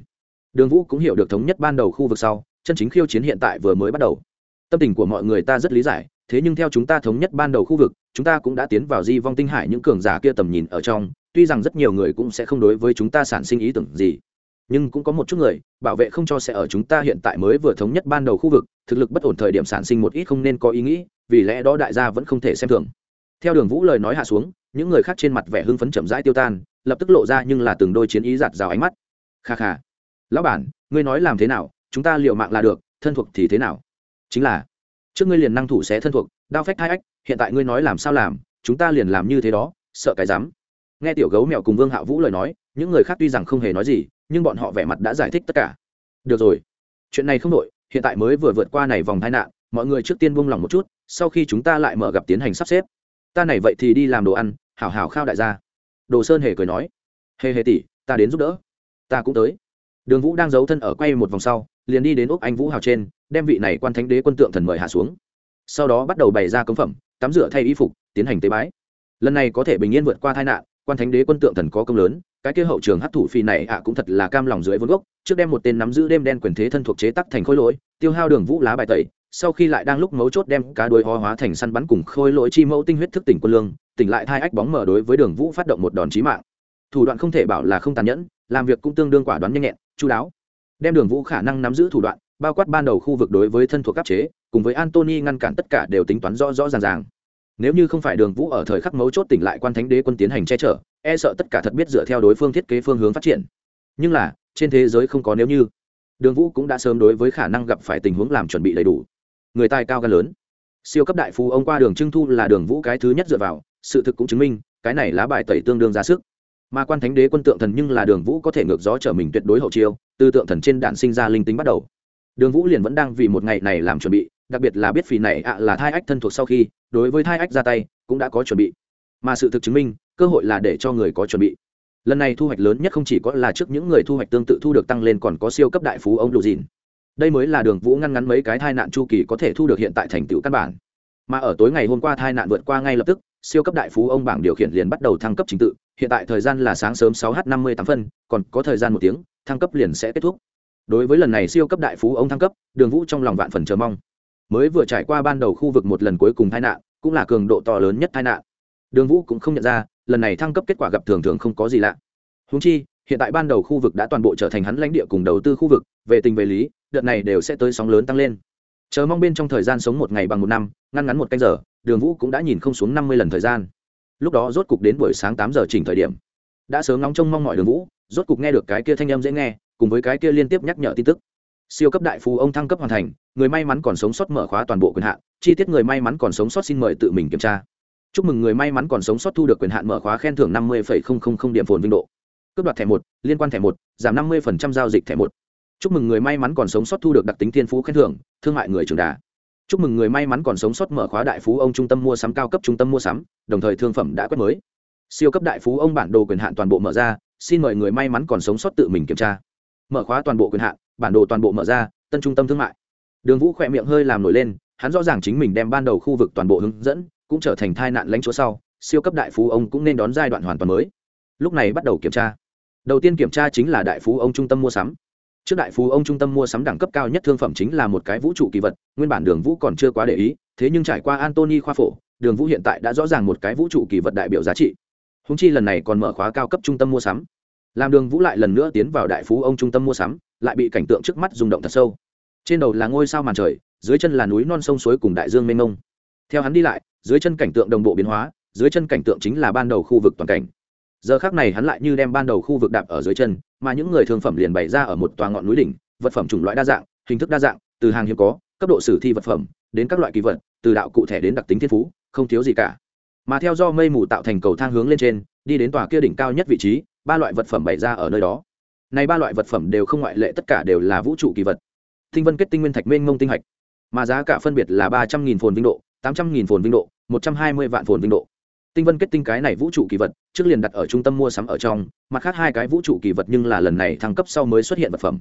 Đường vũ cũng hiểu được thống nhất ban đầu khu vực sau chân chính khiêu chiến hiện tại vừa mới bắt đầu. Tâm tình của mọi người ta rất lý giải thế nhưng theo chúng ta thống nhất ban đầu khu vực, chúng ta cũng đã tiến vào di vong tinh hải những cường giả kia tầm nhìn ở trong, tuy rằng rất nhiều người cũng sẽ không đối với chúng ta sản sinh ý tưởng gì. Nhưng cũng có một chút người, bảo vệ không cho sẽ ở chúng ta hiện tại mới vừa thống nhất ban đầu khu vực, thực lực bất ổn thời điểm sản sinh một ít không nên có ý nghĩ, vì lẽ đó đại gia vẫn không thể xem thường. Theo đường vũ lời nói hạ xuống, những người khác trên mặt vẻ hưng phấn chậm rãi tiêu tan, lập tức lộ ra nhưng là từng đôi chiến ý giạt rào ánh mắt. Kha kha. Lão bản, ngươi nói làm thế nào, chúng ta liệu mạng là được, thân thuộc thì thế nào? Chính là trước ngươi liền năng thủ sẽ thân thuộc, đao phách hai ách, hiện tại ngươi nói làm sao làm, chúng ta liền làm như thế đó, sợ cái dám nghe tiểu gấu mèo cùng vương hạ vũ lời nói, những người khác tuy rằng không hề nói gì, nhưng bọn họ vẻ mặt đã giải thích tất cả. Được rồi, chuyện này không đội hiện tại mới vừa vượt qua này vòng tai nạn, mọi người trước tiên buông lòng một chút, sau khi chúng ta lại mở gặp tiến hành sắp xếp. Ta này vậy thì đi làm đồ ăn, hảo hảo khao đại gia. Đồ sơn hề cười nói, hề hề tỷ, ta đến giúp đỡ. Ta cũng tới. Đường vũ đang giấu thân ở quay một vòng sau, liền đi đến úc anh vũ hào trên đem vị này quan thánh đế quân tượng thần mời hạ xuống. Sau đó bắt đầu bày ra cống phẩm, tắm rửa thay y phục, tiến hành tế bái. Lần này có thể bình yên vượt qua tai nạn, quan thánh đế quân tượng thần có công lớn, cái kia hậu trường hát thủ phi này ạ cũng thật là cam lòng dưới vốn gốc, trước đem một tên nắm giữ đêm đen quyền thế thân thuộc chế tắc thành khối lỗi, tiêu hao đường vũ lá bài tẩy, sau khi lại đang lúc mấu chốt đem cá đuôi ho hóa thành săn bắn cùng khôi lỗi chi mẫu tinh huyết thức tỉnh quân lương, tỉnh lại thai ách bóng mở đối với đường vũ phát động một đòn chí mạng. Thủ đoạn không thể bảo là không tàn nhẫn, làm việc cũng tương đương quả đoán nhanh nhẹn chú đáo. Đem đường vũ khả năng nắm giữ thủ đoạn bao quát ban đầu khu vực đối với thân thuộc áp chế, cùng với antony ngăn cản tất cả đều tính toán rõ rõ ràng ràng. Nếu như không phải đường vũ ở thời khắc mấu chốt tỉnh lại quan thánh đế quân tiến hành che chở e sợ tất cả thật biết dựa theo đối phương thiết kế phương hướng phát triển. Nhưng là, trên thế giới không có nếu như. Đường vũ cũng đã sớm đối với khả năng gặp phải tình huống làm chuẩn bị đầy đủ. Người tài cao gan lớn. Siêu cấp đại phú ông qua đường trưng thu là đường vũ cái thứ nhất dựa vào, sự thực cũng chứng minh, cái này lá bài tẩy tương đương ra sức. Mà quan thánh đế quân tượng thần nhưng là đường vũ có thể ngược gió trở mình tuyệt đối hậu chiêu, từ tượng thần trên đạn sinh ra linh tính bắt đầu đường vũ liền vẫn đang vì một ngày này làm chuẩn bị, đặc biệt là biết phì này ạ là thai ách thân thuộc sau khi, đối với thai ách ra tay, cũng đã có chuẩn bị. Mà sự thực chứng minh, cơ hội là để cho người có chuẩn bị. Lần này thu hoạch lớn nhất không chỉ có là trước những người thu hoạch tương tự thu được tăng lên còn có siêu cấp đại phú ông lù dìn đây mới là đường vũ ngăn ngắn mấy cái thai nạn chu kỳ có thể thu được hiện tại thành tựu căn bản. Mà ở tối ngày hôm qua thai nạn vượt qua ngay lập tức, siêu cấp đại phú ông bảng điều khiển liền bắt đầu thăng cấp trình tự, hiện tại thời gian là sáng sớm 6 h 58 phân, còn có thời gian một tiếng, thăng cấp liền sẽ kết thúc đối với lần này siêu cấp đại phú ông thăng cấp, đường vũ trong lòng vạn phần chờ mong. Mới vừa trải qua ban đầu khu vực một lần cuối cùng tai nạn, cũng là cường độ to lớn nhất tai nạn. Đường vũ cũng không nhận ra, lần này thăng cấp kết quả gặp thường thường không có gì lạ. Húng chi, hiện tại ban đầu khu vực đã toàn bộ trở thành hắn lãnh địa cùng đầu tư khu vực, về tình về lý, đợt này đều sẽ tới sóng lớn tăng lên. Chờ mong bên trong thời gian sống một ngày bằng một năm, ngăn ngắn một canh giờ, đường vũ cũng đã nhìn không xuống năm mươi lần thời gian. Lúc đó rốt cục đến buổi sáng tám giờ chỉnh thời điểm. Đã sớm nóng trông mong mọi đường vũ, rốt cục nghe được cái kia thanh âm dễ nghe cùng với cái kia liên tiếp nhắc nhở tin tức. Siêu cấp đại phú ông thăng cấp hoàn thành, người may mắn còn sống sót mở khóa toàn bộ quyền hạn, chi tiết người may mắn còn sống sót xin mời tự mình kiểm tra. Chúc mừng người may mắn còn sống sót thu được quyền hạn mở khóa khen thưởng năm mươi điểm phồn vinh độ. Cướp đoạt thẻ một, liên quan thẻ một, giảm năm mươi giao dịch thẻ một. Chúc mừng người may mắn còn sống sót thu được đặc tính thiên phú khen thưởng, thương mại người trường đà. Chúc mừng người may mắn còn sống sót mở khóa đại phú ông trung tâm mua sắm cao cấp trung tâm mua sắm, đồng thời thương phẩm đã quét mới. Siêu cấp đại phú ông bản đồ quyền hạn toàn bộ mở ra, xin mời người may mắn còn sống sót tự mình kiểm tra mở khóa toàn bộ quyền hạn, bản đồ toàn bộ mở ra, tân trung tâm thương mại. Đường vũ khỏe miệng hơi làm nổi lên, hắn rõ ràng chính mình đem ban đầu khu vực toàn bộ hướng dẫn, cũng trở thành thai nạn lãnh chúa sau, siêu cấp đại phú ông cũng nên đón giai đoạn hoàn toàn mới. Lúc này bắt đầu kiểm tra. Đầu tiên kiểm tra chính là đại phú ông trung tâm mua sắm. Trước đại phú ông trung tâm mua sắm đẳng cấp cao nhất thương phẩm chính là một cái vũ trụ kỳ vật, nguyên bản đường vũ còn chưa quá để ý, thế nhưng trải qua antony khoa phổ, đường vũ hiện tại đã rõ ràng một cái vũ trụ kỳ vật đại biểu giá trị. Húng chi lần này còn mở khóa cao cấp trung tâm mua sắm làm đường vũ lại lần nữa tiến vào đại phú ông trung tâm mua sắm, lại bị cảnh tượng trước mắt rung động thật sâu. Trên đầu là ngôi sao màn trời, dưới chân là núi non sông suối cùng đại dương mênh mông. Theo hắn đi lại, dưới chân cảnh tượng đồng bộ biến hóa, dưới chân cảnh tượng chính là ban đầu khu vực toàn cảnh. Giờ khác này hắn lại như đem ban đầu khu vực đạp ở dưới chân, mà những người thương phẩm liền bày ra ở một tòa ngọn núi đỉnh, vật phẩm chủng loại đa dạng, hình thức đa dạng, từ hàng hiếm có, cấp độ sử thi vật phẩm, đến các loại kỳ vật, từ đạo cụ thể đến đặc tính thiên phú, không thiếu gì cả. Mà theo do mây mù tạo thành cầu thang hướng lên trên, đi đến tòa kia đỉnh cao nhất vị trí ba loại vật phẩm bày ra ở nơi đó. Này ba loại vật phẩm đều không ngoại lệ, tất cả đều là vũ trụ kỳ vật. Tinh vân kết tinh nguyên thạch mênh mông tinh hạch. Mà giá cả phân biệt là ba trăm nghìn phồn vinh độ, tám trăm nghìn phồn vinh độ, một trăm hai mươi vạn phồn vinh độ. Tinh vân kết tinh cái này vũ trụ kỳ vật, trước liền đặt ở trung tâm mua sắm ở trong, mặt khác hai cái vũ trụ kỳ vật nhưng là lần này thăng cấp sau mới xuất hiện vật phẩm.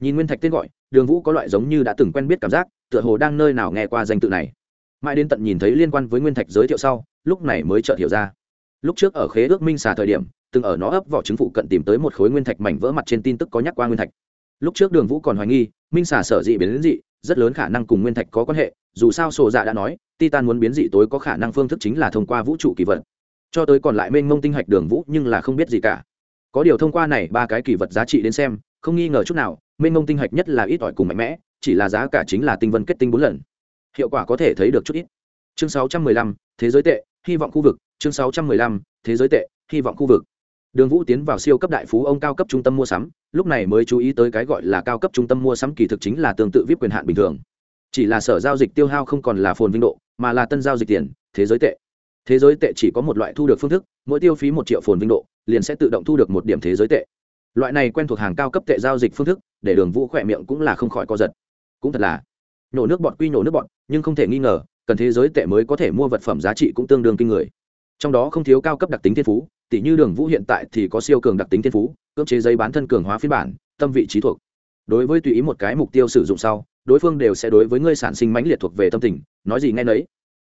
Nhìn nguyên thạch tên gọi, đường vũ có loại giống như đã từng quen biết cảm giác, tựa hồ đang nơi nào nghe qua danh tự này. Mãi đến tận nhìn thấy liên quan với nguyên thạch giới thiệu sau, lúc này mới chợt hiểu ra lúc trước ở khế ước minh xà thời điểm từng ở nó ấp vỏ trứng phụ cận tìm tới một khối nguyên thạch mảnh vỡ mặt trên tin tức có nhắc qua nguyên thạch. Lúc trước đường vũ còn hoài nghi minh xà sở dị biến dị rất lớn khả năng cùng nguyên thạch có quan hệ dù sao sổ dạ đã nói titan muốn biến dị tối có khả năng phương thức chính là thông qua vũ trụ kỳ vật. Cho tới còn lại mênh mông tinh hạch đường vũ nhưng là không biết gì cả. Có điều thông qua này ba cái kỳ vật giá trị đến xem không nghi ngờ chút nào mênh mông tinh hạch nhất là ít ỏi cùng mạnh mẽ chỉ là giá cả chính là tinh vân kết tinh bốn lần. Hiệu quả có thể thấy được chút ít. Chương 615, thế giới tệ hy vọng khu vực chương 615, thế giới tệ hy vọng khu vực. Đường vũ tiến vào siêu cấp đại phú ông cao cấp trung tâm mua sắm lúc này mới chú ý tới cái gọi là cao cấp trung tâm mua sắm kỳ thực chính là tương tự vip quyền hạn bình thường. Chỉ là sở giao dịch tiêu hao không còn là phồn vinh độ mà là tân giao dịch tiền thế giới tệ. Thế giới tệ chỉ có một loại thu được phương thức mỗi tiêu phí một triệu phồn vinh độ liền sẽ tự động thu được một điểm thế giới tệ. Loại này quen thuộc hàng cao cấp tệ giao dịch phương thức để đường vũ khỏe miệng cũng là không khỏi co giật. Cũng thật là nhổ nước bọn quy nhổ nước bọn nhưng không thể nghi ngờ cần thế giới tệ mới có thể mua vật phẩm giá trị cũng tương đương kinh người trong đó không thiếu cao cấp đặc tính thiên phú tỷ như đường vũ hiện tại thì có siêu cường đặc tính thiên phú, cưỡng chế giấy bán thân cường hóa phiên bản, tâm vị trí thuộc. Đối với tùy ý một cái mục tiêu sử dụng sau, đối phương đều sẽ đối với ngươi sản sinh mãnh liệt thuộc về tâm tình, nói gì ngay nấy.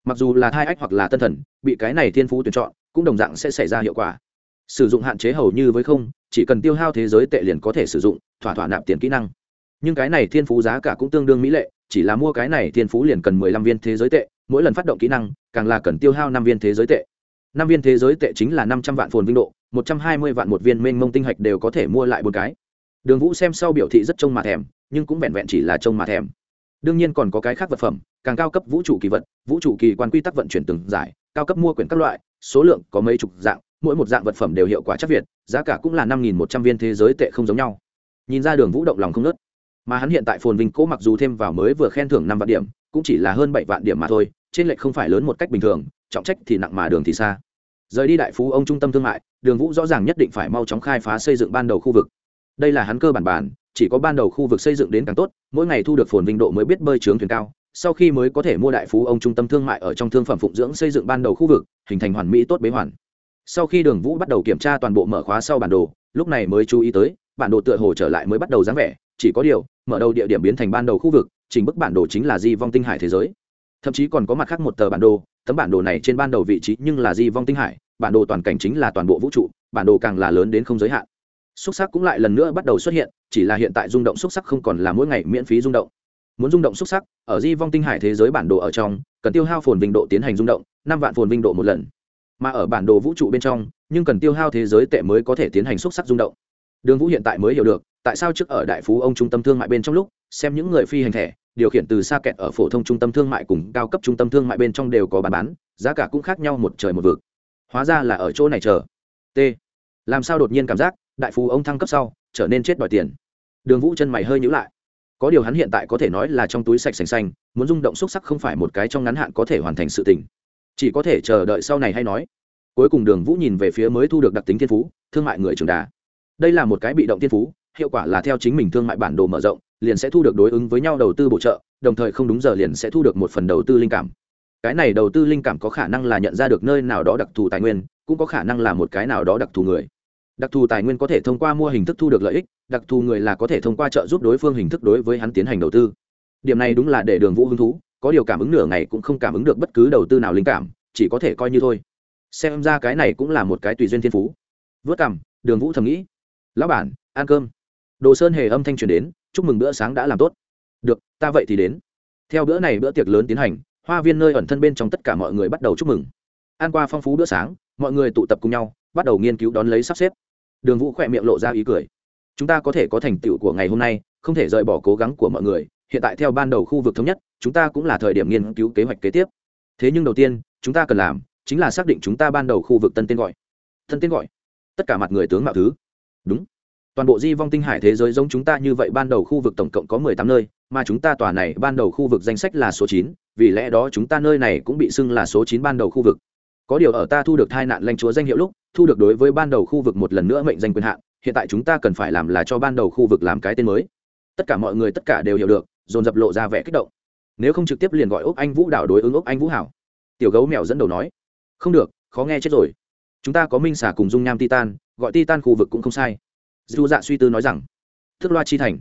Mặc dù là thai ách hoặc là tân thần, bị cái này thiên phú tuyển chọn, cũng đồng dạng sẽ xảy ra hiệu quả. Sử dụng hạn chế hầu như với không, chỉ cần tiêu hao thế giới tệ liền có thể sử dụng, thỏa thỏa nạp tiền kỹ năng. Nhưng cái này thiên phú giá cả cũng tương đương mỹ lệ, chỉ là mua cái này thiên phú liền cần mười lăm viên thế giới tệ, mỗi lần phát động kỹ năng, càng là cần tiêu hao năm viên thế giới tệ năm viên thế giới tệ chính là năm trăm vạn phồn vinh độ, một trăm hai mươi vạn một viên mênh mông tinh hạch đều có thể mua lại một cái. Đường vũ xem sau biểu thị rất trông mà thèm, nhưng cũng vẹn vẹn chỉ là trông mà thèm. Đương nhiên còn có cái khác vật phẩm, càng cao cấp vũ trụ kỳ vật, vũ trụ kỳ quan quy tắc vận chuyển từng giải, cao cấp mua quyển các loại, số lượng có mấy chục dạng, mỗi một dạng vật phẩm đều hiệu quả chắc việt, giá cả cũng là năm nghìn một trăm viên thế giới tệ không giống nhau. Nhìn ra đường vũ động lòng không nớt. Mà hắn hiện tại phồn vinh cố mặc dù thêm vào mới vừa khen thưởng năm vạn điểm, cũng chỉ là hơn bảy vạn điểm mà thôi trên lệch không phải lớn một cách bình thường, trọng trách thì nặng mà đường thì xa. Rời đi đại phú ông trung tâm thương mại, đường vũ rõ ràng nhất định phải mau chóng khai phá xây dựng ban đầu khu vực. Đây là hắn cơ bản bản, chỉ có ban đầu khu vực xây dựng đến càng tốt, mỗi ngày thu được phồn vinh độ mới biết bơi trướng thuyền cao, sau khi mới có thể mua đại phú ông trung tâm thương mại ở trong thương phẩm phụng dưỡng xây dựng ban đầu khu vực, hình thành hoàn mỹ tốt bế hoàn. Sau khi đường vũ bắt đầu kiểm tra toàn bộ mở khóa sau bản đồ, lúc này mới chú ý tới, bản đồ tựa hồ trở lại mới bắt đầu dáng vẻ, chỉ có điều, mở đầu địa điểm biến thành ban đầu khu vực chỉnh bức bản đồ chính là di vong tinh hải thế giới thậm chí còn có mặt khác một tờ bản đồ, tấm bản đồ này trên ban đầu vị trí nhưng là di vong tinh hải, bản đồ toàn cảnh chính là toàn bộ vũ trụ, bản đồ càng là lớn đến không giới hạn. Xúc sắc cũng lại lần nữa bắt đầu xuất hiện, chỉ là hiện tại rung động xúc sắc không còn là mỗi ngày miễn phí rung động. Muốn rung động xúc sắc, ở di vong tinh hải thế giới bản đồ ở trong, cần tiêu hao phồn vinh độ tiến hành rung động, năm vạn phồn vinh độ một lần. Mà ở bản đồ vũ trụ bên trong, nhưng cần tiêu hao thế giới tệ mới có thể tiến hành xúc sắc rung động. Đường vũ hiện tại mới hiểu được, tại sao trước ở đại phú ông trung tâm thương mại bên trong lúc, xem những người phi hành thẻ điều khiển từ xa kẹt ở phổ thông trung tâm thương mại cùng cao cấp trung tâm thương mại bên trong đều có bán bán, giá cả cũng khác nhau một trời một vực. Hóa ra là ở chỗ này chờ. T. Làm sao đột nhiên cảm giác, đại phú ông thăng cấp sau, trở nên chết đòi tiền. Đường vũ chân mày hơi nhữ lại. Có điều hắn hiện tại có thể nói là trong túi sạch sành xanh, muốn rung động xúc sắc không phải một cái trong ngắn hạn có thể hoàn thành sự tình. Chỉ có thể chờ đợi sau này hay nói. Cuối cùng đường vũ nhìn về phía mới thu được đặc tính thiên phú, thương mại người trường đà. Đây là một cái bị động thiên phú, hiệu quả là theo chính mình thương mại bản đồ mở rộng liền sẽ thu được đối ứng với nhau đầu tư bổ trợ, đồng thời không đúng giờ liền sẽ thu được một phần đầu tư linh cảm. Cái này đầu tư linh cảm có khả năng là nhận ra được nơi nào đó đặc thù tài nguyên, cũng có khả năng là một cái nào đó đặc thù người. Đặc thù tài nguyên có thể thông qua mua hình thức thu được lợi ích, đặc thù người là có thể thông qua trợ giúp đối phương hình thức đối với hắn tiến hành đầu tư. Điểm này đúng là để đường vũ hứng thú, có điều cảm ứng nửa ngày cũng không cảm ứng được bất cứ đầu tư nào linh cảm, chỉ có thể coi như thôi. Xem ra cái này cũng là một cái tùy duyên thiên phú. Vớt cằm đường vũ thầm nghĩ. Lão bản, ăn cơm. Đồ sơn hề âm thanh truyền đến chúc mừng bữa sáng đã làm tốt. Được, ta vậy thì đến. Theo bữa này bữa tiệc lớn tiến hành, hoa viên nơi ẩn thân bên trong tất cả mọi người bắt đầu chúc mừng. Ăn qua phong phú bữa sáng, mọi người tụ tập cùng nhau, bắt đầu nghiên cứu đón lấy sắp xếp. Đường vũ khỏe miệng lộ ra ý cười. Chúng ta có thể có thành tựu của ngày hôm nay, không thể rời bỏ cố gắng của mọi người. Hiện tại theo ban đầu khu vực thống nhất, chúng ta cũng là thời điểm nghiên cứu kế hoạch kế tiếp. Thế nhưng đầu tiên, chúng ta cần làm chính là xác định chúng ta ban đầu khu vực tân tên gọi. Tân tên gọi. Tất cả mặt người tướng mạo thứ. Đúng toàn bộ di vong tinh hải thế giới giống chúng ta như vậy, ban đầu khu vực tổng cộng có mười tám nơi, mà chúng ta tòa này ban đầu khu vực danh sách là số chín, vì lẽ đó chúng ta nơi này cũng bị xưng là số chín ban đầu khu vực. Có điều ở ta thu được thai nạn lanh chúa danh hiệu lúc, thu được đối với ban đầu khu vực một lần nữa mệnh danh quyền hạn, hiện tại chúng ta cần phải làm là cho ban đầu khu vực làm cái tên mới. Tất cả mọi người tất cả đều hiểu được, dồn dập lộ ra vẻ kích động. Nếu không trực tiếp liền gọi ốc anh vũ đảo đối ứng ốc anh vũ hảo. Tiểu gấu mèo dẫn đầu nói. Không được, khó nghe chết rồi. Chúng ta có minh xả cùng dung nham titan gọi titan khu vực cũng không sai dù dạ suy tư nói rằng, thước loa chi thành,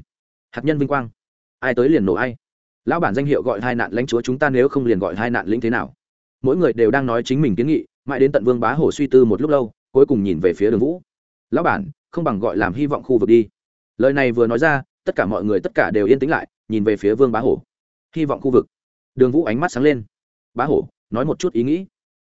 hạt nhân vinh quang. Ai tới liền nổ ai. Lão bản danh hiệu gọi hai nạn lãnh chúa chúng ta nếu không liền gọi hai nạn lĩnh thế nào. Mỗi người đều đang nói chính mình kiến nghị, mãi đến tận vương bá hổ suy tư một lúc lâu, cuối cùng nhìn về phía đường vũ. Lão bản, không bằng gọi làm hy vọng khu vực đi. Lời này vừa nói ra, tất cả mọi người tất cả đều yên tĩnh lại, nhìn về phía vương bá hổ. Hy vọng khu vực. Đường vũ ánh mắt sáng lên. Bá hổ, nói một chút ý nghĩ.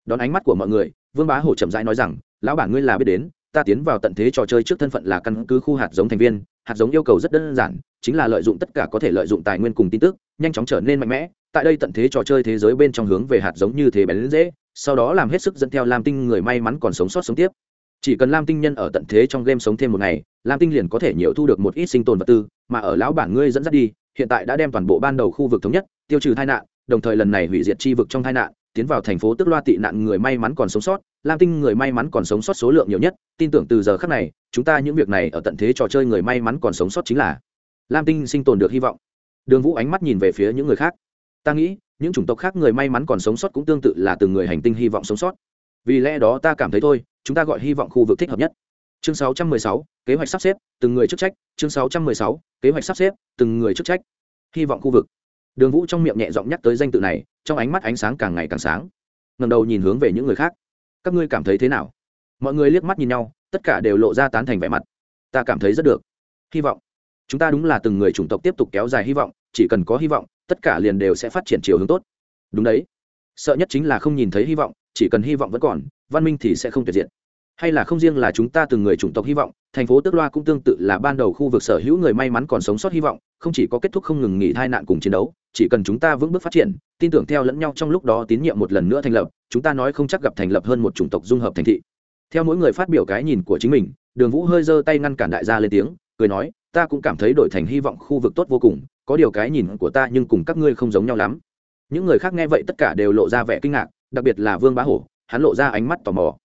Đón ánh mắt của mọi người, vương bá hổ chậm rãi nói rằng, lão bản ngươi là biết đến ta tiến vào tận thế trò chơi trước thân phận là căn cứ khu hạt giống thành viên, hạt giống yêu cầu rất đơn giản, chính là lợi dụng tất cả có thể lợi dụng tài nguyên cùng tin tức, nhanh chóng trở nên mạnh mẽ, tại đây tận thế trò chơi thế giới bên trong hướng về hạt giống như thế bén dễ, sau đó làm hết sức dẫn theo lam tinh người may mắn còn sống sót sống tiếp. Chỉ cần lam tinh nhân ở tận thế trong game sống thêm một ngày, lam tinh liền có thể nhiều thu được một ít sinh tồn vật tư, mà ở lão bản ngươi dẫn dắt đi, hiện tại đã đem toàn bộ ban đầu khu vực thống nhất, tiêu trừ tai nạn, đồng thời lần này hủy diệt chi vực trong tai nạn, tiến vào thành phố tức loa tị nạn người may mắn còn sống sót lam tinh người may mắn còn sống sót số lượng nhiều nhất tin tưởng từ giờ khác này chúng ta những việc này ở tận thế trò chơi người may mắn còn sống sót chính là lam tinh sinh tồn được hy vọng. Đường vũ ánh mắt nhìn về phía những người khác. Ta nghĩ những chủng tộc khác người may mắn còn sống sót cũng tương tự là từng người hành tinh hy vọng sống sót. Vì lẽ đó ta cảm thấy thôi chúng ta gọi hy vọng khu vực thích hợp nhất. Chương 616, kế hoạch sắp xếp từng người chức trách. Chương 616, kế hoạch sắp xếp từng người chức trách. Hy vọng khu vực. Đường vũ trong miệng nhẹ giọng nhắc tới danh tự này trong ánh mắt ánh sáng càng ngày càng sáng. Ngầm đầu nhìn hướng về những người khác các ngươi cảm thấy thế nào? Mọi người liếc mắt nhìn nhau, tất cả đều lộ ra tán thành vẻ mặt. Ta cảm thấy rất được. Hy vọng. Chúng ta đúng là từng người chủng tộc tiếp tục kéo dài hy vọng, chỉ cần có hy vọng, tất cả liền đều sẽ phát triển chiều hướng tốt. Đúng đấy. Sợ nhất chính là không nhìn thấy hy vọng, chỉ cần hy vọng vẫn còn, văn minh thì sẽ không tuyệt diện hay là không riêng là chúng ta từng người chủng tộc hy vọng, thành phố tước loa cũng tương tự là ban đầu khu vực sở hữu người may mắn còn sống sót hy vọng, không chỉ có kết thúc không ngừng nghỉ tai nạn cùng chiến đấu, chỉ cần chúng ta vững bước phát triển, tin tưởng theo lẫn nhau trong lúc đó tín nhiệm một lần nữa thành lập, chúng ta nói không chắc gặp thành lập hơn một chủng tộc dung hợp thành thị. Theo mỗi người phát biểu cái nhìn của chính mình, đường vũ hơi giơ tay ngăn cản đại gia lên tiếng, cười nói, ta cũng cảm thấy đổi thành hy vọng khu vực tốt vô cùng, có điều cái nhìn của ta nhưng cùng các ngươi không giống nhau lắm. Những người khác nghe vậy tất cả đều lộ ra vẻ kinh ngạc, đặc biệt là vương bá hổ, hắn lộ ra ánh mắt tò mò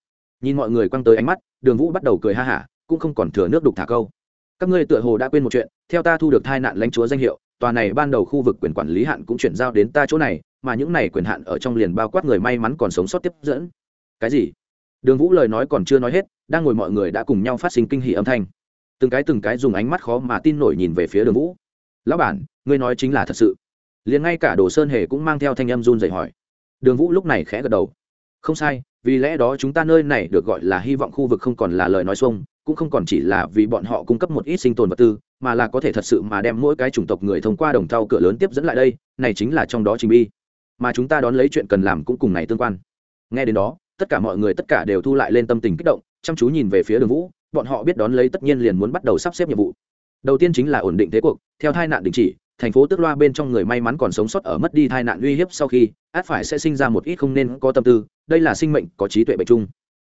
nhìn mọi người quăng tới ánh mắt, đường vũ bắt đầu cười ha hả, cũng không còn thừa nước đục thả câu. Các ngươi tựa hồ đã quên một chuyện, theo ta thu được thai nạn lãnh chúa danh hiệu, tòa này ban đầu khu vực quyền quản lý hạn cũng chuyển giao đến ta chỗ này, mà những này quyền hạn ở trong liền bao quát người may mắn còn sống sót tiếp dẫn. Cái gì? Đường vũ lời nói còn chưa nói hết, đang ngồi mọi người đã cùng nhau phát sinh kinh hỷ âm thanh. Từng cái từng cái dùng ánh mắt khó mà tin nổi nhìn về phía đường vũ. Lão bản, ngươi nói chính là thật sự. Liền ngay cả đồ sơn hề cũng mang theo thanh âm run dậy hỏi. Đường vũ lúc này khẽ gật đầu không sai, vì lẽ đó chúng ta nơi này được gọi là hy vọng khu vực không còn là lời nói xuông, cũng không còn chỉ là vì bọn họ cung cấp một ít sinh tồn vật tư, mà là có thể thật sự mà đem mỗi cái chủng tộc người thông qua đồng thau cửa lớn tiếp dẫn lại đây, này chính là trong đó trình bi mà chúng ta đón lấy chuyện cần làm cũng cùng này tương quan. Nghe đến đó, tất cả mọi người tất cả đều thu lại lên tâm tình kích động, chăm chú nhìn về phía đường vũ, bọn họ biết đón lấy tất nhiên liền muốn bắt đầu sắp xếp nhiệm vụ. Đầu tiên chính là ổn định thế cuộc, theo hai nạn đình chỉ thành phố tức loa bên trong người may mắn còn sống sót ở mất đi tai nạn uy hiếp sau khi, át phải sẽ sinh ra một ít không nên có tâm tư. Đây là sinh mệnh có trí tuệ bệnh chung.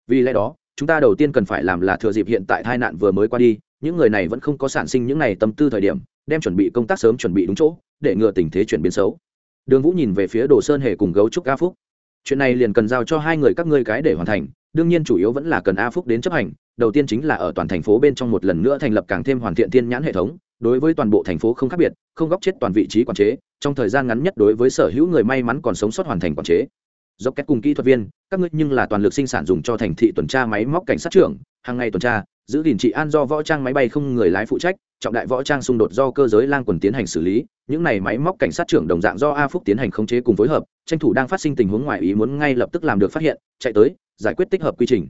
Vì lẽ đó, chúng ta đầu tiên cần phải làm là thừa dịp hiện tại tai nạn vừa mới qua đi, những người này vẫn không có sản sinh những này tâm tư thời điểm, đem chuẩn bị công tác sớm chuẩn bị đúng chỗ, để ngừa tình thế chuyển biến xấu. Đường vũ nhìn về phía đồ sơn hề cùng gấu trúc a phúc. Chuyện này liền cần giao cho hai người các ngươi cái để hoàn thành, đương nhiên chủ yếu vẫn là cần a phúc đến chấp hành, đầu tiên chính là ở toàn thành phố bên trong một lần nữa thành lập càng thêm hoàn thiện thiên nhãn hệ thống đối với toàn bộ thành phố không khác biệt, không góc chết toàn vị trí quản chế, trong thời gian ngắn nhất đối với sở hữu người may mắn còn sống sót hoàn thành quản chế. Dốc kết cùng kỹ thuật viên, các ngươi nhưng là toàn lực sinh sản dùng cho thành thị tuần tra máy móc cảnh sát trưởng, hàng ngày tuần tra, giữ gìn trị an do võ trang máy bay không người lái phụ trách, trọng đại võ trang xung đột do cơ giới lang quần tiến hành xử lý, những này máy móc cảnh sát trưởng đồng dạng do a phúc tiến hành khống chế cùng phối hợp, tranh thủ đang phát sinh tình huống ngoài ý muốn ngay lập tức làm được phát hiện, chạy tới, giải quyết tích hợp quy trình.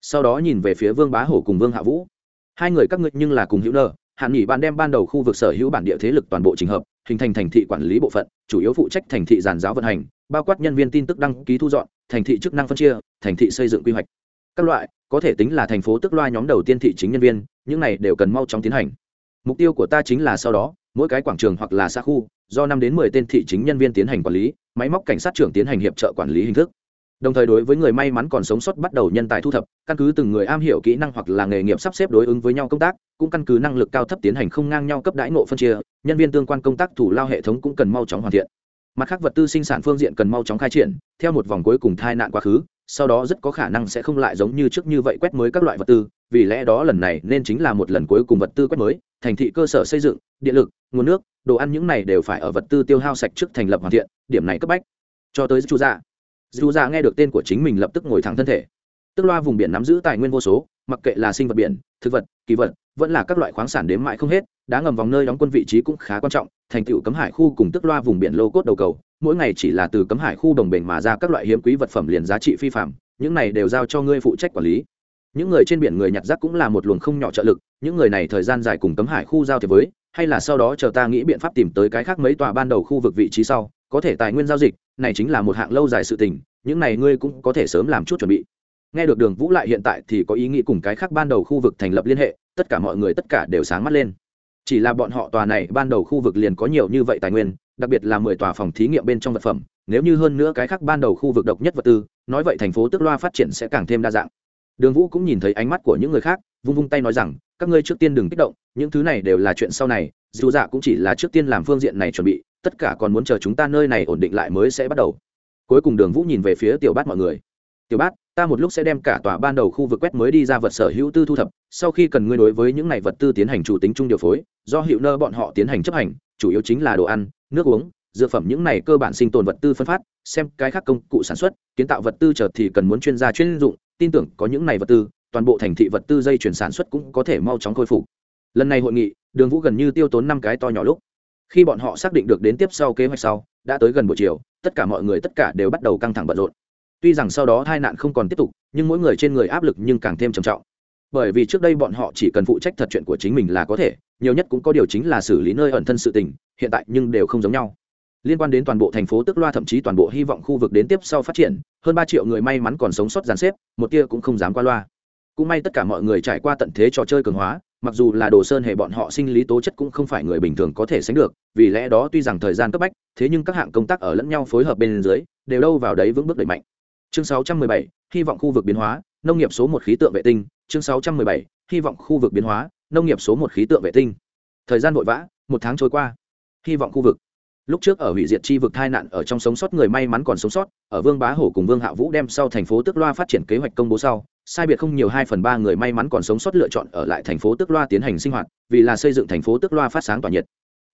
Sau đó nhìn về phía vương bá hổ cùng vương hạ vũ. Hai người các ngươi nhưng là cùng hữu nợ hạn nghỉ ban đem ban đầu khu vực sở hữu bản địa thế lực toàn bộ trình hợp, hình thành thành thị quản lý bộ phận, chủ yếu phụ trách thành thị giàn giáo vận hành, bao quát nhân viên tin tức đăng ký thu dọn, thành thị chức năng phân chia, thành thị xây dựng quy hoạch. Các loại, có thể tính là thành phố tức loa nhóm đầu tiên thị chính nhân viên, những này đều cần mau chóng tiến hành. Mục tiêu của ta chính là sau đó, mỗi cái quảng trường hoặc là xã khu, do năm đến mười tên thị chính nhân viên tiến hành quản lý, máy móc cảnh sát trưởng tiến hành hiệp trợ quản lý hình thức đồng thời đối với người may mắn còn sống sót bắt đầu nhân tài thu thập, căn cứ từng người am hiểu kỹ năng hoặc là nghề nghiệp sắp xếp đối ứng với nhau công tác, cũng căn cứ năng lực cao thấp tiến hành không ngang nhau cấp đãi ngộ phân chia, nhân viên tương quan công tác thủ lao hệ thống cũng cần mau chóng hoàn thiện. Mặt khác vật tư sinh sản phương diện cần mau chóng khai triển, theo một vòng cuối cùng thai nạn quá khứ, sau đó rất có khả năng sẽ không lại giống như trước như vậy quét mới các loại vật tư, vì lẽ đó lần này nên chính là một lần cuối cùng vật tư quét mới, thành thị cơ sở xây dựng, điện lực, nguồn nước, đồ ăn những này đều phải ở vật tư tiêu hao sạch trước thành lập hoàn thiện, điểm này cấp bách. Cho tới chu dạ dù ra nghe được tên của chính mình lập tức ngồi thẳng thân thể. Tức loa vùng biển nắm giữ tài nguyên vô số, mặc kệ là sinh vật biển, thực vật, kỳ vật, vẫn là các loại khoáng sản đếm mãi không hết, đá ngầm vòng nơi đóng quân vị trí cũng khá quan trọng, thành tựu cấm hải khu cùng tức loa vùng biển lô cốt đầu cầu, mỗi ngày chỉ là từ cấm hải khu đồng bền mà ra các loại hiếm quý vật phẩm liền giá trị phi phạm, những này đều giao cho ngươi phụ trách quản lý. Những người trên biển người nhặt rác cũng là một luồng không nhỏ trợ lực, những người này thời gian dài cùng cấm hải khu giao thế với, hay là sau đó chờ ta nghĩ biện pháp tìm tới cái khác mấy tòa ban đầu khu vực vị trí sau có thể tài nguyên giao dịch, này chính là một hạng lâu dài sự tình, những này ngươi cũng có thể sớm làm chút chuẩn bị. Nghe được đường vũ lại hiện tại thì có ý nghĩ cùng cái khác ban đầu khu vực thành lập liên hệ, tất cả mọi người tất cả đều sáng mắt lên. Chỉ là bọn họ tòa này ban đầu khu vực liền có nhiều như vậy tài nguyên, đặc biệt là mười tòa phòng thí nghiệm bên trong vật phẩm, nếu như hơn nữa cái khác ban đầu khu vực độc nhất vật tư, nói vậy thành phố tức loa phát triển sẽ càng thêm đa dạng. Đường vũ cũng nhìn thấy ánh mắt của những người khác, vung vung tay nói rằng, các ngươi trước tiên đừng kích động, những thứ này đều là chuyện sau này, dù dạ cũng chỉ là trước tiên làm phương diện này chuẩn bị tất cả còn muốn chờ chúng ta nơi này ổn định lại mới sẽ bắt đầu. Cuối cùng đường vũ nhìn về phía tiểu bát mọi người. Tiểu bát, ta một lúc sẽ đem cả tòa ban đầu khu vực quét mới đi ra vật sở hữu tư thu thập, sau khi cần ngươi đối với những này vật tư tiến hành chủ tính chung điều phối, do hiệu nơ bọn họ tiến hành chấp hành, chủ yếu chính là đồ ăn, nước uống, dược phẩm những này cơ bản sinh tồn vật tư phân phát, xem cái khác công cụ sản xuất, kiến tạo vật tư chợt thì cần muốn chuyên gia chuyên dụng, tin tưởng có những này vật tư, toàn bộ thành thị vật tư dây chuyển sản xuất cũng có thể mau chóng khôi phục. Lần này hội nghị, đường vũ gần như tiêu tốn năm cái to nhỏ lúc khi bọn họ xác định được đến tiếp sau kế hoạch sau, đã tới gần buổi chiều, tất cả mọi người tất cả đều bắt đầu căng thẳng bận rộn. Tuy rằng sau đó tai nạn không còn tiếp tục, nhưng mỗi người trên người áp lực nhưng càng thêm trầm trọng. Bởi vì trước đây bọn họ chỉ cần phụ trách thật chuyện của chính mình là có thể, nhiều nhất cũng có điều chính là xử lý nơi ẩn thân sự tình, hiện tại nhưng đều không giống nhau. Liên quan đến toàn bộ thành phố tức loa thậm chí toàn bộ hy vọng khu vực đến tiếp sau phát triển, hơn ba triệu người may mắn còn sống sót dàn xếp, một tia cũng không dám qua loa. Cũng may tất cả mọi người trải qua tận thế trò chơi cường hóa mặc dù là đồ sơn hệ bọn họ sinh lý tố chất cũng không phải người bình thường có thể sánh được vì lẽ đó tuy rằng thời gian cấp bách thế nhưng các hạng công tác ở lẫn nhau phối hợp bên dưới đều đâu vào đấy vững bước đẩy mạnh. Chương 617, hy vọng khu vực biến hóa nông nghiệp số một khí tượng vệ tinh. Chương 617, hy vọng khu vực biến hóa nông nghiệp số một khí tượng vệ tinh. Thời gian vội vã một tháng trôi qua. Hy vọng khu vực lúc trước ở hủy diệt chi vực tai nạn ở trong sống sót người may mắn còn sống sót, ở vương bá hổ cùng vương hạ vũ đem sau thành phố tước loa phát triển kế hoạch công bố sau, sai biệt không nhiều hai phần ba người may mắn còn sống sót lựa chọn ở lại thành phố tước loa tiến hành sinh hoạt, vì là xây dựng thành phố tước loa phát sáng tỏa nhiệt.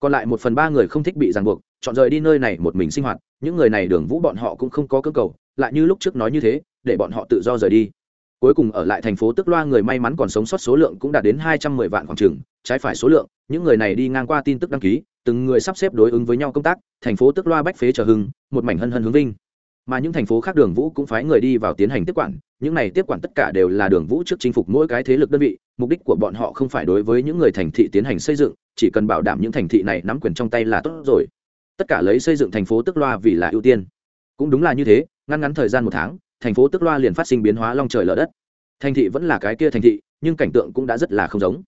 Còn lại một phần ba người không thích bị ràng buộc, chọn rời đi nơi này một mình sinh hoạt, những người này đường vũ bọn họ cũng không có cơ cầu, lại như lúc trước nói như thế, để bọn họ tự do rời đi. Cuối cùng ở lại thành phố tức loa người may mắn còn sống sót số lượng cũng đạt đến hai trăm mười vạn khoảng trừng trái phải số lượng, những người này đi ngang qua tin tức đăng ký từng người sắp xếp đối ứng với nhau công tác, thành phố tức loa bách phế chờ hưng, một mảnh hân hân hướng vinh. Mà những thành phố khác đường vũ cũng phái người đi vào tiến hành tiếp quản, những này tiếp quản tất cả đều là đường vũ trước chinh phục mỗi cái thế lực đơn vị, mục đích của bọn họ không phải đối với những người thành thị tiến hành xây dựng, chỉ cần bảo đảm những thành thị này nắm quyền trong tay là tốt rồi. Tất cả lấy xây dựng thành phố tức loa vì là ưu tiên. Cũng đúng là như thế ngăn ngắn thời gian một tháng, thành phố tức loa liền phát sinh biến hóa long trời lở đất. Thành thị vẫn là cái kia thành thị, nhưng cảnh tượng cũng đã rất là không giống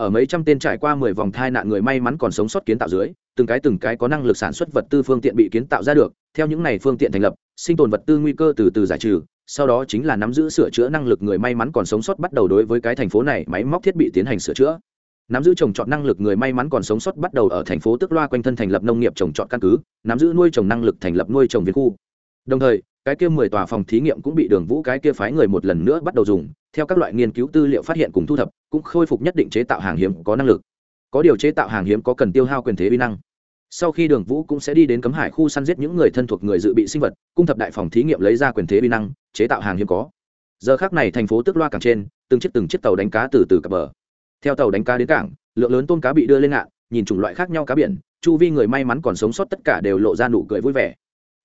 ở mấy trăm tên trải qua mười vòng thai nạn người may mắn còn sống sót kiến tạo dưới, từng cái từng cái có năng lực sản xuất vật tư phương tiện bị kiến tạo ra được, theo những này phương tiện thành lập, sinh tồn vật tư nguy cơ từ từ giải trừ, sau đó chính là nắm giữ sửa chữa năng lực người may mắn còn sống sót bắt đầu đối với cái thành phố này máy móc thiết bị tiến hành sửa chữa. Nắm giữ trồng trọt năng lực người may mắn còn sống sót bắt đầu ở thành phố tức loa quanh thân thành lập nông nghiệp trồng trọt căn cứ, nắm giữ nuôi trồng năng lực thành lập nuôi trồng viên khu. Đồng thời, cái kia mười tòa phòng thí nghiệm cũng bị đường vũ cái kia phái người một lần nữa bắt đầu dùng theo các loại nghiên cứu tư liệu phát hiện cùng thu thập, cũng khôi phục nhất định chế tạo hàng hiếm có năng lực. Có điều chế tạo hàng hiếm có cần tiêu hao quyền thế uy năng. Sau khi đường vũ cũng sẽ đi đến cấm hải khu săn giết những người thân thuộc người dự bị sinh vật, cung thập đại phòng thí nghiệm lấy ra quyền thế uy năng, chế tạo hàng hiếm có. Giờ khác này thành phố tức loa cảng trên, từng chiếc từng chiếc tàu đánh cá từ từ cập bờ. Theo tàu đánh cá đến cảng, lượng lớn tôm cá bị đưa lên ngạn, nhìn chủng loại khác nhau cá biển, chu vi người may mắn còn sống sót tất cả đều lộ ra nụ cười vui vẻ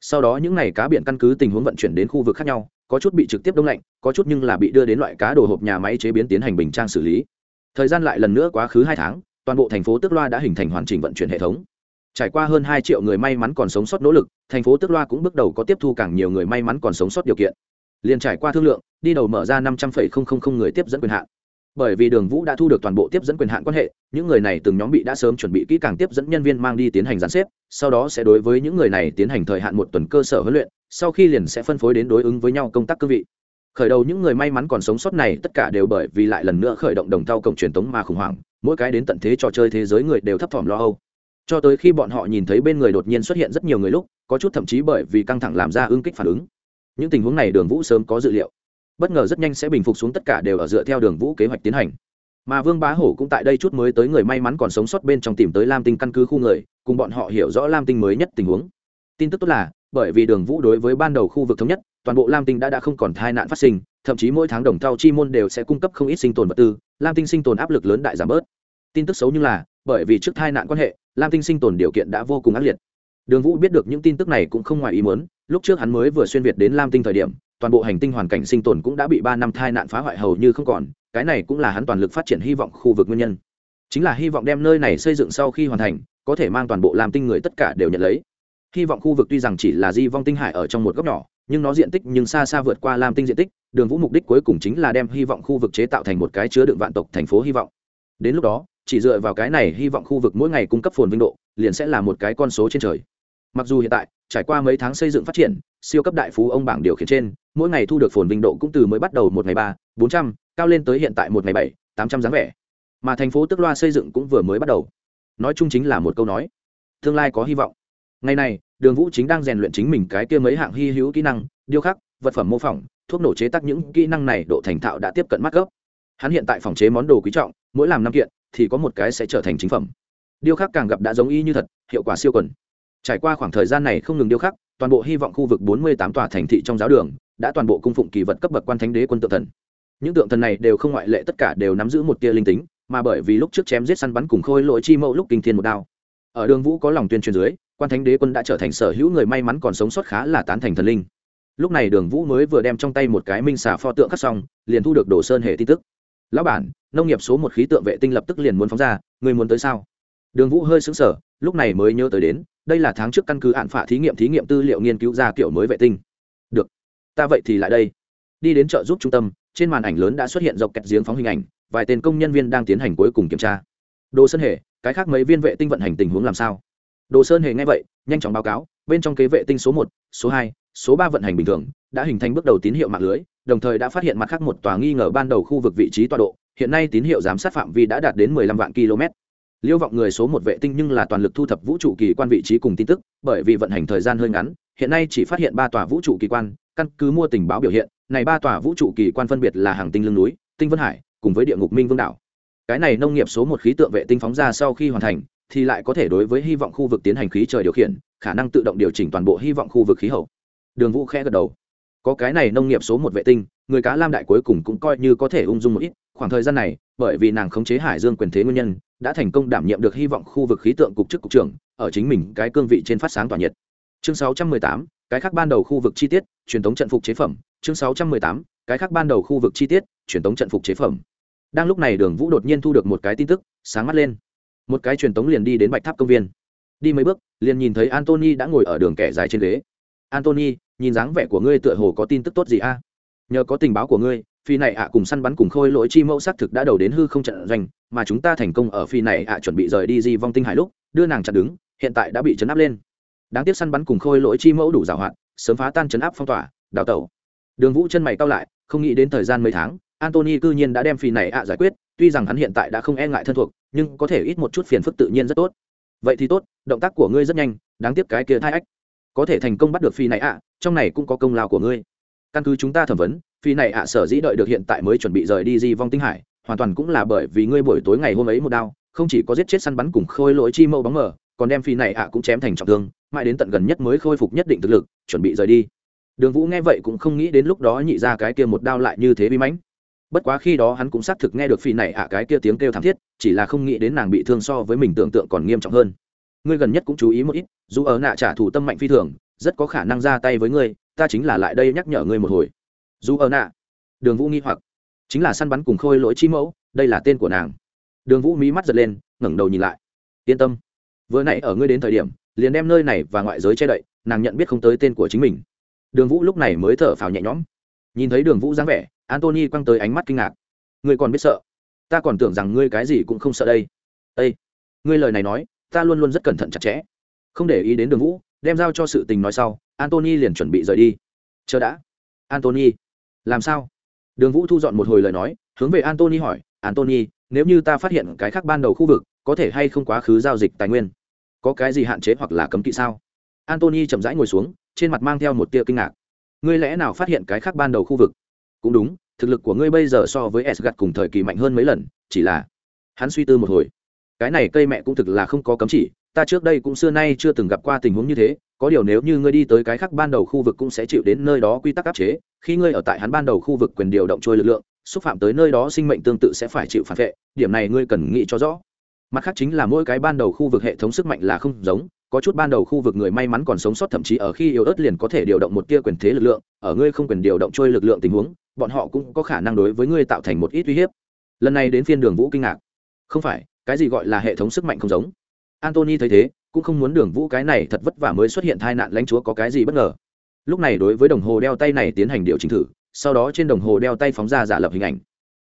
sau đó những ngày cá biển căn cứ tình huống vận chuyển đến khu vực khác nhau, có chút bị trực tiếp đông lạnh, có chút nhưng là bị đưa đến loại cá đồ hộp nhà máy chế biến tiến hành bình trang xử lý. Thời gian lại lần nữa quá khứ hai tháng, toàn bộ thành phố tức loa đã hình thành hoàn chỉnh vận chuyển hệ thống. Trải qua hơn hai triệu người may mắn còn sống sót nỗ lực, thành phố tức loa cũng bước đầu có tiếp thu càng nhiều người may mắn còn sống sót điều kiện. Liền trải qua thương lượng, đi đầu mở ra năm trăm linh người tiếp dẫn quyền hạn bởi vì đường vũ đã thu được toàn bộ tiếp dẫn quyền hạn quan hệ, những người này từng nhóm bị đã sớm chuẩn bị kỹ càng tiếp dẫn nhân viên mang đi tiến hành gián xếp, sau đó sẽ đối với những người này tiến hành thời hạn một tuần cơ sở huấn luyện, sau khi liền sẽ phân phối đến đối ứng với nhau công tác cương vị. Khởi đầu những người may mắn còn sống sót này tất cả đều bởi vì lại lần nữa khởi động đồng thau cổng truyền thống mà khủng hoảng, mỗi cái đến tận thế trò chơi thế giới người đều thấp thỏm lo âu. Cho tới khi bọn họ nhìn thấy bên người đột nhiên xuất hiện rất nhiều người lúc, có chút thậm chí bởi vì căng thẳng làm ra ưng kích phản ứng. Những tình huống này đường vũ sớm có dự liệu bất ngờ rất nhanh sẽ bình phục xuống tất cả đều ở dựa theo đường vũ kế hoạch tiến hành. Mà vương bá hổ cũng tại đây chút mới tới người may mắn còn sống sót bên trong tìm tới lam tinh căn cứ khu người, cùng bọn họ hiểu rõ lam tinh mới nhất tình huống. Tin tức tốt là, bởi vì đường vũ đối với ban đầu khu vực thống nhất, toàn bộ lam tinh đã đã không còn tai nạn phát sinh, thậm chí mỗi tháng đồng thau chi môn đều sẽ cung cấp không ít sinh tồn vật tư, lam tinh sinh tồn áp lực lớn đại giảm bớt. Tin tức xấu như là, bởi vì trước tai nạn quan hệ, lam tinh sinh tồn điều kiện đã vô cùng ác liệt. Đường vũ biết được những tin tức này cũng không ngoài ý muốn, lúc trước hắn mới vừa xuyên việt đến lam tinh thời điểm toàn bộ hành tinh hoàn cảnh sinh tồn cũng đã bị ba năm thai nạn phá hoại hầu như không còn, cái này cũng là hắn toàn lực phát triển hy vọng khu vực nguyên nhân. Chính là hy vọng đem nơi này xây dựng sau khi hoàn thành, có thể mang toàn bộ làm tinh người tất cả đều nhận lấy. Hy vọng khu vực tuy rằng chỉ là di vong tinh hải ở trong một góc nhỏ, nhưng nó diện tích nhưng xa xa vượt qua lam tinh diện tích, đường vũ mục đích cuối cùng chính là đem hy vọng khu vực chế tạo thành một cái chứa đựng vạn tộc thành phố hy vọng. Đến lúc đó, chỉ dựa vào cái này hy vọng khu vực mỗi ngày cung cấp phồn vinh độ, liền sẽ là một cái con số trên trời. Mặc dù hiện tại, trải qua mấy tháng xây dựng phát triển, siêu cấp đại phú ông bảng điều khiển trên mỗi ngày thu được phồn vinh độ cũng từ mới bắt đầu một ngày ba, bốn trăm, cao lên tới hiện tại một ngày bảy, tám trăm dáng vẻ. Mà thành phố tức loa xây dựng cũng vừa mới bắt đầu. Nói chung chính là một câu nói. Tương lai có hy vọng. Ngày này, đường vũ chính đang rèn luyện chính mình cái kia mấy hạng hy hữu kỹ năng, điêu khắc, vật phẩm mô phỏng, thuốc nổ chế tác những kỹ năng này độ thành thạo đã tiếp cận mắt gốc. Hắn hiện tại phòng chế món đồ quý trọng, mỗi làm năm kiện, thì có một cái sẽ trở thành chính phẩm. Điêu khắc càng gặp đã giống y như thật, hiệu quả siêu quần. Trải qua khoảng thời gian này không ngừng điêu khắc, toàn bộ hy vọng khu vực bốn mươi tám tòa thành thị trong giáo đường đã toàn bộ cung phụng kỳ vật cấp bậc quan thánh đế quân tượng thần. Những tượng thần này đều không ngoại lệ, tất cả đều nắm giữ một tia linh tính, mà bởi vì lúc trước chém giết săn bắn cùng khôi lỗi chi mẫu lúc kinh thiên một đao. Ở đường vũ có lòng tuyên truyền dưới, quan thánh đế quân đã trở thành sở hữu người may mắn còn sống sót khá là tán thành thần linh. Lúc này đường vũ mới vừa đem trong tay một cái minh xà pho tượng khắc xong, liền thu được đồ sơn hệ tin tức. Lão bản, nông nghiệp số một khí tượng vệ tinh lập tức liền muốn phóng ra, người muốn tới sao? Đường vũ hơi xứng sở lúc này mới nhớ tới đến, đây là tháng trước căn cứ hạn phả thí nghiệm thí nghiệm tư liệu nghiên cứu ra kiểu mới vệ tinh ta vậy thì lại đây. Đi đến chợ giúp trung tâm, trên màn ảnh lớn đã xuất hiện dọc kẹt giếng phóng hình ảnh, vài tên công nhân viên đang tiến hành cuối cùng kiểm tra. Đồ sơn hề, cái khác mấy viên vệ tinh vận hành tình huống làm sao? Đồ sơn hề nghe vậy, nhanh chóng báo cáo, bên trong kế vệ tinh số một, số hai, số ba vận hành bình thường, đã hình thành bước đầu tín hiệu mạng lưới, đồng thời đã phát hiện mặt khác một tòa nghi ngờ ban đầu khu vực vị trí tọa độ, hiện nay tín hiệu giám sát phạm vi đã đạt đến 15 vạn km. Liêu vọng người số một vệ tinh nhưng là toàn lực thu thập vũ trụ kỳ quan vị trí cùng tin tức, bởi vì vận hành thời gian hơi ngắn, hiện nay chỉ phát hiện ba tòa vũ trụ kỳ quan căn cứ mua tình báo biểu hiện này ba tòa vũ trụ kỳ quan phân biệt là hàng tinh lưng núi tinh vân hải cùng với địa ngục minh vương đảo. Cái này nông nghiệp số một khí tượng vệ tinh phóng ra sau khi hoàn thành thì lại có thể đối với hy vọng khu vực tiến hành khí trời điều khiển khả năng tự động điều chỉnh toàn bộ hy vọng khu vực khí hậu. Đường vũ khẽ gật đầu. Có cái này nông nghiệp số một vệ tinh người cá lam đại cuối cùng cũng coi như có thể ung dung một ít khoảng thời gian này bởi vì nàng khống chế hải dương quyền thế nguyên nhân đã thành công đảm nhiệm được hy vọng khu vực khí tượng cục chức cục trưởng ở chính mình cái cương vị trên phát sáng tỏa nhiệt. Chương 618, cái khác ban đầu khu vực chi tiết truyền thống trận phục chế phẩm chương 618, cái khác ban đầu khu vực chi tiết truyền thống trận phục chế phẩm. Đang lúc này đường vũ đột nhiên thu được một cái tin tức sáng mắt lên. Một cái truyền thống liền đi đến bạch tháp công viên. Đi mấy bước liền nhìn thấy antony đã ngồi ở đường kẻ dài trên ghế. Antony nhìn dáng vẻ của ngươi tựa hồ có tin tức tốt gì a? Nhờ có tình báo của ngươi phi này ạ cùng săn bắn cùng khôi lỗi chi mẫu xác thực đã đầu đến hư không trận doanh mà chúng ta thành công ở phi này ạ chuẩn bị rời đi di vong tinh hải lúc đưa nàng chặn đứng hiện tại đã bị chấn áp lên đáng tiếc săn bắn cùng khôi lỗi chi mẫu đủ giảo hoạt, sớm phá tan chấn áp phong tỏa, đào tẩu. Đường vũ chân mày cao lại, không nghĩ đến thời gian mấy tháng antony cư nhiên đã đem phi này ạ giải quyết, tuy rằng hắn hiện tại đã không e ngại thân thuộc, nhưng có thể ít một chút phiền phức tự nhiên rất tốt. Vậy thì tốt, động tác của ngươi rất nhanh, đáng tiếc cái kia thai ách. Có thể thành công bắt được phi này ạ, trong này cũng có công lao của ngươi. Căn cứ chúng ta thẩm vấn phi này ạ sở dĩ đợi được hiện tại mới chuẩn bị rời đi di vong tinh hải, hoàn toàn cũng là bởi vì ngươi buổi tối ngày hôm ấy một đao không chỉ có giết chết săn bắn cùng khôi lỗi chi mâu bóng mờ còn đem phi này ạ cũng chém thành trọng thương, mãi đến tận gần nhất mới khôi phục nhất định thực lực, chuẩn bị rời đi. Đường vũ nghe vậy cũng không nghĩ đến lúc đó nhị ra cái kia một đao lại như thế bí mãnh. Bất quá khi đó hắn cũng xác thực nghe được phi này ạ cái kia tiếng kêu thảm thiết, chỉ là không nghĩ đến nàng bị thương so với mình tưởng tượng còn nghiêm trọng hơn. Ngươi gần nhất cũng chú ý một ít, dù ở nạ trả thù tâm mạnh phi thường, rất có khả năng ra tay với ngươi, ta chính là lại đây nhắc nhở ngươi một hồi. Dù ở nạ, đường vũ nghi hoặc. Chính là săn bắn cùng khôi lỗi chi mẫu, đây là tên của nàng. Đường vũ mí mắt giật lên, ngẩng đầu nhìn lại. Yên tâm vừa nãy ở ngươi đến thời điểm, liền đem nơi này và ngoại giới che đậy, nàng nhận biết không tới tên của chính mình. Đường vũ lúc này mới thở phào nhẹ nhõm. Nhìn thấy đường vũ dáng vẻ antony quăng tới ánh mắt kinh ngạc. Ngươi còn biết sợ? Ta còn tưởng rằng ngươi cái gì cũng không sợ đây. Ây ngươi lời này nói, ta luôn luôn rất cẩn thận chặt chẽ. Không để ý đến đường vũ, đem giao cho sự tình nói sau antony liền chuẩn bị rời đi. Chờ đã. Antony làm sao? Đường vũ thu dọn một hồi lời nói, hướng về antony hỏi antony nếu như ta phát hiện cái khác ban đầu khu vực có thể hay không quá khứ giao dịch tài nguyên? Có cái gì hạn chế hoặc là cấm kỵ sao? Antony chậm rãi ngồi xuống, trên mặt mang theo một tia kinh ngạc. Ngươi lẽ nào phát hiện cái khác ban đầu khu vực? Cũng đúng, thực lực của ngươi bây giờ so với s gặt cùng thời kỳ mạnh hơn mấy lần, chỉ là hắn suy tư một hồi. Cái này cây mẹ cũng thực là không có cấm chỉ, ta trước đây cũng xưa nay chưa từng gặp qua tình huống như thế, có điều nếu như ngươi đi tới cái khác ban đầu khu vực cũng sẽ chịu đến nơi đó quy tắc áp chế. Khi ngươi ở tại hắn ban đầu khu vực quyền điều động trôi lực lượng, xúc phạm tới nơi đó sinh mệnh tương tự sẽ phải chịu phản vệ, điểm này ngươi cần nghĩ cho rõ mặt khác chính là mỗi cái ban đầu khu vực hệ thống sức mạnh là không giống, có chút ban đầu khu vực người may mắn còn sống sót, thậm chí ở khi yếu ớt liền có thể điều động một tia quyền thế lực lượng, ở ngươi không quyền điều động trôi lực lượng tình huống, bọn họ cũng có khả năng đối với ngươi tạo thành một ít uy hiếp. Lần này đến phiên đường vũ kinh ngạc. Không phải, cái gì gọi là hệ thống sức mạnh không giống? Antony thấy thế, cũng không muốn đường vũ cái này thật vất vả mới xuất hiện tai nạn lãnh chúa có cái gì bất ngờ. Lúc này đối với đồng hồ đeo tay này tiến hành điều chỉnh thử, sau đó trên đồng hồ đeo tay phóng ra giả lập hình ảnh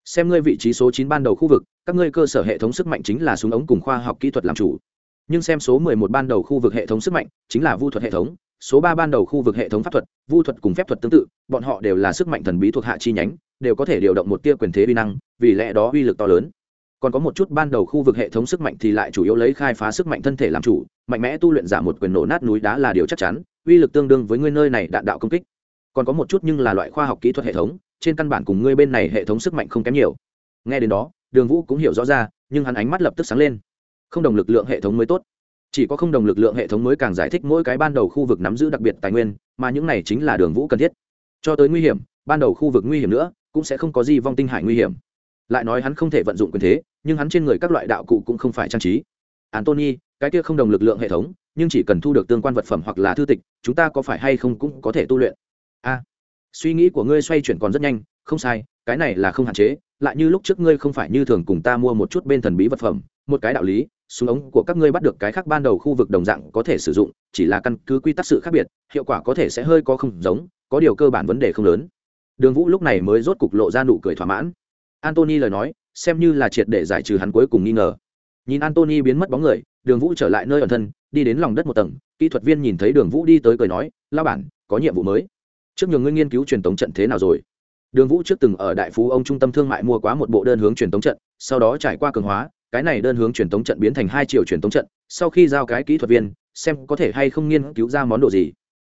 xem ngươi vị trí số chín ban đầu khu vực, các ngươi cơ sở hệ thống sức mạnh chính là súng ống cùng khoa học kỹ thuật làm chủ. Nhưng xem số mười một ban đầu khu vực hệ thống sức mạnh, chính là vu thuật hệ thống, số ba ban đầu khu vực hệ thống pháp thuật, vu thuật cùng phép thuật tương tự, bọn họ đều là sức mạnh thần bí thuộc hạ chi nhánh, đều có thể điều động một tia quyền thế vi năng, vì lẽ đó uy lực to lớn. Còn có một chút ban đầu khu vực hệ thống sức mạnh thì lại chủ yếu lấy khai phá sức mạnh thân thể làm chủ, mạnh mẽ tu luyện giả một quyền nổ nát núi đá là điều chắc chắn, uy lực tương đương với ngươi nơi này đạn đạo công kích. Còn có một chút nhưng là loại khoa học kỹ thuật hệ thống trên căn bản cùng ngươi bên này hệ thống sức mạnh không kém nhiều. Nghe đến đó, đường vũ cũng hiểu rõ ra, nhưng hắn ánh mắt lập tức sáng lên. Không đồng lực lượng hệ thống mới tốt. Chỉ có không đồng lực lượng hệ thống mới càng giải thích mỗi cái ban đầu khu vực nắm giữ đặc biệt tài nguyên, mà những này chính là đường vũ cần thiết. Cho tới nguy hiểm, ban đầu khu vực nguy hiểm nữa, cũng sẽ không có gì vong tinh hải nguy hiểm. Lại nói hắn không thể vận dụng quyền thế, nhưng hắn trên người các loại đạo cụ cũng không phải trang trí. Antony cái kia không đồng lực lượng hệ thống, nhưng chỉ cần thu được tương quan vật phẩm hoặc là thư tịch, chúng ta có phải hay không cũng có thể tu luyện? A suy nghĩ của ngươi xoay chuyển còn rất nhanh, không sai, cái này là không hạn chế, lại như lúc trước ngươi không phải như thường cùng ta mua một chút bên thần bí vật phẩm, một cái đạo lý, súng ống của các ngươi bắt được cái khác ban đầu khu vực đồng dạng có thể sử dụng, chỉ là căn cứ quy tắc sự khác biệt, hiệu quả có thể sẽ hơi có không giống, có điều cơ bản vấn đề không lớn. Đường vũ lúc này mới rốt cục lộ ra nụ cười thỏa mãn. Antony lời nói, xem như là triệt để giải trừ hắn cuối cùng nghi ngờ. Nhìn antony biến mất bóng người, đường vũ trở lại nơi ẩn thân, đi đến lòng đất một tầng, kỹ thuật viên nhìn thấy đường vũ đi tới cười nói lao bản, có nhiệm vụ mới trước nhường ngươi nghiên cứu truyền tống trận thế nào rồi? Đường vũ trước từng ở đại phú ông trung tâm thương mại mua quá một bộ đơn hướng truyền tống trận, sau đó trải qua cường hóa, cái này đơn hướng truyền tống trận biến thành hai triệu truyền tống trận, sau khi giao cái kỹ thuật viên, xem có thể hay không nghiên cứu ra món đồ gì.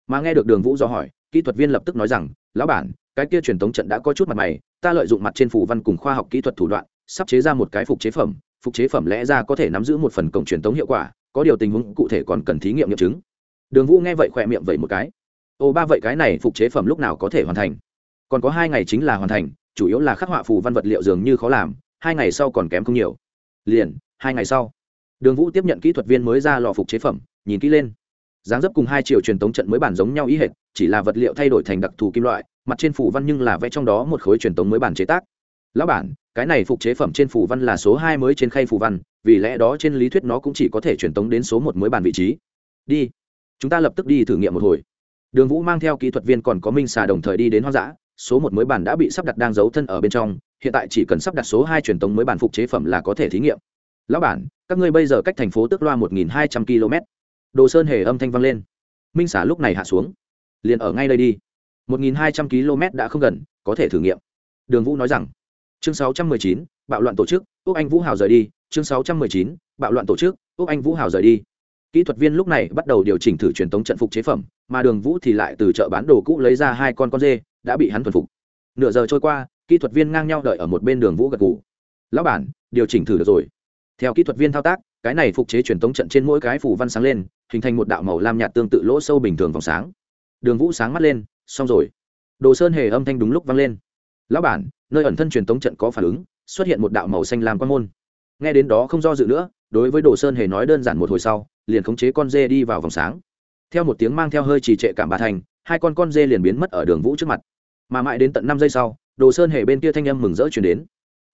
Mà nghe được đường vũ do hỏi, kỹ thuật viên lập tức nói rằng, lão bản, cái kia truyền tống trận đã có chút mặt mày, ta lợi dụng mặt trên phủ văn cùng khoa học kỹ thuật thủ đoạn, sắp chế ra một cái phục chế phẩm, phục chế phẩm lẽ ra có thể nắm giữ một phần cổng truyền tống hiệu quả, có điều tình huống cụ thể còn cần thí nghiệm nghiệm chứng. Đường vũ nghe vậy khỏe miệng vậy một cái ô ba vậy cái này phục chế phẩm lúc nào có thể hoàn thành? Còn có hai ngày chính là hoàn thành, chủ yếu là khắc họa phù văn vật liệu dường như khó làm, hai ngày sau còn kém không nhiều. Liền, hai ngày sau. Đường vũ tiếp nhận kỹ thuật viên mới ra lò phục chế phẩm, nhìn kỹ lên. Dáng dấp cùng hai triệu truyền tống trận mới bản giống nhau ý hệt, chỉ là vật liệu thay đổi thành đặc thù kim loại, mặt trên phủ văn nhưng là vẽ trong đó một khối truyền tống mới bản chế tác. Lão bản, cái này phục chế phẩm trên phủ văn là số hai mới trên khay phủ văn, vì lẽ đó trên lý thuyết nó cũng chỉ có thể truyền tống đến số một mới bản vị trí. Đi, chúng ta lập tức đi thử nghiệm một hồi đường vũ mang theo kỹ thuật viên còn có minh xà đồng thời đi đến hoang dã, số một mới bản đã bị sắp đặt đang giấu thân ở bên trong, hiện tại chỉ cần sắp đặt số hai truyền tống mới bản phục chế phẩm là có thể thí nghiệm. Lão bản, các ngươi bây giờ cách thành phố Tước loa một nghìn hai trăm km đồ sơn hề âm thanh vang lên. Minh xả lúc này hạ xuống. Liền ở ngay đây đi. Một nghìn hai trăm km đã không gần, có thể thử nghiệm. Đường vũ nói rằng, chương sáu trăm mười chín, bạo loạn tổ chức, úc anh vũ hào rời đi. Chương sáu trăm mười chín, bạo loạn tổ chức, úc anh vũ hào rời đi. Kỹ thuật viên lúc này bắt đầu điều chỉnh thử truyền tống trận phục chế phẩm mà đường vũ thì lại từ chợ bán đồ cũ lấy ra hai con con dê, đã bị hắn thuần phục. Nửa giờ trôi qua, kỹ thuật viên ngang nhau đợi ở một bên đường vũ gật g ủ lão bản, điều chỉnh thử được rồi. Theo kỹ thuật viên thao tác, cái này phục chế truyền tống trận trên mỗi cái phủ văn sáng lên, hình thành một đạo màu lam nhạt tương tự lỗ sâu bình thường vòng sáng. Đường vũ sáng mắt lên, xong rồi. Đồ sơn hề âm thanh đúng lúc vang lên. Lão bản, nơi ẩn thân truyền tống trận có phản ứng, xuất hiện một đạo màu xanh lam quan môn. Nghe đến đó không do dự nữa, đối với đồ sơn hề nói đơn giản một hồi sau, liền khống chế con dê đi vào vòng sáng theo một tiếng mang theo hơi trì trệ cảm bà thành, hai con con dê liền biến mất ở đường vũ trước mặt. Mà mãi đến tận năm giây sau, đồ sơn hề bên kia thanh âm mừng rỡ chuyển đến.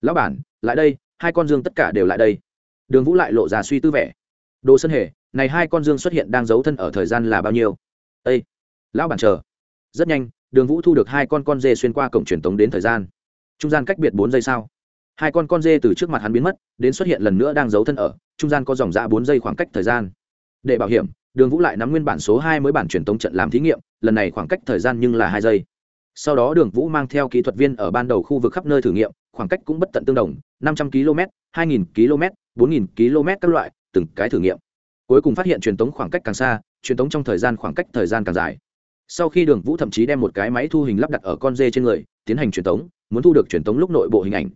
Lão bản, lại đây, hai con dương tất cả đều lại đây. Đường vũ lại lộ ra suy tư vẻ. Đồ sơn hề, này hai con dương xuất hiện đang giấu thân ở thời gian là bao nhiêu? Â lão bản chờ. Rất nhanh, đường vũ thu được hai con con dê xuyên qua cổng truyền tống đến thời gian. Trung gian cách biệt bốn giây sau, hai con con dê từ trước mặt hắn biến mất, đến xuất hiện lần nữa đang giấu thân ở, trung gian có dòng dã bốn giây khoảng cách thời gian để bảo hiểm, đường vũ lại nắm nguyên bản số hai mới bản truyền tống trận làm thí nghiệm, lần này khoảng cách thời gian nhưng là hai giây. Sau đó đường vũ mang theo kỹ thuật viên ở ban đầu khu vực khắp nơi thử nghiệm, khoảng cách cũng bất tận tương đồng, năm trăm km hai nghìn km bốn nghìn km các loại, từng cái thử nghiệm. Cuối cùng phát hiện truyền tống khoảng cách càng xa, truyền tống trong thời gian khoảng cách thời gian càng dài. Sau khi đường vũ thậm chí đem một cái máy thu hình lắp đặt ở con dê trên người, tiến hành truyền tống, muốn thu được truyền tống lúc nội bộ hình ảnh.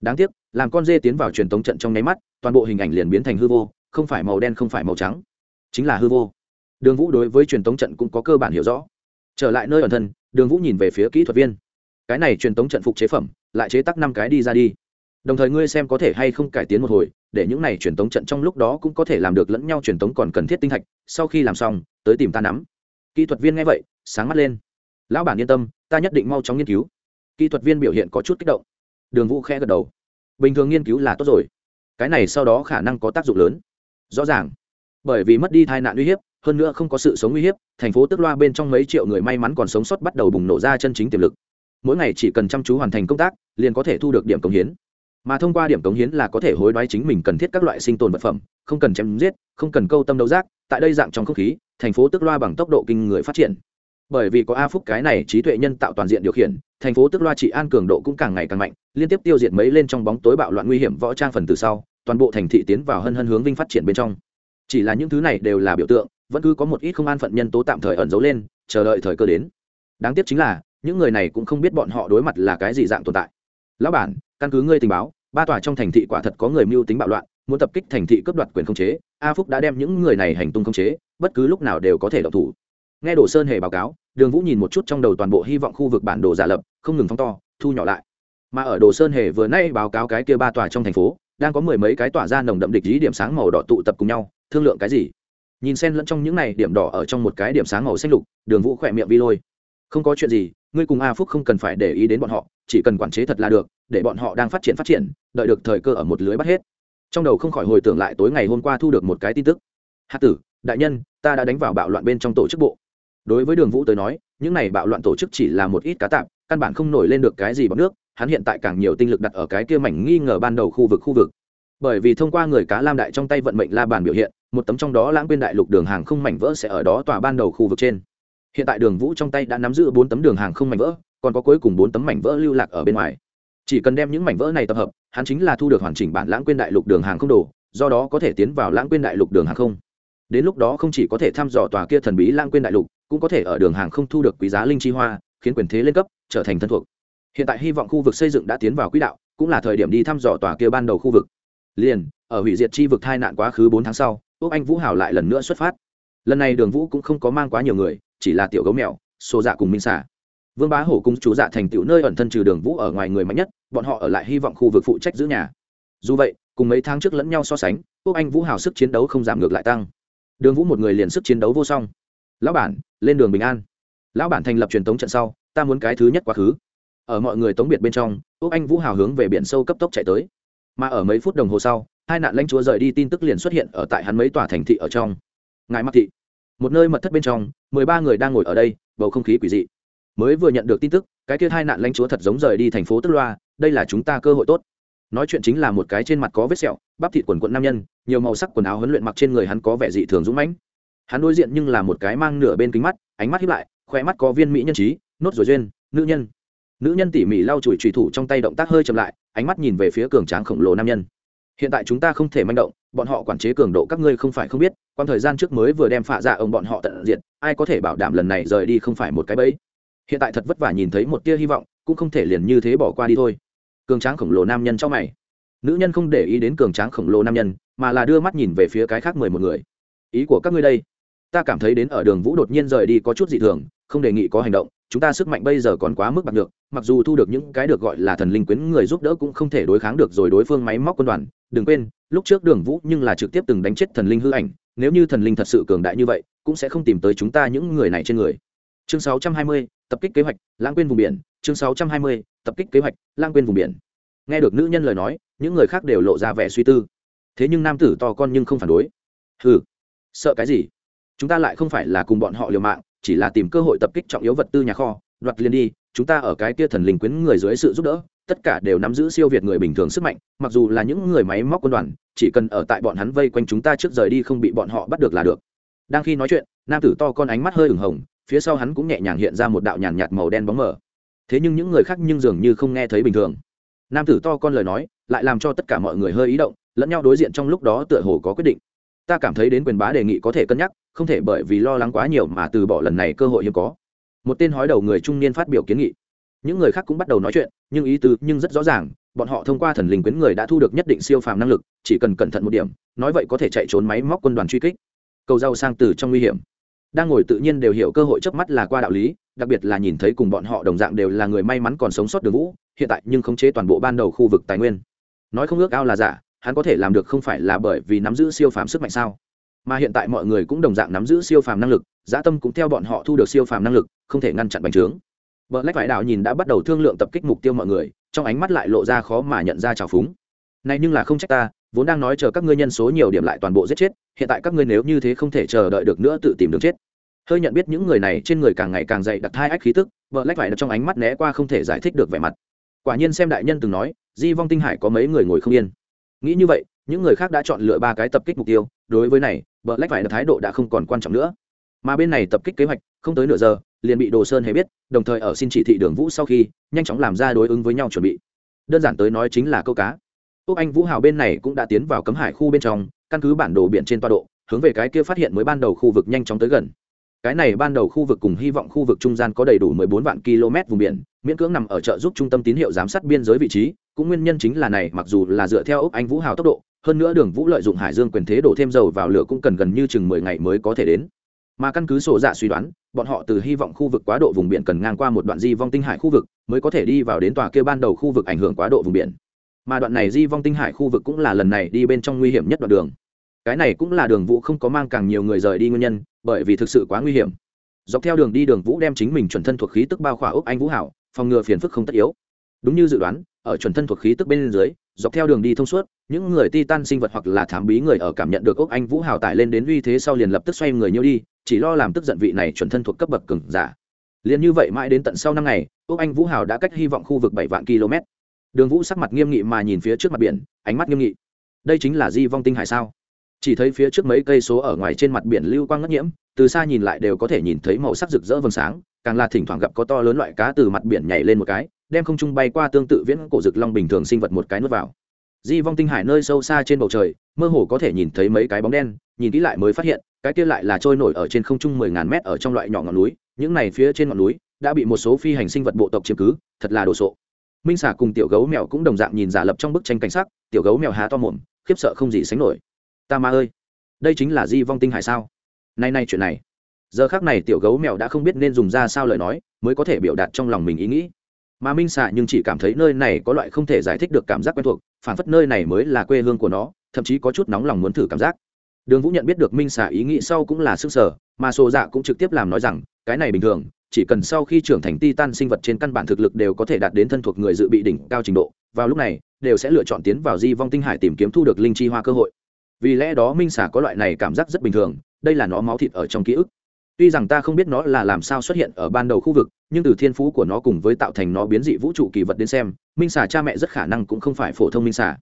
Đáng tiếc, làm con dê tiến vào truyền tống trận trong nháy mắt, toàn bộ hình ảnh liền biến thành hư vô, không phải màu đen không phải màu trắng chính là hư vô. Đường vũ đối với truyền tống trận cũng có cơ bản hiểu rõ. Trở lại nơi ẩn thân, đường vũ nhìn về phía kỹ thuật viên. Cái này truyền tống trận phục chế phẩm, lại chế tắc năm cái đi ra đi. Đồng thời ngươi xem có thể hay không cải tiến một hồi, để những này truyền tống trận trong lúc đó cũng có thể làm được lẫn nhau truyền tống còn cần thiết tinh thạch, sau khi làm xong, tới tìm ta nắm. Kỹ thuật viên nghe vậy, sáng mắt lên. Lão bản yên tâm, ta nhất định mau chóng nghiên cứu. Kỹ thuật viên biểu hiện có chút kích động. Đường vũ khe gật đầu. Bình thường nghiên cứu là tốt rồi. Cái này sau đó khả năng có tác dụng lớn. Rõ ràng bởi vì mất đi tai nạn uy hiếp, hơn nữa không có sự sống uy hiếp, thành phố tức loa bên trong mấy triệu người may mắn còn sống sót bắt đầu bùng nổ ra chân chính tiềm lực. Mỗi ngày chỉ cần chăm chú hoàn thành công tác, liền có thể thu được điểm cống hiến. Mà thông qua điểm cống hiến là có thể hối đoái chính mình cần thiết các loại sinh tồn vật phẩm, không cần chém giết, không cần câu tâm đấu giác, tại đây dạng trong không khí, thành phố tức loa bằng tốc độ kinh người phát triển. Bởi vì có a phúc cái này trí tuệ nhân tạo toàn diện điều khiển, thành phố tức loa trị an cường độ cũng càng ngày càng mạnh, liên tiếp tiêu diệt mấy lên trong bóng tối bạo loạn nguy hiểm võ trang phần từ sau, toàn bộ thành thị tiến vào hân hân hướng vinh phát triển bên trong chỉ là những thứ này đều là biểu tượng, vẫn cứ có một ít không an phận nhân tố tạm thời ẩn giấu lên, chờ đợi thời cơ đến. Đáng tiếc chính là, những người này cũng không biết bọn họ đối mặt là cái gì dạng tồn tại. Lão bản, căn cứ ngươi tình báo, ba tòa trong thành thị quả thật có người mưu tính bạo loạn, muốn tập kích thành thị cướp đoạt quyền khống chế, a phúc đã đem những người này hành tung khống chế, bất cứ lúc nào đều có thể đọc thủ. Nghe đồ sơn hề báo cáo, đường vũ nhìn một chút trong đầu toàn bộ hy vọng khu vực bản đồ giả lập, không ngừng phóng to, thu nhỏ lại. Mà ở đồ sơn hề vừa nay báo cáo cái kia ba tòa trong thành phố, đang có mười mấy cái tỏa ra nồng đậm địch lý điểm sáng màu đỏ tụ tập cùng nhau thương lượng cái gì? Nhìn xen lẫn trong những này điểm đỏ ở trong một cái điểm sáng màu xanh lục, đường vũ khỏe miệng vi lôi. Không có chuyện gì, ngươi cùng a phúc không cần phải để ý đến bọn họ, chỉ cần quản chế thật là được, để bọn họ đang phát triển phát triển, đợi được thời cơ ở một lưới bắt hết. Trong đầu không khỏi hồi tưởng lại tối ngày hôm qua thu được một cái tin tức. Hạ tử, đại nhân, ta đã đánh vào bạo loạn bên trong tổ chức bộ. Đối với đường vũ tới nói, những này bạo loạn tổ chức chỉ là một ít cá tạp, căn bản không nổi lên được cái gì bằng nước, hắn hiện tại càng nhiều tinh lực đặt ở cái kia mảnh nghi ngờ ban đầu khu vực khu vực bởi vì thông qua người cá lam đại trong tay vận mệnh la bàn biểu hiện, một tấm trong đó lãng quên đại lục đường hàng không mảnh vỡ sẽ ở đó tòa ban đầu khu vực trên. Hiện tại đường vũ trong tay đã nắm giữ bốn tấm đường hàng không mảnh vỡ, còn có cuối cùng bốn tấm mảnh vỡ lưu lạc ở bên ngoài. Chỉ cần đem những mảnh vỡ này tập hợp, hắn chính là thu được hoàn chỉnh bản lãng quên đại lục đường hàng không đồ, do đó có thể tiến vào lãng quên đại lục đường hàng không. Đến lúc đó không chỉ có thể thăm dò tòa kia thần bí lãng quên đại lục, cũng có thể ở đường hàng không thu được quý giá linh chi hoa, khiến quyền thế lên cấp, trở thành thân thuộc. Hiện tại hy vọng khu vực xây dựng đã tiến vào quỹ đạo, cũng là thời điểm đi thăm dò tòa kia ban đầu khu vực liền, ở hủy diệt chi vực thai nạn quá khứ bốn tháng sau, úc anh vũ hảo lại lần nữa xuất phát. Lần này đường vũ cũng không có mang quá nhiều người, chỉ là tiểu gấu mèo xô dạ cùng minh xả vương bá hổ cung chú dạ thành tựu nơi ẩn thân trừ đường vũ ở ngoài người mạnh nhất, bọn họ ở lại hy vọng khu vực phụ trách giữ nhà. Dù vậy, cùng mấy tháng trước lẫn nhau so sánh, úc anh vũ hào sức chiến đấu không giảm ngược lại tăng. Đường vũ một người liền sức chiến đấu vô song. Lão bản, lên đường bình an. Lão bản thành lập truyền thống trận sau, ta muốn cái thứ nhất quá khứ. Ở mọi người tống biệt bên trong, úc anh vũ hào hướng về biển sâu cấp tốc chạy tới mà ở mấy phút đồng hồ sau, hai nạn lãnh chúa rời đi tin tức liền xuất hiện ở tại hắn mấy tòa thành thị ở trong. Ngài mặc thị, một nơi mật thất bên trong, mười ba người đang ngồi ở đây, bầu không khí quỷ dị. Mới vừa nhận được tin tức, cái kia hai nạn lãnh chúa thật giống rời đi thành phố tức loa, đây là chúng ta cơ hội tốt. Nói chuyện chính là một cái trên mặt có vết sẹo, bắp thịt quần quận nam nhân, nhiều màu sắc quần áo huấn luyện mặc trên người hắn có vẻ dị thường dũng mãnh. Hắn đối diện nhưng là một cái mang nửa bên kính mắt, ánh mắt hiếp lại khoe mắt có viên mỹ nhân trí, nốt rồi duyên, nữ nhân. Nữ nhân tỉ mỉ lau chùi trùy thủ trong tay động tác hơi chậm lại ánh mắt nhìn về phía cường tráng khổng lồ nam nhân. Hiện tại chúng ta không thể manh động, bọn họ quản chế cường độ các ngươi không phải không biết quan thời gian trước mới vừa đem phạ dạ ông bọn họ tận diệt, ai có thể bảo đảm lần này rời đi không phải một cái bẫy? Hiện tại thật vất vả nhìn thấy một tia hy vọng, cũng không thể liền như thế bỏ qua đi thôi. Cường tráng khổng lồ nam nhân trong mày. Nữ nhân không để ý đến cường tráng khổng lồ nam nhân, mà là đưa mắt nhìn về phía cái khác mười một người. Ý của các ngươi đây. Ta cảm thấy đến ở đường vũ đột nhiên rời đi có chút dị thường, không đề nghị có hành động chúng ta sức mạnh bây giờ còn quá mức bạc được mặc dù thu được những cái được gọi là thần linh quyến người giúp đỡ cũng không thể đối kháng được rồi đối phương máy móc quân đoàn. Đừng quên lúc trước đường vũ nhưng là trực tiếp từng đánh chết thần linh hư ảnh nếu như thần linh thật sự cường đại như vậy cũng sẽ không tìm tới chúng ta những người này trên người. Chương 620, tập kích kế hoạch lãng quên vùng biển. Chương 620, tập kích kế hoạch lãng quên vùng biển. Nghe được nữ nhân lời nói những người khác đều lộ ra vẻ suy tư. Thế nhưng nam tử to con nhưng không phản đối. Ừ sợ cái gì? Chúng ta lại không phải là cùng bọn họ liều mạng chỉ là tìm cơ hội tập kích trọng yếu vật tư nhà kho. Đoạt liền đi, chúng ta ở cái kia thần linh quyến người dưới sự giúp đỡ, tất cả đều nắm giữ siêu việt người bình thường sức mạnh, mặc dù là những người máy móc quân đoàn, chỉ cần ở tại bọn hắn vây quanh chúng ta trước rời đi không bị bọn họ bắt được là được. Đang khi nói chuyện, nam tử to con ánh mắt hơi ửng hồng, phía sau hắn cũng nhẹ nhàng hiện ra một đạo nhàn nhạt màu đen bóng mờ. Thế nhưng những người khác nhưng dường như không nghe thấy bình thường. Nam tử to con lời nói, lại làm cho tất cả mọi người hơi ý động, lẫn nhau đối diện trong lúc đó tựa hồ có quyết định ta cảm thấy đến quyền bá đề nghị có thể cân nhắc, không thể bởi vì lo lắng quá nhiều mà từ bỏ lần này cơ hội hiếm có. Một tên hói đầu người trung niên phát biểu kiến nghị. Những người khác cũng bắt đầu nói chuyện, nhưng ý tứ nhưng rất rõ ràng, bọn họ thông qua thần linh quyến người đã thu được nhất định siêu phàm năng lực, chỉ cần cẩn thận một điểm, nói vậy có thể chạy trốn máy móc quân đoàn truy kích. Cầu rau sang từ trong nguy hiểm. Đang ngồi tự nhiên đều hiểu cơ hội trước mắt là qua đạo lý, đặc biệt là nhìn thấy cùng bọn họ đồng dạng đều là người may mắn còn sống sót đường vũ, hiện tại nhưng khống chế toàn bộ ban đầu khu vực tài nguyên. Nói không ước ao là giả hắn có thể làm được không phải là bởi vì nắm giữ siêu phàm sức mạnh sao? Mà hiện tại mọi người cũng đồng dạng nắm giữ siêu phàm năng lực dã tâm cũng theo bọn họ thu được siêu phàm năng lực, không thể ngăn chặn bành trướng. Vợ lách vải đạo nhìn đã bắt đầu thương lượng tập kích mục tiêu mọi người, trong ánh mắt lại lộ ra khó mà nhận ra trào phúng. Này nhưng là không trách ta, vốn đang nói chờ các ngươi nhân số nhiều điểm lại toàn bộ giết chết, hiện tại các ngươi nếu như thế không thể chờ đợi được nữa tự tìm đường chết. Hơi nhận biết những người này trên người càng ngày càng dày đặc thai ách khí tức vợ lách vải trong ánh mắt né qua không thể giải thích được vẻ mặt. Quả nhiên xem đại nhân từng nói, di vong tinh hải có mấy người ngồi không yên nghĩ như vậy, những người khác đã chọn lựa ba cái tập kích mục tiêu, đối với này vợ lách vải thái độ đã không còn quan trọng nữa. Mà bên này tập kích kế hoạch, không tới nửa giờ, liền bị đồ sơn hề biết, đồng thời ở xin chỉ thị đường vũ sau khi, nhanh chóng làm ra đối ứng với nhau chuẩn bị. Đơn giản tới nói chính là câu cá. Úc anh vũ hào bên này cũng đã tiến vào cấm hải khu bên trong, căn cứ bản đồ biển trên toa độ, hướng về cái kia phát hiện mới ban đầu khu vực nhanh chóng tới gần cái này ban đầu khu vực cùng hy vọng khu vực trung gian có đầy đủ 14 vạn km vùng biển, miễn cưỡng nằm ở trợ giúp trung tâm tín hiệu giám sát biên giới vị trí, cũng nguyên nhân chính là này, mặc dù là dựa theo ốc anh vũ hào tốc độ, hơn nữa đường vũ lợi dụng hải dương quyền thế đổ thêm dầu vào lửa cũng cần gần như chừng mười ngày mới có thể đến. Mà căn cứ sổ dạ suy đoán, bọn họ từ hy vọng khu vực quá độ vùng biển cần ngang qua một đoạn di vong tinh hải khu vực mới có thể đi vào đến tòa kia ban đầu khu vực ảnh hưởng quá độ vùng biển. Mà đoạn này di vong tinh hải khu vực cũng là lần này đi bên trong nguy hiểm nhất đoạn đường cái này cũng là đường vũ không có mang càng nhiều người rời đi nguyên nhân, bởi vì thực sự quá nguy hiểm. Dọc theo đường đi đường vũ đem chính mình chuẩn thân thuộc khí tức bao khỏa úc anh vũ hảo, phòng ngừa phiền phức không tất yếu. Đúng như dự đoán, ở chuẩn thân thuộc khí tức bên dưới, dọc theo đường đi thông suốt, những người ti tan sinh vật hoặc là thám bí người ở cảm nhận được ốc anh vũ hào tải lên đến uy thế sau liền lập tức xoay người nhiêu đi, chỉ lo làm tức giận vị này chuẩn thân thuộc cấp bậc cừng giả. Liền như vậy mãi đến tận sau năm ngày ốc anh vũ hào đã cách hy vọng khu vực bảy vạn km. Đường vũ sắc mặt nghiêm nghị mà nhìn phía trước mặt biển, ánh mắt nghiêm nghị. Đây chính là di vong tinh hải sao? Chỉ thấy phía trước mấy cây số ở ngoài trên mặt biển lưu quang ngất nhiễm, từ xa nhìn lại đều có thể nhìn thấy màu sắc rực rỡ vầng sáng, càng là thỉnh thoảng gặp có to lớn loại cá từ mặt biển nhảy lên một cái, đem không trung bay qua tương tự viễn cổ rực long bình thường sinh vật một cái nuốt vào. Di vong tinh hải nơi sâu xa trên bầu trời, mơ hồ có thể nhìn thấy mấy cái bóng đen, nhìn kỹ lại mới phát hiện, cái kia lại là trôi nổi ở trên không trung mười ngàn mét ở trong loại nhỏ ngọn núi, những này phía trên ngọn núi đã bị một số phi hành sinh vật bộ tộc chiếm cứ, thật là đồ sộ. Minh xà cùng tiểu gấu mèo cũng đồng dạng nhìn giả lập trong bức tranh cảnh sắc, tiểu gấu mèo há to mồm, khiếp sợ không gì sánh nổi ta ma ơi, đây chính là di vong tinh hải sao? Nay nay chuyện này. Giờ khác này tiểu gấu mèo đã không biết nên dùng ra sao lời nói, mới có thể biểu đạt trong lòng mình ý nghĩ. Mà minh xạ nhưng chỉ cảm thấy nơi này có loại không thể giải thích được cảm giác quen thuộc, phản phất nơi này mới là quê hương của nó, thậm chí có chút nóng lòng muốn thử cảm giác. Đường vũ nhận biết được minh xạ ý nghĩ sau cũng là sức sở, mà sổ dạ cũng trực tiếp làm nói rằng, cái này bình thường, chỉ cần sau khi trưởng thành ti tan sinh vật trên căn bản thực lực đều có thể đạt đến thân thuộc người dự bị đỉnh cao trình độ, vào lúc này, đều sẽ lựa chọn tiến vào di vong tinh hải tìm kiếm thu được linh chi hoa cơ hội vì lẽ đó minh xà có loại này cảm giác rất bình thường đây là nó máu thịt ở trong ký ức. Tuy rằng ta không biết nó là làm sao xuất hiện ở ban đầu khu vực nhưng từ thiên phú của nó cùng với tạo thành nó biến dị vũ trụ kỳ vật đến xem minh xà cha mẹ rất khả năng cũng không phải phổ thông minh xà.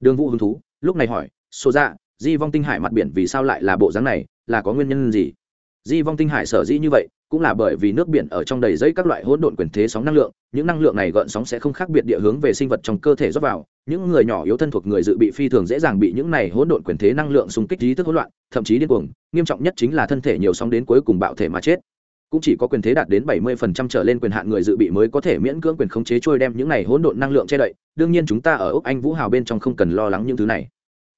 Đường vũ hứng thú lúc này hỏi số ra dạ, di vong tinh hải mặt biển vì sao lại là bộ dáng này là có nguyên nhân gì? Di vong tinh hải sở dĩ như vậy, cũng là bởi vì nước biển ở trong đầy dây các loại hỗn độn quyền thế sóng năng lượng, những năng lượng này gợn sóng sẽ không khác biệt địa hướng về sinh vật trong cơ thể rót vào. Những người nhỏ yếu thân thuộc người dự bị phi thường dễ dàng bị những này hỗn độn quyền thế năng lượng xung kích trí thức hỗn loạn, thậm chí điên cuồng, nghiêm trọng nhất chính là thân thể nhiều sóng đến cuối cùng bạo thể mà chết. Cũng chỉ có quyền thế đạt đến 70% trở lên quyền hạn người dự bị mới có thể miễn cưỡng quyền khống chế trôi đem những này hỗn độn năng lượng che đậy. Đương nhiên chúng ta ở úc anh vũ hào bên trong không cần lo lắng những thứ này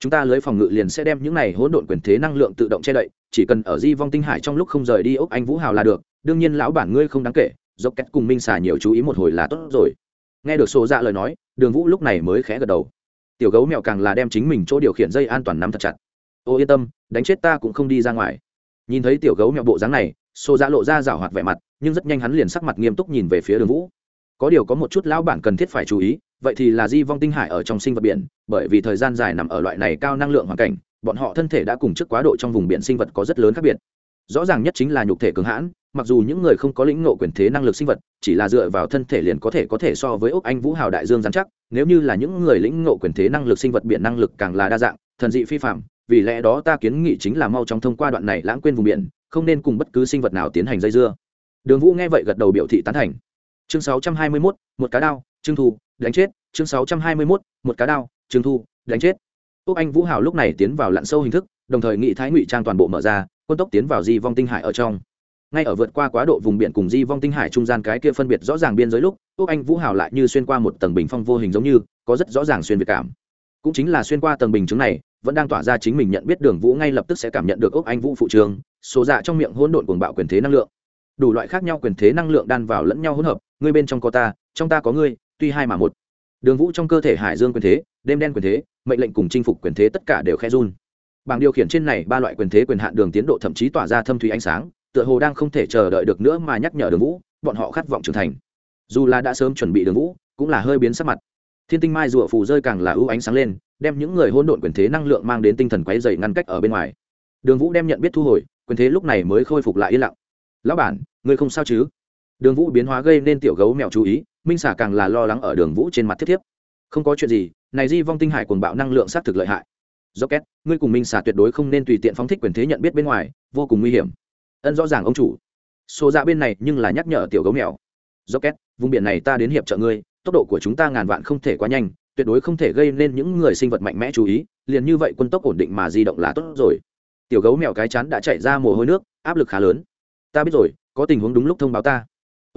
chúng ta lưới phòng ngự liền sẽ đem những này hỗn độn quyền thế năng lượng tự động che đậy, chỉ cần ở di vong tinh hải trong lúc không rời đi ốc anh vũ hào là được, đương nhiên lão bản ngươi không đáng kể, dốc cách cùng minh xà nhiều chú ý một hồi là tốt rồi. Nghe được xô dạ lời nói, đường vũ lúc này mới khẽ gật đầu. Tiểu gấu mèo càng là đem chính mình chỗ điều khiển dây an toàn nắm thật chặt. Ô, yên tâm, đánh chết ta cũng không đi ra ngoài. Nhìn thấy tiểu gấu mèo bộ dáng này xô dạ lộ ra rảo hoạt vẻ mặt, nhưng rất nhanh hắn liền sắc mặt nghiêm túc nhìn về phía đường vũ. Có điều có một chút lão bản cần thiết phải chú ý vậy thì là di vong tinh hải ở trong sinh vật biển bởi vì thời gian dài nằm ở loại này cao năng lượng hoàn cảnh bọn họ thân thể đã cùng trước quá độ trong vùng biển sinh vật có rất lớn khác biệt. Rõ ràng nhất chính là nhục thể cường hãn mặc dù những người không có lĩnh ngộ quyền thế năng lực sinh vật chỉ là dựa vào thân thể liền có thể có thể so với ốc anh vũ hào đại dương giám chắc nếu như là những người lĩnh ngộ quyền thế năng lực sinh vật biển năng lực càng là đa dạng thần dị phi phạm vì lẽ đó ta kiến nghị chính là mau chóng thông qua đoạn này lãng quên vùng biển không nên cùng bất cứ sinh vật nào tiến hành dây dưa. Đường vũ nghe vậy gật đầu biểu thị tán thành. Chương 621, một cá đao trưng thu đánh chết chương 621, một cá đao trương thu đánh chết. Úc anh vũ hào lúc này tiến vào lặn sâu hình thức đồng thời nghị thái ngụy trang toàn bộ mở ra quân tốc tiến vào di vong tinh hải ở trong. Ngay ở vượt qua quá độ vùng biển cùng di vong tinh hải trung gian cái kia phân biệt rõ ràng biên giới lúc úc anh vũ hào lại như xuyên qua một tầng bình phong vô hình giống như có rất rõ ràng xuyên việt cảm. Cũng chính là xuyên qua tầng bình chứng này vẫn đang tỏa ra chính mình nhận biết đường vũ ngay lập tức sẽ cảm nhận được ốc anh vũ phụ trường số dạ trong miệng hỗn độn cuồng bạo quyền thế năng lượng. Đủ loại khác nhau quyền thế năng lượng đan vào lẫn nhau hỗn hợp ngươi bên trong có ta trong ta có ngươi tuy hai mà một. Đường vũ trong cơ thể hải dương quyền thế, đêm đen quyền thế, mệnh lệnh cùng chinh phục quyền thế tất cả đều khe run. Bảng điều khiển trên này ba loại quyền thế quyền hạn đường tiến độ thậm chí tỏa ra thâm thủy ánh sáng, tựa hồ đang không thể chờ đợi được nữa mà nhắc nhở đường vũ, bọn họ khát vọng trưởng thành. Dù là đã sớm chuẩn bị đường vũ, cũng là hơi biến sắc mặt. Thiên tinh mai rùa phù rơi càng là ưu ánh sáng lên, đem những người hôn độn quyền thế năng lượng mang đến tinh thần quấy dày ngăn cách ở bên ngoài. Đường vũ đem nhận biết thu hồi, quyền thế lúc này mới khôi phục lại yên lặng. Lão bản, ngươi không sao chứ? Đường vũ biến hóa gây nên tiểu gấu mèo chú ý minh xả càng là lo lắng ở đường vũ trên mặt thiết thiếp. Không có chuyện gì, này di vong tinh hải cuồng bạo năng lượng xác thực lợi hại. Do két ngươi cùng minh xả tuyệt đối không nên tùy tiện phóng thích quyền thế nhận biết bên ngoài, vô cùng nguy hiểm. Ân rõ ràng ông chủ. Xô ra bên này nhưng là nhắc nhở tiểu gấu mèo. Do két vùng biển này ta đến hiệp trợ ngươi, tốc độ của chúng ta ngàn vạn không thể quá nhanh, tuyệt đối không thể gây nên những người sinh vật mạnh mẽ chú ý, liền như vậy quân tốc ổn định mà di động là tốt rồi. Tiểu gấu mèo cái chắn đã chạy ra mồ hôi nước, áp lực khá lớn. Ta biết rồi, có tình huống đúng lúc thông báo ta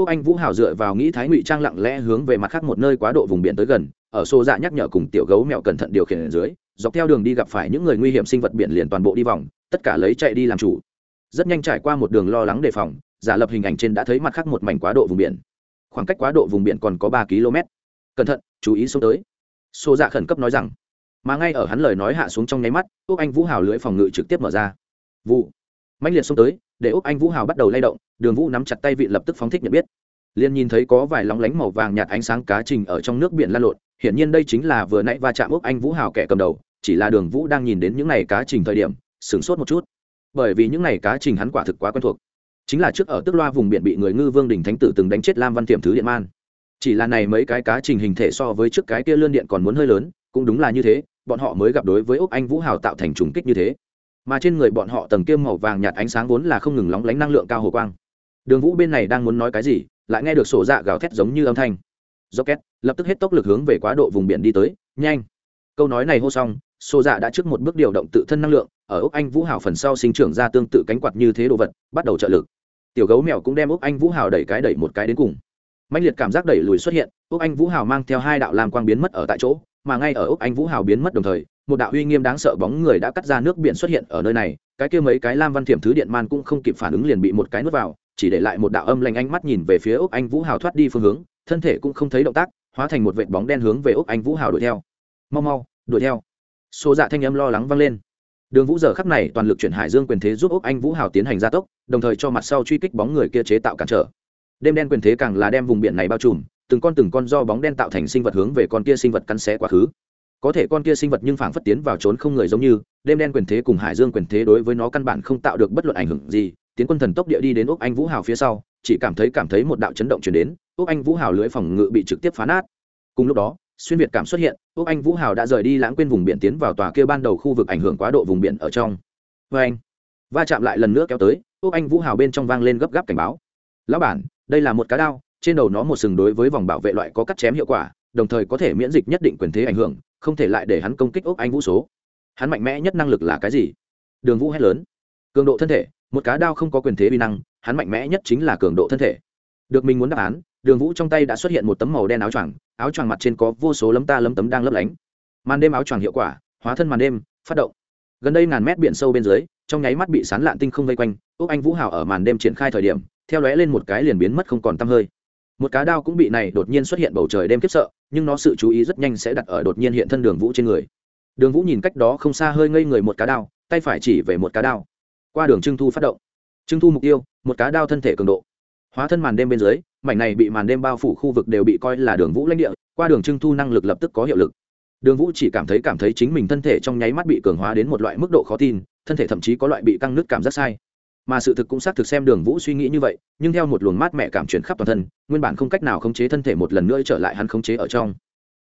úc anh vũ hào dựa vào nghĩ thái ngụy trang lặng lẽ hướng về mặt khác một nơi quá độ vùng biển tới gần, ở xô dạ nhắc nhở cùng tiểu gấu mèo cẩn thận điều khiển ở dưới, dọc theo đường đi gặp phải những người nguy hiểm sinh vật biển liền toàn bộ đi vòng, tất cả lấy chạy đi làm chủ. Rất nhanh trải qua một đường lo lắng đề phòng, giả lập hình ảnh trên đã thấy mặt khác một mảnh quá độ vùng biển. Khoảng cách quá độ vùng biển còn có ba km. Cẩn thận, chú ý xuống tới. Xô dạ khẩn cấp nói rằng, mà ngay ở hắn lời nói hạ xuống trong nháy mắt úc anh vũ hào lưỡi phòng ngự trực tiếp mở ra. Vụ. Mạnh liệt xông tới để úc anh vũ hào bắt đầu lay động, đường vũ nắm chặt tay vị lập tức phóng thích nhận biết. Liền nhìn thấy có vài lóng lánh màu vàng nhạt ánh sáng cá trình ở trong nước biển lan lộn, hiển nhiên đây chính là vừa nãy va chạm úc anh vũ hào kẻ cầm đầu, chỉ là đường vũ đang nhìn đến những n à y cá trình thời điểm, sửng sốt một chút. Bởi vì những n à y cá trình hắn quả thực quá quen thuộc. Chính là trước ở tức loa vùng biển bị người ngư vương đình thánh tử từng đánh chết lam văn tiềm thứ điện man. Chỉ là này mấy cái cá trình hình thể so với trước cái kia lươn điện còn muốn hơi lớn, cũng đúng là như thế, bọn họ mới gặp đối với úc anh vũ hào tạo thành trùng kích như thế mà trên người bọn họ tầng kiêm màu vàng nhạt ánh sáng vốn là không ngừng lóng lánh năng lượng cao hồ quang. Đường vũ bên này đang muốn nói cái gì, lại nghe được sổ dạ gào thét giống như âm thanh. Do két lập tức hết tốc lực hướng về quá độ vùng biển đi tới, nhanh. Câu nói này hô xong, sổ dạ đã trước một bước điều động tự thân năng lượng, ở úc anh vũ hào phần sau sinh trưởng ra tương tự cánh quạt như thế đồ vật, bắt đầu trợ lực. Tiểu gấu mèo cũng đem úc anh vũ hào đẩy cái đẩy một cái đến cùng. Mạnh liệt cảm giác đẩy lùi xuất hiện, úc anh vũ hào mang theo hai đạo làm quang biến mất ở tại chỗ, mà ngay ở úc anh vũ hào biến mất đồng thời một đạo uy nghiêm đáng sợ bóng người đã cắt ra nước biển xuất hiện ở nơi này, cái kia mấy cái lam văn thiểm thứ điện man cũng không kịp phản ứng liền bị một cái nuốt vào, chỉ để lại một đạo âm lanh ánh mắt nhìn về phía úc anh vũ hào thoát đi phương hướng, thân thể cũng không thấy động tác, hóa thành một vệt bóng đen hướng về úc anh vũ hào đuổi theo. Mau mau, đuổi theo. Số dạ thanh âm lo lắng vang lên. Đường vũ giờ khắp này toàn lực chuyển hải dương quyền thế giúp úc anh vũ hào tiến hành gia tốc, đồng thời cho mặt sau truy kích bóng người kia chế tạo cản trở. Đêm đen quyền thế càng là đem vùng biển này bao trùm, từng con từng con do bóng đen tạo thành sinh vật hướng về con kia sinh vật cắn xé quá khứ có thể con kia sinh vật nhưng phảng phất tiến vào trốn không người giống như, đêm đen quyền thế cùng hải dương quyền thế đối với nó căn bản không tạo được bất luận ảnh hưởng gì. Tiến quân thần tốc địa đi đến úc anh vũ hào phía sau, chỉ cảm thấy cảm thấy một đạo chấn động chuyển đến, úc anh vũ hào lưới phòng ngự bị trực tiếp phá nát. Cùng lúc đó, xuyên việt cảm xuất hiện, úc anh vũ hào đã rời đi lãng quên vùng biển tiến vào tòa kia ban đầu khu vực ảnh hưởng quá độ vùng biển ở trong. Vê anh, va chạm lại lần nữa kéo tới, úc anh vũ hào bên trong vang lên gấp gáp cảnh báo. Lão bản, đây là một cá đao, trên đầu nó một sừng đối với vòng bảo vệ loại có cắt chém hiệu quả đồng thời có thể miễn dịch nhất định quyền thế ảnh hưởng, không thể lại để hắn công kích úc anh vũ số. Hắn mạnh mẽ nhất năng lực là cái gì? Đường vũ hét lớn. Cường độ thân thể, một cá đao không có quyền thế vi năng, hắn mạnh mẽ nhất chính là cường độ thân thể. Được mình muốn đáp án, đường vũ trong tay đã xuất hiện một tấm màu đen áo choàng áo choàng mặt trên có vô số lấm ta lấm tấm đang lấp lánh. Màn đêm áo choàng hiệu quả, hóa thân màn đêm, phát động. Gần đây ngàn mét biển sâu bên dưới, trong nháy mắt bị sán lạn tinh không vây quanh úc anh vũ hào ở màn đêm triển khai thời điểm, theo lóe lên một cái liền biến mất không còn t hơi một cá đao cũng bị này đột nhiên xuất hiện bầu trời đêm kiếp sợ, nhưng nó sự chú ý rất nhanh sẽ đặt ở đột nhiên hiện thân đường vũ trên người. Đường vũ nhìn cách đó không xa hơi ngây người một cá đao, tay phải chỉ về một cá đao. Qua đường trưng thu phát động. Trưng thu mục tiêu, một cá đao thân thể cường độ. Hóa thân màn đêm bên dưới, mảnh này bị màn đêm bao phủ khu vực đều bị coi là đường vũ lãnh địa, qua đường trưng thu năng lực lập tức có hiệu lực. Đường vũ chỉ cảm thấy cảm thấy chính mình thân thể trong nháy mắt bị cường hóa đến một loại mức độ khó tin, thân thể thậm chí có loại bị căng nứt cảm giác sai mà sự thực cũng xác thực xem đường vũ suy nghĩ như vậy, nhưng theo một luồng mát mẹ cảm chuyển khắp toàn thân, nguyên bản không cách nào khống chế thân thể một lần nữa trở lại hắn khống chế ở trong.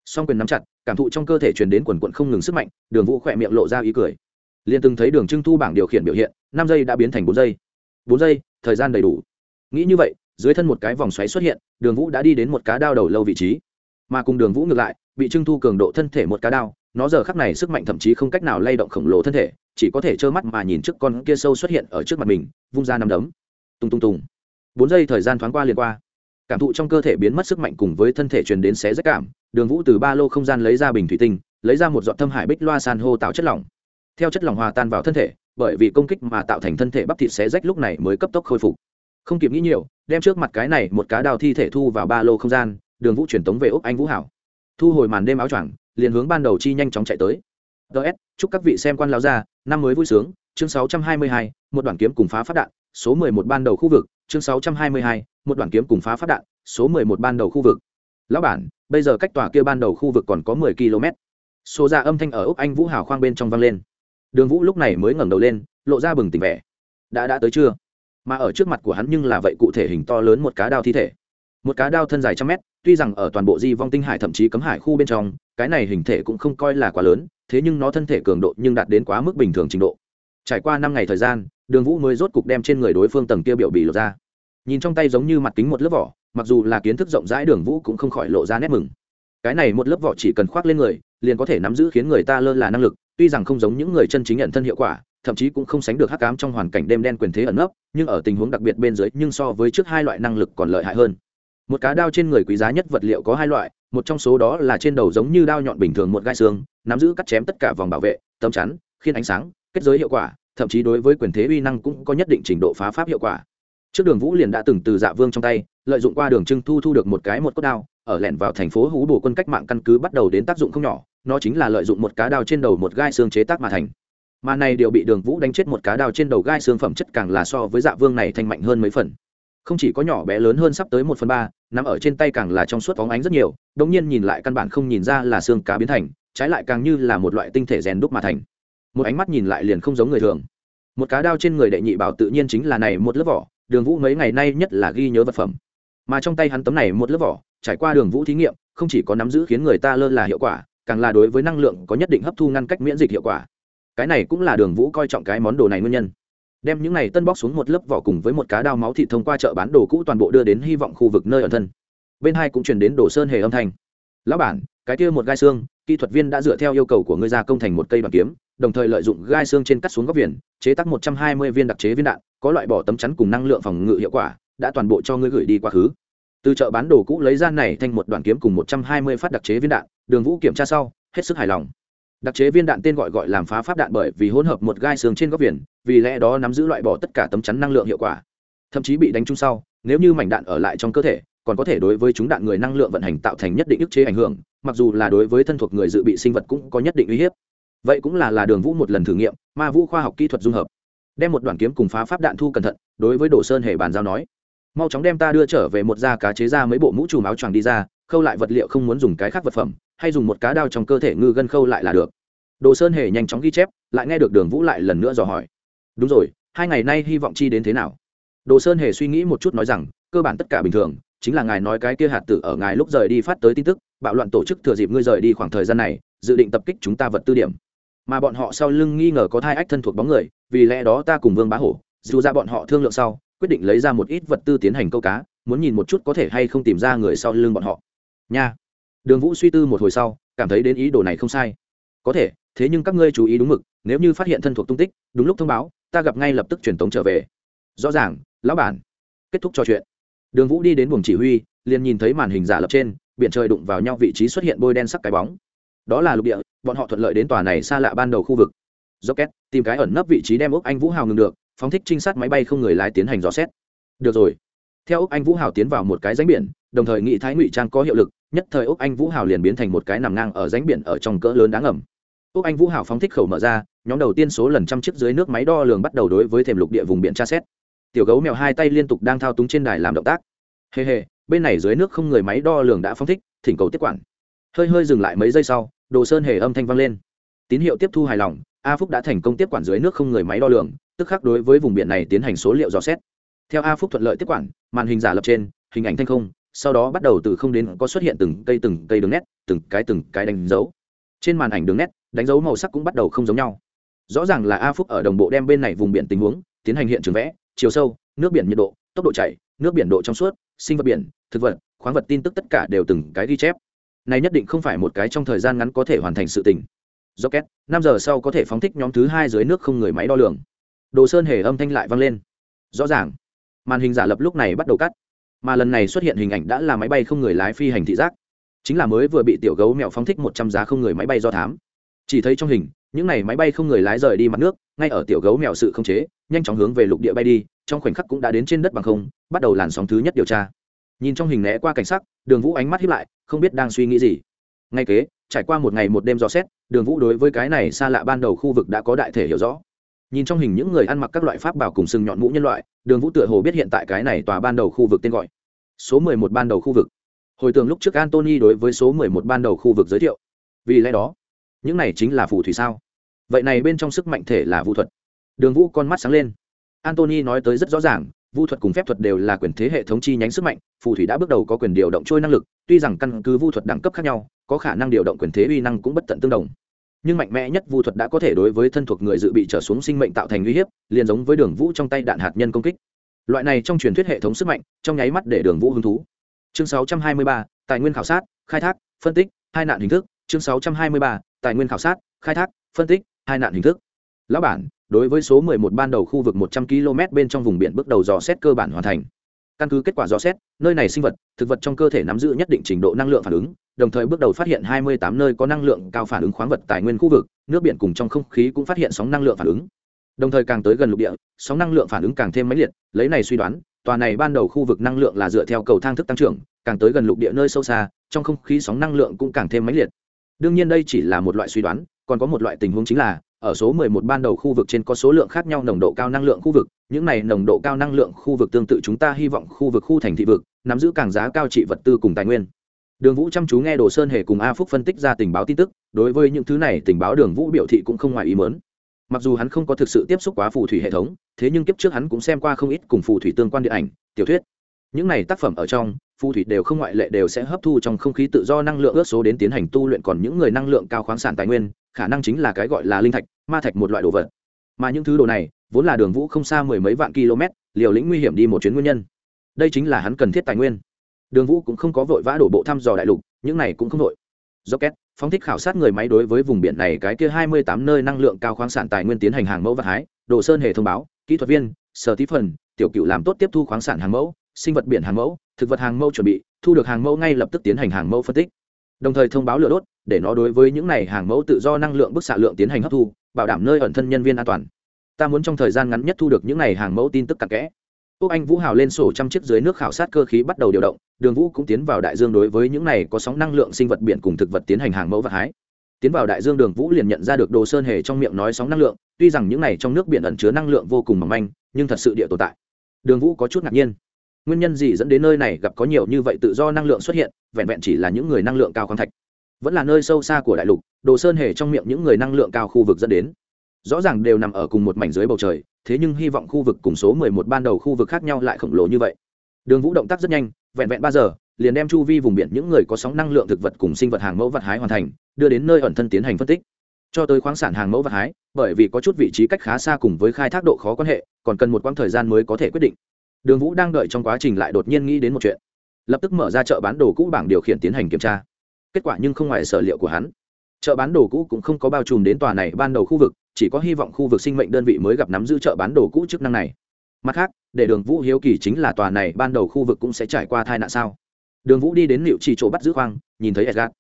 Song quyền nắm chặt, cảm thụ trong cơ thể truyền đến quần quận không ngừng sức mạnh, đường vũ khỏe miệng lộ ra ý cười. Liền từng thấy đường trưng thu bảng điều khiển biểu hiện, năm giây đã biến thành bốn giây. Bốn giây, thời gian đầy đủ. Nghĩ như vậy, dưới thân một cái vòng xoáy xuất hiện, đường vũ đã đi đến một cá đao đầu lâu vị trí. Mà cùng đường vũ ngược lại, bị trưng thu cường độ thân thể một cá đao, nó giờ khắc này sức mạnh thậm chí không cách nào lay động khổng lồ thân thể chỉ có thể trơ mắt mà nhìn trước con kia sâu xuất hiện ở trước mặt mình, vung ra nằm đấm. Tung tung tung. bốn giây thời gian thoáng qua liền qua. Cảm thụ trong cơ thể biến mất sức mạnh cùng với thân thể truyền đến xé rách cảm, đường vũ từ ba lô không gian lấy ra bình thủy tinh, lấy ra một giọt thâm hải bích loa san hô tạo chất lỏng. Theo chất lỏng hòa tan vào thân thể, bởi vì công kích mà tạo thành thân thể bắp thịt xé rách lúc này mới cấp tốc khôi phục. Không kịp nghĩ nhiều, đem trước mặt cái này một cá đào thi thể thu vào ba lô không gian, đường vũ truyền tống về úc anh vũ hảo. Thu hồi màn đêm áo choàng, liền hướng ban đầu chi nhanh chóng chạy tới ts chúc các vị xem quan lao ra năm mới vui sướng chương 622, một đoạn kiếm cùng phá phát đạn số 11 ban đầu khu vực chương 622, một đoạn kiếm cùng phá phát đạn số 11 ban đầu khu vực. Lão bản bây giờ cách tòa kia ban đầu khu vực còn có 10 km. Số ra âm thanh ở úc anh vũ hào khoang bên trong vang lên. Đường vũ lúc này mới ngẩng đầu lên lộ ra bừng tỉnh vẻ. Đã đã tới chưa? Mà ở trước mặt của hắn nhưng là vậy cụ thể hình to lớn một cá đao thi thể. Một cá đao thân dài trăm mét tuy rằng ở toàn bộ di vong tinh hải thậm chí cấm hải khu bên trong cái này hình thể cũng không coi là quá lớn thế nhưng nó thân thể cường độ nhưng đạt đến quá mức bình thường trình độ. Trải qua năm ngày thời gian, đường vũ mới rốt cục đem trên người đối phương tầng kia biểu bì lột ra. Nhìn trong tay giống như mặt kính một lớp vỏ, mặc dù là kiến thức rộng rãi, đường vũ cũng không khỏi lộ ra nét mừng. Cái này một lớp vỏ chỉ cần khoác lên người, liền có thể nắm giữ khiến người ta lơ là năng lực, tuy rằng không giống những người chân chính nhận thân hiệu quả, thậm chí cũng không sánh được hắc cám trong hoàn cảnh đêm đen quyền thế ẩn nấp, nhưng ở tình huống đặc biệt bên dưới, nhưng so với trước hai loại năng lực còn lợi hại hơn. Một cá đao trên người quý giá nhất vật liệu có hai loại, một trong số đó là trên đầu giống như đao nhọn bình thường một gai xương nắm giữ cắt chém tất cả vòng bảo vệ, tấm chắn, khiên ánh sáng, kết giới hiệu quả, thậm chí đối với quyền thế uy năng cũng có nhất định trình độ phá pháp hiệu quả. Trước đường vũ liền đã từng từ dạ vương trong tay, lợi dụng qua đường trưng thu thu được một cái một cốt đao, ở lẻn vào thành phố hú bổ quân cách mạng căn cứ bắt đầu đến tác dụng không nhỏ, nó chính là lợi dụng một cá đao trên đầu một gai xương chế tác mà thành. Mà này đều bị đường vũ đánh chết một cá đao trên đầu gai xương phẩm chất càng là so với dạ vương này thanh mạnh hơn mấy phần không chỉ có nhỏ bé lớn hơn sắp tới một phần ba, nằm ở trên tay càng là trong suốt phóng ánh rất nhiều, đống nhiên nhìn lại căn bản không nhìn ra là xương cá biến thành, trái lại càng như là một loại tinh thể rèn đúc mà thành. Một ánh mắt nhìn lại liền không giống người thường. Một cá đao trên người đệ nhị bảo tự nhiên chính là này một lớp vỏ, đường vũ mấy ngày nay nhất là ghi nhớ vật phẩm. Mà trong tay hắn tấm này một lớp vỏ, trải qua đường vũ thí nghiệm, không chỉ có nắm giữ khiến người ta lơ là hiệu quả, càng là đối với năng lượng có nhất định hấp thu ngăn cách miễn dịch hiệu quả. Cái này cũng là đường vũ coi trọng cái món đồ này nguyên nhân đem những này tân bóc xuống một lớp vỏ cùng với một cá đao máu thịt thông qua chợ bán đồ cũ toàn bộ đưa đến hy vọng khu vực nơi ẩn thân. Bên hai cũng truyền đến đồ sơn hề âm thanh. Lão bản, cái kia một gai xương, kỹ thuật viên đã dựa theo yêu cầu của ngươi ra công thành một cây bằng kiếm, đồng thời lợi dụng gai xương trên cắt xuống góc viền, chế tác một trăm hai mươi viên đặc chế viên đạn, có loại bỏ tấm chắn cùng năng lượng phòng ngự hiệu quả, đã toàn bộ cho ngươi gửi đi quá khứ. Từ chợ bán đồ cũ lấy ra này thành một đoạn kiếm cùng một trăm hai mươi phát đặc chế viên đạn, đường vũ kiểm tra sau, hết sức hài lòng đặc chế viên đạn tên gọi gọi làm phá pháp đạn bởi vì hỗn hợp một gai xương trên góc viền, vì lẽ đó nắm giữ loại bỏ tất cả tấm chắn năng lượng hiệu quả. Thậm chí bị đánh trúng sau, nếu như mảnh đạn ở lại trong cơ thể, còn có thể đối với chúng đạn người năng lượng vận hành tạo thành nhất định ức chế ảnh hưởng, mặc dù là đối với thân thuộc người dự bị sinh vật cũng có nhất định uy hiếp. Vậy cũng là là đường vũ một lần thử nghiệm, ma vũ khoa học kỹ thuật dung hợp. Đem một đoàn kiếm cùng phá pháp đạn thu cẩn thận, đối với đồ sơn hề bàn giao nói, mau chóng đem ta đưa trở về một da cá chế ra mấy bộ mũ trùm áo choàng đi ra, khâu lại vật liệu không muốn dùng cái khác vật phẩm hay dùng một cá đao trong cơ thể ngư gân khâu lại là được. Đồ sơn hề nhanh chóng ghi chép, lại nghe được đường vũ lại lần nữa dò hỏi. Đúng rồi, hai ngày nay hy vọng chi đến thế nào? Đồ sơn hề suy nghĩ một chút nói rằng, cơ bản tất cả bình thường, chính là ngài nói cái kia hạt tử ở ngài lúc rời đi phát tới tin tức, bạo loạn tổ chức thừa dịp ngươi rời đi khoảng thời gian này, dự định tập kích chúng ta vật tư điểm. Mà bọn họ sau lưng nghi ngờ có thai ách thân thuộc bóng người, vì lẽ đó ta cùng vương bá hổ, dù ra bọn họ thương lượng sau, quyết định lấy ra một ít vật tư tiến hành câu cá, muốn nhìn một chút có thể hay không tìm ra người sau lưng bọn họ. Nha đường vũ suy tư một hồi sau, cảm thấy đến ý đồ này không sai. Có thể, thế nhưng các ngươi chú ý đúng mực, nếu như phát hiện thân thuộc tung tích, đúng lúc thông báo, ta gặp ngay lập tức truyền tống trở về. Rõ ràng, lão bản. Kết thúc trò chuyện. Đường vũ đi đến buồng chỉ huy, liền nhìn thấy màn hình giả lập trên, biển trời đụng vào nhau vị trí xuất hiện bôi đen sắc cái bóng. Đó là lục địa, bọn họ thuận lợi đến tòa này xa lạ ban đầu khu vực. Rocket, tìm cái ẩn nấp vị trí đem ốc anh vũ hào ngừng được, phóng thích trinh sát máy bay không người lái tiến hành dò xét. Được rồi. Theo ốc anh vũ hào tiến vào một cái ránh biển đồng thời nghị thái ngụy trang có hiệu lực, nhất thời úc anh vũ hào liền biến thành một cái nằm ngang ở ránh biển ở trong cỡ lớn đáng ẩm úc anh vũ hào phóng thích khẩu mở ra, nhóm đầu tiên số lần trăm chiếc dưới nước máy đo lường bắt đầu đối với thềm lục địa vùng biển tra xét. Tiểu gấu mèo hai tay liên tục đang thao túng trên đài làm động tác. Hề hề, bên này dưới nước không người máy đo lường đã phóng thích, thỉnh cầu tiếp quản. Hơi hơi dừng lại mấy giây sau, đồ sơn hề âm thanh vang lên. Tín hiệu tiếp thu hài lòng, a phúc đã thành công tiếp quản dưới nước không người máy đo lường, tức khắc đối với vùng biển này tiến hành số liệu dò xét. Theo a phúc thuận lợi tiếp quản, màn hình giả lập trên, hình ảnh thanh không sau đó bắt đầu từ không đến có xuất hiện từng cây từng cây đường nét, từng cái từng cái đánh dấu. Trên màn ảnh đường nét, đánh dấu màu sắc cũng bắt đầu không giống nhau. Rõ ràng là a phúc ở đồng bộ đem bên này vùng biển tình huống, tiến hành hiện trường vẽ, chiều sâu, nước biển nhiệt độ, tốc độ chảy, nước biển độ trong suốt, sinh vật biển, thực vật, khoáng vật tin tức tất cả đều từng cái ghi chép. Này nhất định không phải một cái trong thời gian ngắn có thể hoàn thành sự tình. Rocket, năm giờ sau có thể phóng thích nhóm thứ hai dưới nước không người máy đo lường. Đồ sơn hề âm thanh lại vang lên. Rõ ràng, màn hình giả lập lúc này bắt đầu cắt mà lần này xuất hiện hình ảnh đã là máy bay không người lái phi hành thị giác. Chính là mới vừa bị tiểu gấu mèo phóng thích một trăm giá không người máy bay do thám. Chỉ thấy trong hình, những này máy bay không người lái rời đi mặt nước, ngay ở tiểu gấu mèo sự không chế, nhanh chóng hướng về lục địa bay đi, trong khoảnh khắc cũng đã đến trên đất bằng không, bắt đầu làn sóng thứ nhất điều tra. Nhìn trong hình né qua cảnh sắc, đường vũ ánh mắt hiếp lại, không biết đang suy nghĩ gì. Ngay kế, trải qua một ngày một đêm dò xét, đường vũ đối với cái này xa lạ ban đầu khu vực đã có đại thể hiểu rõ nhìn trong hình những người ăn mặc các loại pháp bảo cùng sừng nhọn mũ nhân loại, đường vũ tựa hồ biết hiện tại cái này tòa ban đầu khu vực tên gọi. Số mười một ban đầu khu vực. Hồi tưởng lúc trước antony đối với số mười một ban đầu khu vực giới thiệu. Vì lẽ đó, những này chính là phù thủy sao? Vậy này bên trong sức mạnh thể là vũ thuật. Đường vũ con mắt sáng lên. Antony nói tới rất rõ ràng, vũ thuật cùng phép thuật đều là quyền thế hệ thống chi nhánh sức mạnh, phù thủy đã bước đầu có quyền điều động trôi năng lực, tuy rằng căn cứ vũ thuật đẳng cấp khác nhau, có khả năng điều động quyền thế uy năng cũng bất tận tương đồng nhưng mạnh mẽ nhất vu thuật đã có thể đối với thân thuộc người dự bị trở xuống sinh mệnh tạo thành uy hiếp liền giống với đường vũ trong tay đạn hạt nhân công kích. Loại này trong truyền thuyết hệ thống sức mạnh trong nháy mắt để đường vũ hứng thú. Chương 623, tài nguyên khảo sát khai thác phân tích hai nạn hình thức. Chương 623, tài nguyên khảo sát khai thác phân tích hai nạn hình thức. Lão bản đối với số 11 ban đầu khu vực 100 km bên trong vùng biển bước đầu dò xét cơ bản hoàn thành căn cứ kết quả rõ xét, nơi này sinh vật, thực vật trong cơ thể nắm giữ nhất định trình độ năng lượng phản ứng, đồng thời bước đầu phát hiện 28 nơi có năng lượng cao phản ứng khoáng vật tài nguyên khu vực, nước biển cùng trong không khí cũng phát hiện sóng năng lượng phản ứng. Đồng thời càng tới gần lục địa, sóng năng lượng phản ứng càng thêm mãnh liệt, lấy này suy đoán, tòa này ban đầu khu vực năng lượng là dựa theo cầu thang thức tăng trưởng, càng tới gần lục địa nơi sâu xa, trong không khí sóng năng lượng cũng càng thêm mãnh liệt. Đương nhiên đây chỉ là một loại suy đoán, còn có một loại tình huống chính là ở số 11 ban đầu khu vực trên có số lượng khác nhau nồng độ cao năng lượng khu vực, những này nồng độ cao năng lượng khu vực tương tự chúng ta hy vọng khu vực khu thành thị vực, nắm giữ càng giá cao trị vật tư cùng tài nguyên. Đường Vũ chăm chú nghe Đồ Sơn hề cùng A Phúc phân tích ra tình báo tin tức, đối với những thứ này tình báo Đường Vũ biểu thị cũng không ngoài ý muốn. Mặc dù hắn không có thực sự tiếp xúc quá phù thủy hệ thống, thế nhưng kiếp trước hắn cũng xem qua không ít cùng phù thủy tương quan điện ảnh, tiểu thuyết. Những này tác phẩm ở trong, phù thủy đều không ngoại lệ đều sẽ hấp thu trong không khí tự do năng lượng ước số đến tiến hành tu luyện còn những người năng lượng cao khoáng sản tài nguyên khả năng chính là cái gọi là linh thạch, ma thạch một loại đồ vật. Mà những thứ đồ này, vốn là đường vũ không xa mười mấy vạn km, liều lĩnh nguy hiểm đi một chuyến nguyên nhân. Đây chính là hắn cần thiết tài nguyên. Đường vũ cũng không có vội vã đổ bộ thăm dò đại lục, những này cũng không vội. Rocket, phóng thích khảo sát người máy đối với vùng biển này cái kia hai mươi tám nơi năng lượng cao khoáng sản tài nguyên tiến hành hàng mẫu vật hái, đồ sơn hề thông báo, kỹ thuật viên, sở tí phần, tiểu cựu làm tốt tiếp thu khoáng sản hàng mẫu, sinh vật biển hàng mẫu, thực vật hàng mẫu chuẩn bị, thu được hàng mẫu ngay lập tức tiến hành hàng mẫu phân tích đồng thời thông báo lửa đốt, để nó đối với những này hàng mẫu tự do năng lượng bức xạ lượng tiến hành hấp thu, bảo đảm nơi ẩn thân nhân viên an toàn. Ta muốn trong thời gian ngắn nhất thu được những này hàng mẫu tin tức cặn kẽ. Quốc anh vũ hào lên sổ trăm chiếc dưới nước khảo sát cơ khí bắt đầu điều động, đường vũ cũng tiến vào đại dương đối với những này có sóng năng lượng sinh vật biển cùng thực vật tiến hành hàng mẫu và hái. Tiến vào đại dương đường vũ liền nhận ra được đồ sơn hề trong miệng nói sóng năng lượng, tuy rằng những này trong nước biển ẩn chứa năng lượng vô cùng mỏng manh, nhưng thật sự địa tồn tại. Đường vũ có chút ngạc nhiên nguyên nhân gì dẫn đến nơi này gặp có nhiều như vậy tự do năng lượng xuất hiện, vẹn vẹn chỉ là những người năng lượng cao khoáng thạch. Vẫn là nơi sâu xa của đại lục, đồ sơn hề trong miệng những người năng lượng cao khu vực dẫn đến. Rõ ràng đều nằm ở cùng một mảnh dưới bầu trời, thế nhưng hy vọng khu vực cùng số mười một ban đầu khu vực khác nhau lại khổng lồ như vậy. Đường vũ động tác rất nhanh, vẹn vẹn ba giờ, liền đem chu vi vùng biển những người có sóng năng lượng thực vật cùng sinh vật hàng mẫu vật hái hoàn thành, đưa đến nơi ẩn thân tiến hành phân tích. Cho tới khoáng sản hàng mẫu vật hái, bởi vì có chút vị trí cách khá xa cùng với khai thác độ khó quan hệ, còn cần một quãng thời gian mới có thể quyết định đường vũ đang đợi trong quá trình lại đột nhiên nghĩ đến một chuyện. Lập tức mở ra chợ bán đồ cũ bảng điều khiển tiến hành kiểm tra. Kết quả nhưng không ngoài sở liệu của hắn. Chợ bán đồ cũ cũng không có bao trùm đến tòa này ban đầu khu vực, chỉ có hy vọng khu vực sinh mệnh đơn vị mới gặp nắm giữ chợ bán đồ cũ chức năng này. Mặt khác, để đường vũ hiếu kỳ chính là tòa này ban đầu khu vực cũng sẽ trải qua tai nạn sao? Đường vũ đi đến liệu chỉ chỗ bắt giữ khoang, nhìn thấy edgard.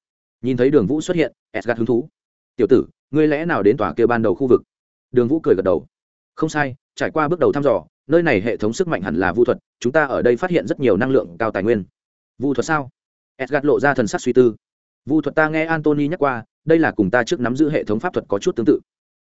Nhìn thấy đường vũ xuất hiện, edgard hứng thú. Tiểu tử, ngươi lẽ nào đến tòa kia ban đầu khu vực? Đường vũ cười gật đầu. Không sai, trải qua bước đầu thăm dò nơi này hệ thống sức mạnh hẳn là vu thuật, chúng ta ở đây phát hiện rất nhiều năng lượng cao tài nguyên. Vu thuật sao? Edgard lộ ra thần sắc suy tư. Vu thuật ta nghe antony nhắc qua, đây là cùng ta trước nắm giữ hệ thống pháp thuật có chút tương tự.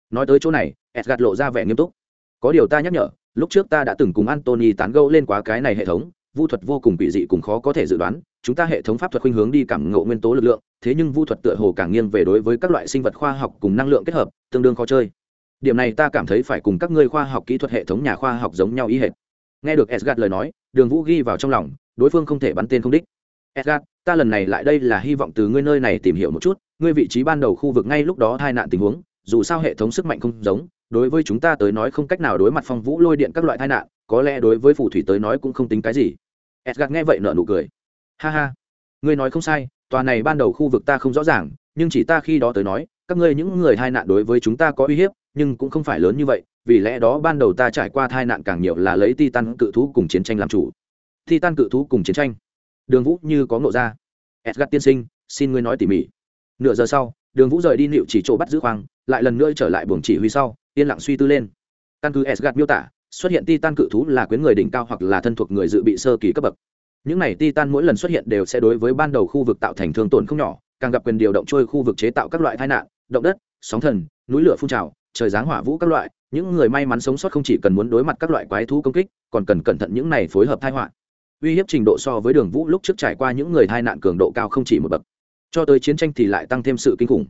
Nói tới chỗ này, edgard lộ ra vẻ nghiêm túc. Có điều ta nhắc nhở, lúc trước ta đã từng cùng antony tán gẫu lên quá cái này hệ thống, vu thuật vô cùng quỷ dị cùng khó có thể dự đoán, chúng ta hệ thống pháp thuật khuynh hướng đi cảm ngộ nguyên tố lực lượng, thế nhưng vu thuật tựa hồ càng nghiêng về đối với các loại sinh vật khoa học cùng năng lượng kết hợp, tương đương khó chơi điểm này ta cảm thấy phải cùng các ngươi khoa học kỹ thuật hệ thống nhà khoa học giống nhau ý hệt. Nghe được edgard lời nói, đường vũ ghi vào trong lòng, đối phương không thể bắn tên không đích. Edgard ta lần này lại đây là hy vọng từ ngươi nơi này tìm hiểu một chút, ngươi vị trí ban đầu khu vực ngay lúc đó tai nạn tình huống, dù sao hệ thống sức mạnh không giống, đối với chúng ta tới nói không cách nào đối mặt phong vũ lôi điện các loại tai nạn, có lẽ đối với phù thủy tới nói cũng không tính cái gì. Edgard nghe vậy nở nụ cười. Ha ha, ngươi nói không sai, tòa này ban đầu khu vực ta không rõ ràng, nhưng chỉ ta khi đó tới nói, các ngươi những người tai nạn đối với chúng ta có uy hiếp nhưng cũng không phải lớn như vậy, vì lẽ đó ban đầu ta trải qua tai nạn càng nhiều là lấy titan cự thú cùng chiến tranh làm chủ. Titan cự thú cùng chiến tranh. Đường vũ như có ngộ ra. Edgard tiên sinh, xin ngươi nói tỉ mỉ. Nửa giờ sau, đường vũ rời đi liệu chỉ chỗ bắt giữ khoang lại lần nữa trở lại buồng chỉ huy sau, yên lặng suy tư lên. Căn cứ edgard miêu tả, xuất hiện titan cự thú là quyến người đỉnh cao hoặc là thân thuộc người dự bị sơ kỳ cấp bậc. Những này titan mỗi lần xuất hiện đều sẽ đối với ban đầu khu vực tạo thành thương tổn không nhỏ, càng gặp quyền điều động trôi khu vực chế tạo các loại tai nạn, động đất, sóng thần, núi lửa phun trào trời giáng hỏa vũ các loại, những người may mắn sống sót không chỉ cần muốn đối mặt các loại quái thú công kích, còn cần cẩn thận những này phối hợp thai họa. Uy hiếp trình độ so với đường vũ lúc trước trải qua những người tai nạn cường độ cao không chỉ một bậc. Cho tới chiến tranh thì lại tăng thêm sự kinh khủng.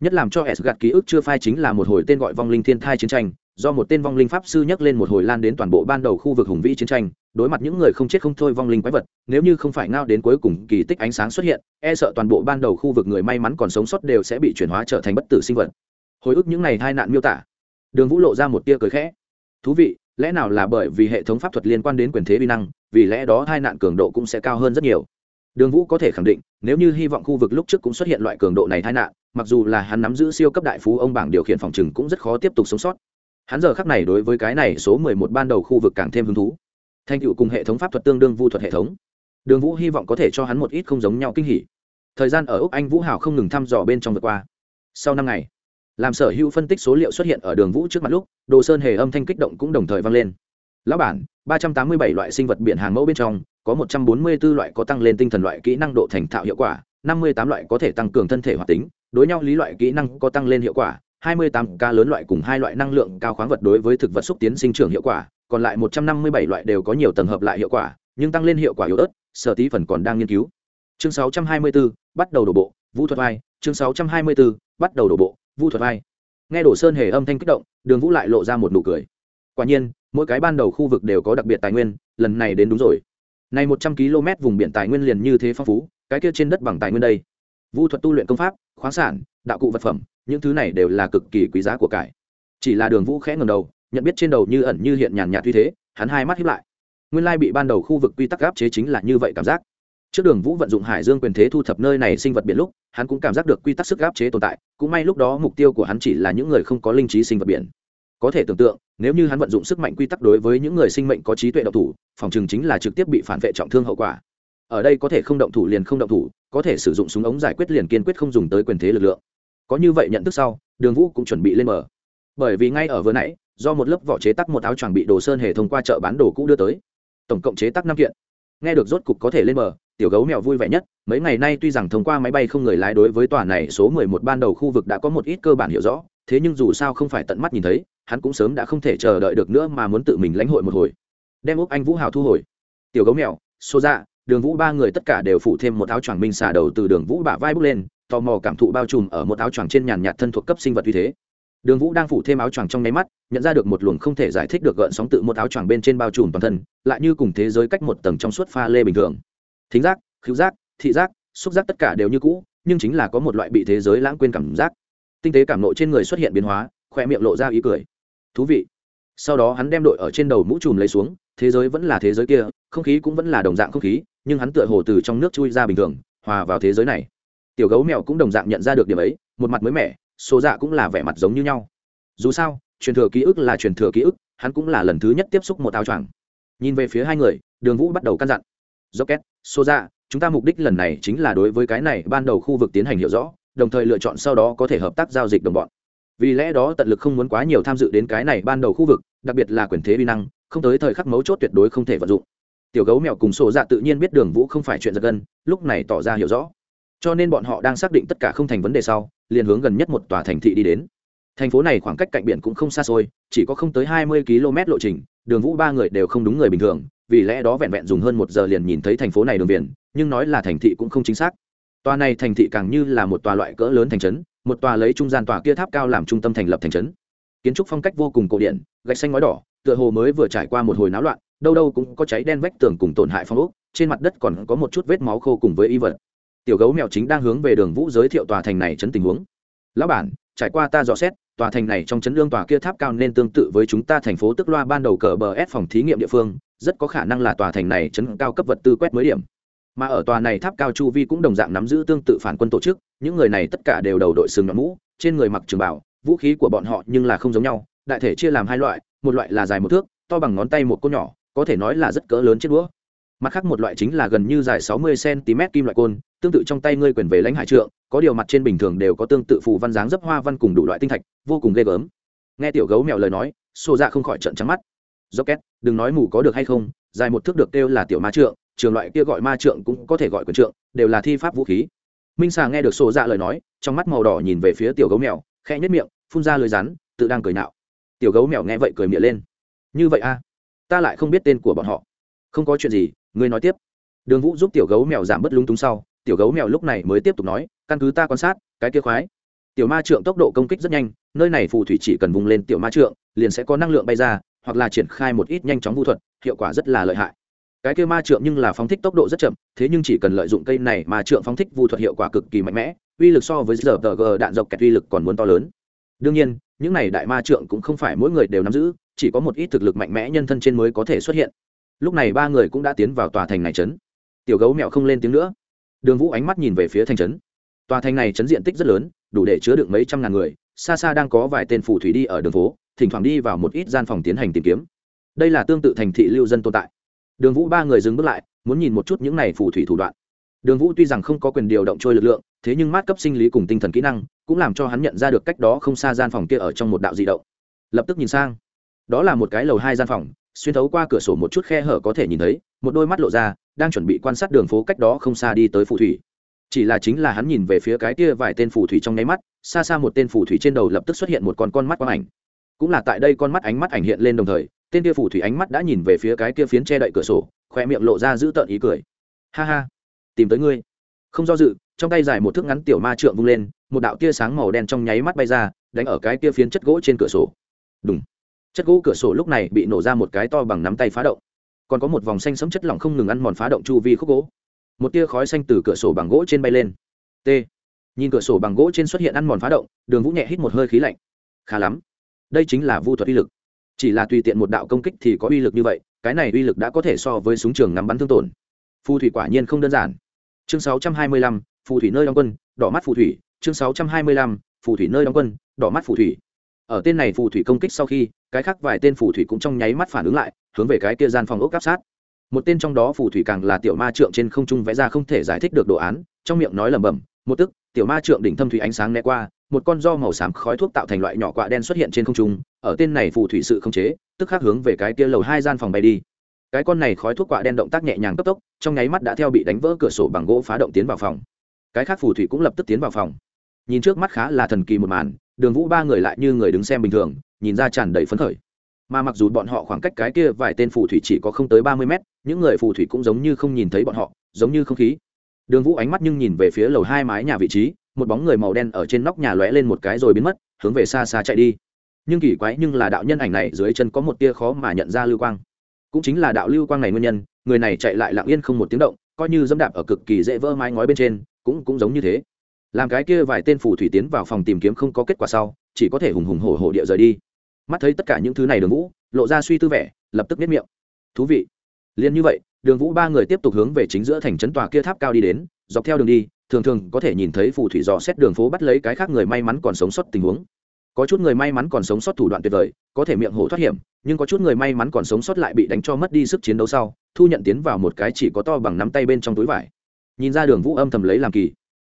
Nhất làm cho s gạt ký ức chưa phai chính là một hồi tên gọi vong linh thiên thai chiến tranh, do một tên vong linh pháp sư nhắc lên một hồi lan đến toàn bộ ban đầu khu vực hùng vĩ chiến tranh, đối mặt những người không chết không thôi vong linh quái vật, nếu như không phải ngao đến cuối cùng kỳ tích ánh sáng xuất hiện e sợ toàn bộ ban đầu khu vực người may mắn còn sống sót đều sẽ bị chuyển hóa trở thành bất tử sinh vật hồi ức những ngày hai nạn miêu tả. Đường vũ lộ ra một tia cười khẽ. Thú vị, lẽ nào là bởi vì hệ thống pháp thuật liên quan đến quyền thế vi năng, vì lẽ đó hai nạn cường độ cũng sẽ cao hơn rất nhiều? Đường vũ có thể khẳng định, nếu như hy vọng khu vực lúc trước cũng xuất hiện loại cường độ này tai nạn, mặc dù là hắn nắm giữ siêu cấp đại phú, ông bảng điều khiển phòng trừng cũng rất khó tiếp tục sống sót. Hắn giờ khắc này đối với cái này số mười một ban đầu khu vực càng thêm hứng thú. Thành tựu cùng hệ thống pháp thuật tương đương vu thuật hệ thống. Đường vũ hy vọng có thể cho hắn một ít không giống nhau kinh hỉ. Thời gian ở úc anh vũ hảo không ngừng thăm dò bên trong vượt qua. Sau năm ngày làm sở hữu phân tích số liệu xuất hiện ở đường vũ trước mặt lúc đồ sơn hề âm thanh kích động cũng đồng thời vang lên lão bản ba trăm tám mươi bảy loại sinh vật biển hàng mẫu bên trong có một trăm bốn mươi 144 loại có tăng lên tinh thần loại kỹ năng độ thành thạo hiệu quả năm mươi tám loại có thể tăng cường thân thể hoạt tính đối nhau lý loại kỹ năng có tăng lên hiệu quả 28 ca lớn loại cùng hai loại năng lượng cao khoáng vật đối với thực vật xúc tiến sinh trưởng hiệu quả, còn lại 157 loại đều có nhiều tầng hợp lại hiệu quả, nhưng tăng lên hiệu quả yếu ớt, sở tí phần còn đang nghiên cứu. Chương 624, bắt đầu đổ bộ, Vũ thuật vai, chương 624, bắt đầu đổ bộ, Vu thuật vai. Nghe Đổ Sơn hề âm thanh kích động, Đường Vũ lại lộ ra một nụ cười. Quả nhiên, mỗi cái ban đầu khu vực đều có đặc biệt tài nguyên, lần này đến đúng rồi. Này 100 km vùng biển tài nguyên liền như thế phong phú, cái kia trên đất bằng tài nguyên đây. Vũ thuật tu luyện công pháp, khoáng sản, đạo cụ vật phẩm, những thứ này đều là cực kỳ quý giá của cải chỉ là đường vũ khẽ ngầm đầu nhận biết trên đầu như ẩn như hiện nhàn nhạt như thế hắn hai mắt hiếp lại nguyên lai bị ban đầu khu vực quy tắc gáp chế chính là như vậy cảm giác trước đường vũ vận dụng hải dương quyền thế thu thập nơi này sinh vật biển lúc hắn cũng cảm giác được quy tắc sức gáp chế tồn tại, cũng may lúc đó mục tiêu của hắn chỉ là những người không có linh trí sinh vật biển. Có thể tưởng tượng, nếu như hắn vận dụng sức mạnh quy tắc đối với những người sinh mệnh có trí tuệ độc thủ, phòng chừng chính là trực tiếp bị phản vệ trọng thương hậu quả. Ở đây có thể không động thủ liền không động thủ, có thể sử dụng súng ống giải quyết liền kiên quyết không dùng tới quyền thế lực lượng. Có như vậy nhận thức sau, đường vũ cũng chuẩn bị lên mở. Bởi vì ngay ở vừa nãy, do một lớp vỏ chế tắc một áo choàng bị đồ sơn hề thông qua chợ bán đồ cũ đưa tới. Tổng cộng chế tắc năm kiện. Nghe được rốt cục có thể lên mở tiểu gấu mèo vui vẻ nhất, mấy ngày nay tuy rằng thông qua máy bay không người lái đối với tòa này số mười một ban đầu khu vực đã có một ít cơ bản hiểu rõ, thế nhưng dù sao không phải tận mắt nhìn thấy, hắn cũng sớm đã không thể chờ đợi được nữa mà muốn tự mình lãnh hội một hồi. Đem úc anh vũ hào thu hồi. Tiểu gấu mèo xô ra dạ, đường vũ ba người tất cả đều phủ thêm một áo choàng minh xả đầu từ đường vũ bả vai bước lên, tò mò cảm thụ bao trùm ở một áo choàng trên nhàn nhạt thân thuộc cấp sinh vật như thế. Đường vũ đang phủ thêm áo choàng trong nháy mắt, nhận ra được một luồng không thể giải thích được gợn sóng tự một áo choàng bên trên bao trùm toàn thân, lại như cùng thế giới cách một tầng trong suốt pha lê bình thường thính giác, khứu giác, thị giác, xúc giác tất cả đều như cũ, nhưng chính là có một loại bị thế giới lãng quên cảm giác. Tinh tế cảm nộ trên người xuất hiện biến hóa khoe miệng lộ ra ý cười. Thú vị. Sau đó hắn đem đội ở trên đầu mũ trùm lấy xuống, thế giới vẫn là thế giới kia, không khí cũng vẫn là đồng dạng không khí, nhưng hắn tựa hồ từ trong nước chui ra bình thường, hòa vào thế giới này. Tiểu gấu mèo cũng đồng dạng nhận ra được điểm ấy, một mặt mới mẻ, số dạ cũng là vẻ mặt giống như nhau. Dù sao, truyền thừa ký ức là truyền thừa ký ức, hắn cũng là lần thứ nhất tiếp xúc một áo choàng. Nhìn về phía hai người, đường vũ bắt đầu căn dặn rocket số ra chúng ta mục đích lần này chính là đối với cái này ban đầu khu vực tiến hành hiểu rõ, đồng thời lựa chọn sau đó có thể hợp tác giao dịch đồng bọn. Vì lẽ đó tận lực không muốn quá nhiều tham dự đến cái này ban đầu khu vực, đặc biệt là quyền thế vi năng, không tới thời khắc mấu chốt tuyệt đối không thể vận dụng. Tiểu gấu mèo cùng sổ dạ tự nhiên biết đường vũ không phải chuyện giật gân, lúc này tỏ ra hiểu rõ. Cho nên bọn họ đang xác định tất cả không thành vấn đề sau, liền hướng gần nhất một tòa thành thị đi đến. Thành phố này khoảng cách cạnh biển cũng không xa xôi, chỉ có không tới hai mươi km lộ trình, đường vũ ba người đều không đúng người bình thường vì lẽ đó vẹn vẹn dùng hơn một giờ liền nhìn thấy thành phố này đường biển, nhưng nói là thành thị cũng không chính xác. Tòa này thành thị càng như là một tòa loại cỡ lớn thành trấn, một tòa lấy trung gian tòa kia tháp cao làm trung tâm thành lập thành trấn. Kiến trúc phong cách vô cùng cổ điển, gạch xanh ngói đỏ, tựa hồ mới vừa trải qua một hồi náo loạn, đâu đâu cũng có cháy đen vách tường cùng tổn hại phong ốc, trên mặt đất còn có một chút vết máu khô cùng với y vật. Tiểu gấu mèo chính đang hướng về đường vũ giới thiệu tòa thành này chấn tình huống. Lão bản, trải qua ta dò xét tòa thành này trong chấn lương tòa kia tháp cao nên tương tự với chúng ta thành phố tức loa ban đầu cờ bờ s phòng thí nghiệm địa phương, rất có khả năng là tòa thành này chấn cao cấp vật tư quét mới điểm. Mà ở tòa này tháp cao chu vi cũng đồng dạng nắm giữ tương tự phản quân tổ chức, những người này tất cả đều đầu đội sừng nhọn mũ, trên người mặc trường bảo, vũ khí của bọn họ nhưng là không giống nhau, đại thể chia làm hai loại, một loại là dài một thước, to bằng ngón tay một côn nhỏ, có thể nói là rất cỡ lớn chết đũa mặt khác một loại chính là gần như dài sáu mươi cm kim loại côn, tương tự trong tay ngươi quyền về lãnh hải trượng, có điều mặt trên bình thường đều có tương tự phù văn dáng dấp hoa văn cùng đủ loại tinh thạch, vô cùng ghê gớm. Nghe tiểu gấu mèo lời nói xô ra dạ không khỏi trận trắng mắt. Rocket, đừng nói mù có được hay không, dài một thước được kêu là tiểu ma trượng, trường loại kia gọi ma trượng cũng có thể gọi quyền trượng, đều là thi pháp vũ khí. Minh xà nghe được xô ra dạ lời nói, trong mắt màu đỏ nhìn về phía tiểu gấu mèo, khẽ nhất miệng, phun ra lời rắn, tự đang cười nạo. Tiểu gấu mèo nghe vậy cười miệng lên. Như vậy a ta lại không biết tên của bọn họ. Không có chuyện gì ngươi nói tiếp. Đường vũ giúp tiểu gấu mèo giảm bớt lung túng sau, tiểu gấu mèo lúc này mới tiếp tục nói, căn cứ ta quan sát, cái kia khoái. Tiểu ma trượng tốc độ công kích rất nhanh, nơi này phù thủy chỉ cần vùng lên tiểu ma trượng, liền sẽ có năng lượng bay ra, hoặc là triển khai một ít nhanh chóng vu thuật, hiệu quả rất là lợi hại. Cái kia ma trượng nhưng là phóng thích tốc độ rất chậm, thế nhưng chỉ cần lợi dụng cây này mà trượng phóng thích vu thuật hiệu quả cực kỳ mạnh mẽ, uy lực so với giờ tờ g đạn dọc kẹt uy lực còn muốn to lớn. Đương nhiên, những này đại ma trượng cũng không phải mỗi người đều nắm giữ, chỉ có một ít thực lực mạnh mẽ nhân thân trên mới có thể xuất hiện lúc này ba người cũng đã tiến vào tòa thành này trấn. Tiểu gấu mẹo không lên tiếng nữa. Đường vũ ánh mắt nhìn về phía thành trấn. Tòa thành này trấn diện tích rất lớn, đủ để chứa được mấy trăm ngàn người, xa xa đang có vài tên phù thủy đi ở đường phố, thỉnh thoảng đi vào một ít gian phòng tiến hành tìm kiếm. Đây là tương tự thành thị lưu dân tồn tại. Đường vũ ba người dừng bước lại, muốn nhìn một chút những này phù thủy thủ đoạn. Đường vũ tuy rằng không có quyền điều động trôi lực lượng, thế nhưng mát cấp sinh lý cùng tinh thần kỹ năng, cũng làm cho hắn nhận ra được cách đó không xa gian phòng kia ở trong một đạo di động. Lập tức nhìn sang. Đó là một cái lầu hai gian phòng xuyên thấu qua cửa sổ một chút khe hở có thể nhìn thấy, một đôi mắt lộ ra, đang chuẩn bị quan sát đường phố cách đó không xa đi tới phù thủy. Chỉ là chính là hắn nhìn về phía cái kia vài tên phù thủy trong nháy mắt, xa xa một tên phù thủy trên đầu lập tức xuất hiện một con con mắt quang ảnh. Cũng là tại đây con mắt ánh mắt ảnh hiện lên đồng thời, tên kia phù thủy ánh mắt đã nhìn về phía cái kia phiến che đậy cửa sổ khoe miệng lộ ra giữ tợn ý cười. Ha ha, tìm tới ngươi. Không do dự, trong tay dài một thước ngắn tiểu ma trượng vung lên, một đạo tia sáng màu đen trong nháy mắt bay ra, đánh ở cái kia phiến chất gỗ trên cửa sổ. Đúng chất gỗ cửa sổ lúc này bị nổ ra một cái to bằng nắm tay phá động. Còn có một vòng xanh sấm chất lỏng không ngừng ăn mòn phá động chu vi khúc gỗ. Một tia khói xanh từ cửa sổ bằng gỗ trên bay lên. T. Nhìn cửa sổ bằng gỗ trên xuất hiện ăn mòn phá động đường vũ nhẹ hít một hơi khí lạnh. Khá lắm. Đây chính là vu thuật uy lực. Chỉ là tùy tiện một đạo công kích thì có uy lực như vậy cái này uy lực đã có thể so với súng trường ngắm bắn thương tổn. Phù thủy quả nhiên không đơn giản. Chương 625, phù thủy nơi đóng quân đỏ mắt phù thủy. Chương 625, phù thủy nơi đóng quân đỏ mắt phù thủy. Ở tên này phù thủy công kích sau khi cái khác vài tên phù thủy cũng trong nháy mắt phản ứng lại, hướng về cái kia gian phòng ốc áp sát. Một tên trong đó phù thủy càng là tiểu ma trượng trên không trung vẽ ra không thể giải thích được đồ án, trong miệng nói lẩm bẩm, một tức, tiểu ma trượng đỉnh thâm thủy ánh sáng né qua, một con do màu xám khói thuốc tạo thành loại nhỏ quạ đen xuất hiện trên không trung, ở tên này phù thủy sự không chế, tức khắc hướng về cái kia lầu hai gian phòng bay đi. Cái con này khói thuốc quạ đen động tác nhẹ nhàng cấp tốc, trong nháy mắt đã theo bị đánh vỡ cửa sổ bằng gỗ phá động tiến vào phòng. Cái khác phù thủy cũng lập tức tiến vào phòng. Nhìn trước mắt khá là thần kỳ một màn, đường vũ ba người lại như người đứng xem bình thường nhìn ra tràn đầy phấn khởi. Mà mặc dù bọn họ khoảng cách cái kia vài tên phù thủy chỉ có không tới ba mươi mét, những người phù thủy cũng giống như không nhìn thấy bọn họ, giống như không khí. Đường vũ ánh mắt nhưng nhìn về phía lầu hai mái nhà vị trí, một bóng người màu đen ở trên nóc nhà lóe lên một cái rồi biến mất, hướng về xa xa chạy đi. Nhưng kỳ quái nhưng là đạo nhân ảnh này dưới chân có một tia khó mà nhận ra lưu quang. Cũng chính là đạo lưu quang này nguyên nhân, người này chạy lại lặng yên không một tiếng động, coi như dẫm đạp ở cực kỳ dễ vỡ mái ngói bên trên, cũng cũng giống như thế. Làm cái kia vài tên phù thủy tiến vào phòng tìm kiếm không có kết quả sau, chỉ có thể hùng hùng hổ hổ địa rời đi mắt thấy tất cả những thứ này đường vũ, lộ ra suy tư vẻ, lập tức biết miệng. Thú vị. Liền như vậy, đường vũ ba người tiếp tục hướng về chính giữa thành trấn tòa kia tháp cao đi đến, dọc theo đường đi, thường thường có thể nhìn thấy phù thủy dò xét đường phố bắt lấy cái khác người may mắn còn sống sót tình huống. Có chút người may mắn còn sống sót thủ đoạn tuyệt vời, có thể miệng hổ thoát hiểm, nhưng có chút người may mắn còn sống sót lại bị đánh cho mất đi sức chiến đấu sau, thu nhận tiến vào một cái chỉ có to bằng nắm tay bên trong túi vải. Nhìn ra đường vũ âm thầm lấy làm kỳ.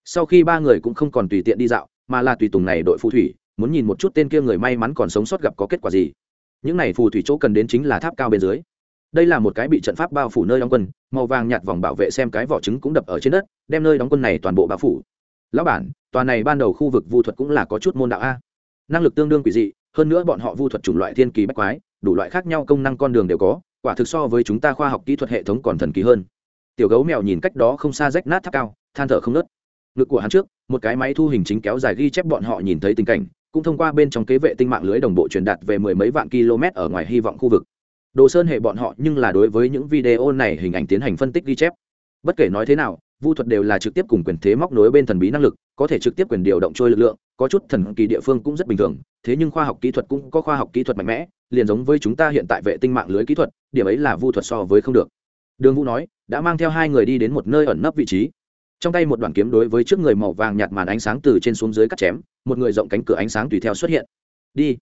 Sau khi ba người cũng không còn tùy tiện đi dạo, mà là tùy tùng này đội phù thủy muốn nhìn một chút tên kia người may mắn còn sống sót gặp có kết quả gì. Những này phù thủy chỗ cần đến chính là tháp cao bên dưới. Đây là một cái bị trận pháp bao phủ nơi đóng quân, màu vàng nhạt vòng bảo vệ xem cái vỏ trứng cũng đập ở trên đất, đem nơi đóng quân này toàn bộ bao phủ. Lão bản toàn này ban đầu khu vực vu thuật cũng là có chút môn đạo a. Năng lực tương đương quỷ dị, hơn nữa bọn họ vu thuật chủng loại thiên kỳ bách quái, đủ loại khác nhau công năng con đường đều có, quả thực so với chúng ta khoa học kỹ thuật hệ thống còn thần kỳ hơn. Tiểu gấu mèo nhìn cách đó không xa rách nát tháp cao, than thở không nớt ngực của hắn trước, một cái máy thu hình chính kéo dài ghi chép bọn họ nhìn thấy tình cảnh cũng thông qua bên trong kế vệ tinh mạng lưới đồng bộ truyền đạt về mười mấy vạn km ở ngoài hy vọng khu vực. Đồ sơn hệ bọn họ nhưng là đối với những video này hình ảnh tiến hành phân tích ghi chép. Bất kể nói thế nào, vu thuật đều là trực tiếp cùng quyền thế móc nối bên thần bí năng lực, có thể trực tiếp quyền điều động trôi lực lượng, có chút thần kỳ địa phương cũng rất bình thường, thế nhưng khoa học kỹ thuật cũng có khoa học kỹ thuật mạnh mẽ, liền giống với chúng ta hiện tại vệ tinh mạng lưới kỹ thuật, điểm ấy là vu thuật so với không được. Đường vũ nói, đã mang theo hai người đi đến một nơi ẩn nấp vị trí trong tay một đoạn kiếm đối với trước người màu vàng nhạt màn ánh sáng từ trên xuống dưới cắt chém, một người rộng cánh cửa ánh sáng tùy theo xuất hiện. Đi.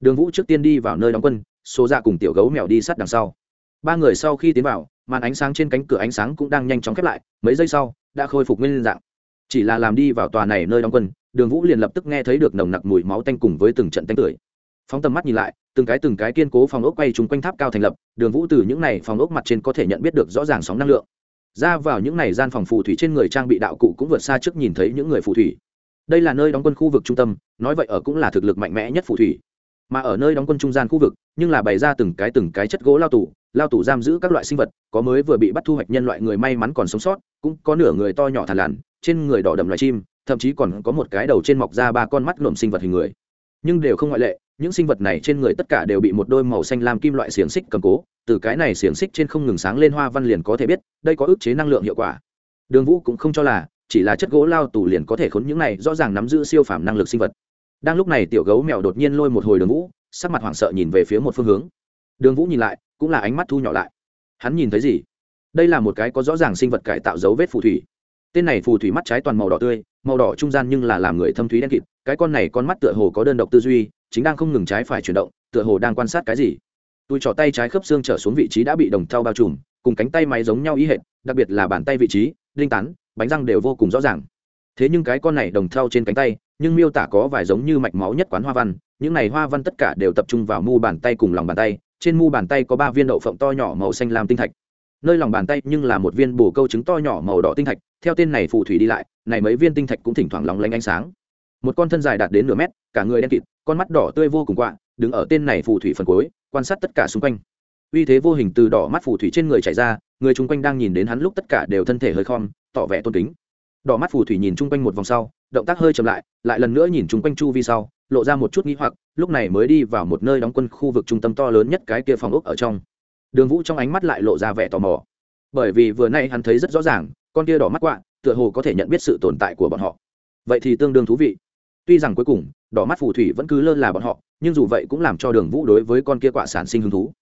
Đường vũ trước tiên đi vào nơi đóng quân số ra dạ cùng tiểu gấu mèo đi sát đằng sau. Ba người sau khi tiến vào, màn ánh sáng trên cánh cửa ánh sáng cũng đang nhanh chóng khép lại, mấy giây sau, đã khôi phục nguyên dạng. Chỉ là làm đi vào tòa này nơi đóng quân, đường vũ liền lập tức nghe thấy được nồng nặc mùi máu tanh cùng với từng trận tanh tưởi. Phóng tầm mắt nhìn lại, từng cái từng cái kiên cố phòng ốc quay chung quanh tháp cao thành lập, đường vũ từ những này phòng ốc mặt trên có thể nhận biết được rõ ràng sóng năng lượng ra vào những này gian phòng phù thủy trên người trang bị đạo cụ cũng vượt xa trước nhìn thấy những người phù thủy. Đây là nơi đóng quân khu vực trung tâm, nói vậy ở cũng là thực lực mạnh mẽ nhất phù thủy. Mà ở nơi đóng quân trung gian khu vực, nhưng là bày ra từng cái từng cái chất gỗ lao tù lao tù giam giữ các loại sinh vật, có mới vừa bị bắt thu hoạch nhân loại người may mắn còn sống sót, cũng có nửa người to nhỏ thàn làn trên người đỏ đậm loài chim, thậm chí còn có một cái đầu trên mọc ra ba con mắt nổm sinh vật hình người. Nhưng đều không ngoại lệ, những sinh vật này trên người tất cả đều bị một đôi màu xanh lam kim loại xiềng xích cầm cố từ cái này xiềng xích trên không ngừng sáng lên hoa văn liền có thể biết, đây có ức chế năng lượng hiệu quả. Đường vũ cũng không cho là, chỉ là chất gỗ lao tù liền có thể khốn những này, rõ ràng nắm giữ siêu phàm năng lực sinh vật. Đang lúc này tiểu gấu mèo đột nhiên lôi một hồi đường vũ, sắc mặt hoảng sợ nhìn về phía một phương hướng. Đường vũ nhìn lại, cũng là ánh mắt thu nhỏ lại. Hắn nhìn thấy gì? Đây là một cái có rõ ràng sinh vật cải tạo dấu vết phù thủy. Tên này phù thủy mắt trái toàn màu đỏ tươi, màu đỏ trung gian nhưng là làm người thâm thúy đen kịt, cái con này con mắt tựa hồ có đơn độc tư duy, chính đang không ngừng trái phải chuyển động, tựa hồ đang quan sát cái gì tôi trỏ tay trái khớp xương trở xuống vị trí đã bị đồng thau bao trùm, cùng cánh tay máy giống nhau ý hệt, đặc biệt là bàn tay vị trí linh tán, bánh răng đều vô cùng rõ ràng. Thế nhưng cái con này đồng thau trên cánh tay, nhưng miêu tả có vài giống như mạch máu nhất quán hoa văn, những này hoa văn tất cả đều tập trung vào mu bàn tay cùng lòng bàn tay, trên mu bàn tay có ba viên đậu phộng to nhỏ màu xanh lam tinh thạch. Nơi lòng bàn tay nhưng là một viên bồ câu trứng to nhỏ màu đỏ tinh thạch, theo tên này phù thủy đi lại, này mấy viên tinh thạch cũng thỉnh thoảng lóng lánh ánh sáng. Một con thân dài đạt đến nửa mét, cả người đen kịt, con mắt đỏ tươi vô cùng quạ đứng ở tên này phù thủy phần cuối, quan sát tất cả xung quanh. Uy thế vô hình từ đỏ mắt phù thủy trên người chạy ra, người chung quanh đang nhìn đến hắn lúc tất cả đều thân thể hơi khom, tỏ vẻ tôn kính. Đỏ mắt phù thủy nhìn chung quanh một vòng sau, động tác hơi chậm lại lại lần nữa nhìn chung quanh chu vi sau, lộ ra một chút nghĩ hoặc, lúc này mới đi vào một nơi đóng quân khu vực trung tâm to lớn nhất cái kia phòng ốc ở trong. Đường vũ trong ánh mắt lại lộ ra vẻ tò mò. Bởi vì vừa nay hắn thấy rất rõ ràng, con kia đỏ mắt quạ, tựa hồ có thể nhận biết sự tồn tại của bọn họ. Vậy thì tương đương thú vị. Tuy rằng cuối cùng đỏ mắt phù thủy vẫn cứ lơ là bọn họ, nhưng dù vậy cũng làm cho đường vũ đối với con kia quạ sản sinh hứng thú.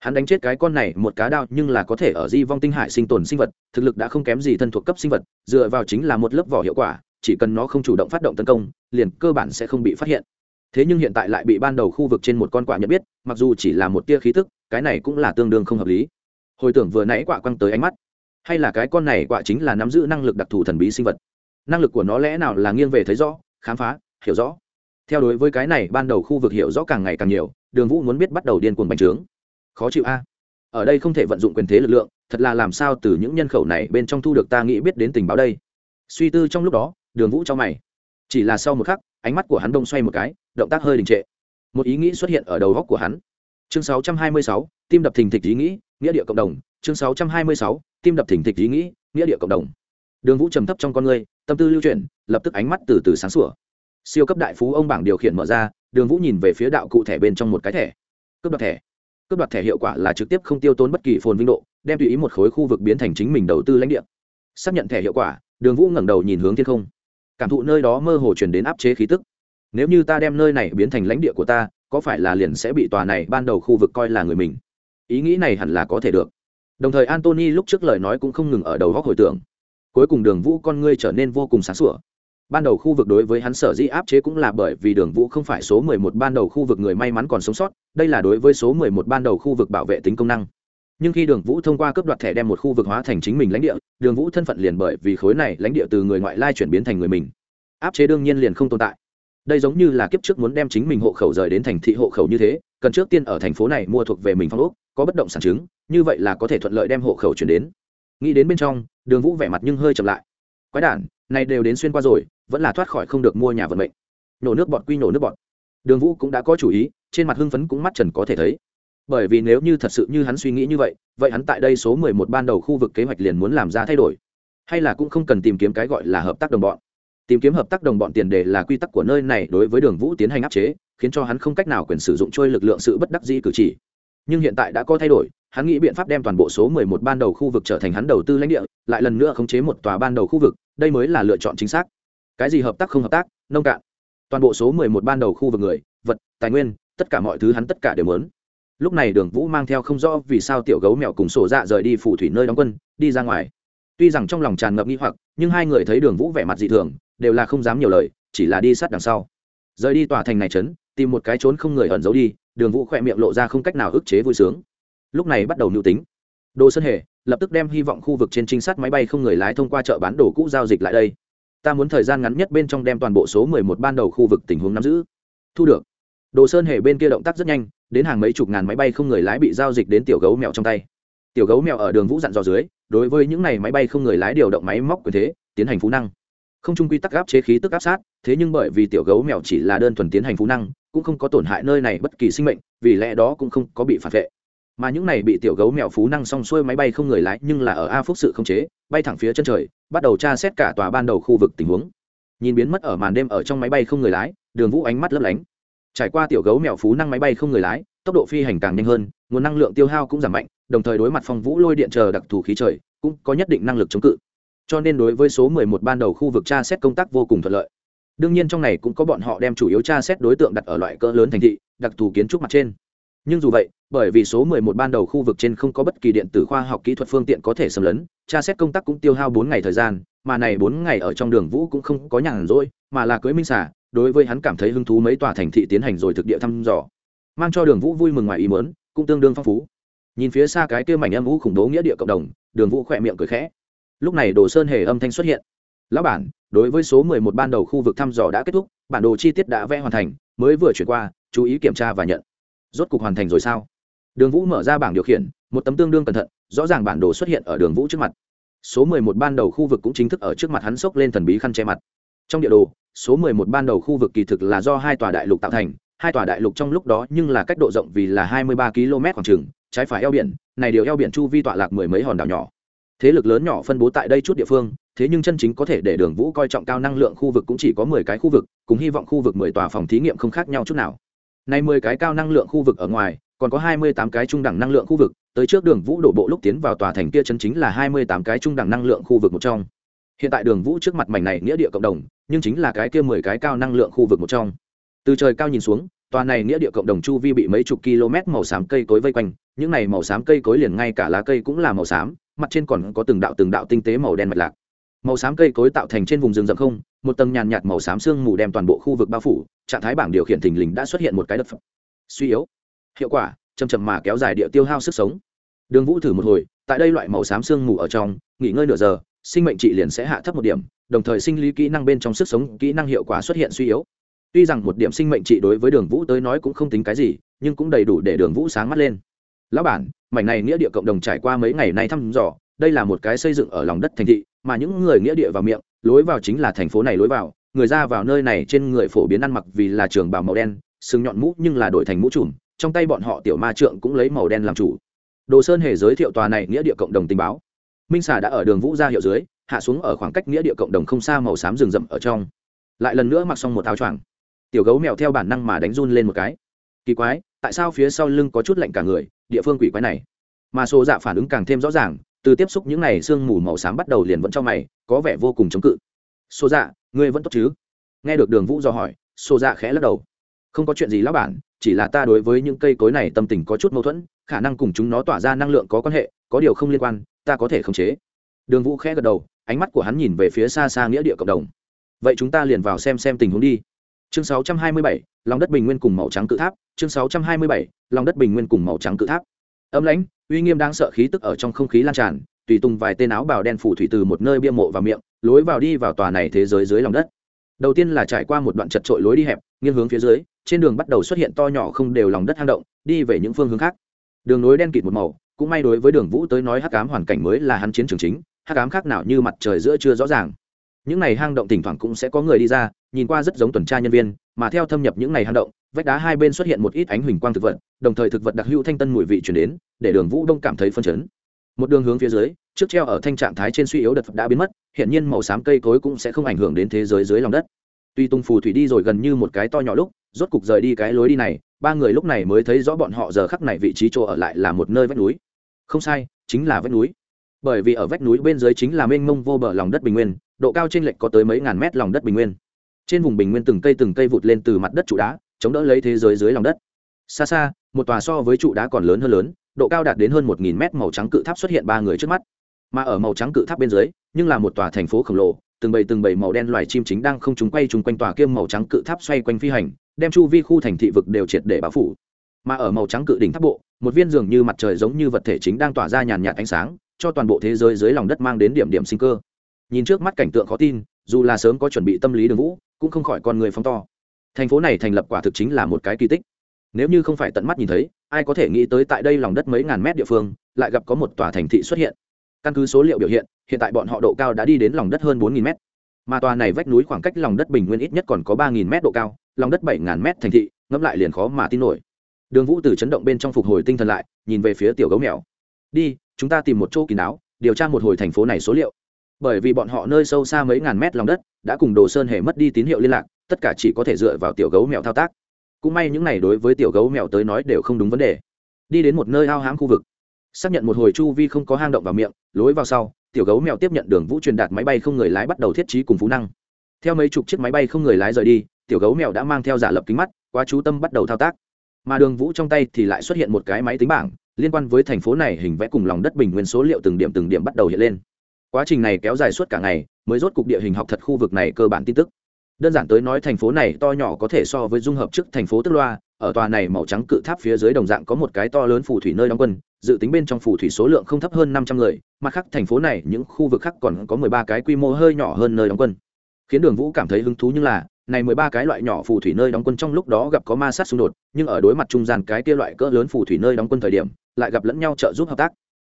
Hắn đánh chết cái con này một cá đao nhưng là có thể ở di vong tinh hải sinh tồn sinh vật, thực lực đã không kém gì thân thuộc cấp sinh vật, dựa vào chính là một lớp vỏ hiệu quả, chỉ cần nó không chủ động phát động tấn công, liền cơ bản sẽ không bị phát hiện. Thế nhưng hiện tại lại bị ban đầu khu vực trên một con quạ nhận biết, mặc dù chỉ là một tia khí tức, cái này cũng là tương đương không hợp lý. Hồi tưởng vừa nãy quả quăng tới ánh mắt, hay là cái con này quả chính là nắm giữ năng lực đặc thù thần bí sinh vật? Năng lực của nó lẽ nào là nghiêng về thấy rõ, khám phá, hiểu rõ? Theo đối với cái này ban đầu khu vực hiểu rõ càng ngày càng nhiều đường vũ muốn biết bắt đầu điên cuồng bành trướng. Khó chịu a. Ở đây không thể vận dụng quyền thế lực lượng thật là làm sao từ những nhân khẩu này bên trong thu được ta nghĩ biết đến tình báo đây. Suy tư trong lúc đó đường vũ cho mày. Chỉ là sau một khắc ánh mắt của hắn đông xoay một cái động tác hơi đình trệ. Một ý nghĩ xuất hiện ở đầu góc của hắn. Chương 626, tim đập thình thịch ý nghĩ nghĩa địa cộng đồng. Chương 626, tim đập thình thịch ý nghĩ nghĩa địa cộng đồng. Đường vũ trầm thấp trong con người tâm tư lưu chuyển lập tức ánh mắt từ từ sáng sủa siêu cấp đại phú ông bảng điều khiển mở ra, đường vũ nhìn về phía đạo cụ thẻ bên trong một cái thẻ. Cướp đoạt thẻ. Cướp đoạt thẻ hiệu quả là trực tiếp không tiêu tốn bất kỳ phồn vinh độ, đem tùy ý một khối khu vực biến thành chính mình đầu tư lãnh địa. Xác nhận thẻ hiệu quả, đường vũ ngẩng đầu nhìn hướng thiên không. Cảm thụ nơi đó mơ hồ truyền đến áp chế khí tức. Nếu như ta đem nơi này biến thành lãnh địa của ta, có phải là liền sẽ bị tòa này ban đầu khu vực coi là người mình? Ý nghĩ này hẳn là có thể được. Đồng thời antony lúc trước lời nói cũng không ngừng ở đầu góc hồi tưởng. Cuối cùng đường vũ con ngươi trở nên vô cùng sáng sủa ban đầu khu vực đối với hắn sở dĩ áp chế cũng là bởi vì đường vũ không phải số mười một ban đầu khu vực người may mắn còn sống sót, đây là đối với số mười một ban đầu khu vực bảo vệ tính công năng. Nhưng khi đường vũ thông qua cấp đoạt thẻ đem một khu vực hóa thành chính mình lãnh địa, đường vũ thân phận liền bởi vì khối này lãnh địa từ người ngoại lai chuyển biến thành người mình. Áp chế đương nhiên liền không tồn tại. Đây giống như là kiếp trước muốn đem chính mình hộ khẩu rời đến thành thị hộ khẩu như thế, cần trước tiên ở thành phố này mua thuộc về mình phong ốc, có bất động sản chứng, như vậy là có thể thuận lợi đem hộ khẩu chuyển đến. Nghĩ đến bên trong, đường vũ vẻ mặt nhưng hơi chậm lại. Quái đản, này đều đến xuyên qua rồi vẫn là thoát khỏi không được mua nhà vận mệnh. Nổ nước bọt quy nổ nước bọt. Đường vũ cũng đã có chủ ý, trên mặt hưng phấn cũng mắt trần có thể thấy. Bởi vì nếu như thật sự như hắn suy nghĩ như vậy vậy hắn tại đây số mười một ban đầu khu vực kế hoạch liền muốn làm ra thay đổi. Hay là cũng không cần tìm kiếm cái gọi là hợp tác đồng bọn. Tìm kiếm hợp tác đồng bọn tiền đề là quy tắc của nơi này đối với đường vũ tiến hành áp chế, khiến cho hắn không cách nào quyền sử dụng trôi lực lượng sự bất đắc dĩ cử chỉ. Nhưng hiện tại đã có thay đổi, hắn nghĩ biện pháp đem toàn bộ số 11 ban đầu khu vực trở thành hắn đầu tư lãnh địa, lại lần nữa khống chế một tòa ban đầu khu vực, đây mới là lựa chọn chính xác cái gì hợp tác không hợp tác, nông cạn. Toàn bộ số 11 ban đầu khu vực người, vật, tài nguyên, tất cả mọi thứ hắn tất cả đều muốn. Lúc này đường vũ mang theo không rõ vì sao tiểu gấu mèo cùng sổ dạ rời đi phủ thủy nơi đóng quân, đi ra ngoài. Tuy rằng trong lòng tràn ngập nghi hoặc, nhưng hai người thấy đường vũ vẻ mặt dị thường, đều là không dám nhiều lời, chỉ là đi sát đằng sau. Rời đi tòa thành này trấn, tìm một cái trốn không người ẩn giấu đi, đường vũ khỏe miệng lộ ra không cách nào ức chế vui sướng. Lúc này bắt đầu mưu tính. Đồ sơn hề lập tức đem hy vọng khu vực trên trinh sát máy bay không người lái thông qua chợ bán đồ cũ giao dịch lại đây ta muốn thời gian ngắn nhất bên trong đem toàn bộ số mười một ban đầu khu vực tình huống nắm giữ. Thu được. Đồ sơn hề bên kia động tác rất nhanh, đến hàng mấy chục ngàn máy bay không người lái bị giao dịch đến tiểu gấu mèo trong tay. Tiểu gấu mèo ở đường vũ dặn dò dưới, đối với những này máy bay không người lái điều động máy móc quyền thế, tiến hành phú năng. Không chung quy tắc áp chế khí tức áp sát, thế nhưng bởi vì tiểu gấu mèo chỉ là đơn thuần tiến hành phú năng, cũng không có tổn hại nơi này bất kỳ sinh mệnh, vì lẽ đó cũng không có bị phản vệ mà những này bị tiểu gấu mèo phú năng xong xuôi máy bay không người lái nhưng là ở a phúc sự không chế, bay thẳng phía chân trời, bắt đầu tra xét cả tòa ban đầu khu vực tình huống. Nhìn biến mất ở màn đêm ở trong máy bay không người lái, đường vũ ánh mắt lấp lánh. Trải qua tiểu gấu mèo phú năng máy bay không người lái, tốc độ phi hành càng nhanh hơn, nguồn năng lượng tiêu hao cũng giảm mạnh, đồng thời đối mặt phong vũ lôi điện chờ đặc thù khí trời, cũng có nhất định năng lực chống cự. Cho nên đối với số 11 ban đầu khu vực tra xét công tác vô cùng thuận lợi. Đương nhiên trong này cũng có bọn họ đem chủ yếu tra xét đối tượng đặt ở loại cỡ lớn thành thị, đặc thù kiến trúc mặt trên nhưng dù vậy bởi vì số 11 ban đầu khu vực trên không có bất kỳ điện tử khoa học kỹ thuật phương tiện có thể xâm lấn tra xét công tác cũng tiêu hao bốn ngày thời gian mà này bốn ngày ở trong đường vũ cũng không có nhàn rỗi mà là cưới minh xả đối với hắn cảm thấy hứng thú mấy tòa thành thị tiến hành rồi thực địa thăm dò. Mang cho đường vũ vui mừng ngoài ý muốn, cũng tương đương phong phú. Nhìn phía xa cái kia mảnh âm vũ khủng bố nghĩa địa cộng đồng đường vũ khỏe miệng cười khẽ. Lúc này đồ sơn hề âm thanh xuất hiện. Lão bản đối với số 11 ban đầu khu vực thăm dò đã kết thúc bản đồ chi tiết đã vẽ hoàn thành mới vừa chuyển qua chú ý kiểm tra và nhận rốt cục hoàn thành rồi sao? Đường vũ mở ra bảng điều khiển, một tấm tương đương cẩn thận, rõ ràng bản đồ xuất hiện ở đường vũ trước mặt. Số 11 ban đầu khu vực cũng chính thức ở trước mặt hắn sốc lên thần bí khăn che mặt. Trong địa đồ, số 11 ban đầu khu vực kỳ thực là do hai tòa đại lục tạo thành, hai tòa đại lục trong lúc đó nhưng là cách độ rộng vì là 23 km khoảng trường trái phải eo biển, này điều eo biển chu vi tọa lạc mười mấy hòn đảo nhỏ. Thế lực lớn nhỏ phân bố tại đây chút địa phương, thế nhưng chân chính có thể để đường vũ coi trọng cao năng lượng khu vực cũng chỉ có mười cái khu vực, cùng hy vọng khu vực mười tòa phòng thí nghiệm không khác nhau chút nào nay mười cái cao năng lượng khu vực ở ngoài, còn có hai mươi tám cái trung đẳng năng lượng khu vực, tới trước đường vũ đổ bộ lúc tiến vào tòa thành kia chân chính là hai mươi tám cái trung đẳng năng lượng khu vực một trong. Hiện tại đường vũ trước mặt mảnh này nghĩa địa cộng đồng, nhưng chính là cái kia mười cái cao năng lượng khu vực một trong. Từ trời cao nhìn xuống, tòa này nghĩa địa cộng đồng chu vi bị mấy chục km màu xám cây cối vây quanh, những này màu xám cây cối liền ngay cả lá cây cũng là màu xám, mặt trên còn có từng đạo từng đạo tinh tế màu đen mạch lạc. Màu xám cây cối tạo thành trên vùng rừng rậm không một tầng nhàn nhạt màu xám sương mù đem toàn bộ khu vực bao phủ, trạng thái bảng điều khiển thình lình đã xuất hiện một cái đất phẩm suy yếu. Hiệu quả chầm chầm mà kéo dài địa tiêu hao sức sống. Đường vũ thử một hồi, tại đây loại màu xám sương mù ở trong, nghỉ ngơi nửa giờ, sinh mệnh trị liền sẽ hạ thấp một điểm, đồng thời sinh lý kỹ năng bên trong sức sống kỹ năng hiệu quả xuất hiện suy yếu. Tuy rằng một điểm sinh mệnh trị đối với đường vũ tới nói cũng không tính cái gì, nhưng cũng đầy đủ để đường vũ sáng mắt lên. Lão bản, mảnh này nghĩa địa cộng đồng trải qua mấy ngày nay thăm dò, đây là một cái xây dựng ở lòng đất thành thị, mà những người nghĩa địa vào miệng lối vào chính là thành phố này lối vào, người ra vào nơi này trên người phổ biến ăn mặc vì là trường bào màu đen, sừng nhọn mũ nhưng là đổi thành mũ trùm, trong tay bọn họ tiểu ma trượng cũng lấy màu đen làm chủ. Đồ sơn hề giới thiệu tòa này nghĩa địa cộng đồng tình báo. Minh xà đã ở đường vũ ra hiệu dưới, hạ xuống ở khoảng cách nghĩa địa cộng đồng không xa màu xám rừng rậm ở trong. Lại lần nữa mặc xong một áo choàng. Tiểu gấu mèo theo bản năng mà đánh run lên một cái. Kỳ quái, tại sao phía sau lưng có chút lạnh cả người, địa phương quỷ quái này? Mà xô dạ phản ứng càng thêm rõ ràng từ tiếp xúc những n à y sương mù màu xám bắt đầu liền vẫn cho mày có vẻ vô cùng chống cự. Xô dạ ngươi vẫn tốt chứ? Nghe được đường vũ do hỏi xô dạ khẽ lắc đầu. Không có chuyện gì lão bản chỉ là ta đối với những cây cối này tâm tình có chút mâu thuẫn khả năng cùng chúng nó tỏa ra năng lượng có quan hệ có điều không liên quan ta có thể khống chế. Đường vũ khẽ gật đầu ánh mắt của hắn nhìn về phía xa xa nghĩa địa cộng đồng. Vậy chúng ta liền vào xem xem tình huống đi. Chương 627, lòng đất bình nguyên cùng màu trắng cự tháp chương 627, lòng đất bình nguyên cùng màu trắng cự tháp âm lãnh, uy nghiêm đang sợ khí tức ở trong không khí lan tràn, tùy tung vài tên áo bào đen phủ thủy từ một nơi bia mộ vào miệng, lối vào đi vào tòa này thế giới dưới lòng đất. Đầu tiên là trải qua một đoạn chật trội lối đi hẹp, nghiêng hướng phía dưới, trên đường bắt đầu xuất hiện to nhỏ không đều lòng đất hang động, đi về những phương hướng khác. Đường nối đen kịt một màu, cũng may đối với đường vũ tới nói hắc ám hoàn cảnh mới là hắn chiến trường chính, hắc ám khác nào như mặt trời giữa chưa rõ ràng. Những này hang động thỉnh thoảng cũng sẽ có người đi ra, nhìn qua rất giống tuần tra nhân viên mà theo thâm nhập những này hang động, vách đá hai bên xuất hiện một ít ánh huỳnh quang thực vật, đồng thời thực vật đặc hữu thanh tân mùi vị chuyển đến, để đường vũ đông cảm thấy phân chấn. Một đường hướng phía dưới, trước treo ở thanh trạng thái trên suy yếu đợt đã biến mất hiện nhiên màu xám cây cối cũng sẽ không ảnh hưởng đến thế giới dưới lòng đất. Tuy tung phù thủy đi rồi gần như một cái to nhỏ lúc, rốt cục rời đi cái lối đi này, ba người lúc này mới thấy rõ bọn họ giờ khắc này vị trí chỗ ở lại là một nơi vách núi. Không sai, chính là vách núi. Bởi vì ở vách núi bên dưới chính là mênh mông vô bờ lòng đất bình nguyên, độ cao trên lệch có tới mấy ngàn mét lòng đất bình nguyên trên vùng bình nguyên từng cây từng cây vụt lên từ mặt đất trụ đá, chống đỡ lấy thế giới dưới lòng đất. Xa xa, một tòa so với trụ đá còn lớn hơn lớn, độ cao đạt đến hơn một nghìn mét màu trắng cự tháp xuất hiện ba người trước mắt. Mà ở màu trắng cự tháp bên dưới, nhưng là một tòa thành phố khổng lồ, từng bầy từng bầy màu đen loài chim chính đang không trúng quay chung quanh tòa kiêm màu trắng cự tháp xoay quanh phi hành, đem chu vi khu thành thị vực đều triệt để bao phủ. Mà ở màu trắng cự đỉnh tháp bộ, một viên dường như mặt trời giống như vật thể chính đang tỏa ra nhàn nhạt ánh sáng, cho toàn bộ thế giới dưới lòng đất mang đến điểm điểm sinh cơ. Nhìn trước mắt cảnh tượng khó tin, dù là sớm có chuẩn bị tâm lý đường vũ cũng không khỏi con người phóng to. Thành phố này thành lập quả thực chính là một cái kỳ tích. Nếu như không phải tận mắt nhìn thấy, ai có thể nghĩ tới tại đây lòng đất mấy ngàn mét địa phương, lại gặp có một tòa thành thị xuất hiện. Căn cứ số liệu biểu hiện hiện tại bọn họ độ cao đã đi đến lòng đất hơn bốn mét. Mà tòa này vách núi khoảng cách lòng đất bình nguyên ít nhất còn có ba mét độ cao, lòng đất bảy mét thành thị, ngẫm lại liền khó mà tin nổi. Đường vũ từ chấn động bên trong phục hồi tinh thần lại, nhìn về phía tiểu gấu mèo. Đi, chúng ta tìm một chỗ kín đáo, điều tra một hồi thành phố này số liệu bởi vì bọn họ nơi sâu xa mấy ngàn mét lòng đất, đã cùng đồ sơn hề mất đi tín hiệu liên lạc, tất cả chỉ có thể dựa vào tiểu gấu mèo thao tác. Cũng may những này đối với tiểu gấu mèo tới nói đều không đúng vấn đề. Đi đến một nơi ao hãm khu vực, xác nhận một hồi chu vi không có hang động vào miệng, lối vào sau, tiểu gấu mèo tiếp nhận đường vũ truyền đạt máy bay không người lái bắt đầu thiết trí cùng phú năng. Theo mấy chục chiếc máy bay không người lái rời đi, tiểu gấu mèo đã mang theo giả lập kính mắt, quá chú tâm bắt đầu thao tác. Mà đường vũ trong tay thì lại xuất hiện một cái máy tính bảng, liên quan với thành phố này hình vẽ cùng lòng đất bình nguyên số liệu từng điểm từng điểm bắt đầu hiện lên quá trình này kéo dài suốt cả ngày, mới rốt cục địa hình học thật khu vực này cơ bản tin tức. Đơn giản tới nói thành phố này to nhỏ có thể so với dung hợp trước thành phố tức loa, ở tòa này màu trắng cự tháp phía dưới đồng dạng có một cái to lớn phù thủy nơi đóng quân, dự tính bên trong phù thủy số lượng không thấp hơn năm trăm người, mặt khác thành phố này, những khu vực khác còn có mười ba cái quy mô hơi nhỏ hơn nơi đóng quân. Khiến đường vũ cảm thấy hứng thú như là, này mười ba cái loại nhỏ phù thủy nơi đóng quân trong lúc đó gặp có ma sát xung đột, nhưng ở đối mặt trung gian cái kia loại cỡ lớn phù thủy nơi đóng quân thời điểm, lại gặp lẫn nhau trợ giúp hợp tác.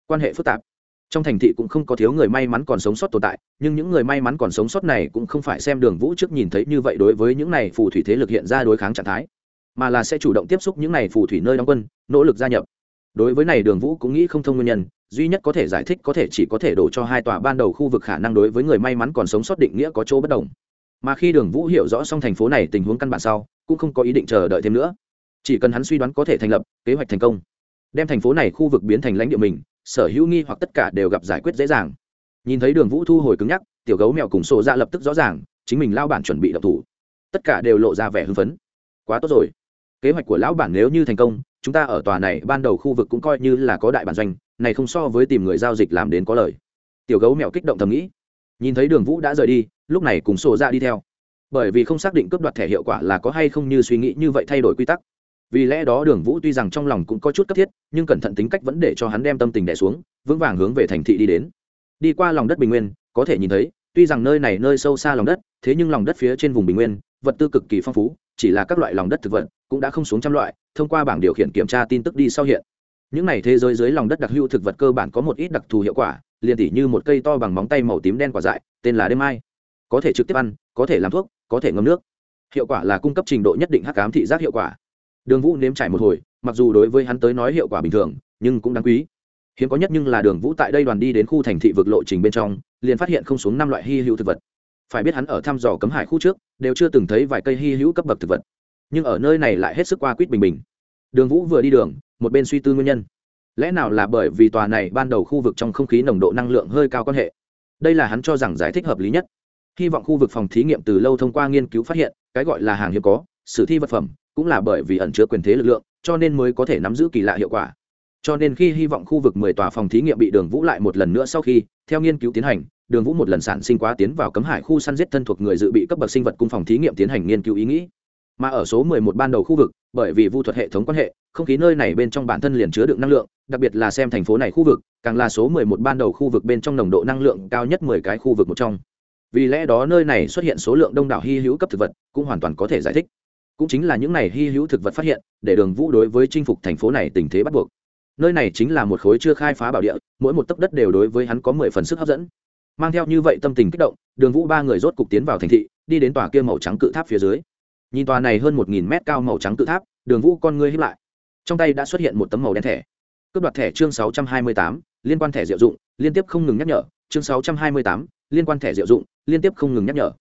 Quan hệ phức tạp trong thành thị cũng không có thiếu người may mắn còn sống sót tồn tại, nhưng những người may mắn còn sống sót này cũng không phải xem đường vũ trước nhìn thấy như vậy đối với những này phù thủy thế lực hiện ra đối kháng trạng thái, mà là sẽ chủ động tiếp xúc những này phù thủy nơi đóng quân, nỗ lực gia nhập. Đối với này đường vũ cũng nghĩ không thông nguyên nhân, duy nhất có thể giải thích có thể chỉ có thể đổ cho hai tòa ban đầu khu vực khả năng đối với người may mắn còn sống sót định nghĩa có chỗ bất đồng. Mà khi đường vũ hiểu rõ xong thành phố này tình huống căn bản sau, cũng không có ý định chờ đợi thêm nữa. Chỉ cần hắn suy đoán có thể thành lập, kế hoạch thành công, đem thành phố này khu vực biến thành lãnh địa mình sở hữu nghi hoặc tất cả đều gặp giải quyết dễ dàng. Nhìn thấy đường vũ thu hồi cứng nhắc, tiểu gấu mèo cùng sổ ra lập tức rõ ràng, chính mình lao bản chuẩn bị đập thủ. Tất cả đều lộ ra vẻ hưng phấn. Quá tốt rồi. Kế hoạch của lão bản nếu như thành công, chúng ta ở tòa này ban đầu khu vực cũng coi như là có đại bản doanh, này không so với tìm người giao dịch làm đến có lời. Tiểu gấu mèo kích động thầm nghĩ. Nhìn thấy đường vũ đã rời đi, lúc này cùng sổ ra đi theo. Bởi vì không xác định cướp đoạt thẻ hiệu quả là có hay không như suy nghĩ như vậy thay đổi quy tắc vì lẽ đó đường vũ tuy rằng trong lòng cũng có chút cấp thiết, nhưng cẩn thận tính cách vẫn để cho hắn đem tâm tình đẻ xuống, vững vàng hướng về thành thị đi đến. Đi qua lòng đất bình nguyên, có thể nhìn thấy, tuy rằng nơi này nơi sâu xa lòng đất, thế nhưng lòng đất phía trên vùng bình nguyên, vật tư cực kỳ phong phú, chỉ là các loại lòng đất thực vật cũng đã không xuống trăm loại, thông qua bảng điều khiển kiểm tra tin tức đi sau hiện. Những này thế giới dưới lòng đất đặc hữu thực vật cơ bản có một ít đặc thù hiệu quả, liền tỉ như một cây to bằng móng tay màu tím đen quả dại, tên là đêm mai. Có thể trực tiếp ăn, có thể làm thuốc, có thể ngâm nước. Hiệu quả là cung cấp trình độ nhất định hắc ám thị giác hiệu quả đường vũ nếm trải một hồi, mặc dù đối với hắn tới nói hiệu quả bình thường, nhưng cũng đáng quý. Hiếm có nhất nhưng là đường vũ tại đây đoàn đi đến khu thành thị vực lộ trình bên trong, liền phát hiện không xuống năm loại hy hữu thực vật. Phải biết hắn ở thăm dò cấm hải khu trước, đều chưa từng thấy vài cây hy hữu cấp bậc thực vật. Nhưng ở nơi này lại hết sức qua quýt bình bình. Đường vũ vừa đi đường, một bên suy tư nguyên nhân. Lẽ nào là bởi vì tòa này ban đầu khu vực trong không khí nồng độ năng lượng hơi cao quan hệ? Đây là hắn cho rằng giải thích hợp lý nhất. Hy vọng khu vực phòng thí nghiệm từ lâu thông qua nghiên cứu phát hiện, cái gọi là hàng hiếm có, sử thi vật phẩm cũng là bởi vì ẩn chứa quyền thế lực lượng, cho nên mới có thể nắm giữ kỳ lạ hiệu quả. Cho nên khi hy vọng khu vực mười tòa phòng thí nghiệm bị đường vũ lại một lần nữa sau khi, theo nghiên cứu tiến hành, đường vũ một lần sản sinh quá tiến vào cấm hải khu săn giết thân thuộc người dự bị cấp bậc sinh vật cung phòng thí nghiệm tiến hành nghiên cứu ý nghĩ. Mà ở số mười một ban đầu khu vực, bởi vì vu thuật hệ thống quan hệ, không khí nơi này bên trong bản thân liền chứa đựng năng lượng, đặc biệt là xem thành phố này khu vực, càng là số mười một ban đầu khu vực bên trong nồng độ năng lượng cao nhất mười cái khu vực một trong. Vì lẽ đó nơi này xuất hiện số lượng đông đảo hy hữu cấp thực vật, cũng hoàn toàn có thể giải thích cũng chính là những này hy hữu thực vật phát hiện, để đường vũ đối với chinh phục thành phố này tình thế bắt buộc. Nơi này chính là một khối chưa khai phá bảo địa, mỗi một tấc đất đều đối với hắn có mười phần sức hấp dẫn. Mang theo như vậy tâm tình kích động, đường vũ ba người rốt cục tiến vào thành thị, đi đến tòa kia màu trắng cự tháp phía dưới. Nhìn tòa này hơn một nghìn mét cao màu trắng cự tháp, đường vũ con ngươi hiếp lại. Trong tay đã xuất hiện một tấm màu đen thẻ. Cướp đoạt thẻ chương sáu trăm hai mươi tám, liên quan thẻ diệu dụng, liên tiếp không ngừng nhắc nhở. Chương sáu trăm hai mươi tám, liên quan thẻ diệu dụng, liên tiếp không ngừng nhắc nhở.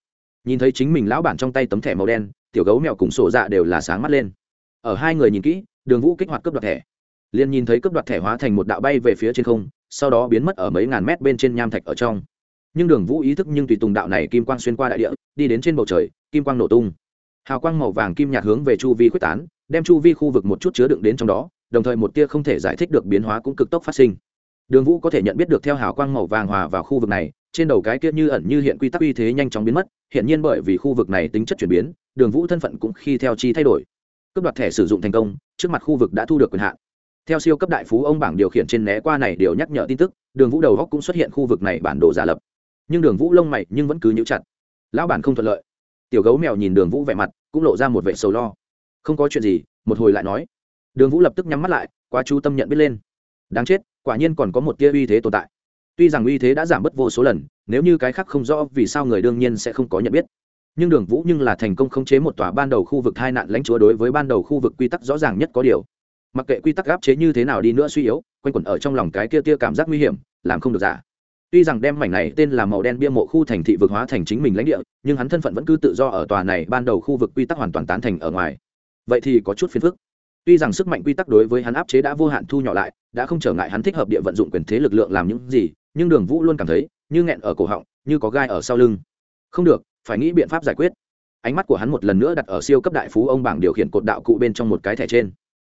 Nhìn thấy chính mình lão bản trong tay tấm thẻ màu đen tiểu gấu mèo cùng sổ dạ đều là sáng mắt lên. Ở hai người nhìn kỹ, đường vũ kích hoạt cướp đoạt thẻ. Liền nhìn thấy cướp đoạt thẻ hóa thành một đạo bay về phía trên không, sau đó biến mất ở mấy ngàn mét bên trên nham thạch ở trong. Nhưng đường vũ ý thức nhưng tùy tùng đạo này kim quang xuyên qua đại địa, đi đến trên bầu trời, kim quang nổ tung. Hào quang màu vàng kim nhạt hướng về chu vi quyết tán, đem chu vi khu vực một chút chứa đựng đến trong đó, đồng thời một tia không thể giải thích được biến hóa cũng cực tốc phát sinh. Đường vũ có thể nhận biết được theo hào quang màu vàng hòa vào khu vực này trên đầu cái kia như ẩn như hiện quy tắc uy thế nhanh chóng biến mất hiện nhiên bởi vì khu vực này tính chất chuyển biến, đường vũ thân phận cũng khi theo chi thay đổi. Cấp đoạt thẻ sử dụng thành công, trước mặt khu vực đã thu được quyền hạn. Theo siêu cấp đại phú ông bảng điều khiển trên né qua này đều nhắc nhở tin tức, đường vũ đầu góc cũng xuất hiện khu vực này bản đồ giả lập. Nhưng đường vũ lông mày nhưng vẫn cứ nhíu chặt. Lão bản không thuận lợi. Tiểu gấu mèo nhìn đường vũ vẻ mặt, cũng lộ ra một vẻ sầu lo. Không có chuyện gì, một hồi lại nói. Đường vũ lập tức nhắm mắt lại, quá chú tâm nhận biết lên. Đáng chết, quả nhiên còn có một tia uy thế tồn tại tuy rằng uy thế đã giảm bớt vô số lần, nếu như cái khác không rõ vì sao người đương nhiên sẽ không có nhận biết. Nhưng đường vũ nhưng là thành công khống chế một tòa ban đầu khu vực hai nạn lãnh chúa đối với ban đầu khu vực quy tắc rõ ràng nhất có điều. Mặc kệ quy tắc gáp chế như thế nào đi nữa suy yếu, quanh quẩn ở trong lòng cái kia tia cảm giác nguy hiểm, làm không được giả. Tuy rằng đem mảnh này tên là màu đen bia mộ khu thành thị vực hóa thành chính mình lãnh địa, nhưng hắn thân phận vẫn cứ tự do ở tòa này ban đầu khu vực quy tắc hoàn toàn tán thành ở ngoài. Vậy thì có chút phiền phức. Tuy rằng sức mạnh quy tắc đối với hắn áp chế đã vô hạn thu nhỏ lại, đã không trở ngại hắn thích hợp địa vận dụng quyền thế lực lượng làm những gì nhưng đường vũ luôn cảm thấy như nghẹn ở cổ họng, như có gai ở sau lưng. Không được, phải nghĩ biện pháp giải quyết. Ánh mắt của hắn một lần nữa đặt ở siêu cấp đại phú ông bảng điều khiển cột đạo cụ bên trong một cái thẻ trên.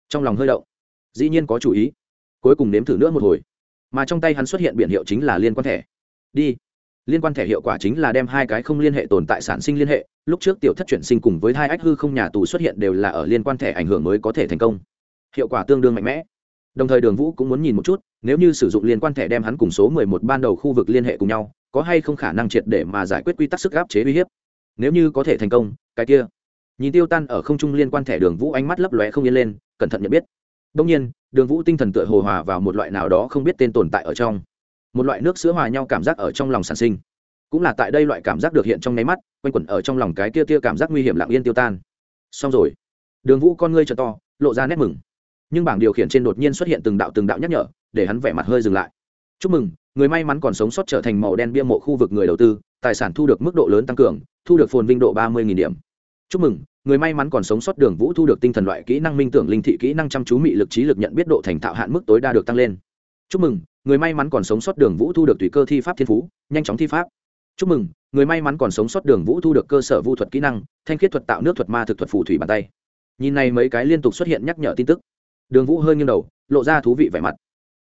Trong lòng hơi đậu dĩ nhiên có chủ ý. Cuối cùng nếm thử nữa một hồi. Mà trong tay hắn xuất hiện biển hiệu chính là liên quan thẻ. Đi. Liên quan thẻ hiệu quả chính là đem hai cái không liên hệ tồn tại sản sinh liên hệ. Lúc trước tiểu thất chuyển sinh cùng với hai ách hư không nhà tù xuất hiện đều là ở liên quan thẻ ảnh hưởng mới có thể thành công. Hiệu quả tương đương mạnh mẽ. Đồng thời đường vũ cũng muốn nhìn một chút nếu như sử dụng liên quan thẻ đem hắn cùng số mười một ban đầu khu vực liên hệ cùng nhau, có hay không khả năng triệt để mà giải quyết quy tắc sức áp chế uy hiếp? Nếu như có thể thành công, cái kia. Nhìn tiêu tan ở không trung liên quan thẻ đường vũ ánh mắt lấp lóe không yên lên, cẩn thận nhận biết. Đông nhiên, đường vũ tinh thần tựa hồ hòa vào một loại nào đó không biết tên tồn tại ở trong. Một loại nước sữa hòa nhau cảm giác ở trong lòng sản sinh. Cũng là tại đây loại cảm giác được hiện trong nháy mắt, quanh quẩn ở trong lòng cái kia tia cảm giác nguy hiểm lặng yên tiêu tan. Xong rồi. Đường vũ con ngươi trợ to, lộ ra nét mừng nhưng bảng điều khiển trên đột nhiên xuất hiện từng đạo từng đạo nhắc nhở, để hắn vẻ mặt hơi dừng lại. Chúc mừng, người may mắn còn sống sót trở thành màu đen bia mộ khu vực người đầu tư, tài sản thu được mức độ lớn tăng cường, thu được phồn vinh độ ba mươi điểm. Chúc mừng, người may mắn còn sống sót đường vũ thu được tinh thần loại kỹ năng minh tưởng linh thị kỹ năng chăm chú mị lực trí lực nhận biết độ thành thạo hạn mức tối đa được tăng lên. Chúc mừng, người may mắn còn sống sót đường vũ thu được tùy cơ thi pháp thiên phú, nhanh chóng thi pháp. Chúc mừng, người may mắn còn sống sót đường vũ thu được cơ sở vu thuật kỹ năng, thanh khiết thuật tạo nước thuật ma thực thuật phù thủy bàn tay. Nhìn này mấy cái liên tục xuất hiện nhắc nhở tin tức đường vũ hơi nghiêng đầu, lộ ra thú vị vẻ mặt.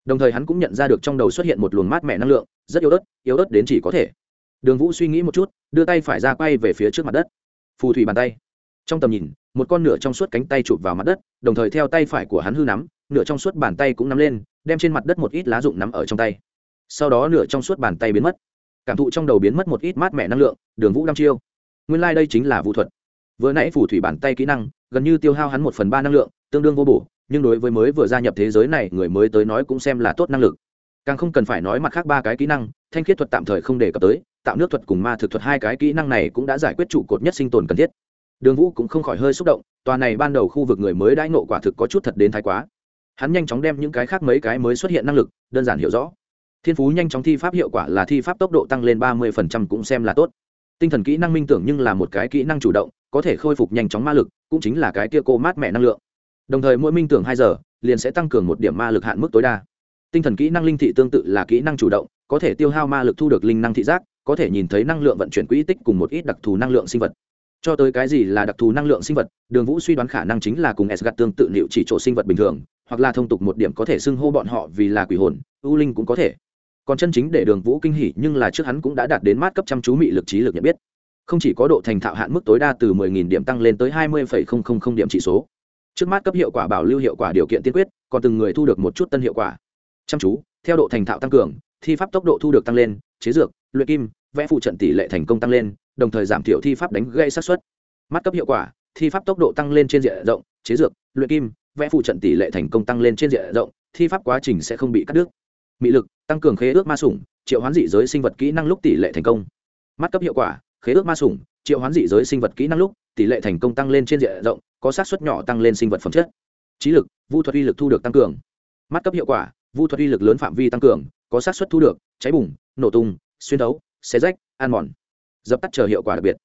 Đồng thời hắn cũng nhận ra được trong đầu xuất hiện một luồng mát mẻ năng lượng, rất yếu ớt yếu ớt đến chỉ có thể. Đường vũ suy nghĩ một chút, đưa tay phải ra quay về phía trước mặt đất. Phù thủy bàn tay. Trong tầm nhìn, một con nửa trong suốt cánh tay chụp vào mặt đất, đồng thời theo tay phải của hắn hư nắm, nửa trong suốt bàn tay cũng nắm lên, đem trên mặt đất một ít lá rụng nắm ở trong tay. Sau đó nửa trong suốt bàn tay biến mất. Cảm thụ trong đầu biến mất một ít mát mẻ năng lượng, đường vũ đăm chiêu. Nguyên lai、like、đây chính là vũ thuật. Vừa nãy phù thủy bàn tay kỹ năng, gần như tiêu hao hắn một phần ba năng lượng, tương đương vô bổ nhưng đối với mới vừa gia nhập thế giới này, người mới tới nói cũng xem là tốt năng lực. Càng không cần phải nói mặt khác ba cái kỹ năng, thanh khiết thuật tạm thời không đề cập tới, tạo nước thuật cùng ma thực thuật hai cái kỹ năng này cũng đã giải quyết trụ cột nhất sinh tồn cần thiết. Đường vũ cũng không khỏi hơi xúc động, tòa này ban đầu khu vực người mới đãi nộ quả thực có chút thật đến thái quá. Hắn nhanh chóng đem những cái khác mấy cái mới xuất hiện năng lực, đơn giản hiểu rõ. Thiên phú nhanh chóng thi pháp hiệu quả là thi pháp tốc độ tăng lên ba mươi cũng xem là tốt. Tinh thần kỹ năng minh tưởng nhưng là một cái kỹ năng chủ động, có thể khôi phục nhanh chóng ma lực, cũng chính là cái kia cô mát mẹ năng lượng đồng thời mỗi minh tưởng hai giờ liền sẽ tăng cường một điểm ma lực hạn mức tối đa. Tinh thần kỹ năng linh thị tương tự là kỹ năng chủ động có thể tiêu hao ma lực thu được linh năng thị giác có thể nhìn thấy năng lượng vận chuyển quỹ tích cùng một ít đặc thù năng lượng sinh vật. Cho tới cái gì là đặc thù năng lượng sinh vật đường vũ suy đoán khả năng chính là cùng s gặt tương tự liệu chỉ chỗ sinh vật bình thường hoặc là thông tục một điểm có thể xưng hô bọn họ vì là quỷ hồn ưu linh cũng có thể. Còn chân chính để đường vũ kinh hỉ nhưng là trước hắn cũng đã đạt đến mát cấp chăm chú mị lực trí lực nhận biết. Không chỉ có độ thành thạo hạn mức tối đa từ 10.000 điểm tăng lên tới 20,000 điểm chỉ số trước mắt cấp hiệu quả bảo lưu hiệu quả điều kiện tiên quyết, còn từng người thu được một chút tân hiệu quả. Chăm chú, theo độ thành thạo tăng cường, thi pháp tốc độ thu được tăng lên, chế dược, luyện kim, vẽ phụ trận tỷ lệ thành công tăng lên, đồng thời giảm thiểu thi pháp đánh gây sát xuất mắt cấp hiệu quả, thi pháp tốc độ tăng lên trên diện rộng, chế dược, luyện kim, vẽ phụ trận tỷ lệ thành công tăng lên trên diện rộng, thi pháp quá trình sẽ không bị cắt đứt. Mị lực, tăng cường khế ước ma sủng, triệu hoán dị giới sinh vật kỹ năng lúc tỷ lệ thành công. Mắt cấp hiệu quả, khế ước ma sủng, triệu hoán dị giới sinh vật kỹ năng lúc, tỷ lệ thành công tăng lên trên diện rộng có sát xuất nhỏ tăng lên sinh vật phẩm chất. Trí lực vu thuật uy lực thu được tăng cường. Mắt cấp hiệu quả vu thuật uy lực lớn phạm vi tăng cường có sát xuất thu được cháy bùng nổ tung xuyên đấu xé rách an mòn. Dập tắt chờ hiệu quả đặc biệt.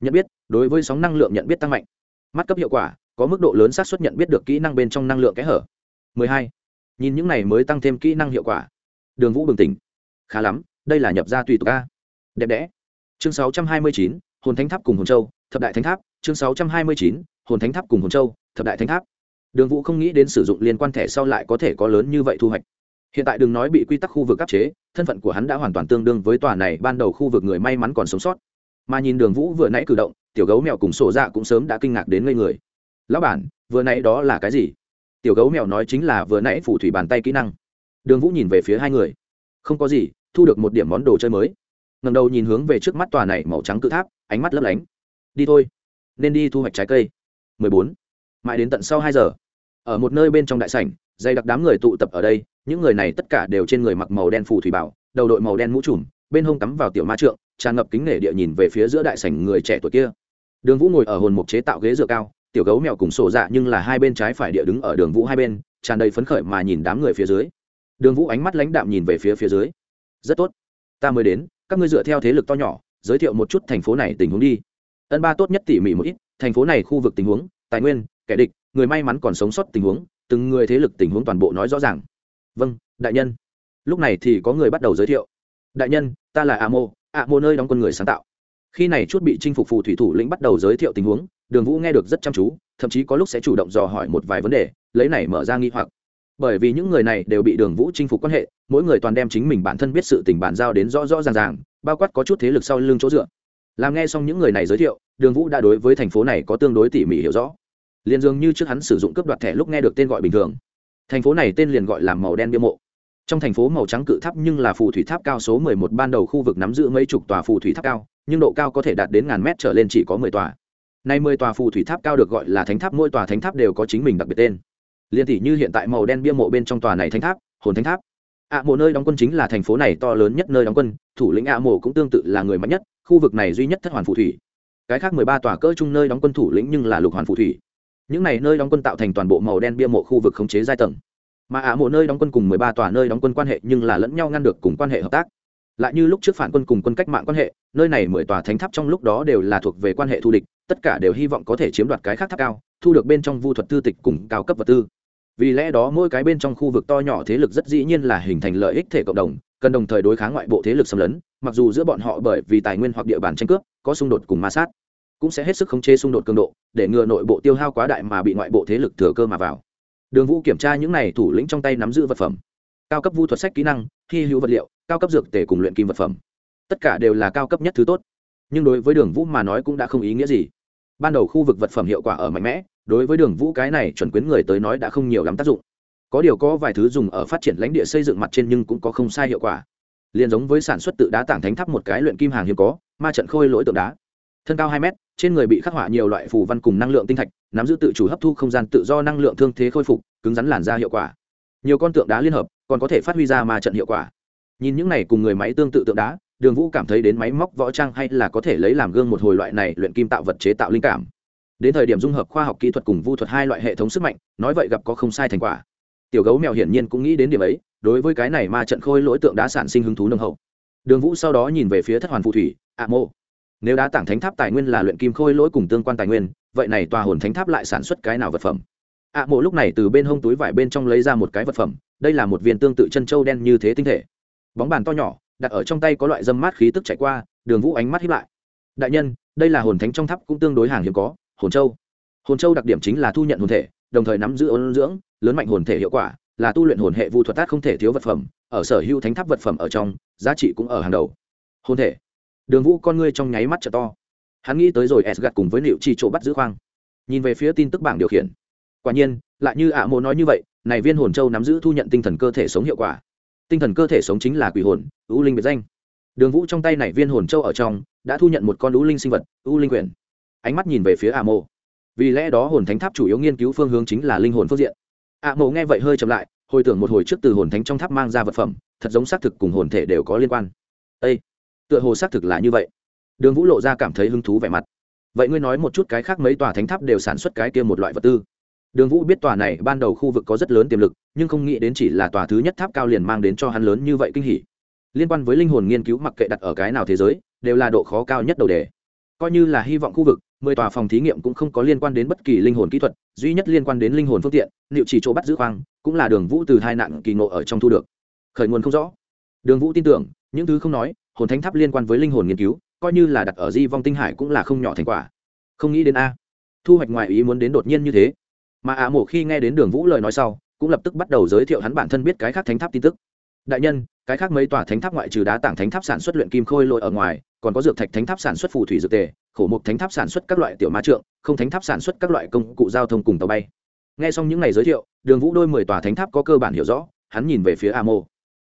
Nhận biết đối với sóng năng lượng nhận biết tăng mạnh. Mắt cấp hiệu quả có mức độ lớn xác suất nhận biết được kỹ năng bên trong năng lượng kẽ hở. 12. nhìn những này mới tăng thêm kỹ năng hiệu quả. Đường vũ bừng tỉnh. Khá lắm đây là nhập ra tùy tục ca đẹp đẽ. Chương 629, hồn thánh tháp cùng hồn châu thập đại thánh tháp chương 629, hồn thánh tháp cùng hồn châu, thập đại thánh tháp. Đường vũ không nghĩ đến sử dụng liên quan thẻ sau lại có thể có lớn như vậy thu hoạch. Hiện tại đừng nói bị quy tắc khu vực áp chế, thân phận của hắn đã hoàn toàn tương đương với tòa này ban đầu khu vực người may mắn còn sống sót. Mà nhìn đường vũ vừa nãy cử động, tiểu gấu mèo cùng sổ dạ cũng sớm đã kinh ngạc đến ngây người. Lão bản, vừa nãy đó là cái gì? Tiểu gấu mèo nói chính là vừa nãy phủ thủy bàn tay kỹ năng. Đường vũ nhìn về phía hai người. Không có gì, thu được một điểm món đồ chơi mới. Ngầm đầu nhìn hướng về trước mắt tòa này màu trắng cự tháp, ánh mắt lấp lánh. Đi thôi, nên đi thu hoạch trái cây. 14. mãi đến tận sau hai giờ, ở một nơi bên trong đại sảnh, dày đặc đám người tụ tập ở đây, những người này tất cả đều trên người mặc màu đen phù thủy bảo, đầu đội màu đen mũ trùm, bên hông cắm vào tiểu ma trượng, tràn ngập kính nể địa nhìn về phía giữa đại sảnh người trẻ tuổi kia. Đường vũ ngồi ở hồn mục chế tạo ghế dựa cao, tiểu gấu mèo cùng sổ dạ nhưng là hai bên trái phải địa đứng ở đường vũ hai bên, tràn đầy phấn khởi mà nhìn đám người phía dưới. Đường vũ ánh mắt lãnh đạm nhìn về phía phía dưới. Rất tốt, ta mới đến, các ngươi dựa theo thế lực to nhỏ, giới thiệu một chút thành phố này tình huống đi. Ân ba tốt nhất tỉ mỉ một ít thành phố này khu vực tình huống, tài nguyên, kẻ địch, người may mắn còn sống sót tình huống, từng người thế lực tình huống toàn bộ nói rõ ràng. Vâng đại nhân. Lúc này thì có người bắt đầu giới thiệu. Đại nhân, ta là a mô a mô nơi đóng quân người sáng tạo. Khi này chút bị chinh phục phù thủy thủ lĩnh bắt đầu giới thiệu tình huống, đường vũ nghe được rất chăm chú, thậm chí có lúc sẽ chủ động dò hỏi một vài vấn đề, lấy này mở ra nghi hoặc. Bởi vì những người này đều bị đường vũ chinh phục quan hệ, mỗi người toàn đem chính mình bản thân biết sự tình bản giao đến rõ rõ ràng ràng, bao quát có chút thế lực sau lưng chỗ dựa. Làm nghe xong những người này giới thiệu đường vũ đã đối với thành phố này có tương đối tỉ mỉ hiểu rõ. Liền dường như trước hắn sử dụng cướp đoạt thẻ lúc nghe được tên gọi bình thường. Thành phố này tên liền gọi là màu đen bia mộ. Trong thành phố màu trắng cự tháp nhưng là phù thủy tháp cao số mười một, ban đầu khu vực nắm giữ mấy chục tòa phù thủy tháp cao, nhưng độ cao có thể đạt đến ngàn mét trở lên chỉ có mười tòa. Nay mười tòa phù thủy tháp cao được gọi là thánh tháp, mỗi tòa thánh tháp đều có chính mình đặc biệt tên. Liên tỷ như hiện tại màu đen bia mộ bên trong tòa này thánh tháp, hồn thánh tháp. Ạ mộ nơi đóng quân chính là thành phố này to lớn nhất nơi đóng quân, thủ lĩnh ạ mộ cũng tương tự là người mạnh nhất, khu vực này duy nhất thất hoàn phù thủy cái khác mười ba tòa cỡ chung nơi đóng quân thủ lĩnh nhưng là lục hoàn phù thủy. Những này nơi đóng quân tạo thành toàn bộ màu đen bia mộ khu vực khống chế giai tầng. Mà ạ mộ nơi đóng quân cùng mười ba tòa nơi đóng quân quan hệ nhưng là lẫn nhau ngăn được cùng quan hệ hợp tác. Lại như lúc trước phản quân cùng quân cách mạng quan hệ, nơi này mười tòa thánh tháp trong lúc đó đều là thuộc về quan hệ thù địch, tất cả đều hy vọng có thể chiếm đoạt cái khác tháp cao, thu được bên trong vu thuật tư tịch cùng cao cấp vật tư. Vì lẽ đó mỗi cái bên trong khu vực to nhỏ thế lực rất dĩ nhiên là hình thành lợi ích thể cộng đồng, cần đồng thời đối kháng ngoại bộ thế lực xâm lấn, mặc dù giữa bọn họ bởi vì tài nguyên hoặc địa bàn tranh cướp có xung đột cùng ma sát, cũng sẽ hết sức khống chế xung đột cường độ, để ngừa nội bộ tiêu hao quá đại mà bị ngoại bộ thế lực thừa cơ mà vào. Đường vũ kiểm tra những này thủ lĩnh trong tay nắm giữ vật phẩm. Cao cấp vu thuật sách kỹ năng thi hữu vật liệu, cao cấp dược tể cùng luyện kim vật phẩm. Tất cả đều là cao cấp nhất thứ tốt. Nhưng đối với đường vũ mà nói cũng đã không ý nghĩa gì. Ban đầu khu vực vật phẩm hiệu quả ở mạnh mẽ, đối với đường vũ cái này chuẩn quyến người tới nói đã không nhiều lắm tác dụng. Có điều có vài thứ dùng ở phát triển lãnh địa xây dựng mặt trên nhưng cũng có không sai hiệu quả. Liền giống với sản xuất tự đá tảng thánh tháp một cái luyện kim hàng hiếm có ma trận khôi lỗi tượng đá. Thân cao hai mét, trên người bị khắc họa nhiều loại phù văn cùng năng lượng tinh thạch, nắm giữ tự chủ hấp thu không gian tự do năng lượng thương thế khôi phục, cứng rắn làn ra hiệu quả. Nhiều con tượng đá liên hợp, còn có thể phát huy ra ma trận hiệu quả. Nhìn những này cùng người máy tương tự tượng đá, đường vũ cảm thấy đến máy móc, võ trang hay là có thể lấy làm gương một hồi loại này luyện kim tạo vật chế tạo linh cảm. Đến thời điểm dung hợp khoa học kỹ thuật cùng vu thuật hai loại hệ thống sức mạnh, nói vậy gặp có không sai thành quả. Tiểu gấu mèo hiển nhiên cũng nghĩ đến điểm ấy, đối với cái này ma trận khôi lỗi tượng đã sản sinh hứng thú nâng hậu. Đường vũ sau đó nhìn về phía thất hoàn phù thủy ạ mô. Nếu đá tảng thánh tháp tài nguyên là luyện kim khôi lỗi cùng tương quan tài nguyên, vậy này tòa hồn thánh tháp lại sản xuất cái nào vật phẩm? À, ạ mộ lúc này từ bên hông túi vải bên trong lấy ra một cái vật phẩm, đây là một viên tương tự chân trâu đen như thế tinh thể. Bóng bàn to nhỏ, đặt ở trong tay có loại dâm mát khí tức chạy qua, đường vũ ánh mắt hiếp lại. Đại nhân, đây là hồn thánh trong tháp cũng tương đối hàng hiếm có, hồn châu. Hồn châu đặc điểm chính là thu nhận hồn thể, đồng thời nắm giữ ôn dưỡng, lớn mạnh hồn thể hiệu quả, là tu luyện hồn hệ vu thuật tác không thể thiếu vật phẩm, ở sở hữu thánh tháp vật phẩm ở trong, giá trị cũng ở hàng đầu. Hồn thể đường vũ con ngươi trong nháy mắt t to. Hắn nghĩ tới rồi s gạt cùng với liệu chi chỗ bắt giữ khoang. Nhìn về phía tin tức bảng điều khiển. Quả nhiên, lại như ạ à mô nói như vậy, này viên hồn châu nắm giữ thu nhận tinh thần cơ thể sống hiệu quả. Tinh thần cơ thể sống chính là quỷ hồn, ưu linh biệt danh. Đường vũ trong tay này viên hồn châu ở trong, đã thu nhận một con ưu linh sinh vật, ưu linh quyển ánh mắt nhìn về phía ạ à mô vì lẽ đó hồn thánh tháp chủ yếu nghiên cứu phương hướng chính là linh hồn phương diện. Ạ à mô nghe vậy hơi chậm lại, hồi tưởng một hồi trước từ hồn thánh trong tháp mang ra vật phẩm, thật giống xác thực cùng hồn thể đều có liên quan. Â tựa hồ xác thực là như vậy. Đường vũ lộ ra cảm thấy hứng thú vẻ mặt. Vậy ngươi nói một chút cái khác mấy tòa thánh tháp đều sản xuất cái kia một loại vật tư. Đường vũ biết tòa này ban đầu khu vực có rất lớn tiềm lực, nhưng không nghĩ đến chỉ là tòa thứ nhất tháp cao liền mang đến cho hắn lớn như vậy kinh hỉ. Liên quan với linh hồn nghiên cứu mặc kệ đặt ở cái nào thế giới, đều là độ khó cao nhất đầu đề. Coi như là hy vọng khu vực, mười tòa phòng thí nghiệm cũng không có liên quan đến bất kỳ linh hồn kỹ thuật, duy nhất liên quan đến linh hồn phương tiện, liệu chỉ chỗ bắt giữ khoang, cũng là đường vũ từ hai nạn kỳ ngộ ở trong thu được. Khởi nguồn không rõ. Đường vũ tin tưởng, những thứ không nói hồn thánh tháp liên quan với linh hồn nghiên cứu, coi như là đặt ở di vong tinh hải cũng là không nhỏ thành quả. Không nghĩ đến a. Thu hoạch ngoại ý muốn đến đột nhiên như thế. Mà ạ mổ khi nghe đến đường vũ lời nói sau, cũng lập tức bắt đầu giới thiệu hắn bản thân biết cái khác thánh tháp tin tức. Đại nhân, cái khác mấy tòa thánh tháp ngoại trừ đá tảng thánh tháp sản xuất luyện kim khôi lội ở ngoài, còn có dược thạch thánh tháp sản xuất phù thủy dược tề, khổ mục thánh tháp sản xuất các loại tiểu ma trượng, không thánh tháp sản xuất các loại công cụ giao thông cùng tàu bay. Nghe xong những ngày giới thiệu, đường vũ đôi mười tòa thánh tháp có cơ bản hiểu rõ, hắn nhìn về phía a mô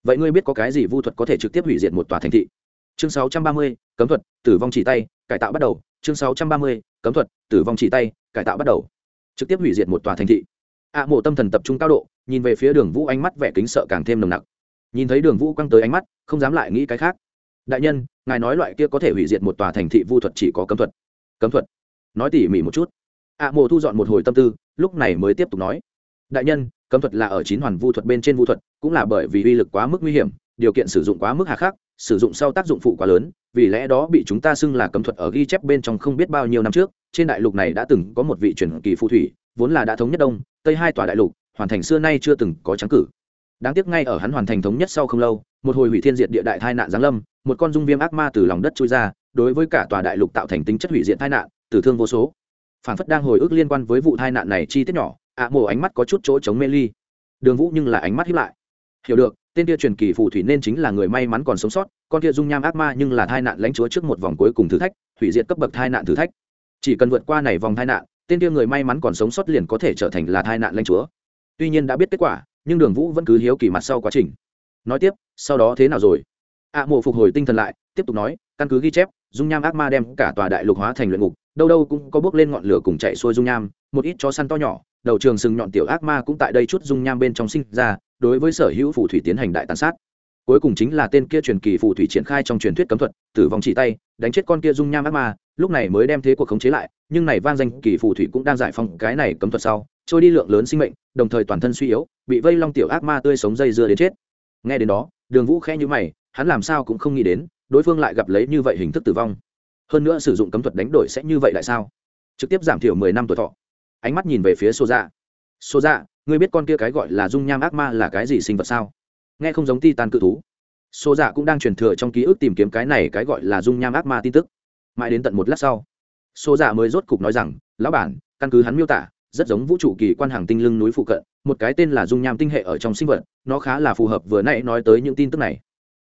vậy ngươi biết có cái gì vu thuật có thể trực tiếp hủy diệt một tòa thành thị? Chương sáu trăm ba mươi, cấm thuật, tử vong chỉ tay, cải tạo bắt đầu. Chương sáu trăm ba mươi, cấm thuật, tử vong chỉ tay, cải tạo bắt đầu. Trực tiếp hủy diệt một tòa thành thị. A mộ tâm thần tập trung cao độ, nhìn về phía đường vũ ánh mắt vẻ kính sợ càng thêm nồng nặc. Nhìn thấy đường vũ quăng tới ánh mắt, không dám lại nghĩ cái khác. Đại nhân, ngài nói loại kia có thể hủy diệt một tòa thành thị vu thuật chỉ có cấm thuật. Cấm thuật. Nói tỉ mỉ một chút. A mộ thu dọn một hồi tâm tư, lúc này mới tiếp tục nói. Đại nhân cấm thuật là ở chín hoàn vu thuật bên trên vu thuật, cũng là bởi vì uy lực quá mức nguy hiểm, điều kiện sử dụng quá mức hà khắc, sử dụng sau tác dụng phụ quá lớn, vì lẽ đó bị chúng ta xưng là cấm thuật ở ghi chép bên trong không biết bao nhiêu năm trước, trên đại lục này đã từng có một vị truyền kỳ phù thủy, vốn là đã thống nhất đông, tây hai tòa đại lục, hoàn thành xưa nay chưa từng có trắng cử. Đáng tiếc ngay ở hắn hoàn thành thống nhất sau không lâu, một hồi hủy thiên diệt địa đại tai nạn giáng lâm, một con dung viêm ác ma từ lòng đất trôi ra, đối với cả tòa đại lục tạo thành tính chất hủy diệt tai nạn, tử thương vô số. Phản phất đang hồi ức liên quan với vụ tai nạn này chi tiết nhỏ ạ mổ ánh mắt có chút chỗ chống mê ly. Đường vũ nhưng là ánh mắt hiếp lại. Hiểu được, tên kia truyền kỳ phù thủy nên chính là người may mắn còn sống sót, con kia dung nham ác ma nhưng là tai nạn lãnh chúa trước một vòng cuối cùng thử thách, hủy diệt cấp bậc tai nạn thử thách. Chỉ cần vượt qua này vòng tai nạn, tên kia người may mắn còn sống sót liền có thể trở thành là tai nạn lãnh chúa. Tuy nhiên đã biết kết quả, nhưng đường vũ vẫn cứ hiếu kỳ mặt sau quá trình. Nói tiếp, sau đó thế nào rồi? Ạ mộ phục hồi tinh thần lại, tiếp tục nói, căn cứ ghi chép, dung nham ác ma đem cả tòa đại lục hóa thành luyện ngục đâu đâu cũng có bước lên ngọn lửa cùng chạy xuôi dung nham, một ít chó săn to nhỏ, đầu trường sừng nhọn tiểu ác ma cũng tại đây chút dung nham bên trong sinh ra, đối với sở hữu phù thủy tiến hành đại tàn sát. Cuối cùng chính là tên kia truyền kỳ phù thủy triển khai trong truyền thuyết cấm thuật, tử vong chỉ tay, đánh chết con kia dung nham ác ma, lúc này mới đem thế cuộc khống chế lại, nhưng này vang danh kỳ phù thủy cũng đang giải phóng cái này cấm thuật sau, trôi đi lượng lớn sinh mệnh, đồng thời toàn thân suy yếu, bị vây long tiểu ác ma tươi sống dây dưa đến chết. Nghe đến đó, đường vũ khẽ như mày, hắn làm sao cũng không nghĩ đến, đối phương lại gặp lấy như vậy hình thức tử vong hơn nữa sử dụng cấm thuật đánh đổi sẽ như vậy lại sao? Trực tiếp giảm thiểu mười năm tuổi thọ. Ánh mắt nhìn về phía xô dạ xô dạ ngươi biết con kia cái gọi là dung nham ác ma là cái gì sinh vật sao? Nghe không giống ti tan cự thú. Xô dạ cũng đang truyền thừa trong ký ức tìm kiếm cái này cái gọi là dung nham ác ma tin tức. Mãi đến tận một lát sau số dạ mới rốt cục nói rằng, lão bản, căn cứ hắn miêu tả, rất giống vũ trụ kỳ quan hàng tinh lưng núi phụ cận, một cái tên là dung nham tinh hệ ở trong sinh vật, nó khá là phù hợp vừa nãy nói tới những tin tức này.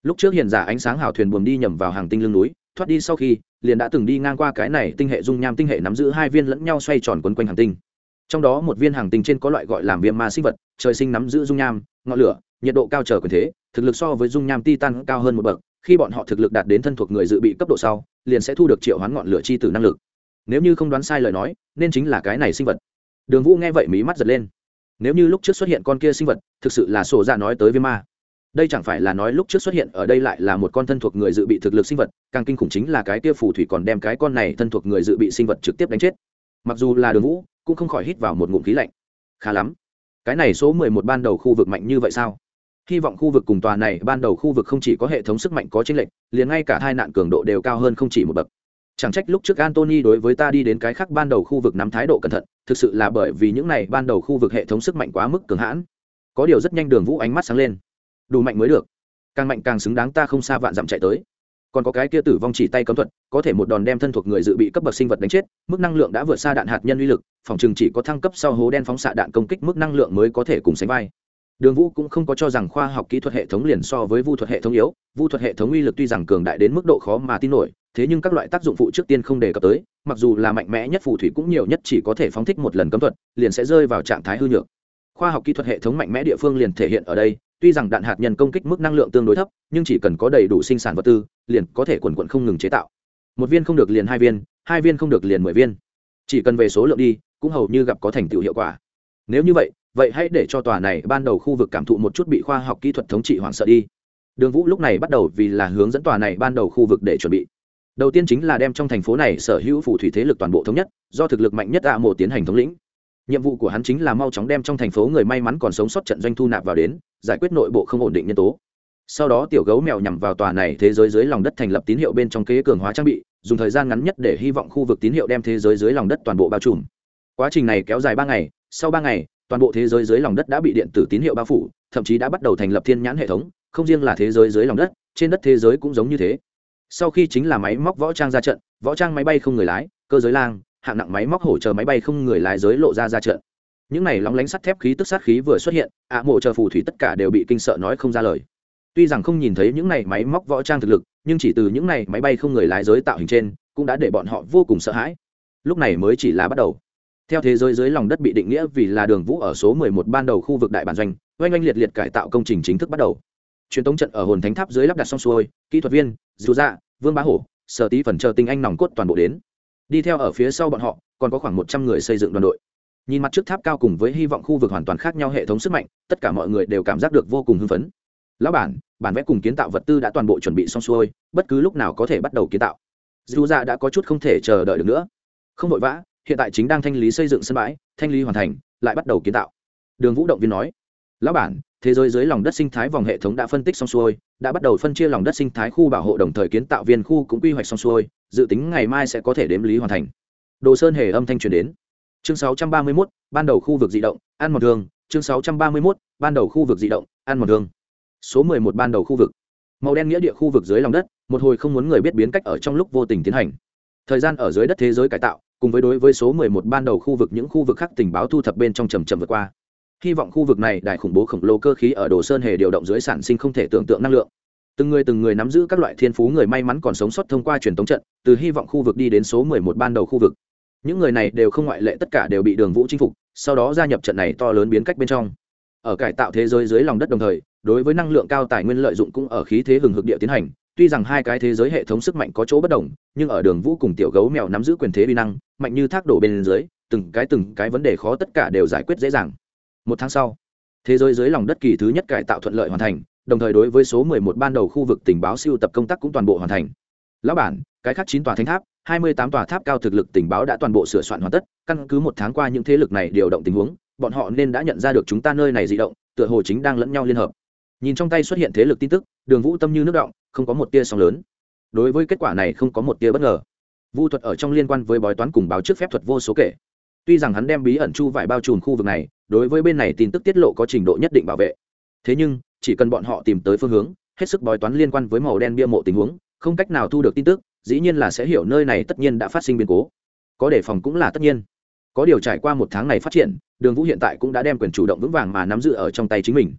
Lúc trước hiện giả ánh sáng hào thuyền buồm đi nhầm vào hàng tinh lưng núi thoát đi sau khi, liền đã từng đi ngang qua cái này tinh hệ dung nham tinh hệ nắm giữ hai viên lẫn nhau xoay tròn quấn quanh hàng tinh. Trong đó một viên hàng tinh trên có loại gọi làm viêm ma sinh vật, trời sinh nắm giữ dung nham, ngọn lửa, nhiệt độ cao trở quyền thế, thực lực so với dung nham titan cao hơn một bậc, khi bọn họ thực lực đạt đến thân thuộc người dự bị cấp độ sau, liền sẽ thu được triệu hoán ngọn lửa chi từ năng lực. Nếu như không đoán sai lời nói, nên chính là cái này sinh vật. Đường vũ nghe vậy mí mắt giật lên. Nếu như lúc trước xuất hiện con kia sinh vật, thực sự là sổ ra nói tới viêm ma đây chẳng phải là nói lúc trước xuất hiện ở đây lại là một con thân thuộc người dự bị thực lực sinh vật, càng kinh khủng chính là cái kia phù thủy còn đem cái con này thân thuộc người dự bị sinh vật trực tiếp đánh chết. Mặc dù là đường vũ, cũng không khỏi hít vào một ngụm khí lạnh. Khá lắm. Cái này số mười một ban đầu khu vực mạnh như vậy sao? Hy vọng khu vực cùng tòa này ban đầu khu vực không chỉ có hệ thống sức mạnh có tranh lệch, liền ngay cả hai nạn cường độ đều cao hơn không chỉ một bậc. Chẳng trách lúc trước antony đối với ta đi đến cái khác ban đầu khu vực nắm thái độ cẩn thận, thực sự là bởi vì những này ban đầu khu vực hệ thống sức mạnh quá mức cường hãn. Có điều rất nhanh đường vũ ánh mắt sáng lên đủ mạnh mới được. Càng mạnh càng xứng đáng ta không xa vạn dặm chạy tới. Còn có cái kia tử vong chỉ tay cấm thuật, có thể một đòn đem thân thuộc người dự bị cấp bậc sinh vật đánh chết, mức năng lượng đã vượt xa đạn hạt nhân uy lực, phòng chừng chỉ có thăng cấp sau hố đen phóng xạ đạn công kích mức năng lượng mới có thể cùng sánh vai. Đường vũ cũng không có cho rằng khoa học kỹ thuật hệ thống liền so với vu thuật hệ thống yếu, vu thuật hệ thống uy lực tuy rằng cường đại đến mức độ khó mà tin nổi, thế nhưng các loại tác dụng phụ trước tiên không đề cập tới, mặc dù là mạnh mẽ nhất phù thủy cũng nhiều nhất chỉ có thể phóng thích một lần cấm thuật, liền sẽ rơi vào trạng thái hư nhược. Khoa học kỹ thuật hệ thống mạnh mẽ địa phương liền thể hiện ở đây tuy rằng đạn hạt nhân công kích mức năng lượng tương đối thấp, nhưng chỉ cần có đầy đủ sinh sản vật tư, liền có thể quần quận không ngừng chế tạo. Một viên không được liền hai viên hai viên không được liền mười viên. Chỉ cần về số lượng đi, cũng hầu như gặp có thành tựu hiệu quả. Nếu như vậy vậy hãy để cho tòa này ban đầu khu vực cảm thụ một chút bị khoa học kỹ thuật thống trị hoảng sợ đi. Đường vũ lúc này bắt đầu vì là hướng dẫn tòa này ban đầu khu vực để chuẩn bị. Đầu tiên chính là đem trong thành phố này sở hữu phù thủy thế lực toàn bộ thống nhất, do thực lực mạnh nhất ạ mộ tiến hành thống lĩnh nhiệm vụ của hắn chính là mau chóng đem trong thành phố người may mắn còn sống sót trận doanh thu nạp vào đến, giải quyết nội bộ không ổn định nhân tố. Sau đó tiểu gấu mèo nhằm vào tòa này thế giới dưới lòng đất thành lập tín hiệu bên trong kế cường hóa trang bị, dùng thời gian ngắn nhất để hy vọng khu vực tín hiệu đem thế giới dưới lòng đất toàn bộ bao trùm. Quá trình này kéo dài ba ngày, sau ba ngày, toàn bộ thế giới dưới lòng đất đã bị điện tử tín hiệu bao phủ, thậm chí đã bắt đầu thành lập thiên nhãn hệ thống, không riêng là thế giới dưới lòng đất, trên đất thế giới cũng giống như thế. Sau khi chính là máy móc võ trang ra trận, võ trang máy bay không người lái, cơ giới lang hạng nặng máy móc hổ chờ máy bay không người lái giới lộ ra ra trận. Những này lóng lánh sắt thép khí tức sát khí vừa xuất hiện, ạ mộ chờ phù thủy tất cả đều bị kinh sợ nói không ra lời. Tuy rằng không nhìn thấy những này máy móc võ trang thực lực, nhưng chỉ từ những này máy bay không người lái giới tạo hình trên, cũng đã để bọn họ vô cùng sợ hãi. Lúc này mới chỉ là bắt đầu. Theo thế giới dưới lòng đất bị định nghĩa vì là đường vũ ở số 11 ban đầu khu vực đại bản doanh, oanh oanh liệt liệt cải tạo công trình chính thức bắt đầu. Truyền tống trận ở hồn thánh tháp dưới lắp đặt xong xuôi, kỹ thuật viên, dù dạ vương bá hổ, sở tí phần chờ tinh anh nòng cốt toàn bộ đến đi theo ở phía sau bọn họ, còn có khoảng một trăm người xây dựng đoàn đội. Nhìn mặt trước tháp cao cùng với hy vọng khu vực hoàn toàn khác nhau hệ thống sức mạnh, tất cả mọi người đều cảm giác được vô cùng hưng phấn. Lão bản bản vẽ cùng kiến tạo vật tư đã toàn bộ chuẩn bị xong xuôi, bất cứ lúc nào có thể bắt đầu kiến tạo. Dù ra đã có chút không thể chờ đợi được nữa. Không vội vã, hiện tại chính đang thanh lý xây dựng sân bãi, thanh lý hoàn thành, lại bắt đầu kiến tạo. Đường vũ động viên nói, lão bản thế giới dưới lòng đất sinh thái vòng hệ thống đã phân tích xong xuôi đã bắt đầu phân chia lòng đất sinh thái khu bảo hộ đồng thời kiến tạo viên khu cũng quy hoạch xong xuôi dự tính ngày mai sẽ có thể đếm lý hoàn thành. Đồ sơn hề âm thanh truyền đến. Chương 631, ban đầu khu vực di động ăn một thương chương 631, ban đầu khu vực di động ăn một thương số 11 ban đầu khu vực. Màu đen nghĩa địa khu vực dưới lòng đất một hồi không muốn người biết biến cách ở trong lúc vô tình tiến hành. Thời gian ở dưới đất thế giới cải tạo cùng với đối với số 11 ban đầu khu vực những khu vực khác tình báo thu thập bên trong trầm trầm vượt qua hy vọng khu vực này đại khủng bố khổng lồ cơ khí ở đồ sơn hề điều động dưới sản sinh không thể tưởng tượng năng lượng. Từng người từng người nắm giữ các loại thiên phú người may mắn còn sống sót thông qua truyền thống trận, từ hy vọng khu vực đi đến số 11 ban đầu khu vực. Những người này đều không ngoại lệ tất cả đều bị đường vũ chinh phục, sau đó gia nhập trận này to lớn biến cách bên trong. Ở cải tạo thế giới dưới lòng đất đồng thời, đối với năng lượng cao tài nguyên lợi dụng cũng ở khí thế hừng hực địa tiến hành. Tuy rằng hai cái thế giới hệ thống sức mạnh có chỗ bất đồng, nhưng ở đường vũ cùng tiểu gấu mèo nắm giữ quyền thế vi năng, mạnh như thác đổ bên dưới, từng cái từng cái vấn đề khó tất cả đều giải quyết dễ dàng một tháng sau, thế giới dưới lòng đất kỳ thứ nhất cải tạo thuận lợi hoàn thành, đồng thời đối với số 11 ban đầu khu vực tình báo siêu tập công tác cũng toàn bộ hoàn thành. Lão bản, cái khác chín tòa thánh tháp 28 tòa tháp cao thực lực tình báo đã toàn bộ sửa soạn hoàn tất, căn cứ một tháng qua những thế lực này điều động tình huống, bọn họ nên đã nhận ra được chúng ta nơi này di động, tựa hồ chính đang lẫn nhau liên hợp. Nhìn trong tay xuất hiện thế lực tin tức, đường vũ tâm như nước động không có một tia sóng lớn. Đối với kết quả này không có một tia bất ngờ. Vu thuật ở trong liên quan với bói toán cùng báo trước phép thuật vô số kể tuy rằng hắn đem bí ẩn chu vải bao trùm khu vực này, đối với bên này tin tức tiết lộ có trình độ nhất định bảo vệ. Thế nhưng, chỉ cần bọn họ tìm tới phương hướng, hết sức bói toán liên quan với màu đen bia mộ tình huống, không cách nào thu được tin tức, dĩ nhiên là sẽ hiểu nơi này tất nhiên đã phát sinh biến cố. Có đề phòng cũng là tất nhiên. Có điều trải qua một tháng này phát triển, đường vũ hiện tại cũng đã đem quyền chủ động vững vàng mà nắm giữ ở trong tay chính mình.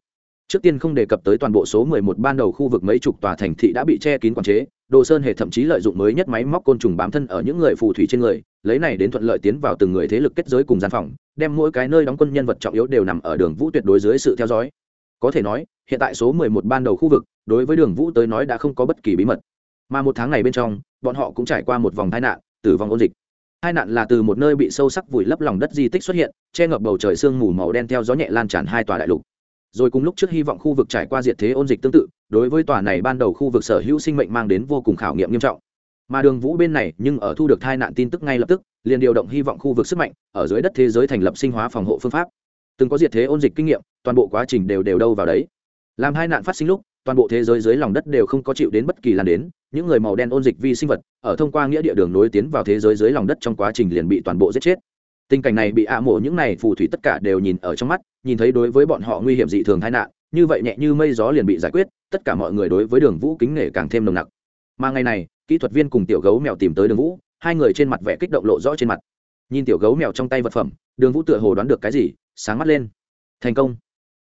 Trước tiên không đề cập tới toàn bộ số 11 ban đầu khu vực mấy chục tòa thành thị đã bị che kín quản chế, đồ sơn hệ thậm chí lợi dụng mới nhất máy móc côn trùng bám thân ở những người phù thủy trên người lấy này đến thuận lợi tiến vào từng người thế lực kết giới cùng gian phòng, đem mỗi cái nơi đóng quân nhân vật trọng yếu đều nằm ở đường vũ tuyệt đối dưới sự theo dõi. Có thể nói, hiện tại số 11 ban đầu khu vực, đối với đường vũ tới nói đã không có bất kỳ bí mật. Mà một tháng này bên trong, bọn họ cũng trải qua một vòng tai nạn, tử vong ôn dịch. Hai nạn là từ một nơi bị sâu sắc vùi lấp lòng đất di tích xuất hiện, che ngập bầu trời sương mù màu đen theo gió nhẹ lan tràn hai tòa đại lục. Rồi cùng lúc trước hy vọng khu vực trải qua diệt thế ôn dịch tương tự, đối với tòa này ban đầu khu vực sở hữu sinh mệnh mang đến vô cùng khảo nghiệm nghiêm trọng mà đường vũ bên này nhưng ở thu được tai nạn tin tức ngay lập tức, liền điều động hy vọng khu vực sức mạnh ở dưới đất thế giới thành lập sinh hóa phòng hộ phương pháp. Từng có diệt thế ôn dịch kinh nghiệm, toàn bộ quá trình đều đều đâu vào đấy. Làm hai nạn phát sinh lúc, toàn bộ thế giới dưới lòng đất đều không có chịu đến bất kỳ lan đến, những người màu đen ôn dịch vi sinh vật ở thông qua nghĩa địa đường nối tiến vào thế giới dưới lòng đất trong quá trình liền bị toàn bộ giết chết. Tình cảnh này bị ạ mộ những này phù thủy tất cả đều nhìn ở trong mắt, nhìn thấy đối với bọn họ nguy hiểm dị thường tai nạn, như vậy nhẹ như mây gió liền bị giải quyết, tất cả mọi người đối với đường vũ kính nể càng thêm nồng nặc. Mà ngày này kỹ thuật viên cùng tiểu gấu mèo tìm tới đường vũ, hai người trên mặt vẻ kích động lộ rõ trên mặt. Nhìn tiểu gấu mèo trong tay vật phẩm, đường vũ tựa hồ đoán được cái gì, sáng mắt lên. Thành công.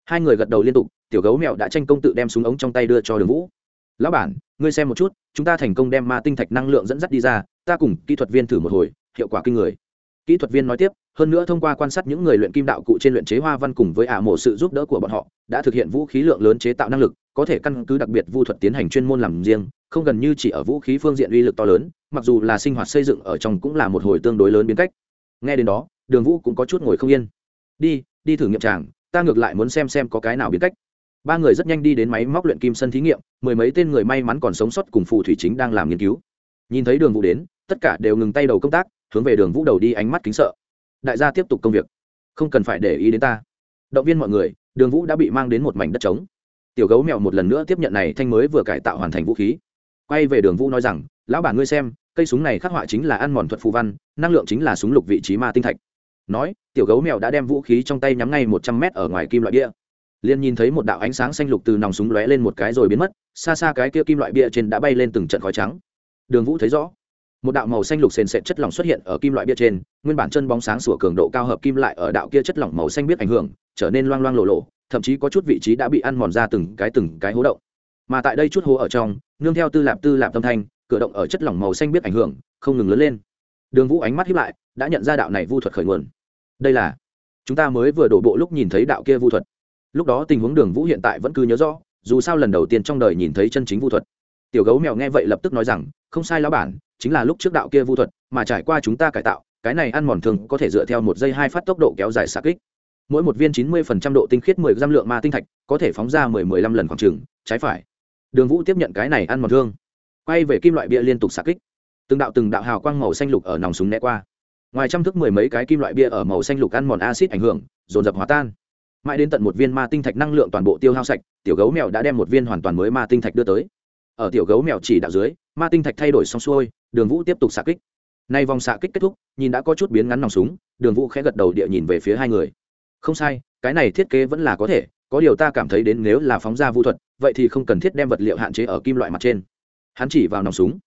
Hai người gật đầu liên tục, tiểu gấu mèo đã tranh công tự đem súng ống trong tay đưa cho đường vũ. Lão bản, ngươi xem một chút, chúng ta thành công đem ma tinh thạch năng lượng dẫn dắt đi ra, ta cùng kỹ thuật viên thử một hồi, hiệu quả kinh người. Kỹ thuật viên nói tiếp hơn nữa thông qua quan sát những người luyện kim đạo cụ trên luyện chế hoa văn cùng với ả mổ sự giúp đỡ của bọn họ, đã thực hiện vũ khí lượng lớn chế tạo năng lực, có thể căn cứ đặc biệt vu thuật tiến hành chuyên môn làm riêng, không gần như chỉ ở vũ khí phương diện uy lực to lớn, mặc dù là sinh hoạt xây dựng ở trong cũng là một hồi tương đối lớn biến cách. Nghe đến đó, đường vũ cũng có chút ngồi không yên. Đi đi thử nghiệm tràng ta ngược lại muốn xem xem có cái nào biến cách. Ba người rất nhanh đi đến máy móc luyện kim sân thí nghiệm, mười mấy tên người may mắn còn sống sót cùng phù thủy chính đang làm nghiên cứu. Nhìn thấy đường vũ đến, tất cả đều ngừng tay đầu công tác, hướng về đường vũ đầu đi ánh mắt kính sợ đại gia tiếp tục công việc. Không cần phải để ý đến ta. Động viên mọi người, đường vũ đã bị mang đến một mảnh đất trống. Tiểu gấu mèo một lần nữa tiếp nhận này thanh mới vừa cải tạo hoàn thành vũ khí. Quay về đường vũ nói rằng, lão bản ngươi xem, cây súng này khắc họa chính là ăn mòn thuật phù văn, năng lượng chính là súng lục vị trí ma tinh thạch. Nói, tiểu gấu mèo đã đem vũ khí trong tay nhắm ngay một trăm mét ở ngoài kim loại bia. Liền nhìn thấy một đạo ánh sáng xanh lục từ nòng súng lóe lên một cái rồi biến mất, xa xa cái kia kim loại bia trên đã bay lên từng trận khói trắng. Đường vũ thấy rõ một đạo màu xanh lục sền sệt chất lỏng xuất hiện ở kim loại bia trên, nguyên bản chân bóng sáng sủa cường độ cao hợp kim lại ở đạo kia chất lỏng màu xanh biết ảnh hưởng, trở nên loang loang lộ lộ thậm chí có chút vị trí đã bị ăn mòn ra từng cái từng cái hố động. Mà tại đây chút hố ở trong, nương theo tư lạp tư lạp tâm thanh, cửa động ở chất lỏng màu xanh biết ảnh hưởng, không ngừng lớn lên. Đường vũ ánh mắt hiếp lại, đã nhận ra đạo này vu thuật khởi nguồn. Đây là, chúng ta mới vừa đổ bộ lúc nhìn thấy đạo kia vu thuật. Lúc đó tình huống đường vũ hiện tại vẫn cứ nhớ rõ, dù sao lần đầu tiên trong đời nhìn thấy chân chính vu thuật. Tiểu gấu mèo nghe vậy lập tức nói rằng, không sai lão bản chính là lúc trước đạo kia vu thuật, mà trải qua chúng ta cải tạo, cái này ăn mòn thường có thể dựa theo một giây hai phát tốc độ kéo dài xạ kích. Mỗi một viên chín mươi phần trăm độ tinh khiết mười gram lượng ma tinh thạch, có thể phóng ra mười mười lăm lần khoảng trừng trái phải. Đường vũ tiếp nhận cái này ăn mòn thương, quay về kim loại bia liên tục xạ kích. Từng đạo từng đạo hào quang màu xanh lục ở nòng súng né qua. Ngoài trăm thước mười mấy cái kim loại bia ở màu xanh lục ăn mòn acid ảnh hưởng, dồn dập hòa tan. Mãi đến tận một viên ma tinh thạch năng lượng toàn bộ tiêu hao sạch, tiểu gấu mèo đã đem một viên hoàn toàn mới ma tinh thạch đưa tới. Ở tiểu gấu mèo chỉ đạo dưới ma tinh thạch thay đổi xong xuôi, đường vũ tiếp tục xạ kích. Nay vòng xạ kích kết thúc, nhìn đã có chút biến ngắn nòng súng, đường vũ khẽ gật đầu địa nhìn về phía hai người. Không sai, cái này thiết kế vẫn là có thể, có điều ta cảm thấy đến nếu là phóng ra vũ thuật, vậy thì không cần thiết đem vật liệu hạn chế ở kim loại mặt trên. Hắn chỉ vào nòng súng.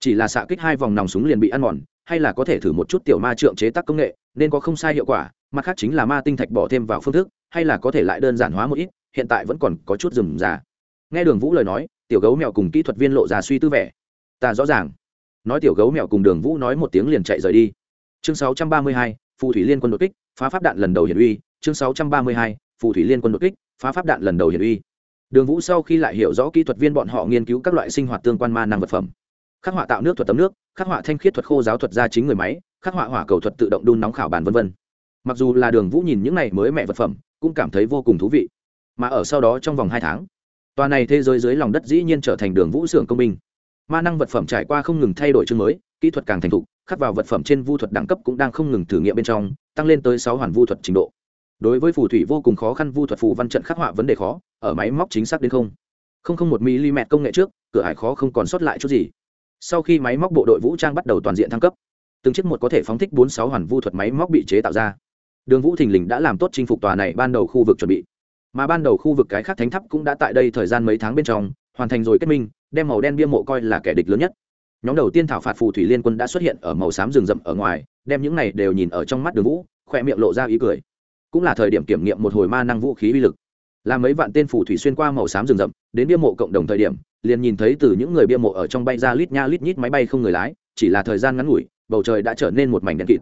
Chỉ là xạ kích hai vòng nòng súng liền bị ăn mòn, hay là có thể thử một chút tiểu ma trượng chế tác công nghệ, nên có không sai hiệu quả, mặt khác chính là ma tinh thạch bỏ thêm vào phương thức, hay là có thể lại đơn giản hóa một ít, hiện tại vẫn còn có chút rừng già nghe đường vũ lời nói, tiểu gấu mèo cùng kỹ thuật viên lộ ra suy tư vẻ ta rõ ràng. Nói tiểu gấu mèo cùng đường vũ nói một tiếng liền chạy rời đi. Chương 632, phù thủy liên quân đột kích phá pháp đạn lần đầu hiển uy. Chương 632, phù thủy liên quân đột kích phá pháp đạn lần đầu hiển uy. Đường vũ sau khi lại hiểu rõ kỹ thuật viên bọn họ nghiên cứu các loại sinh hoạt tương quan ma năng vật phẩm. Khắc họa tạo nước thuật tấm nước khắc họa thanh khiết thuật khô giáo thuật ra chính người máy khắc họa hỏa cầu thuật tự động đun nóng khảo bàn v v mặc dù là đường vũ nhìn những này mới mẹ vật phẩm cũng cảm thấy vô cùng thú vị. Mà ở sau đó trong vòng hai tháng tòa này thế giới dưới lòng đất dĩ nhiên trở thành đường vũ xưởng công minh ma năng vật phẩm trải qua không ngừng thay đổi chương mới, kỹ thuật càng thành thục, khắc vào vật phẩm trên vu thuật đẳng cấp cũng đang không ngừng thử nghiệm bên trong, tăng lên tới sáu hoàn vu thuật trình độ. Đối với phù thủy vô cùng khó khăn vu thuật phù văn trận khắc họa vấn đề khó, ở máy móc chính xác đến không. Không không một mm công nghệ trước, cửa hải khó không còn sót lại chút gì. Sau khi máy móc bộ đội vũ trang bắt đầu toàn diện thăng cấp, từng chiếc một có thể phóng thích bốn sáu hoàn vu thuật máy móc bị chế tạo ra. Đường vũ thình lình đã làm tốt chinh phục tòa này ban đầu khu vực chuẩn bị. Mà ban đầu khu vực cái khác thánh tháp cũng đã tại đây thời gian mấy tháng bên trong, hoàn thành rồi kết minh đem màu đen bia mộ coi là kẻ địch lớn nhất. Nhóm đầu tiên thảo phạt phù thủy liên quân đã xuất hiện ở màu xám rừng rậm ở ngoài, đem những này đều nhìn ở trong mắt đường vũ khoe miệng lộ ra ý cười. Cũng là thời điểm kiểm nghiệm một hồi ma năng vũ khí uy lực. Làm mấy vạn tên phù thủy xuyên qua màu xám rừng rậm, đến bia mộ cộng đồng thời điểm, liền nhìn thấy từ những người bia mộ ở trong bay ra lít nha lít nhít máy bay không người lái, chỉ là thời gian ngắn ngủi, bầu trời đã trở nên một mảnh đen kịt.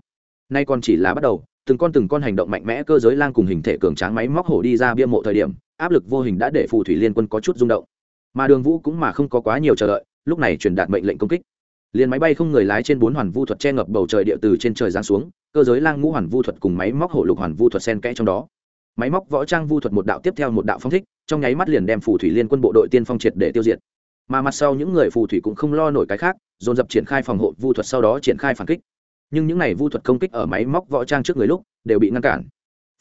Nay còn chỉ là bắt đầu, từng con từng con hành động mạnh mẽ cơ giới lang cùng hình thể cường tráng máy móc hổ đi ra bia mộ thời điểm, áp lực vô hình đã để phù thủy liên quân có chút rung động mà đường vũ cũng mà không có quá nhiều chờ đợi, lúc này truyền đạt mệnh lệnh công kích. Liền máy bay không người lái trên bốn hoàn vu thuật che ngập bầu trời địa từ trên trời giáng xuống, cơ giới lang ngũ hoàn vu thuật cùng máy móc hổ lục hoàn vu thuật sen kẽ trong đó. Máy móc võ trang vu thuật một đạo tiếp theo một đạo phong thích, trong nháy mắt liền đem phù thủy liên quân bộ đội tiên phong triệt để tiêu diệt. Mà mặt sau những người phù thủy cũng không lo nổi cái khác, dồn dập triển khai phòng hộ vu thuật sau đó triển khai phản kích. Nhưng những n à y vu thuật công kích ở máy móc võ trang trước người lúc, đều bị ngăn cản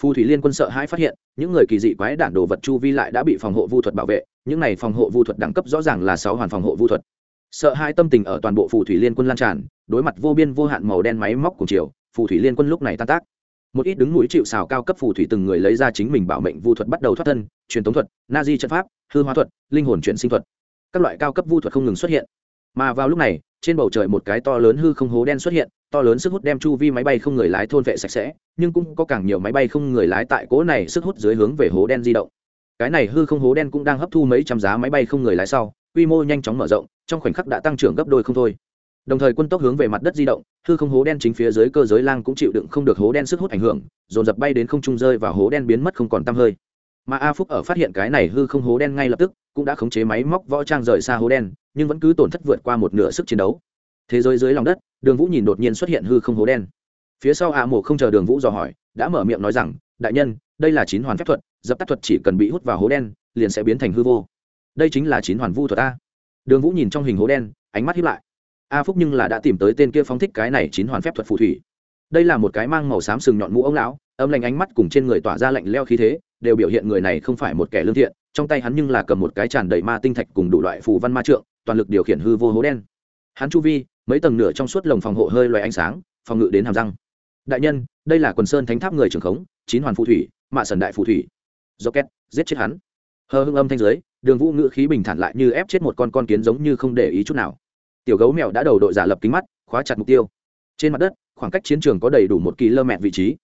phù thủy liên quân sợ hãi phát hiện, những người kỳ dị quái đản đồ vật chu vi lại đã bị phòng hộ vu thuật bảo vệ, những này phòng hộ vu thuật đẳng cấp rõ ràng là sáu hoàn phòng hộ vu thuật. Sợ hãi tâm tình ở toàn bộ phù thủy liên quân lan tràn, đối mặt vô biên vô hạn màu đen máy móc cùng chiều, phù thủy liên quân lúc này tan tác. Một ít đứng mũi chịu xào cao cấp phù thủy từng người lấy ra chính mình bảo mệnh vu thuật bắt đầu thoát thân, truyền thống thuật na di trận pháp, hư hóa thuật, linh hồn chuyển sinh thuật. Các loại cao cấp vu thuật không ngừng xuất hiện mà vào lúc này, trên bầu trời một cái to lớn hư không hố đen xuất hiện, to lớn sức hút đem chu vi máy bay không người lái thôn vệ sạch sẽ, nhưng cũng có càng nhiều máy bay không người lái tại cỗ này sức hút dưới hướng về hố đen di động. Cái này hư không hố đen cũng đang hấp thu mấy trăm giá máy bay không người lái sau, quy mô nhanh chóng mở rộng, trong khoảnh khắc đã tăng trưởng gấp đôi không thôi. Đồng thời quân tốc hướng về mặt đất di động, hư không hố đen chính phía dưới cơ giới lang cũng chịu đựng không được hố đen sức hút ảnh hưởng, dồn dập bay đến không trung rơi và hố đen biến mất không còn tăm hơi. Mà a phúc ở phát hiện cái này hư không hố đen ngay lập tức cũng đã khống chế máy móc võ trang rời xa hố đen, nhưng vẫn cứ tổn thất vượt qua một nửa sức chiến đấu. Thế giới dưới lòng đất, đường vũ nhìn đột nhiên xuất hiện hư không hố đen. Phía sau a mổ không chờ đường vũ dò hỏi, đã mở miệng nói rằng, đại nhân, đây là chín hoàn phép thuật, dập tắt thuật chỉ cần bị hút vào hố đen, liền sẽ biến thành hư vô. Đây chính là chín hoàn vu thuật a. Đường vũ nhìn trong hình hố đen, ánh mắt hiếp lại. A phúc nhưng là đã tìm tới tên kia phóng thích cái này chín hoàn phép thuật phù thủy. Đây là một cái mang màu xám sừng nhọn mũ ông lão, âm lạnh ánh mắt cùng trên người tỏa ra lạnh leo khí thế đều biểu hiện người này không phải một kẻ lương thiện, trong tay hắn nhưng là cầm một cái tràn đầy ma tinh thạch cùng đủ loại phù văn ma trượng, toàn lực điều khiển hư vô hố đen. Hắn chu vi, mấy tầng nửa trong suốt lồng phòng hộ hơi loài ánh sáng, phòng ngự đến hàm răng. Đại nhân, đây là quần sơn thánh tháp người trưởng khống, chín hoàn phù thủy, mạ sần đại phù thủy. Do két giết chết hắn. Hờ hưng âm thanh giới đường vũ ngữ khí bình thản lại như ép chết một con con kiến giống như không để ý chút nào. Tiểu gấu mèo đã đầu đội giả lập kính mắt, khóa chặt mục tiêu. Trên mặt đất, khoảng cách chiến trường có đầy đủ một km vị trí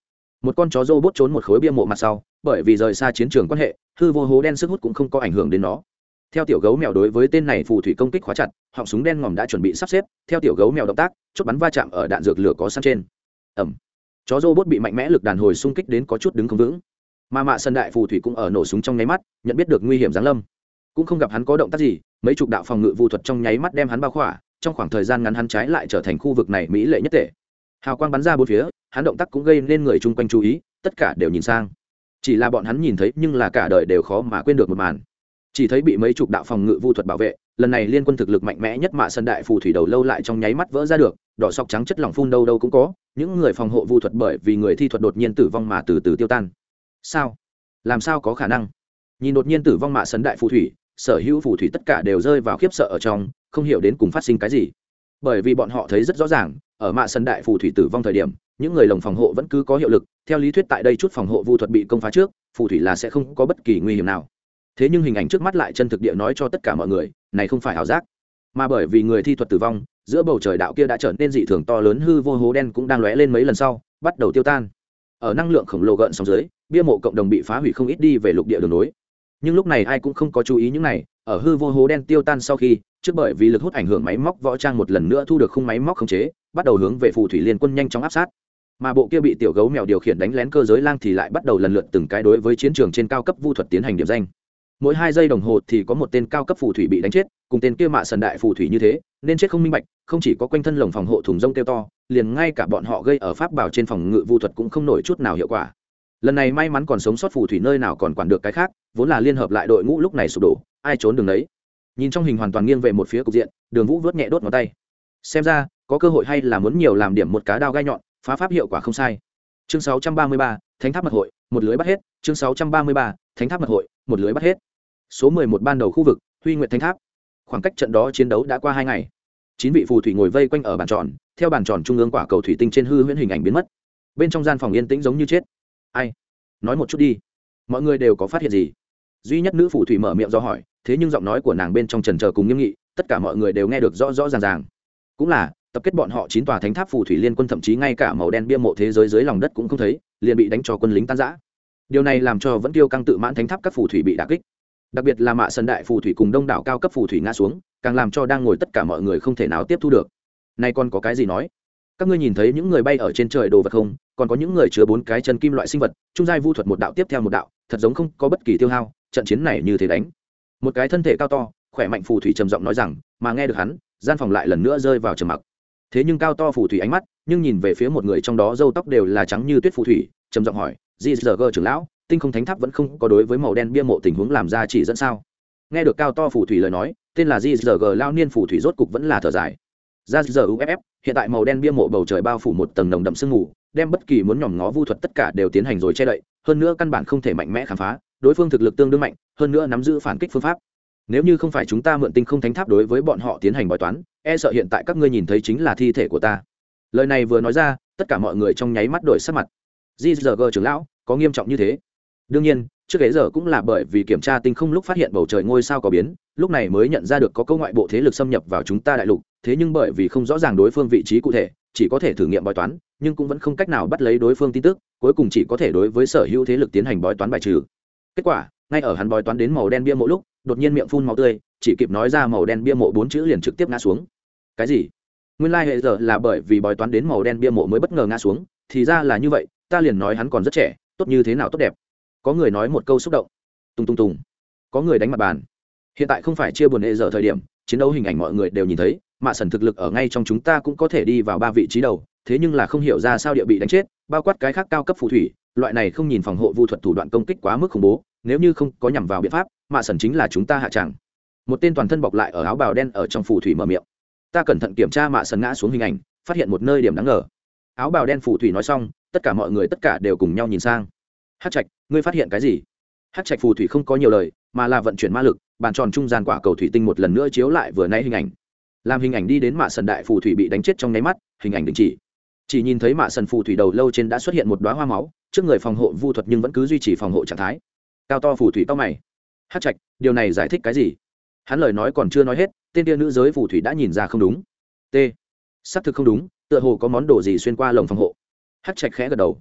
một con chó rô bốt trốn một khối bia mộ mặt sau, bởi vì rời xa chiến trường quan hệ, hư vô hố đen sức hút cũng không có ảnh hưởng đến nó. Theo tiểu gấu mèo đối với tên này phù thủy công kích khóa chặt, họng súng đen ngòm đã chuẩn bị sắp xếp, theo tiểu gấu mèo động tác, chốt bắn va chạm ở đạn dược lửa có sẵn trên. Ẩm chó rô bốt bị mạnh mẽ lực đàn hồi xung kích đến có chút đứng không vững. Mà mạ sân đại phù thủy cũng ở nổ súng trong nháy mắt, nhận biết được nguy hiểm giáng lâm. Cũng không gặp hắn có động tác gì, mấy chục đạo phòng ngự vu thuật trong nháy mắt đem hắn bao khỏa, trong khoảng thời gian ngắn hắn trái lại trở thành khu vực này mỹ lệ nhất tệ hào quang bắn ra bốn phía, hắn động tác cũng gây nên người chung quanh chú ý, tất cả đều nhìn sang. Chỉ là bọn hắn nhìn thấy nhưng là cả đời đều khó mà quên được một màn. Chỉ thấy bị mấy chục đạo phòng ngự vu thuật bảo vệ, lần này liên quân thực lực mạnh mẽ nhất mạ sân đại phù thủy đầu lâu lại trong nháy mắt vỡ ra được, đỏ sọc trắng chất lỏng phun đâu đâu cũng có, những người phòng hộ vu thuật bởi vì người thi thuật đột nhiên tử vong mà từ từ tiêu tan. Sao? Làm sao có khả năng? Nhìn đột nhiên tử vong mạ sân đại phù thủy, sở hữu phù thủy tất cả đều rơi vào khiếp sợ ở trong, không hiểu đến cùng phát sinh cái gì. Bởi vì bọn họ thấy rất rõ ràng ở mạ sân đại phù thủy tử vong thời điểm, những người lồng phòng hộ vẫn cứ có hiệu lực, theo lý thuyết tại đây chút phòng hộ vu thuật bị công phá trước, phù thủy là sẽ không có bất kỳ nguy hiểm nào. Thế nhưng hình ảnh trước mắt lại chân thực địa nói cho tất cả mọi người, này không phải ảo giác. Mà bởi vì người thi thuật tử vong, giữa bầu trời đạo kia đã trở nên dị thường to lớn, hư vô hố đen cũng đang lóe lên mấy lần sau, bắt đầu tiêu tan. Ở năng lượng khổng lồ gợn sóng dưới, bia mộ cộng đồng bị phá hủy không ít đi về lục địa đường nối. Nhưng lúc này ai cũng không có chú ý những này, ở hư vô hố đen tiêu tan sau khi, trước bởi vì lực hút ảnh hưởng máy móc võ trang một lần nữa thu được khung máy móc khống chế bắt đầu hướng về phù thủy liên quân nhanh chóng áp sát. Mà bộ kia bị tiểu gấu mèo điều khiển đánh lén cơ giới lang thì lại bắt đầu lần lượt từng cái đối với chiến trường trên cao cấp vu thuật tiến hành điểm danh. Mỗi hai giây đồng hồ thì có một tên cao cấp phù thủy bị đánh chết, cùng tên kia mạ sần đại phù thủy như thế, nên chết không minh bạch, không chỉ có quanh thân lồng phòng hộ thùng rông kêu to, liền ngay cả bọn họ gây ở pháp bảo trên phòng ngự vu thuật cũng không nổi chút nào hiệu quả. Lần này may mắn còn sống sót phù thủy nơi nào còn quản được cái khác, vốn là liên hợp lại đội ngũ lúc này sụp đổ, ai trốn đường đấy nhìn trong hình hoàn toàn nghiêng về một phía cục diện, đường vũ vớt nhẹ đốt ngón tay. Xem ra có cơ hội hay là muốn nhiều làm điểm một cá đao gai nhọn phá pháp hiệu quả không sai. Chương 633, thánh tháp mật hội một lưới bắt hết. Chương 633, thánh tháp mật hội một lưới bắt hết. Số 11 ban đầu khu vực huy nguyện thánh tháp. Khoảng cách trận đó chiến đấu đã qua hai ngày. Chín vị phù thủy ngồi vây quanh ở bàn tròn theo bàn tròn trung ương quả cầu thủy tinh trên hư huyễn hình ảnh biến mất. Bên trong gian phòng yên tĩnh giống như chết. Ai? Nói một chút đi. Mọi người đều có phát hiện gì? Duy nhất nữ phù thủy mở miệng do hỏi thế nhưng giọng nói của nàng bên trong trần trờ cùng nghiêm nghị tất cả mọi người đều nghe được rõ rõ ràng ràng. Cũng là tập kết bọn họ chín tòa thánh tháp phù thủy liên quân thậm chí ngay cả màu đen bia mộ thế giới dưới lòng đất cũng không thấy, liền bị đánh cho quân lính tan giã điều này làm cho vẫn tiêu căng tự mãn thánh tháp các phù thủy bị đà kích. Đặc biệt là mạ sân đại phù thủy cùng đông đảo cao cấp phù thủy ngã xuống, càng làm cho đang ngồi tất cả mọi người không thể nào tiếp thu được. Nay còn có cái gì nói? Các ngươi nhìn thấy những người bay ở trên trời đồ vật không? Còn có những người chứa bốn cái chân kim loại sinh vật, trung giai vu thuật một đạo tiếp theo một đạo, thật giống không có bất kỳ tiêu hao, trận chiến này như thế đánh. Một cái thân thể cao to, khỏe mạnh phù thủy trầm giọng nói rằng, mà nghe được hắn, gian phòng lại lần nữa rơi vào trầm mặc thế nhưng cao to phù thủy ánh mắt, nhưng nhìn về phía một người trong đó râu tóc đều là trắng như tuyết phù thủy, trầm giọng hỏi, di giờ gờ trưởng lão, tinh không thánh tháp vẫn không có đối với màu đen bia mộ tình huống làm ra chỉ dẫn sao? Nghe được cao to phù thủy lời nói, tên là di giờ gờ lao niên phù thủy rốt cục vẫn là thở dài. Ra giờ uff hiện tại màu đen bia mộ bầu trời bao phủ một tầng nồng đậm sương mù, đem bất kỳ muốn nhòm ngó vu thuật tất cả đều tiến hành rồi che đậy, hơn nữa căn bản không thể mạnh mẽ khám phá, đối phương thực lực tương đương mạnh, hơn nữa nắm giữ phản kích phương pháp nếu như không phải chúng ta mượn tinh không thánh tháp đối với bọn họ tiến hành bói toán e sợ hiện tại các ngươi nhìn thấy chính là thi thể của ta. Lời này vừa nói ra, tất cả mọi người trong nháy mắt đổi sắc mặt. Di trưởng lão, có nghiêm trọng như thế? Đương nhiên, trước ấy giờ cũng là bởi vì kiểm tra tinh không lúc phát hiện bầu trời ngôi sao có biến, lúc này mới nhận ra được có câu ngoại bộ thế lực xâm nhập vào chúng ta đại lục, thế nhưng bởi vì không rõ ràng đối phương vị trí cụ thể, chỉ có thể thử nghiệm bói toán, nhưng cũng vẫn không cách nào bắt lấy đối phương tin tức, cuối cùng chỉ có thể đối với sở hữu thế lực tiến hành bói toán bài trừ kết quả, ngay ở hắn bói toán đến màu đen bia mộ lúc, đột nhiên miệng phun màu tươi, chỉ kịp nói ra màu đen bia mộ bốn chữ liền trực tiếp ngã xuống. Cái gì? Nguyên lai、like、hệ giờ là bởi vì bói toán đến màu đen bia mộ mới bất ngờ ngã xuống, thì ra là như vậy, ta liền nói hắn còn rất trẻ, tốt như thế nào tốt đẹp. Có người nói một câu xúc động. Tùng tùng tùng. Có người đánh mặt bàn. Hiện tại không phải chia buồn hệ giờ thời điểm, chiến đấu hình ảnh mọi người đều nhìn thấy, mạ sần thực lực ở ngay trong chúng ta cũng có thể đi vào ba vị trí đầu, thế nhưng là không hiểu ra sao địa bị đánh chết, bao quát cái khác cao cấp phù thủy, loại này không nhìn phòng hộ vu thuật thủ đoạn công kích quá mức khủng bố nếu như không có nhằm vào biện pháp mạ sần chính là chúng ta hạ tràng một tên toàn thân bọc lại ở áo bào đen ở trong phù thủy mở miệng. Ta cẩn thận kiểm tra mạ sần ngã xuống hình ảnh, phát hiện một nơi điểm đáng ngờ. Áo bào đen phù thủy nói xong, tất cả mọi người tất cả đều cùng nhau nhìn sang. Hát trạch, ngươi phát hiện cái gì? Hát trạch phù thủy không có nhiều lời, mà là vận chuyển ma lực, bàn tròn trung gian quả cầu thủy tinh một lần nữa chiếu lại vừa nay hình ảnh. Làm hình ảnh đi đến mạ sần đại phù thủy bị đánh chết trong nháy mắt, hình ảnh đình chỉ. Chỉ nhìn thấy mạ sần phù thủy đầu lâu trên đã xuất hiện một đoá hoa máu, trước người phòng hộ vu thuật nhưng vẫn cứ duy trì phòng hộ trạng thái cao to phù thủy cao mày. Hát trạch, điều này giải thích cái gì? Hắn lời nói còn chưa nói hết, tên tia nữ giới phù thủy đã nhìn ra không đúng. T. Xác thực không đúng, tựa hồ có món đồ gì xuyên qua lồng phòng hộ. Hát trạch khẽ gật đầu.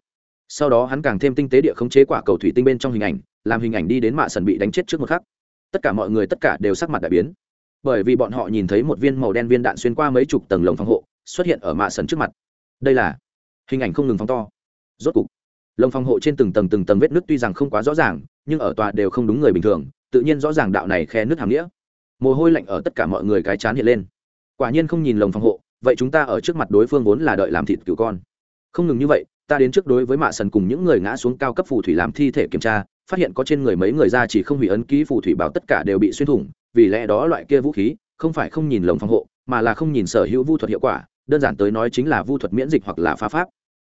Sau đó hắn càng thêm tinh tế địa khống chế quả cầu thủy tinh bên trong hình ảnh, làm hình ảnh đi đến mạ sần bị đánh chết trước một khắc. Tất cả mọi người tất cả đều sắc mặt đại biến. Bởi vì bọn họ nhìn thấy một viên màu đen viên đạn xuyên qua mấy chục tầng lồng phòng hộ, xuất hiện ở mạ sần trước mặt. Đây là hình ảnh không ngừng phóng to. Rốt cục, lồng phòng hộ trên từng tầng từng tầng vết nước tuy rằng không quá rõ ràng nhưng ở tòa đều không đúng người bình thường, tự nhiên rõ ràng đạo này khe nước hàm nghĩa. Mồ hôi lạnh ở tất cả mọi người cái chán hiện lên. Quả nhiên không nhìn lồng phòng hộ, vậy chúng ta ở trước mặt đối phương vốn là đợi làm thịt cứu con. Không ngừng như vậy, ta đến trước đối với mạ sần cùng những người ngã xuống cao cấp phù thủy làm thi thể kiểm tra, phát hiện có trên người mấy người ra chỉ không hủy ấn ký phù thủy bảo tất cả đều bị xuyên thủng, vì lẽ đó loại kia vũ khí, không phải không nhìn lồng phòng hộ, mà là không nhìn sở hữu vu thuật hiệu quả, đơn giản tới nói chính là vu thuật miễn dịch hoặc là phá pháp.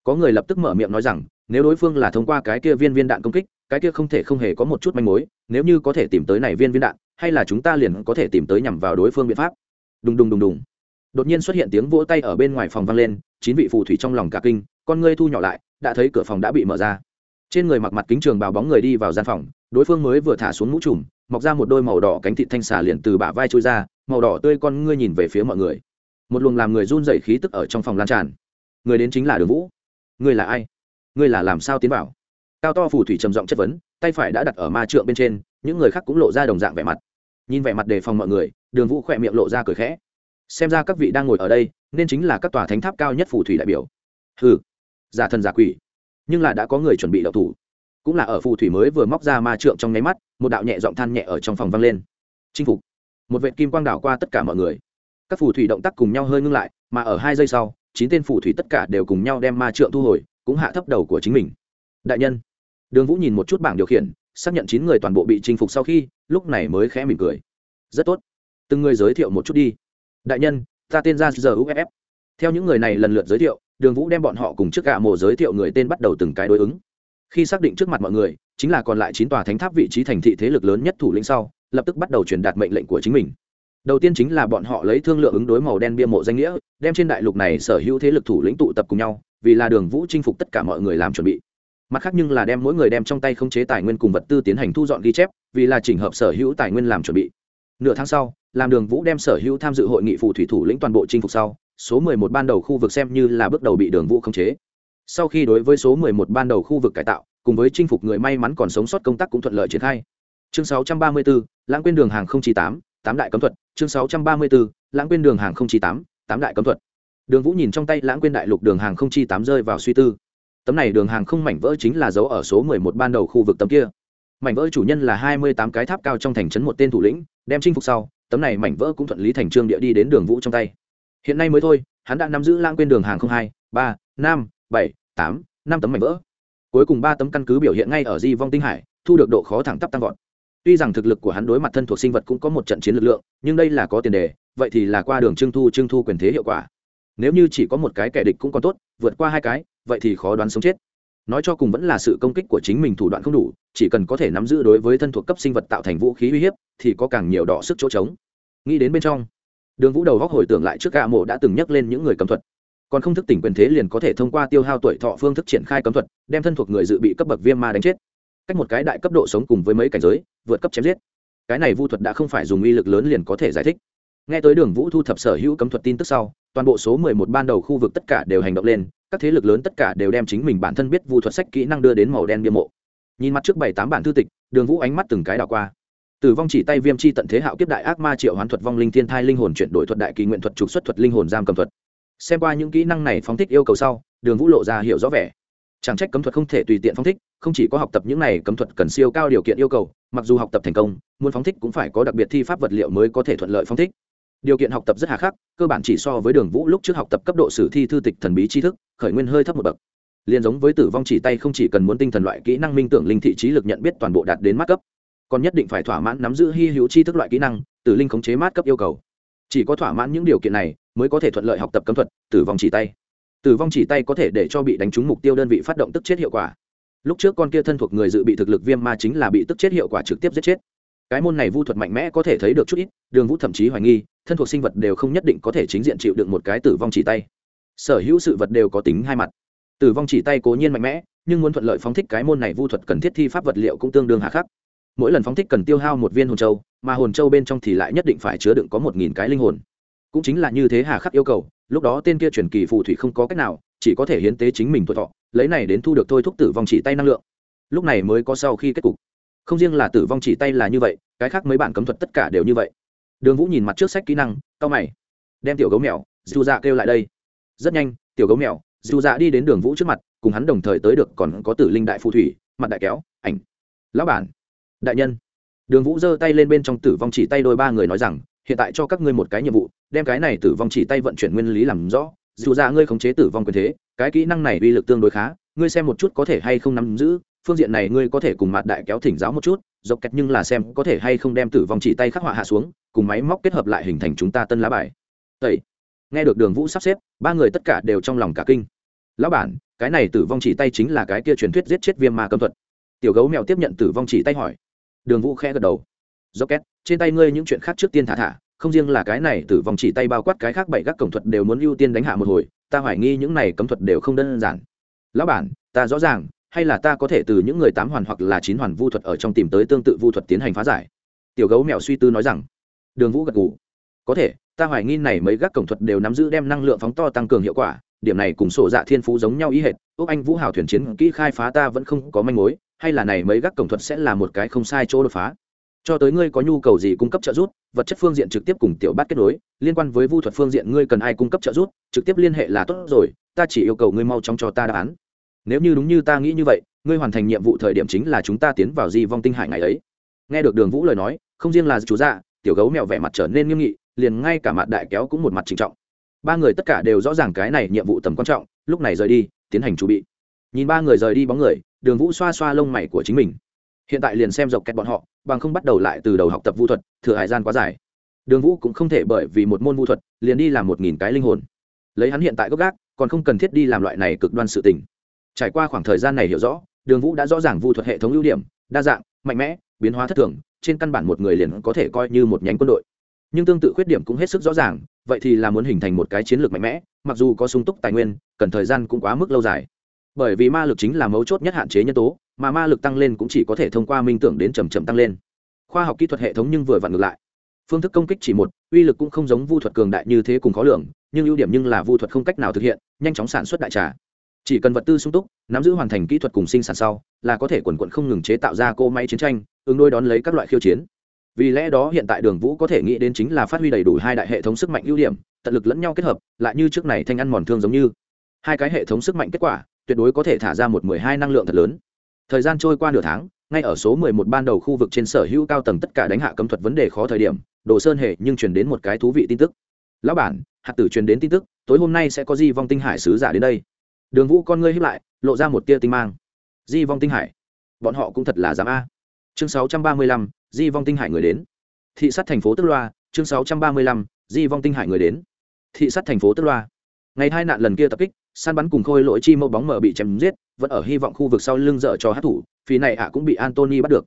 Có người lập tức mở miệng nói rằng, nếu đối phương là thông qua cái kia viên viên đạn công kích cái kia không thể không hề có một chút manh mối, nếu như có thể tìm tới này viên viên đạn, hay là chúng ta liền có thể tìm tới nhằm vào đối phương biện pháp. Đùng đùng đùng đùng. Đột nhiên xuất hiện tiếng vỗ tay ở bên ngoài phòng vang lên, chín vị phù thủy trong lòng cả kinh, con ngươi thu nhỏ lại, đã thấy cửa phòng đã bị mở ra. Trên người mặc mặt kính trường bào bóng người đi vào gian phòng, đối phương mới vừa thả xuống mũ trùm, mọc ra một đôi màu đỏ cánh thịt thanh xà liền từ bả vai trôi ra, màu đỏ tươi con ngươi nhìn về phía mọi người. Một luồng làm người run dậy khí tức ở trong phòng lan tràn. Người đến chính là đường vũ. Ngươi là ai? Ngươi là làm sao tiến vào? Cao to phù thủy trầm giọng chất vấn, tay phải đã đặt ở ma trượng bên trên, những người khác cũng lộ ra đồng dạng vẻ mặt. Nhìn vẻ mặt đề phòng mọi người, đường vũ khỏe miệng lộ ra cười khẽ. Xem ra các vị đang ngồi ở đây, nên chính là các tòa thánh tháp cao nhất phù thủy đại biểu. Ừ giả thần giả quỷ. Nhưng là đã có người chuẩn bị đậu thủ. Cũng là ở phù thủy mới vừa móc ra ma trượng trong nháy mắt, một đạo nhẹ giọng than nhẹ ở trong phòng vang lên. Chinh phục. Một vệ kim quang đảo qua tất cả mọi người. Các phù thủy động tác cùng nhau hơi ngưng lại, mà ở hai giây sau, chín tên phù thủy tất cả đều cùng nhau đem ma trượng thu hồi, cũng hạ thấp đầu của chính mình. Đại nhân đường vũ nhìn một chút bảng điều khiển, xác nhận chín người toàn bộ bị chinh phục sau khi, lúc này mới khẽ mỉm cười. Rất tốt. Từng người giới thiệu một chút đi. Đại nhân, ta tên ra giờ uff theo những người này lần lượt giới thiệu, đường vũ đem bọn họ cùng trước gạ mộ giới thiệu người tên bắt đầu từng cái đối ứng. Khi xác định trước mặt mọi người, chính là còn lại chín tòa thánh tháp vị trí thành thị thế lực lớn nhất thủ lĩnh sau, lập tức bắt đầu truyền đạt mệnh lệnh của chính mình. Đầu tiên chính là bọn họ lấy thương lượng ứng đối màu đen bia mộ danh nghĩa, đem trên đại lục này sở hữu thế lực thủ lĩnh tụ tập cùng nhau, vì là đường vũ chinh phục tất cả mọi người làm chuẩn bị mặt khác nhưng là đem mỗi người đem trong tay khống chế tài nguyên cùng vật tư tiến hành thu dọn ghi chép vì là chỉnh hợp sở hữu tài nguyên làm chuẩn bị. Nửa tháng sau làm đường vũ đem sở hữu tham dự hội nghị phù thủy thủ lĩnh toàn bộ chinh phục sau số 11 ban đầu khu vực xem như là bước đầu bị đường vũ khống chế. Sau khi đối với số 11 ban đầu khu vực cải tạo cùng với chinh phục người may mắn còn sống sót công tác cũng thuận lợi triển khai. Chương 634, lãng quên đường hàng không chi tám tám đại cấm thuật. Chương 634, lãng quên đường hàng không chi tám tám đại cấm thuật. Đường vũ nhìn trong tay lãng quên đại lục đường hàng không chi tám rơi vào suy tư tấm này đường hàng không mảnh vỡ chính là dấu ở số 11 ban đầu khu vực tấm kia. Mảnh vỡ chủ nhân là 28 cái tháp cao trong thành trấn một tên thủ lĩnh, đem chinh phục sau, tấm này mảnh vỡ cũng thuận lý thành trương địa đi đến đường vũ trong tay. Hiện nay mới thôi, hắn đã nắm giữ lãng quên đường hàng không hai, ba, năm, bảy, tám, năm tấm mảnh vỡ. Cuối cùng ba tấm căn cứ biểu hiện ngay ở di vong tinh hải, thu được độ khó thẳng tắp tăng vọt. Tuy rằng thực lực của hắn đối mặt thân thuộc sinh vật cũng có một trận chiến lực lượng, nhưng đây là có tiền đề, vậy thì là qua đường trưng thu trưng thu quyền thế hiệu quả. Nếu như chỉ có một cái kẻ địch cũng còn tốt, vượt qua hai cái vậy thì khó đoán sống chết. Nói cho cùng vẫn là sự công kích của chính mình thủ đoạn không đủ, chỉ cần có thể nắm giữ đối với thân thuộc cấp sinh vật tạo thành vũ khí uy hiếp, thì có càng nhiều đỏ sức chỗ trống. Nghĩ đến bên trong, đường vũ đầu góc hồi tưởng lại trước gạ mộ đã từng nhắc lên những người cấm thuật. Còn không thức tỉnh quyền thế liền có thể thông qua tiêu hao tuổi thọ phương thức triển khai cấm thuật, đem thân thuộc người dự bị cấp bậc viêm ma đánh chết. Cách một cái đại cấp độ sống cùng với mấy cảnh giới, vượt cấp chém giết. Cái này vu thuật đã không phải dùng uy lực lớn liền có thể giải thích. Nghe tới đường vũ thu thập sở hữu cấm thuật tin tức sau toàn bộ số mười một ban đầu khu vực tất cả đều hành động lên, các thế lực lớn tất cả đều đem chính mình bản thân biết vu thuật sách kỹ năng đưa đến màu đen bia mộ. Nhìn mặt trước bảy tám bản thư tịch, đường vũ ánh mắt từng cái đảo qua. Tử vong chỉ tay viêm chi tận thế hạo kiếp đại ác ma triệu hoán thuật vong linh thiên thai linh hồn chuyển đổi thuật đại kỳ nguyện thuật trục xuất thuật linh hồn giam cầm thuật. Xem qua những kỹ năng này phóng thích yêu cầu sau, đường vũ lộ ra hiểu rõ vẻ. Chẳng trách cấm thuật không thể tùy tiện phóng thích, không chỉ có học tập những này cấm thuật cần siêu cao điều kiện yêu cầu, mặc dù học tập thành công, muốn phóng thích cũng phải có đặc biệt thi pháp vật liệu mới có thể thuận lợi phóng thích điều kiện học tập rất hà khắc, cơ bản chỉ so với đường vũ lúc trước học tập cấp độ sử thi thư tịch thần bí tri thức, khởi nguyên hơi thấp một bậc. Liền giống với tử vong chỉ tay không chỉ cần muốn tinh thần loại kỹ năng minh tưởng linh thị trí lực nhận biết toàn bộ đạt đến mắt cấp, còn nhất định phải thỏa mãn nắm giữ hy hữu tri thức loại kỹ năng, Tử linh khống chế mát cấp yêu cầu. Chỉ có thỏa mãn những điều kiện này mới có thể thuận lợi học tập cấm thuật, tử vong chỉ tay. Tử vong chỉ tay có thể để cho bị đánh trúng mục tiêu đơn vị phát động tức chết hiệu quả. Lúc trước con kia thân thuộc người dự bị thực lực viêm ma chính là bị tức chết hiệu quả trực tiếp giết chết. Cái môn này vu thuật mạnh mẽ có thể thấy được chút ít, đường vũ thậm chí hoài nghi thân thuộc sinh vật đều không nhất định có thể chính diện chịu được một cái tử vong chỉ tay. Sở hữu sự vật đều có tính hai mặt. Tử vong chỉ tay cố nhiên mạnh mẽ, nhưng muốn thuận lợi phóng thích cái môn này vu thuật cần thiết thi pháp vật liệu cũng tương đương hạ khắc. Mỗi lần phóng thích cần tiêu hao một viên hồn châu, mà hồn châu bên trong thì lại nhất định phải chứa đựng có một nghìn cái linh hồn. Cũng chính là như thế hà khắc yêu cầu, lúc đó tên kia truyền kỳ phù thủy không có cách nào, chỉ có thể hiến tế chính mình tuổi thọ, lấy này đến thu được thôi thúc tử vong chỉ tay năng lượng. Lúc này mới có sau khi kết cục. Không riêng là tử vong chỉ tay là như vậy, cái khác mấy bản cấm thuật tất cả đều như vậy đường vũ nhìn mặt trước sách kỹ năng cao mày. Đem tiểu gấu mèo dù dạ kêu lại đây. Rất nhanh, tiểu gấu mèo dù dạ đi đến đường vũ trước mặt, cùng hắn đồng thời tới được còn có tử linh đại phù thủy, mặt đại kéo, ảnh. Lão bản, đại nhân. Đường vũ giơ tay lên bên trong tử vong chỉ tay đôi ba người nói rằng, hiện tại cho các ngươi một cái nhiệm vụ, đem cái này tử vong chỉ tay vận chuyển nguyên lý làm rõ. Dù dạ ngươi khống chế tử vong quyền thế, cái kỹ năng này uy lực tương đối khá, ngươi xem một chút có thể hay không nắm giữ, phương diện này ngươi có thể cùng mặt đại kéo thỉnh giáo một chút dọc kẹt nhưng là xem có thể hay không đem tử vong chỉ tay khắc họa hạ xuống cùng máy móc kết hợp lại hình thành chúng ta tân lá bài. Tẩy. Nghe được đường vũ sắp xếp, ba người tất cả đều trong lòng cả kinh. Lão bản, cái này tử vong chỉ tay chính là cái kia truyền thuyết giết chết viêm ma cấm thuật. Tiểu gấu mèo tiếp nhận tử vong chỉ tay hỏi. Đường vũ khẽ gật đầu. Do két trên tay ngươi những chuyện khác trước tiên thả thả, không riêng là cái này tử vong chỉ tay bao quát cái khác bảy các cổng thuật đều muốn ưu tiên đánh hạ một hồi, ta hoài nghi những này cấm thuật đều không đơn giản. Lão bản, ta rõ ràng, hay là ta có thể từ những người tám hoàn hoặc là chín hoàn vu thuật ở trong tìm tới tương tự vu thuật tiến hành phá giải? Tiểu gấu mèo suy tư nói rằng đường vũ gật gù. Có thể, ta hoài nghi này mấy gác cổng thuật đều nắm giữ đem năng lượng phóng to tăng cường hiệu quả, điểm này cùng sổ dạ thiên phú giống nhau ý hệt, úc anh vũ hào thuyền chiến kỹ khai phá ta vẫn không có manh mối, hay là này mấy gác cổng thuật sẽ là một cái không sai chỗ đột phá. Cho tới ngươi có nhu cầu gì cung cấp trợ giúp, vật chất phương diện trực tiếp cùng tiểu bát kết nối, liên quan với vu thuật phương diện ngươi cần ai cung cấp trợ giúp, trực tiếp liên hệ là tốt rồi, ta chỉ yêu cầu ngươi mau chóng cho ta đáp án. Nếu như đúng như ta nghĩ như vậy, ngươi hoàn thành nhiệm vụ thời điểm chính là chúng ta tiến vào di vong tinh hải ngày ấy. Nghe được đường vũ lời nói, không riêng là chú dạ tiểu gấu mèo vẻ mặt trở nên nghiêm nghị, liền ngay cả mặt đại kéo cũng một mặt trịnh trọng. Ba người tất cả đều rõ ràng cái này nhiệm vụ tầm quan trọng, lúc này rời đi, tiến hành chuẩn bị. Nhìn ba người rời đi bóng người, đường vũ xoa xoa lông mày của chính mình. Hiện tại liền xem dọc kẹt bọn họ, bằng không bắt đầu lại từ đầu học tập vũ thuật, thừa hải gian quá dài. Đường vũ cũng không thể bởi vì một môn vũ thuật, liền đi làm một nghìn cái linh hồn. Lấy hắn hiện tại gốc gác, còn không cần thiết đi làm loại này cực đoan sự tình. Trải qua khoảng thời gian này hiểu rõ, đường vũ đã rõ ràng vũ thuật hệ thống ưu điểm, đa dạng, mạnh mẽ, biến hóa thất thường trên căn bản một người liền có thể coi như một nhánh quân đội. Nhưng tương tự khuyết điểm cũng hết sức rõ ràng, vậy thì là muốn hình thành một cái chiến lược mạnh mẽ, mặc dù có sung túc tài nguyên, cần thời gian cũng quá mức lâu dài. Bởi vì ma lực chính là mấu chốt nhất hạn chế nhân tố, mà ma lực tăng lên cũng chỉ có thể thông qua minh tưởng đến chầm chậm tăng lên. Khoa học kỹ thuật hệ thống nhưng vừa vặn ngược lại. Phương thức công kích chỉ một, uy lực cũng không giống vu thuật cường đại như thế cùng khó lường, nhưng ưu điểm nhưng là vu thuật không cách nào thực hiện, nhanh chóng sản xuất đại trà. Chỉ cần vật tư sung túc, nắm giữ hoàn thành kỹ thuật cùng sinh sản sau, là có thể quần quận không ngừng chế tạo ra cô máy chiến tranh ứng đôi đón lấy các loại khiêu chiến. Vì lẽ đó hiện tại đường vũ có thể nghĩ đến chính là phát huy đầy đủ hai đại hệ thống sức mạnh ưu điểm, tận lực lẫn nhau kết hợp, lại như trước này thanh ăn mòn thương giống như. Hai cái hệ thống sức mạnh kết quả, tuyệt đối có thể thả ra một mười hai năng lượng thật lớn. Thời gian trôi qua nửa tháng, ngay ở số mười một ban đầu khu vực trên sở hữu cao tầng tất cả đánh hạ cấm thuật vấn đề khó thời điểm, đồ sơn hệ nhưng truyền đến một cái thú vị tin tức. Lão bản, hạt tử truyền đến tin tức, tối hôm nay sẽ có di vong tinh hải sứ giả đến đây. Đường vũ con ngươi hiếp lại, lộ ra một tia tinh mang. Di vong tinh hải? Bọn họ cũng thật là dám a chương sáu trăm ba mươi lăm, di vong tinh hải người đến. Thị sát thành phố tức loa, chương sáu trăm ba mươi lăm, di vong tinh hải người đến. Thị sát thành phố tức loa. Ngày hai nạn lần kia tập kích, săn bắn cùng khôi lỗi chi mẫu bóng mờ bị chém giết, vẫn ở hy vọng khu vực sau lưng dở cho hát thủ, phí này ạ cũng bị antony bắt được.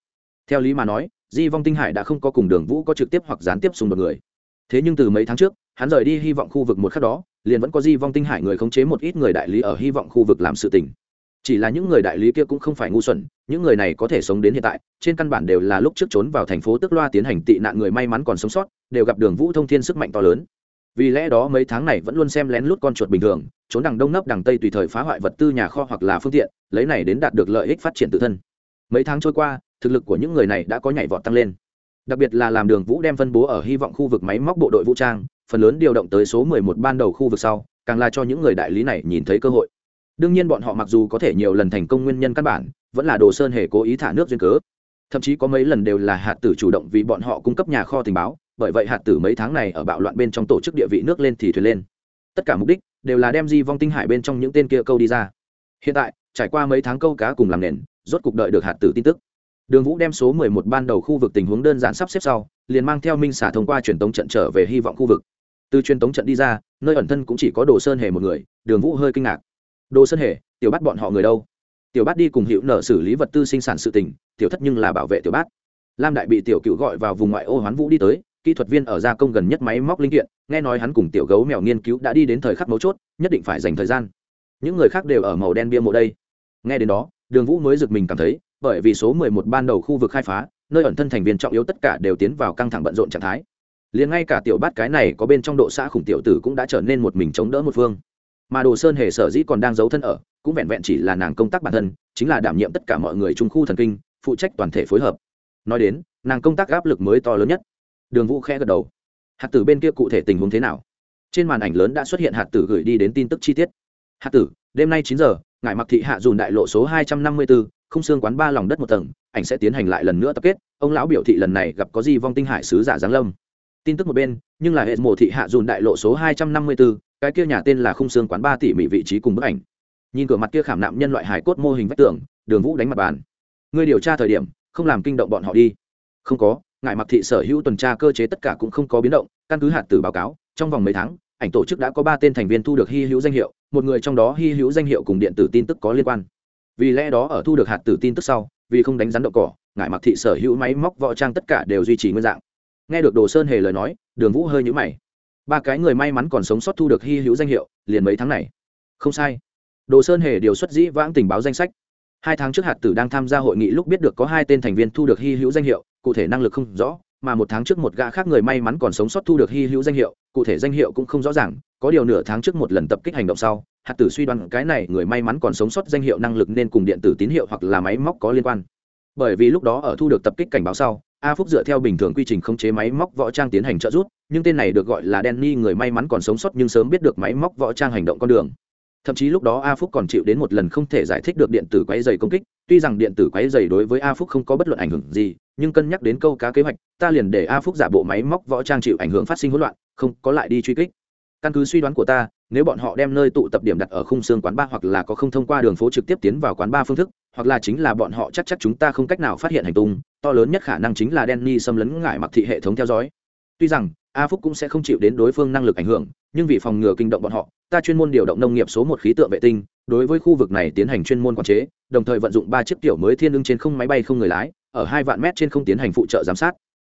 Theo lý mà nói, di vong tinh hải đã không có cùng đường vũ có trực tiếp hoặc gián tiếp xung đột người. Thế nhưng từ mấy tháng trước, hắn rời đi hy vọng khu vực một khắc đó, liền vẫn có di vong tinh hải người khống chế một ít người đại lý ở hy vọng khu vực làm sự tình chỉ là những người đại lý kia cũng không phải ngu xuẩn, những người này có thể sống đến hiện tại, trên căn bản đều là lúc trước trốn vào thành phố tức loa tiến hành tị nạn người may mắn còn sống sót, đều gặp đường vũ thông thiên sức mạnh to lớn. Vì lẽ đó mấy tháng này vẫn luôn xem lén lút con chuột bình thường, trốn đằng đông nấp đằng tây tùy thời phá hoại vật tư nhà kho hoặc là phương tiện, lấy này đến đạt được lợi ích phát triển tự thân. Mấy tháng trôi qua, thực lực của những người này đã có nhảy vọt tăng lên. Đặc biệt là làm đường vũ đem phân bố ở hy vọng khu vực máy móc bộ đội vũ trang, phần lớn điều động tới số 11 ban đầu khu vực sau, càng là cho những người đại lý này nhìn thấy cơ hội đương nhiên bọn họ mặc dù có thể nhiều lần thành công nguyên nhân căn bản, vẫn là đồ sơn hề cố ý thả nước duyên cớ. Thậm chí có mấy lần đều là hạt tử chủ động vì bọn họ cung cấp nhà kho tình báo, bởi vậy hạt tử mấy tháng này ở bạo loạn bên trong tổ chức địa vị nước lên thì thuyền lên. Tất cả mục đích đều là đem di vong tinh hải bên trong những tên kia câu đi ra. Hiện tại, trải qua mấy tháng câu cá cùng làm nền, rốt cục đợi được hạt tử tin tức. Đường vũ đem số 11 ban đầu khu vực tình huống đơn giản sắp xếp sau, liền mang theo minh xả thông qua truyền tống trận trở về hy vọng khu vực. Từ truyền tống trận đi ra, nơi ẩn thân cũng chỉ có đồ sơn hề một người, đường vũ hơi kinh ngạc đồ sân hề, tiểu bắt bọn họ người đâu? Tiểu bát đi cùng hiệu nợ xử lý vật tư sinh sản sự tình, tiểu thất nhưng là bảo vệ tiểu bát. Lam đại bị tiểu cựu gọi vào vùng ngoại ô hoán vũ đi tới, kỹ thuật viên ở gia công gần nhất máy móc linh kiện, nghe nói hắn cùng tiểu gấu mèo nghiên cứu đã đi đến thời khắc mấu chốt, nhất định phải dành thời gian. Những người khác đều ở màu đen bia mộ đây. Nghe đến đó, đường vũ mới giật mình cảm thấy, bởi vì số mười một ban đầu khu vực khai phá, nơi ẩn thân thành viên trọng yếu tất cả đều tiến vào căng thẳng bận rộn trạng thái. Liền ngay cả tiểu bát cái này có bên trong độ xã khủng tiểu tử cũng đã trở nên một mình chống đỡ một phương mà đồ sơn hề sở dĩ còn đang giấu thân ở, cũng vẹn vẹn chỉ là nàng công tác bản thân, chính là đảm nhiệm tất cả mọi người trung khu thần kinh, phụ trách toàn thể phối hợp. Nói đến, nàng công tác áp lực mới to lớn nhất. Đường vũ khẽ gật đầu. Hạt tử bên kia cụ thể tình huống thế nào? Trên màn ảnh lớn đã xuất hiện hạt tử gửi đi đến tin tức chi tiết. Hạt tử, đêm nay chín giờ, ngài mặc thị hạ dùn đại lộ số hai trăm năm mươi bốn không xương quán ba lòng đất một tầng, ảnh sẽ tiến hành lại lần nữa tập kết. Ông lão biểu thị lần này gặp có gì vong tinh hải sứ giả giáng lâm. Tin tức một bên nhưng là hệ mộ thị hạ dùn đại lộ số hai trăm năm mươi bốn cái kia nhà tên là khung xương quán ba tỷ mỹ vị trí cùng bức ảnh. Nhìn cửa mặt kia khảm nạm nhân loại hải cốt mô hình vách tường, đường vũ đánh mặt bàn. Người điều tra thời điểm, không làm kinh động bọn họ đi. Không có ngại mặc thị sở hữu tuần tra cơ chế tất cả cũng không có biến động, căn cứ hạt tử báo cáo, trong vòng mấy tháng, ảnh tổ chức đã có ba tên thành viên thu được hy hữu danh hiệu, một người trong đó hy hữu danh hiệu cùng điện tử tin tức có liên quan. Vì lẽ đó ở thu được hạt tử tin tức sau, vì không đánh rắn đậu cỏ ngại mặc thị sở hữu máy móc võ trang tất cả đều duy trì nguyên dạng. Nghe được đồ sơn hề lời nói đường vũ hơi nhũ mày. Ba cái người may mắn còn sống sót thu được hy hữu danh hiệu, liền mấy tháng này. Không sai. Đồ sơn hề điều xuất dĩ vãng tình báo danh sách. Hai tháng trước hạt tử đang tham gia hội nghị lúc biết được có hai tên thành viên thu được hy hữu danh hiệu, cụ thể năng lực không rõ, mà một tháng trước một gã khác người may mắn còn sống sót thu được hy hữu danh hiệu, cụ thể danh hiệu cũng không rõ ràng, có điều nửa tháng trước một lần tập kích hành động sau, hạt tử suy đoán cái này người may mắn còn sống sót danh hiệu năng lực nên cùng điện tử tín hiệu hoặc là máy móc có liên quan. Bởi vì lúc đó ở thu được tập kích cảnh báo sau a phúc dựa theo bình thường quy trình khống chế máy móc võ trang tiến hành trợ giúp, nhưng tên này được gọi là Danny, người may mắn còn sống sót nhưng sớm biết được máy móc võ trang hành động con đường. Thậm chí lúc đó a phúc còn chịu đến một lần không thể giải thích được điện tử quáy dày công kích, tuy rằng điện tử quáy dày đối với a phúc không có bất luận ảnh hưởng gì, nhưng cân nhắc đến câu cá kế hoạch, ta liền để a phúc giả bộ máy móc võ trang chịu ảnh hưởng phát sinh hỗn loạn, không có lại đi truy kích. Căn cứ suy đoán của ta, nếu bọn họ đem nơi tụ tập điểm đặt ở khung xương quán ba hoặc là có không thông qua đường phố trực tiếp tiến vào quán ba phương thức hoặc là chính là bọn họ chắc chắc chúng ta không cách nào phát hiện hành tung, to lớn nhất khả năng chính là Danny xâm lấn ngải mặc thị hệ thống theo dõi. Tuy rằng, a phúc cũng sẽ không chịu đến đối phương năng lực ảnh hưởng, nhưng vì phòng ngừa kinh động bọn họ, ta chuyên môn điều động nông nghiệp số một khí tượng vệ tinh, đối với khu vực này tiến hành chuyên môn quản chế, đồng thời vận dụng ba chiếc tiểu mới thiên ưng trên không máy bay không người lái, ở hai vạn mét trên không tiến hành phụ trợ giám sát.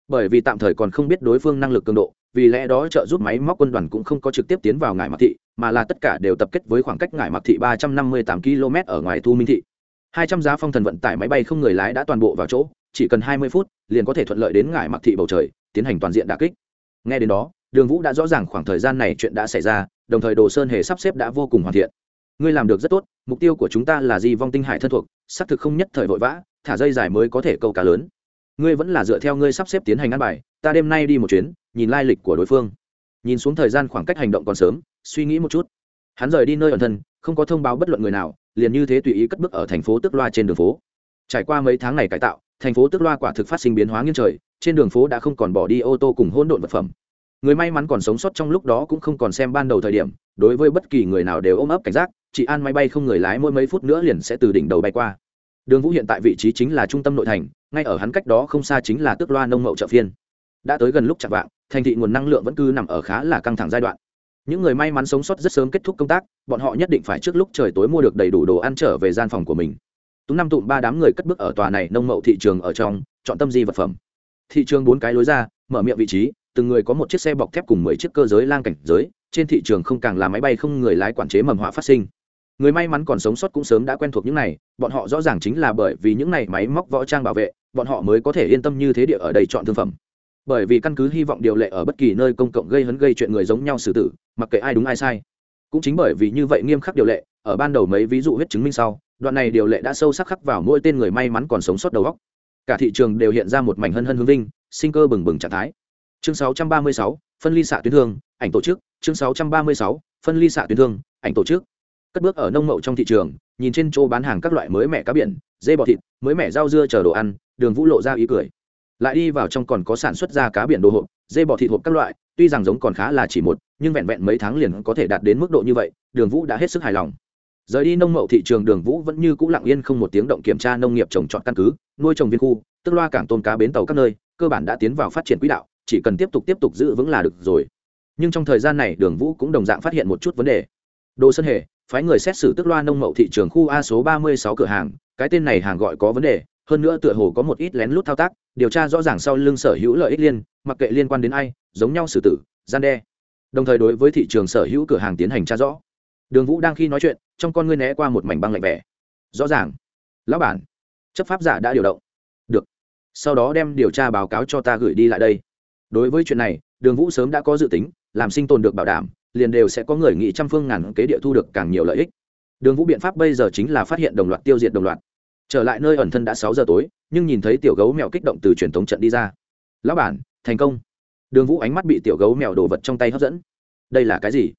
Bởi vì tạm thời còn không biết đối phương năng lực cường độ, vì lẽ đó trợ giúp máy móc quân đoàn cũng không có trực tiếp tiến vào ngải mặc thị, mà là tất cả đều tập kết với khoảng cách ngải mặc thị ba trăm năm mươi tám km ở ngoài thu minh thị hai trăm giá phong thần vận tải máy bay không người lái đã toàn bộ vào chỗ, chỉ cần hai mươi phút, liền có thể thuận lợi đến ngải mặc thị bầu trời, tiến hành toàn diện đà kích. Nghe đến đó, đường vũ đã rõ ràng khoảng thời gian này chuyện đã xảy ra, đồng thời đồ sơn hề sắp xếp đã vô cùng hoàn thiện. Ngươi làm được rất tốt, mục tiêu của chúng ta là di vong tinh hải thân thuộc, xác thực không nhất thời vội vã, thả dây dài mới có thể câu cá lớn. Ngươi vẫn là dựa theo ngươi sắp xếp tiến hành ăn bài, ta đêm nay đi một chuyến, nhìn lai lịch của đối phương. Nhìn xuống thời gian khoảng cách hành động còn sớm, suy nghĩ một chút. Hắn rời đi nơi ẩn thân, không có thông báo bất luận người nào liền như thế tùy ý cất bước ở thành phố tức loa trên đường phố. Trải qua mấy tháng này cải tạo, thành phố tức loa quả thực phát sinh biến hóa nghiêng trời, trên đường phố đã không còn bỏ đi ô tô cùng hỗn độn vật phẩm. Người may mắn còn sống sót trong lúc đó cũng không còn xem ban đầu thời điểm, đối với bất kỳ người nào đều ôm ấp cảnh giác chỉ an máy bay không người lái mỗi mấy phút nữa liền sẽ từ đỉnh đầu bay qua. Đường vũ hiện tại vị trí chính là trung tâm nội thành, ngay ở hắn cách đó không xa chính là tước loa nông mậu chợ phiên. Đã tới gần lúc chạm vạng, thành thị nguồn năng lượng vẫn cứ nằm ở khá là căng thẳng giai đoạn những người may mắn sống sót rất sớm kết thúc công tác, bọn họ nhất định phải trước lúc trời tối mua được đầy đủ đồ ăn trở về gian phòng của mình. Tú năm tụm ba đám người cất bước ở tòa này nông mậu thị trường ở trong, chọn tâm di vật phẩm. Thị trường bốn cái lối ra, mở miệng vị trí, từng người có một chiếc xe bọc thép cùng mười chiếc cơ giới lang cảnh giới, trên thị trường không càng là máy bay không người lái quản chế mầm họa phát sinh. Người may mắn còn sống sót cũng sớm đã quen thuộc những này, bọn họ rõ ràng chính là bởi vì những này máy móc võ trang bảo vệ, bọn họ mới có thể yên tâm như thế địa ở đây chọn thương phẩm bởi vì căn cứ hy vọng điều lệ ở bất kỳ nơi công cộng gây hấn gây chuyện người giống nhau xử tử mặc kệ ai đúng ai sai. Cũng chính bởi vì như vậy nghiêm khắc điều lệ ở ban đầu mấy ví dụ huyết chứng minh sau đoạn này điều lệ đã sâu sắc khắc vào mỗi tên người may mắn còn sống sót đầu góc cả thị trường đều hiện ra một mảnh hân hân hướng vinh sinh cơ bừng bừng trạng thái. Chương 636, phân ly xạ tuyến thương ảnh tổ chức. Chương 636, phân ly xạ tuyến thương ảnh tổ chức. Cất bước ở nông mậu trong thị trường nhìn trên chỗ bán hàng các loại mới mẻ cá biển dê bò thịt mới mẻ rau dưa chờ đồ ăn đường vũ lộ ra ý cười lại đi vào trong còn có sản xuất ra cá biển đồ hộp, dê bò thịt hộp các loại, tuy rằng giống còn khá là chỉ một, nhưng vẹn vẹn mấy tháng liền có thể đạt đến mức độ như vậy, đường vũ đã hết sức hài lòng. Rời đi nông mậu thị trường, đường vũ vẫn như c ũ lặng yên không một tiếng động kiểm tra nông nghiệp trồng trọt căn cứ, nuôi trồng viên khu, tức loa cảng tôm cá bến tàu các nơi, cơ bản đã tiến vào phát triển quỹ đạo, chỉ cần tiếp tục tiếp tục giữ vững là được rồi. Nhưng trong thời gian này, đường vũ cũng đồng dạng phát hiện một chút vấn đề. Đồ sân hề, phái người xét xử tức loa nông mậu thị trường khu a số ba mươi sáu cửa hàng, cái tên này hàng gọi có vấn đề hơn nữa tựa hồ có một ít lén lút thao tác, điều tra rõ ràng sau lưng sở hữu lợi ích liên, mặc kệ liên quan đến ai, giống nhau xử tử, gian đe. Đồng thời đối với thị trường sở hữu cửa hàng tiến hành tra rõ. Đường vũ đang khi nói chuyện, trong con ngươi né qua một mảnh băng lạnh vẻ. Rõ ràng. Lão bản, chấp pháp giả đã điều động. Được. Sau đó đem điều tra báo cáo cho ta gửi đi lại đây. Đối với chuyện này, đường vũ sớm đã có dự tính, làm sinh tồn được bảo đảm, liền đều sẽ có người nghị trăm phương ngàn kế địa thu được càng nhiều lợi ích. Đường vũ biện pháp bây giờ chính là phát hiện đồng loạt tiêu diệt đồng loạt trở lại nơi ẩn thân đã sáu giờ tối, nhưng nhìn thấy tiểu gấu mèo kích động từ truyền thống trận đi ra. Lão bản, thành công. Đường vũ ánh mắt bị tiểu gấu mèo đồ vật trong tay hấp dẫn. Đây là cái gì?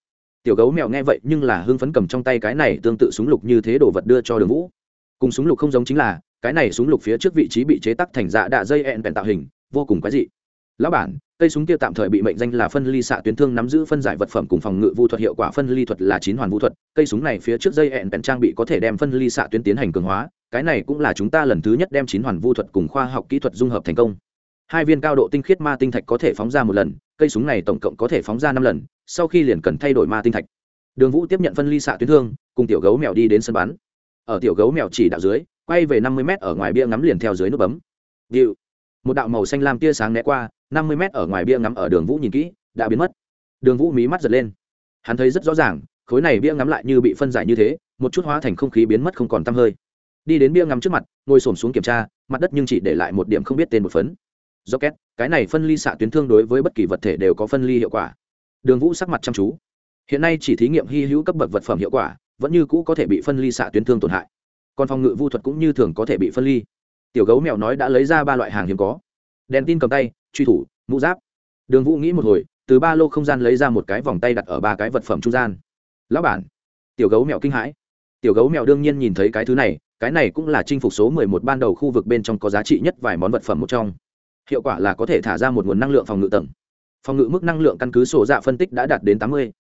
Tiểu gấu mèo nghe vậy nhưng là hưng phấn cầm trong tay cái này tương tự súng lục như thế đồ vật đưa cho đường vũ. Cùng súng lục không giống chính là, cái này súng lục phía trước vị trí bị chế tắc thành dạ đạ dây ẹn vẹn tạo hình, vô cùng quái dị. Lão bản, cây súng kia tạm thời bị mệnh danh là phân ly xạ tuyến thương nắm giữ phân giải vật phẩm cùng phòng ngự vũ thuật hiệu quả phân ly thuật là chín hoàn vũ thuật. Cây súng này phía trước dây ẹn vẹn trang bị có thể đem phân ly xạ tuyến tiến hành cường hóa cái này cũng là chúng ta lần thứ nhất đem chín hoàn vu thuật cùng khoa học kỹ thuật dung hợp thành công. Hai viên cao độ tinh khiết ma tinh thạch có thể phóng ra một lần, cây súng này tổng cộng có thể phóng ra năm lần, sau khi liền cần thay đổi ma tinh thạch. Đường vũ tiếp nhận phân ly xạ tuyến thương, cùng tiểu gấu mèo đi đến sân bắn. Ở tiểu gấu mèo chỉ đạo dưới, quay về năm mươi m ở ngoài bia ngắm liền theo dưới nút bấm. Điệu. một đạo màu xanh lam tia sáng né qua, năm mươi m ở ngoài bia ngắm ở đường vũ nhìn kỹ, đã biến mất. Đường vũ mí mắt giật lên. Hắn thấy rất rõ ràng, khối này bia ngắm lại như bị phân giải như thế, một chút hóa thành không khí biến mất không còn t hơi đi đến bia ngắm trước mặt, ngồi xổm xuống kiểm tra, mặt đất nhưng chỉ để lại một điểm không biết tên một phấn. Do két cái này phân ly xạ tuyến thương đối với bất kỳ vật thể đều có phân ly hiệu quả. Đường vũ sắc mặt chăm chú. Hiện nay chỉ thí nghiệm hy hữu cấp bậc vật phẩm hiệu quả, vẫn như cũ có thể bị phân ly xạ tuyến thương tổn hại. Còn phòng ngự vu thuật cũng như thường có thể bị phân ly. Tiểu gấu mèo nói đã lấy ra ba loại hàng hiếm có. Đèn tin cầm tay, truy thủ, mũ giáp. Đường vũ nghĩ một hồi, từ ba lô không gian lấy ra một cái vòng tay đặt ở ba cái vật phẩm trung gian. Lão bản. Tiểu gấu mèo kinh hãi. Tiểu gấu mèo đương nhiên nhìn thấy cái thứ này cái này cũng là chinh phục số mười một ban đầu khu vực bên trong có giá trị nhất vài món vật phẩm một trong. Hiệu quả là có thể thả ra một nguồn năng lượng phòng ngự tầng. Phòng ngự mức năng lượng căn cứ sổ dạ phân tích đã đạt đến tám mươi.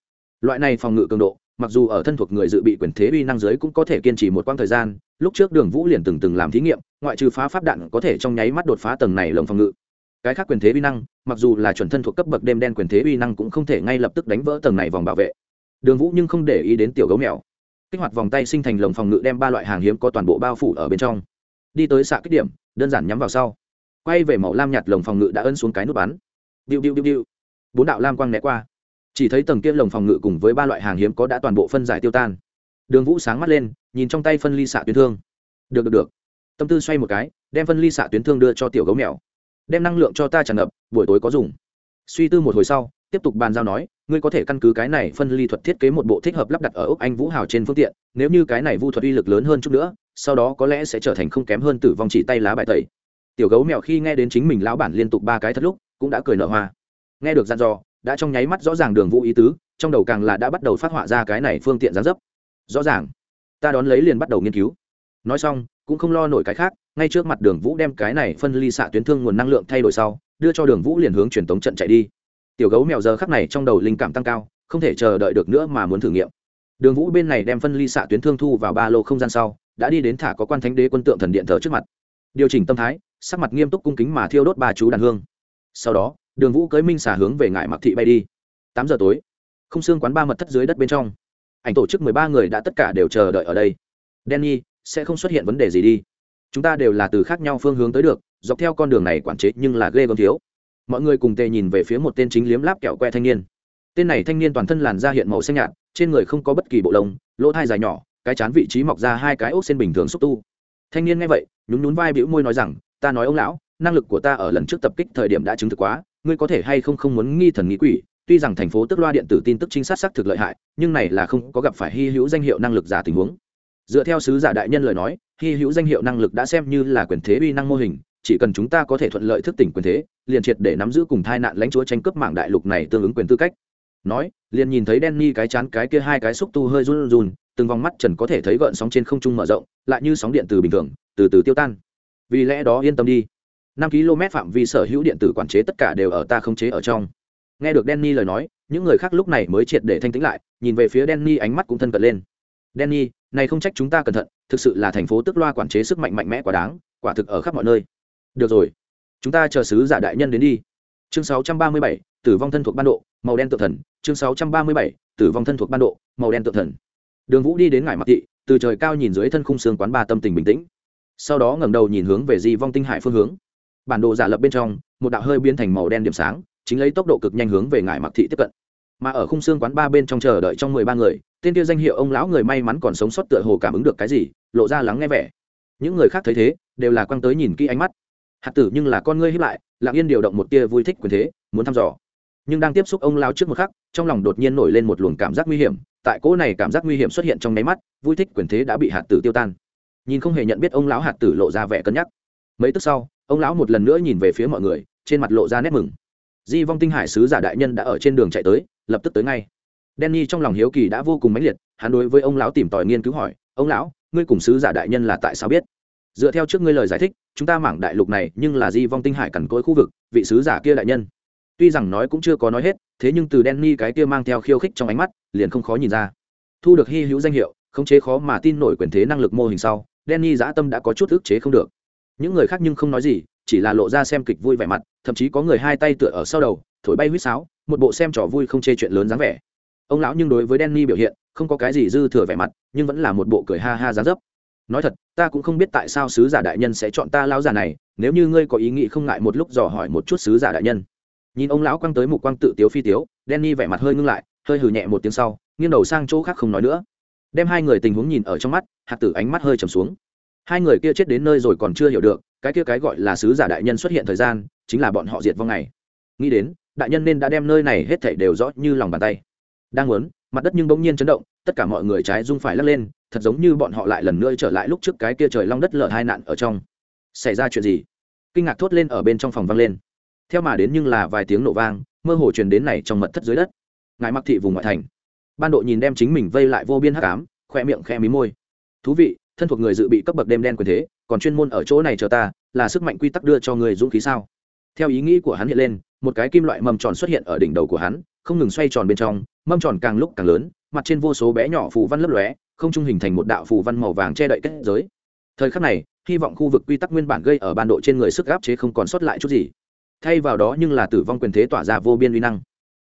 Loại này phòng ngự cường độ, mặc dù ở thân thuộc người dự bị quyền thế uy năng giới cũng có thể kiên trì một quãng thời gian, lúc trước đường vũ liền từng từng làm thí nghiệm, ngoại trừ phá pháp đạn có thể trong nháy mắt đột phá tầng này lồng phòng ngự. Cái khác quyền thế uy năng, mặc dù là chuẩn thân thuộc cấp bậc đêm đen quyền thế uy năng cũng không thể ngay lập tức đánh vỡ tầng này vòng bảo vệ. Đường vũ nhưng không để ý đến tiểu gấu mèo kích hoạt vòng tay sinh thành lồng phòng ngự đem ba loại hàng hiếm có toàn bộ bao phủ ở bên trong. Đi tới xạ kích điểm, đơn giản nhắm vào sau. Quay về màu lam nhạt lồng phòng ngự đã ấn xuống cái nút bắn. Điệu điệu điệu điệu bốn đạo lam quang né qua. Chỉ thấy tầng kia lồng phòng ngự cùng với ba loại hàng hiếm có đã toàn bộ phân giải tiêu tan. Đường vũ sáng mắt lên, nhìn trong tay phân ly xạ tuyến thương. Được được được. Tâm tư xoay một cái, đem phân ly xạ tuyến thương đưa cho tiểu gấu mèo. Đem năng lượng cho ta tràn ngập, buổi tối có dùng. Suy tư một hồi sau, tiếp tục bàn giao nói ngươi có thể căn cứ cái này phân ly thuật thiết kế một bộ thích hợp lắp đặt ở ốc anh vũ hào trên phương tiện, nếu như cái này vu thuật uy lực lớn hơn chút nữa, sau đó có lẽ sẽ trở thành không kém hơn tử vong chỉ tay lá bài tẩy. Tiểu gấu mèo khi nghe đến chính mình lão bản liên tục ba cái thật lúc, cũng đã cười nở hoa. Nghe được dặn dò, đã trong nháy mắt rõ ràng đường vũ ý tứ, trong đầu càng là đã bắt đầu phát họa ra cái này phương tiện gián dấp. Rõ ràng, ta đón lấy liền bắt đầu nghiên cứu. Nói xong, cũng không lo nổi cái khác, ngay trước mặt đường vũ đem cái này phân ly xạ tuyến thương nguồn năng lượng thay đổi sau, đưa cho đường vũ liền hướng truyền tống trận chạy đi tiểu gấu mèo giờ khắc này trong đầu linh cảm tăng cao, không thể chờ đợi được nữa mà muốn thử nghiệm. Đường vũ bên này đem phân ly xạ tuyến thương thu vào ba lô không gian sau, đã đi đến thả có quan thánh đế quân tượng thần điện thờ trước mặt. Điều chỉnh tâm thái, sắc mặt nghiêm túc cung kính mà thiêu đốt ba chú đàn hương. Sau đó, đường vũ cưới minh xả hướng về ngại mặc thị bay đi. Tám giờ tối, không xương quán ba mật thất dưới đất bên trong. Ảnh tổ chức mười ba người đã tất cả đều chờ đợi ở đây. Denny sẽ không xuất hiện vấn đề gì đi. Chúng ta đều là từ khác nhau phương hướng tới được, dọc theo con đường này quản chế nhưng là ghê gớm thiếu mọi người cùng tề nhìn về phía một tên chính liếm láp kẹo que thanh niên. Tên này thanh niên toàn thân làn da hiện màu xanh nhạt, trên người không có bất kỳ bộ lông, lỗ thai dài nhỏ, cái chán vị trí mọc ra hai cái ốc xen bình thường xúc tu. Thanh niên nghe vậy, nhún nhún vai bĩu môi nói rằng, ta nói ông lão, năng lực của ta ở lần trước tập kích thời điểm đã chứng thực quá, ngươi có thể hay không không muốn nghi thần nghĩ quỷ, tuy rằng thành phố tức loa điện tử tin tức trinh sát xác thực lợi hại, nhưng này là không có gặp phải hy hữu danh hiệu năng lực giả tình huống. Dựa theo sứ giả đại nhân lời nói, hy hữu danh hiệu năng lực đã xem như là quyền thế uy năng mô hình, chỉ cần chúng ta có thể thuận lợi thức tỉnh quyền thế liền triệt để nắm giữ cùng thai nạn lãnh chúa tranh cướp mạng đại lục này tương ứng quyền tư cách. Nói, liền nhìn thấy Danny cái chán cái kia hai cái xúc tu hơi run run, từng vòng mắt trần có thể thấy gợn sóng trên không trung mở rộng, lại như sóng điện từ bình thường, từ từ tiêu tan. Vì lẽ đó yên tâm đi. Năm km phạm vi sở hữu điện tử quản chế tất cả đều ở ta không chế ở trong. Nghe được Danny lời nói, những người khác lúc này mới triệt để thanh tĩnh lại, nhìn về phía Danny ánh mắt cũng thân cận lên. Danny, này không trách chúng ta cẩn thận, thực sự là thành phố tức loa quản chế sức mạnh mạnh mẽ quá đáng, quả thực ở khắp mọi nơi. Được rồi chúng ta chờ sứ giả đại nhân đến đi. Chương 637, tử vong thân thuộc ban độ màu đen tự thần. Chương 637, tử vong thân thuộc ban độ màu đen tự thần. Đường vũ đi đến ngải mặc thị từ trời cao nhìn dưới thân khung xương quán ba tâm tình bình tĩnh. Sau đó ngẩng đầu nhìn hướng về di vong tinh hải phương hướng. Bản đồ giả lập bên trong một đạo hơi biến thành màu đen điểm sáng chính lấy tốc độ cực nhanh hướng về ngải mặc thị tiếp cận. Mà ở khung xương quán ba bên trong chờ đợi trong mười ba người tên kia danh hiệu ông lão người may mắn còn sống sót tựa hồ cảm ứng được cái gì lộ ra lắng nghe vẻ. Những người khác thấy thế đều là quăng tới nhìn kỹ ánh mắt hạt tử nhưng là con ngươi hiếp lại lặng yên điều động một tia vui thích quyền thế muốn thăm dò. Nhưng đang tiếp xúc ông lao trước một khắc trong lòng đột nhiên nổi lên một luồng cảm giác nguy hiểm tại cỗ này cảm giác nguy hiểm xuất hiện trong nháy mắt vui thích quyền thế đã bị hạt tử tiêu tan. Nhìn không hề nhận biết ông lão hạt tử lộ ra vẻ cân nhắc. Mấy tức sau ông lão một lần nữa nhìn về phía mọi người trên mặt lộ ra nét mừng. Di vong tinh hải sứ giả đại nhân đã ở trên đường chạy tới lập tức tới ngay. Denny trong lòng hiếu kỳ đã vô cùng mãnh liệt, hắn đối với ông lão tìm tòi nghiên cứu hỏi, "Ông lão, ngươi cùng sứ giả đại nhân là tại sao biết?" Dựa theo trước ngươi lời giải thích, chúng ta mảng đại lục này nhưng là di vong tinh hải cẩn cối khu vực, vị sứ giả kia đại nhân. Tuy rằng nói cũng chưa có nói hết, thế nhưng từ Danny cái kia mang theo khiêu khích trong ánh mắt, liền không khó nhìn ra. Thu được hy hữu danh hiệu, khống chế khó mà tin nổi quyền thế năng lực mô hình sau, Danny dã tâm đã có chút ức chế không được. Những người khác nhưng không nói gì, chỉ là lộ ra xem kịch vui vẻ mặt, thậm chí có người hai tay tựa ở sau đầu, thổi bay huýt sáo, một bộ xem trò vui không chê chuyện lớn dáng vẻ ông lão nhưng đối với Danny biểu hiện không có cái gì dư thừa vẻ mặt nhưng vẫn là một bộ cười ha ha dáng dấp nói thật, ta cũng không biết tại sao sứ giả đại nhân sẽ chọn ta lão già này, nếu như ngươi có ý nghĩ không ngại một lúc dò hỏi một chút sứ giả đại nhân. Nhìn ông lão quăng tới mục quang tự tiếu phi tiếu denny vẻ mặt hơi ngưng lại, hơi hừ nhẹ một tiếng sau, nghiêng đầu sang chỗ khác không nói nữa. Đem hai người tình huống nhìn ở trong mắt, hạt tử ánh mắt hơi trầm xuống. Hai người kia chết đến nơi rồi còn chưa hiểu được, cái kia cái gọi là sứ giả đại nhân xuất hiện thời gian, chính là bọn họ diệt vong ngày. Nghĩ đến, đại nhân nên đã đem nơi này hết thảy đều rõ như lòng bàn tay. Đang muốn, mặt đất nhưng bỗng nhiên chấn động, tất cả mọi người trái rung phải lắc lên thật giống như bọn họ lại lần nữa trở lại lúc trước cái kia trời long đất lở hai nạn ở trong. Xảy ra chuyện gì? Kinh ngạc thốt lên ở bên trong phòng vang lên. Theo mà đến nhưng là vài tiếng nổ vang, mơ hồ truyền đến này trong mật thất dưới đất. Ngài mặc thị vùng ngoại thành. Ban độ nhìn đem chính mình vây lại vô biên hắc ám khoe miệng khe mí môi. Thú vị, thân thuộc người dự bị cấp bậc đêm đen quyền thế, còn chuyên môn ở chỗ này chờ ta, là sức mạnh quy tắc đưa cho người dũng khí sao? Theo ý nghĩ của hắn hiện lên, một cái kim loại mầm tròn xuất hiện ở đỉnh đầu của hắn, không ngừng xoay tròn bên trong mâm tròn càng lúc càng lớn mặt trên vô số bé nhỏ phù văn lấp lóe, không trung hình thành một đạo phù văn màu vàng che đậy kết giới. Thời khắc này, hy vọng khu vực quy tắc nguyên bản gây ở ban độ trên người sức áp chế không còn sót lại chút gì. Thay vào đó nhưng là tử vong quyền thế tỏa ra vô biên uy năng.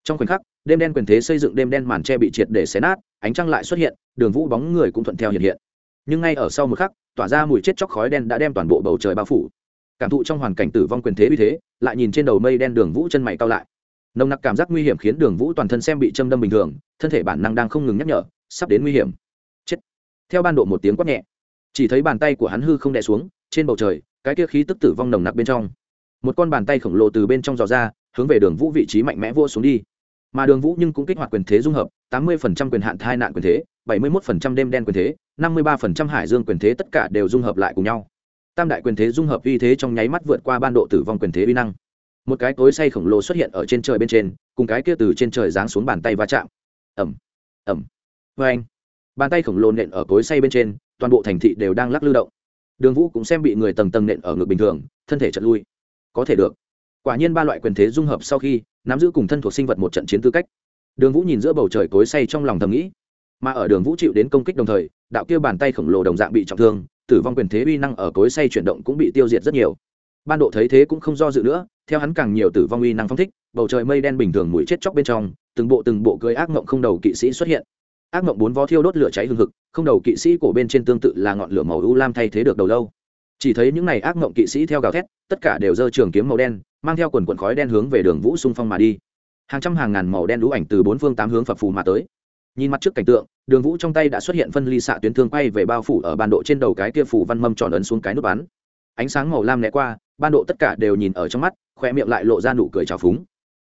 Trong khoảnh khắc, đêm đen quyền thế xây dựng đêm đen màn che bị triệt để xé nát, ánh trăng lại xuất hiện, đường vũ bóng người cũng thuận theo hiện hiện. Nhưng ngay ở sau một khắc, tỏa ra mùi chết chóc khói đen đã đem toàn bộ bầu trời bao phủ. Cảm thụ trong hoàn cảnh tử vong quyền thế uy thế, lại nhìn trên đầu mây đen đường vũ chân mày cao lại nồng nặc cảm giác nguy hiểm khiến đường vũ toàn thân xem bị châm đâm bình thường, thân thể bản năng đang không ngừng nhắc nhở, sắp đến nguy hiểm. Chết. Theo ban độ một tiếng quát nhẹ, chỉ thấy bàn tay của hắn hư không đè xuống, trên bầu trời, cái kia khí tức tử vong nồng nặc bên trong. Một con bàn tay khổng lồ từ bên trong dò ra, hướng về đường vũ vị trí mạnh mẽ vô xuống đi. Mà đường vũ nhưng cũng kích hoạt quyền thế dung hợp, tám mươi quyền hạn thai nạn quyền thế, bảy mươi một đêm đen quyền thế, năm mươi ba hải dương quyền thế tất cả đều dung hợp lại cùng nhau. Tam đại quyền thế dung hợp uy thế trong nháy mắt vượt qua ban độ tử vong quyền thế uy năng một cái cối say khổng lồ xuất hiện ở trên trời bên trên, cùng cái kia từ trên trời giáng xuống bàn tay va chạm. Ẩm ẩm vê anh, bàn tay khổng lồ nện ở cối say bên trên, toàn bộ thành thị đều đang lắc lư động. Đường vũ cũng xem bị người tầng tầng nện ở ngực bình thường, thân thể trận lui. Có thể được. Quả nhiên ba loại quyền thế dung hợp sau khi, nắm giữ cùng thân thuộc sinh vật một trận chiến tư cách. Đường vũ nhìn giữa bầu trời cối say trong lòng thầm nghĩ. Mà ở đường vũ chịu đến công kích đồng thời, đạo kia bàn tay khổng lồ đồng dạng bị trọng thương, tử vong quyền thế uy năng ở cối say chuyển động cũng bị tiêu diệt rất nhiều. Ban độ thấy thế cũng không do dự nữa theo hắn càng nhiều tử vong uy năng phong thích, bầu trời mây đen bình thường mũi chết chóc bên trong, từng bộ từng bộ cưới ác mộng không đầu kỵ sĩ xuất hiện. Ác mộng bốn vó thiêu đốt lửa cháy hừng hực, không đầu kỵ sĩ cổ bên trên tương tự là ngọn lửa màu u lam thay thế được đầu lâu. Chỉ thấy những n à y ác mộng kỵ sĩ theo gào thét, tất cả đều giơ trường kiếm màu đen, mang theo quần quần khói đen hướng về đường vũ xung phong mà đi. Hàng trăm hàng ngàn màu đen lũ ảnh từ bốn phương tám hướng phập phù mà tới. Nhìn mặt trước cảnh tượng, đường vũ trong tay đã xuất hiện phân ly xạ tuyến thương quay về bao phủ ở bàn độ trên đầu cái kia phủ văn mâm tròn ấn xuống cái nút bắn ánh sáng màu lam né qua, ban độ tất cả đều nhìn ở trong mắt khoe miệng lại lộ ra nụ cười trào phúng.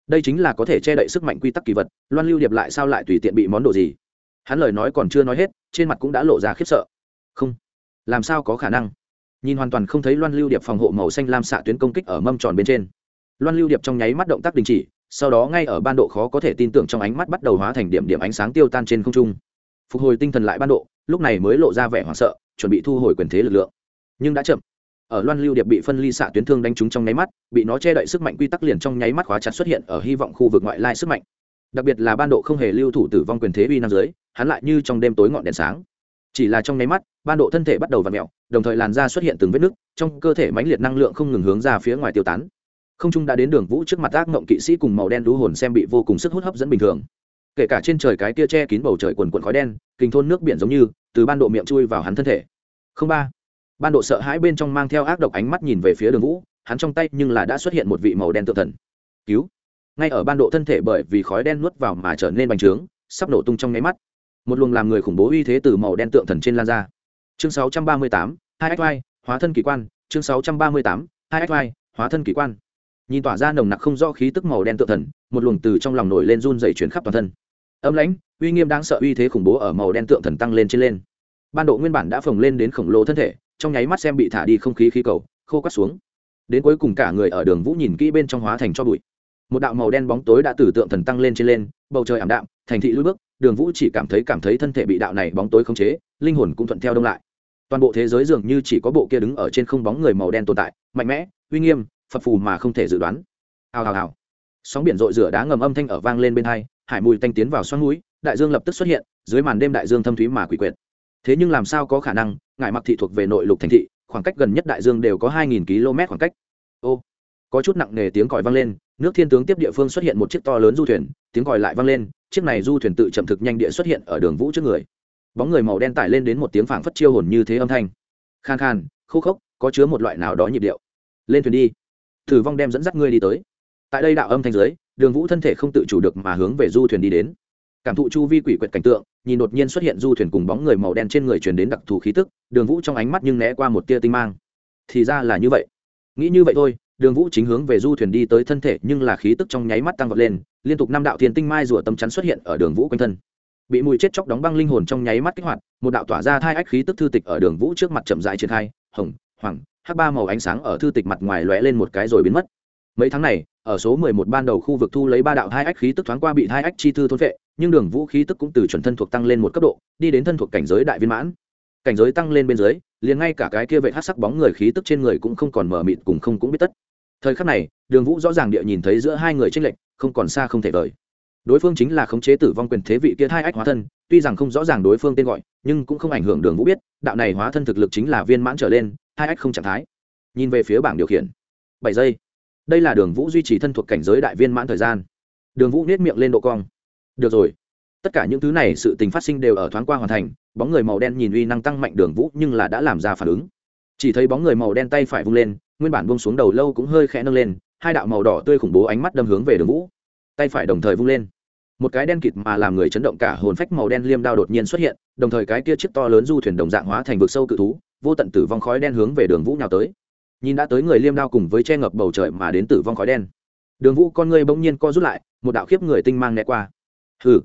Đây chính là có thể che đậy sức mạnh quy tắc kỳ vật, loan lưu điệp lại sao lại tùy tiện bị món đồ gì? Hắn lời nói còn chưa nói hết, trên mặt cũng đã lộ ra khiếp sợ. Không. Làm sao có khả năng? Nhìn hoàn toàn không thấy loan lưu điệp phòng hộ màu xanh lam xạ tuyến công kích ở mâm tròn bên trên. Loan lưu điệp trong nháy mắt động tác đình chỉ, sau đó ngay ở ban độ khó có thể tin tưởng trong ánh mắt bắt đầu hóa thành điểm điểm ánh sáng tiêu tan trên không trung. Phục hồi tinh thần lại ban độ, lúc này mới lộ ra vẻ hoảng sợ, chuẩn bị thu hồi quyền thế lực lượng. Nhưng đã chậm ở loan lưu điệp bị phân ly xạ tuyến thương đánh trúng trong nháy mắt bị nó che đậy sức mạnh quy tắc liền trong nháy mắt khóa chặt xuất hiện ở hy vọng khu vực ngoại lai sức mạnh. Đặc biệt là ban độ không hề lưu thủ tử vong quyền thế uy nam giới, hắn lại như trong đêm tối ngọn đèn sáng. Chỉ là trong nháy mắt ban độ thân thể bắt đầu v ặ mẹo đồng thời làn da xuất hiện từng vết nứt trong cơ thể mãnh liệt năng lượng không ngừng hướng ra phía ngoài tiêu tán. Không trung đã đến đường vũ trước mặt ác mộng kỵ sĩ cùng màu đen đú hồn xem bị vô cùng sức hút hấp dẫn bình thường. Kể cả trên trời cái tia che kín bầu trời quần quần khói đen kinh thôn nước biển giống như từ ban độ miệng chui vào hắn thân thể. Không ba ban độ sợ hãi bên trong mang theo ác độc ánh mắt nhìn về phía đường vũ hắn trong tay nhưng là đã xuất hiện một vị màu đen tự thần. Cứu! Ngay ở ban độ thân thể bởi vì khói đen nuốt vào mà trở nên bành trướng sắp nổ tung trong nháy mắt. Một luồng làm người khủng bố uy thế từ màu đen tượng thần trên lan ra. Chương 638, hai xy hóa thân kỳ quan. Chương 638, hai xy hóa thân kỳ quan. Nhìn tỏa ra nồng nặc không rõ khí tức màu đen tượng thần một luồng từ trong lòng nổi lên run dày chuyển khắp toàn thân. Âm lãnh uy nghiêm đáng sợ uy thế khủng bố ở màu đen tượng thần tăng lên trên lên. Ban độ nguyên bản đã phồng lên đến khổng lồ thân thể trong nháy mắt xem bị thả đi không khí khí cầu, khô quắt xuống. Đến cuối cùng cả người ở đường vũ nhìn kỹ bên trong hóa thành cho bụi. Một đạo màu đen bóng tối đã từ tượng thần tăng lên trên lên, bầu trời ảm đạm, thành thị lưỡi bước, đường vũ chỉ cảm thấy cảm thấy thân thể bị đạo này bóng tối khống chế, linh hồn cũng thuận theo đông lại. Toàn bộ thế giới dường như chỉ có bộ kia đứng ở trên không bóng người màu đen tồn tại, mạnh mẽ, uy nghiêm, phập phù mà không thể dự đoán. Hào hào hào. Sóng biển rội rửa đá ngầm âm thanh ở vang lên bên hai, hải mùi tanh tiến vào xoắn núi, đại dương lập tức xuất hiện, dưới màn đêm đại dương thâm thúy mà quỷ quyệt. Thế nhưng làm sao có khả năng Ngải mặc thị thuộc về nội lục thành thị, khoảng cách gần nhất đại dương đều có hai nghìn km khoảng cách. Ô, có chút nặng nề tiếng còi vang lên, nước thiên tướng tiếp địa phương xuất hiện một chiếc to lớn du thuyền, tiếng còi lại vang lên, chiếc này du thuyền tự chậm thực nhanh địa xuất hiện ở đường vũ trước người. Bóng người màu đen tải lên đến một tiếng phảng phất chiêu hồn như thế âm thanh. Khan khan, khô khốc, có chứa một loại nào đó nhịp điệu. Lên thuyền đi. Thử vong đem dẫn dắt ngươi đi tới. Tại đây đạo âm thanh dưới, đường vũ thân thể không tự chủ được mà hướng về du thuyền đi đến cảm thụ chu vi quỷ quyệt cảnh tượng, nhìn đột nhiên xuất hiện du thuyền cùng bóng người màu đen trên người truyền đến đặc thù khí tức, đường vũ trong ánh mắt nhưng né qua một tia tinh mang. Thì ra là như vậy. Nghĩ như vậy thôi, đường vũ chính hướng về du thuyền đi tới thân thể, nhưng là khí tức trong nháy mắt tăng vọt lên, liên tục năm đạo thiên tinh mai rùa tâm chắn xuất hiện ở đường vũ quanh thân. Bị mùi chết chóc đóng băng linh hồn trong nháy mắt kích hoạt, một đạo tỏa ra thai ách khí tức thư tịch ở đường vũ trước mặt chậm dại triển khai, hồng, hoàng, hắc ba màu ánh sáng ở thư tịch mặt ngoài lóe lên một cái rồi biến mất. Mấy tháng này ở số mười một ban đầu khu vực thu lấy ba đạo hai ách khí tức thoáng qua bị hai ách chi thư thôn vệ nhưng đường vũ khí tức cũng từ chuẩn thân thuộc tăng lên một cấp độ, đi đến thân thuộc cảnh giới đại viên mãn. Cảnh giới tăng lên bên dưới, liền ngay cả cái kia vệ hắc sắc bóng người khí tức trên người cũng không còn mở mịt cùng không cũng biết tất. Thời khắc này, đường vũ rõ ràng địa nhìn thấy giữa hai người chênh lệch, không còn xa không thể vời. Đối phương chính là khống chế tử vong quyền thế vị kia hai ách hóa thân, tuy rằng không rõ ràng đối phương tên gọi, nhưng cũng không ảnh hưởng đường vũ biết, đạo này hóa thân thực lực chính là viên mãn trở lên, hai ách không trạng thái. Nhìn về phía bảng điều khiển. Bảy giây đây là đường vũ duy trì thân thuộc cảnh giới đại viên mãn thời gian. Đường vũ nết miệng lên độ cong. Được rồi. Tất cả những thứ này sự tình phát sinh đều ở thoáng qua hoàn thành, bóng người màu đen nhìn uy năng tăng mạnh đường vũ nhưng là đã làm ra phản ứng. Chỉ thấy bóng người màu đen tay phải vung lên, nguyên bản vung xuống đầu lâu cũng hơi khẽ nâng lên, hai đạo màu đỏ tươi khủng bố ánh mắt đâm hướng về đường vũ. Tay phải đồng thời vung lên. Một cái đen kịt mà làm người chấn động cả hồn phách màu đen liêm đao đột nhiên xuất hiện, đồng thời cái kia chiếc to lớn du thuyền đồng dạng hóa thành vực sâu cự thú, vô tận tử vong khói đen hướng về đường vũ nhào tới nhìn đã tới người liêm đao cùng với che ngập bầu trời mà đến tử vong khói đen. Đường vũ con ngươi bỗng nhiên co rút lại, một đạo khiếp người tinh mang né qua. Hừ.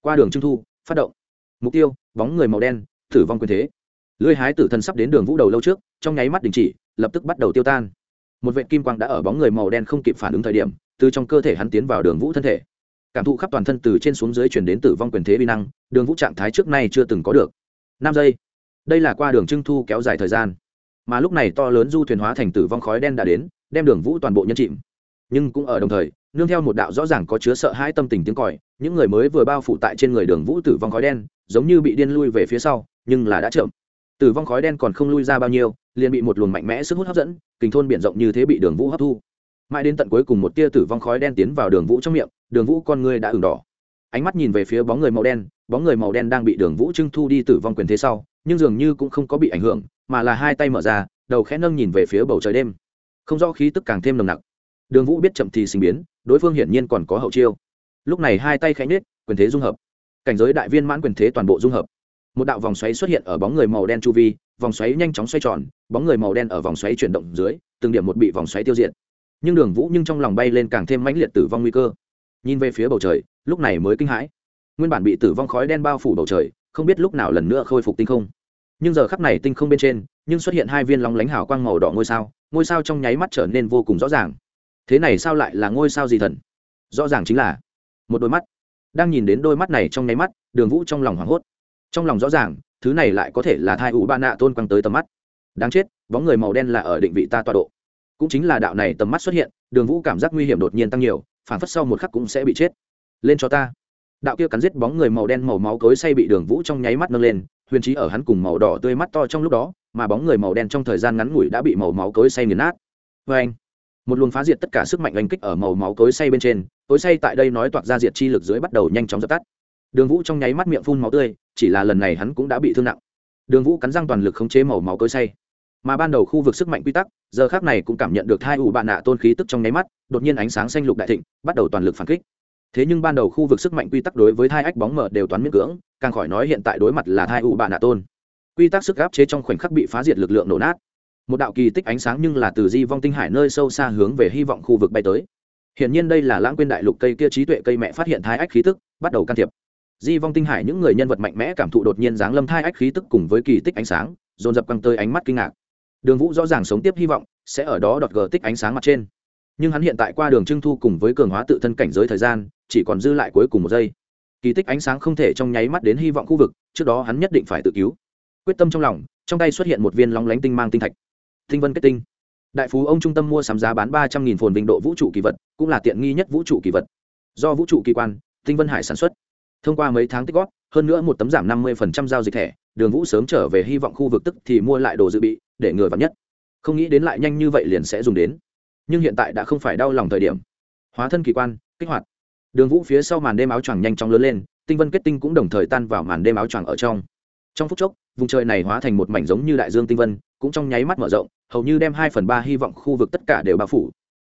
Qua đường trưng thu, phát động. Mục tiêu, bóng người màu đen, tử vong quyền thế. Lưới hái tử thần sắp đến đường vũ đầu lâu trước, trong nháy mắt đình chỉ, lập tức bắt đầu tiêu tan. Một vệ kim quang đã ở bóng người màu đen không kịp phản ứng thời điểm, từ trong cơ thể hắn tiến vào đường vũ thân thể. Cảm thụ khắp toàn thân từ trên xuống dưới chuyển đến tử vong quyền thế vi năng, đường vũ trạng thái trước nay chưa từng có được. Năm giây. Đây là qua đường trưng thu kéo dài thời gian mà lúc này to lớn du thuyền hóa thành tử vong khói đen đã đến, đem đường vũ toàn bộ nhân chìm. Nhưng cũng ở đồng thời, nương theo một đạo rõ ràng có chứa sợ hãi tâm tình tiếng còi, những người mới vừa bao phủ tại trên người đường vũ tử vong khói đen, giống như bị điên lui về phía sau, nhưng là đã chậm. Tử vong khói đen còn không lui ra bao nhiêu, liền bị một luồng mạnh mẽ sức hút hấp dẫn kình thôn biển rộng như thế bị đường vũ hấp thu. Mãi đến tận cuối cùng một tia tử vong khói đen tiến vào đường vũ trong miệng, đường vũ con người đã ửng đỏ. Ánh mắt nhìn về phía bóng người màu đen, bóng người màu đen đang bị đường vũ trưng thu đi tử vong quyền thế sau, nhưng dường như cũng không có bị ảnh hưởng mà là hai tay mở ra, đầu khẽ nâng nhìn về phía bầu trời đêm. Không rõ khí tức càng thêm nồng nặc. Đường vũ biết chậm thì sinh biến, đối phương hiển nhiên còn có hậu chiêu. Lúc này hai tay khẽ nhết quyền thế dung hợp. Cảnh giới đại viên mãn quyền thế toàn bộ dung hợp. Một đạo vòng xoáy xuất hiện ở bóng người màu đen chu vi, vòng xoáy nhanh chóng xoay tròn, bóng người màu đen ở vòng xoáy chuyển động dưới, từng điểm một bị vòng xoáy tiêu diệt. Nhưng đường vũ nhưng trong lòng bay lên càng thêm mãnh liệt tử vong nguy cơ. Nhìn về phía bầu trời, lúc này mới kinh hãi. Nguyên bản bị tử vong khói đen bao phủ bầu trời, không biết lúc nào lần nữa khôi phục tinh không nhưng giờ khắp này tinh không bên trên, nhưng xuất hiện hai viên lóng lánh hào quang màu đỏ ngôi sao ngôi sao trong nháy mắt trở nên vô cùng rõ ràng. Thế này sao lại là ngôi sao gì thần? Rõ ràng chính là một đôi mắt. Đang nhìn đến đôi mắt này trong nháy mắt, đường vũ trong lòng hoảng hốt. Trong lòng rõ ràng, thứ này lại có thể là thai ủ ba nạ tôn quăng tới tầm mắt. Đáng chết, bóng người màu đen là ở định vị ta tọa độ. Cũng chính là đạo này tầm mắt xuất hiện, đường vũ cảm giác nguy hiểm đột nhiên tăng nhiều, phản phất sau một khắc cũng sẽ bị chết. Lên cho ta. Đạo kia cắn giết bóng người màu đen màu máu cối say bị đường vũ trong nháy mắt nâng lên huyền trí ở hắn cùng màu đỏ tươi mắt to trong lúc đó, mà bóng người màu đen trong thời gian ngắn ngủi đã bị màu máu cối say nghiền nát. Vê anh, một luồng phá diệt tất cả sức mạnh oanh kích ở màu máu cối say bên trên, cối say tại đây nói toạc ra diệt chi lực dưới bắt đầu nhanh chóng dập tắt. Đường vũ trong nháy mắt miệng phun máu tươi, chỉ là lần này hắn cũng đã bị thương nặng. Đường vũ cắn răng toàn lực khống chế màu máu cối say. Mà ban đầu khu vực sức mạnh quy tắc, giờ khác này cũng cảm nhận được hai ủ bạn nạ tôn khí tức trong nháy mắt, đột nhiên ánh sáng xanh lục đại thịnh, bắt đầu toàn lực phản kích thế nhưng ban đầu khu vực sức mạnh quy tắc đối với thai ách bóng mở đều toán miễn cưỡng, càng khỏi nói hiện tại đối mặt là thai ủ bạn nạ tôn. Quy tắc sức áp chế trong khoảnh khắc bị phá diệt lực lượng nổ nát. Một đạo kỳ tích ánh sáng nhưng là từ di vong tinh hải nơi sâu xa hướng về hy vọng khu vực bay tới. Hiện nhiên đây là lãng quên đại lục cây kia trí tuệ cây mẹ phát hiện thai ách khí tức, bắt đầu can thiệp. Di vong tinh hải những người nhân vật mạnh mẽ cảm thụ đột nhiên giáng lâm thai ách khí tức cùng với kỳ tích ánh sáng, dồn dập căng tơi ánh mắt kinh ngạc. Đường vũ rõ ràng sống tiếp hy vọng, sẽ ở đó đọt gờ tích ánh sáng mặt trên. Nhưng hắn hiện tại qua đường trưng thu cùng với cường hóa tự thân cảnh giới thời gian chỉ còn dư lại cuối cùng một giây. Kỳ tích ánh sáng không thể trong nháy mắt đến hy vọng khu vực, trước đó hắn nhất định phải tự cứu. Quyết tâm trong lòng, trong tay xuất hiện một viên lóng lánh tinh mang tinh thạch. Tinh vân kết tinh. Đại phú ông trung tâm mua sắm giá bán ba trăm nghìn phồn vinh độ vũ trụ kỳ vật, cũng là tiện nghi nhất vũ trụ kỳ vật. Do vũ trụ kỳ quan, tinh vân hải sản xuất. Thông qua mấy tháng tích góp, hơn nữa một tấm giảm năm mươi giao dịch thẻ, đường vũ sớm trở về hy vọng khu vực tức thì mua lại đồ dự bị, để ngừa vắn nhất. Không nghĩ đến lại nhanh như vậy liền sẽ dùng đến. Nhưng hiện tại đã không phải đau lòng thời điểm. Hóa thân kỳ quan, kích hoạt đường vũ phía sau màn đêm áo choàng nhanh chóng lớn lên tinh vân kết tinh cũng đồng thời tan vào màn đêm áo choàng ở trong. Trong phút chốc vùng trời này hóa thành một mảnh giống như đại dương tinh vân cũng trong nháy mắt mở rộng hầu như đem hai phần ba hy vọng khu vực tất cả đều bao phủ.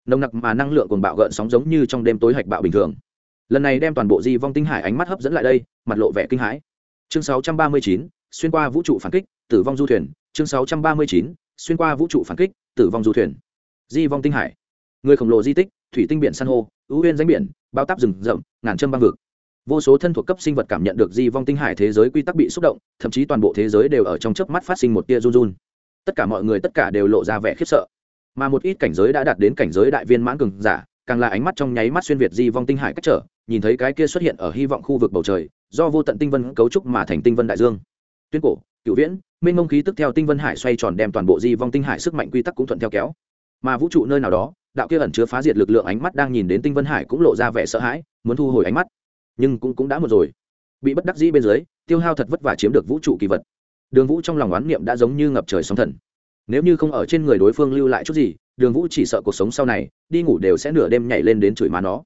Nồng nặc mà năng lượng còn bạo gợn sóng giống như trong đêm tối hạch bạo bình thường. Lần này đem toàn bộ di vong tinh hải ánh mắt hấp dẫn lại đây mặt lộ vẻ kinh hãi. Chương 639, xuyên qua vũ trụ phản kích tử vong du thuyền. Chương 639, xuyên qua vũ trụ phản kích tử vong du thuyền. Di vong tinh hải. Người khổng lồ di tích thủy tinh biển san hô ưu huyên danh biển bao táp rừng rậm, ngàn châm băng vực. Vô số thân thuộc cấp sinh vật cảm nhận được di vong tinh hải thế giới quy tắc bị xúc động, thậm chí toàn bộ thế giới đều ở trong chớp mắt phát sinh một tia run run. Tất cả mọi người, tất cả đều lộ ra vẻ khiếp sợ. Mà một ít cảnh giới đã đạt đến cảnh giới đại viên mãn cường giả, càng là ánh mắt trong nháy mắt xuyên việt di vong tinh hải cách trở, nhìn thấy cái kia xuất hiện ở hy vọng khu vực bầu trời, do vô tận tinh vân cấu trúc mà thành tinh vân đại dương. Tuyên cổ cựu viễn minh mông khí tức theo tinh vân hải xoay tròn đem toàn bộ di vong tinh hải sức mạnh quy tắc cũng thuận theo kéo. Mà vũ trụ nơi nào đó đạo kia ẩn chứa phá diệt lực lượng ánh mắt đang nhìn đến tinh vân hải cũng lộ ra vẻ sợ hãi, muốn thu hồi ánh mắt. Nhưng cũng cũng đã một rồi. Bị bất đắc dĩ bên dưới, tiêu hao thật vất vả chiếm được vũ trụ kỳ vật. Đường vũ trong lòng oán niệm đã giống như ngập trời sóng thần. Nếu như không ở trên người đối phương lưu lại chút gì, đường vũ chỉ sợ cuộc sống sau này, đi ngủ đều sẽ nửa đêm nhảy lên đến chửi má nó.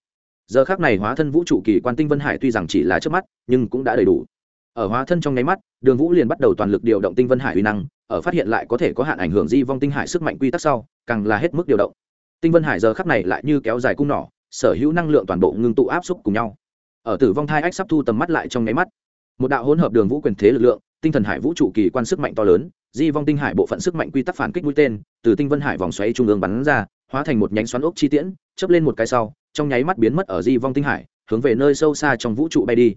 Giờ khác này hóa thân vũ trụ kỳ quan tinh vân hải tuy rằng chỉ là trước mắt, nhưng cũng đã đầy đủ. Ở hóa thân trong nháy mắt, đường vũ liền bắt đầu toàn lực điều động tinh vân hải uy năng, ở phát hiện lại có thể có hạn ảnh hưởng di vong tinh hải sức mạnh quy tắc sau, càng là hết mức điều động tinh vân hải giờ khắc này lại như kéo dài cung nỏ, sở hữu năng lượng toàn bộ ngưng tụ áp xúc cùng nhau. Ở tử vong thai ách sắp thu tầm mắt lại trong nháy mắt. Một đạo hỗn hợp đường vũ quyền thế lực lượng, tinh thần hải vũ trụ kỳ quan sức mạnh to lớn, di vong tinh hải bộ phận sức mạnh quy tắc phản kích mũi tên, từ tinh vân hải vòng xoáy trung ương bắn ra, hóa thành một nhánh xoắn ốc chi tiễn, chớp lên một cái sau, trong nháy mắt biến mất ở di vong tinh hải, hướng về nơi sâu xa trong vũ trụ bay đi.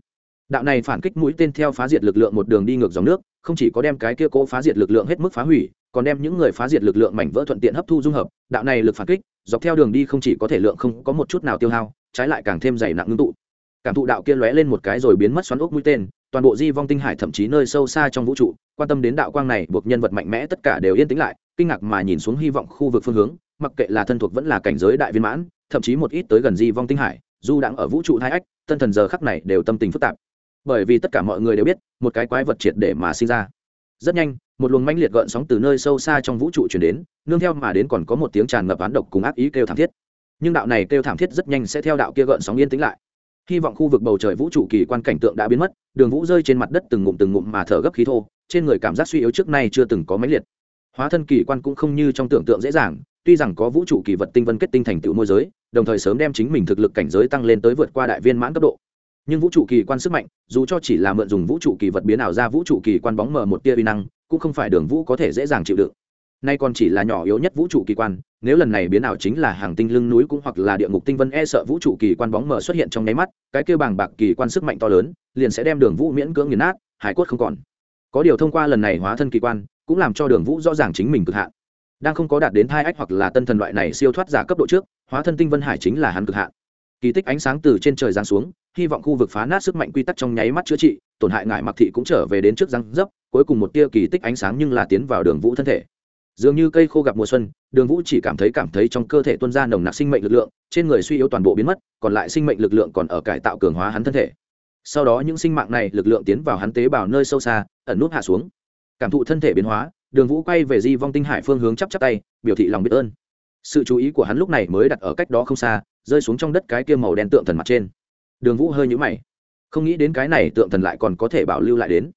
Đạo này phản kích mũi tên theo phá diệt lực lượng một đường đi ngược dòng nước, không chỉ có đem cái kia cố phá diệt lực lượng hết mức phá hủy, còn đem những người phá diệt lực lượng mảnh vỡ thuận tiện hấp thu dung hợp, đạo này lực phản kích dọc theo đường đi không chỉ có thể lượng không có một chút nào tiêu hao, trái lại càng thêm dày nặng ngưng tụ. Cảm thụ đạo kia lóe lên một cái rồi biến mất xoắn ốc mũi tên, toàn bộ di vong tinh hải thậm chí nơi sâu xa trong vũ trụ, quan tâm đến đạo quang này, buộc nhân vật mạnh mẽ tất cả đều yên tĩnh lại, kinh ngạc mà nhìn xuống hy vọng khu vực phương hướng, mặc kệ là thân thuộc vẫn là cảnh giới đại viên mãn, thậm chí một ít tới gần di vong tinh hải, dù đang ở vũ trụ hai ách, tân thần giờ khắc này đều tâm tình phức tạp. Bởi vì tất cả mọi người đều biết, một cái quái vật triệt để mà sinh ra rất nhanh, một luồng manh liệt gợn sóng từ nơi sâu xa trong vũ trụ chuyển đến, nương theo mà đến còn có một tiếng tràn ngập án độc cùng ác ý kêu thảm thiết. Nhưng đạo này kêu thảm thiết rất nhanh sẽ theo đạo kia gợn sóng yên tĩnh lại. Hy vọng khu vực bầu trời vũ trụ kỳ quan cảnh tượng đã biến mất, đường vũ rơi trên mặt đất từng ngụm từng ngụm mà thở gấp khí thô, trên người cảm giác suy yếu trước nay chưa từng có mãnh liệt. Hóa thân kỳ quan cũng không như trong tưởng tượng dễ dàng, tuy rằng có vũ trụ kỳ vật tinh vân kết tinh thành tựu môi giới, đồng thời sớm đem chính mình thực lực cảnh giới tăng lên tới vượt qua đại viên mãn cấp độ nhưng vũ trụ kỳ quan sức mạnh, dù cho chỉ là mượn dùng vũ trụ kỳ vật biến ảo ra vũ trụ kỳ quan bóng mờ một tia uy năng, cũng không phải đường vũ có thể dễ dàng chịu đựng. Nay còn chỉ là nhỏ yếu nhất vũ trụ kỳ quan, nếu lần này biến ảo chính là hàng tinh lưng núi cũng hoặc là địa ngục tinh vân e sợ vũ trụ kỳ quan bóng mờ xuất hiện trong nháy mắt, cái kêu bàng bạc kỳ quan sức mạnh to lớn, liền sẽ đem đường vũ miễn cưỡng nghiền nát, hải quất không còn. Có điều thông qua lần này hóa thân kỳ quan, cũng làm cho đường vũ rõ ràng chính mình cực hạn. Đang không có đạt đến thai ách hoặc là tân thần loại này siêu thoát giả cấp độ trước, hóa thân tinh vân hải chính là hắn cực hạn kỳ tích ánh sáng từ trên trời giáng xuống, hy vọng khu vực phá nát sức mạnh quy tắc trong nháy mắt chữa trị, tổn hại ngại mặc thị cũng trở về đến trước răng dấp, cuối cùng một tia kỳ tích ánh sáng nhưng là tiến vào đường vũ thân thể. Dường như cây khô gặp mùa xuân, đường vũ chỉ cảm thấy cảm thấy trong cơ thể tuân ra nồng nặc sinh mệnh lực lượng, trên người suy yếu toàn bộ biến mất, còn lại sinh mệnh lực lượng còn ở cải tạo cường hóa hắn thân thể. Sau đó những sinh mạng này lực lượng tiến vào hắn tế bào nơi sâu xa, ẩn nút hạ xuống. Cảm thụ thân thể biến hóa, đường vũ quay về di vong tinh hải phương hướng chắp chắp tay, biểu thị lòng biết ơn. Sự chú ý của hắn lúc này mới đặt ở cách đó không xa rơi xuống trong đất cái kia màu đen tượng thần mặt trên. Đường vũ hơi nhũ mày. Không nghĩ đến cái này tượng thần lại còn có thể bảo lưu lại đến.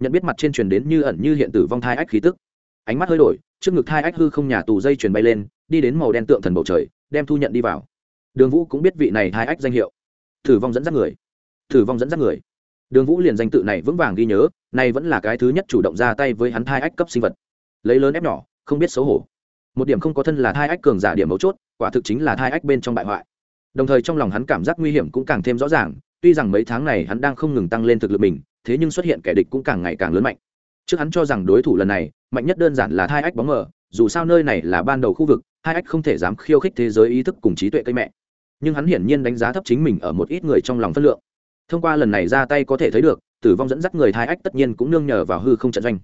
Nhận biết mặt trên truyền đến như ẩn như hiện tử vong thai ách khí tức. Ánh mắt hơi đổi, trước ngực thai ách hư không nhà tù dây truyền bay lên, đi đến màu đen tượng thần bầu trời, đem thu nhận đi vào. Đường vũ cũng biết vị này thai ách danh hiệu. Thử vong dẫn dắt người. Thử vong dẫn dắt người. Đường vũ liền danh tự này vững vàng ghi nhớ, nay vẫn là cái thứ nhất chủ động ra tay với hắn thai ách cấp sinh vật. Lấy lớn ép nhỏ, không biết xấu hổ. Một điểm không có thân là thai ách cường giả điểm mấu chốt, quả thực chính là thai ách bên trong bại hoại đồng thời trong lòng hắn cảm giác nguy hiểm cũng càng thêm rõ ràng, tuy rằng mấy tháng này hắn đang không ngừng tăng lên thực lực mình, thế nhưng xuất hiện kẻ địch cũng càng ngày càng lớn mạnh. Trước hắn cho rằng đối thủ lần này, mạnh nhất đơn giản là hai ách bóng mờ, dù sao nơi này là ban đầu khu vực hai ách không thể dám khiêu khích thế giới ý thức cùng trí tuệ cây mẹ. Nhưng hắn hiển nhiên đánh giá thấp chính mình ở một ít người trong lòng phân lượng. Thông qua lần này ra tay có thể thấy được, tử vong dẫn dắt người thai ách tất nhiên cũng nương nhờ vào hư không trận doanh.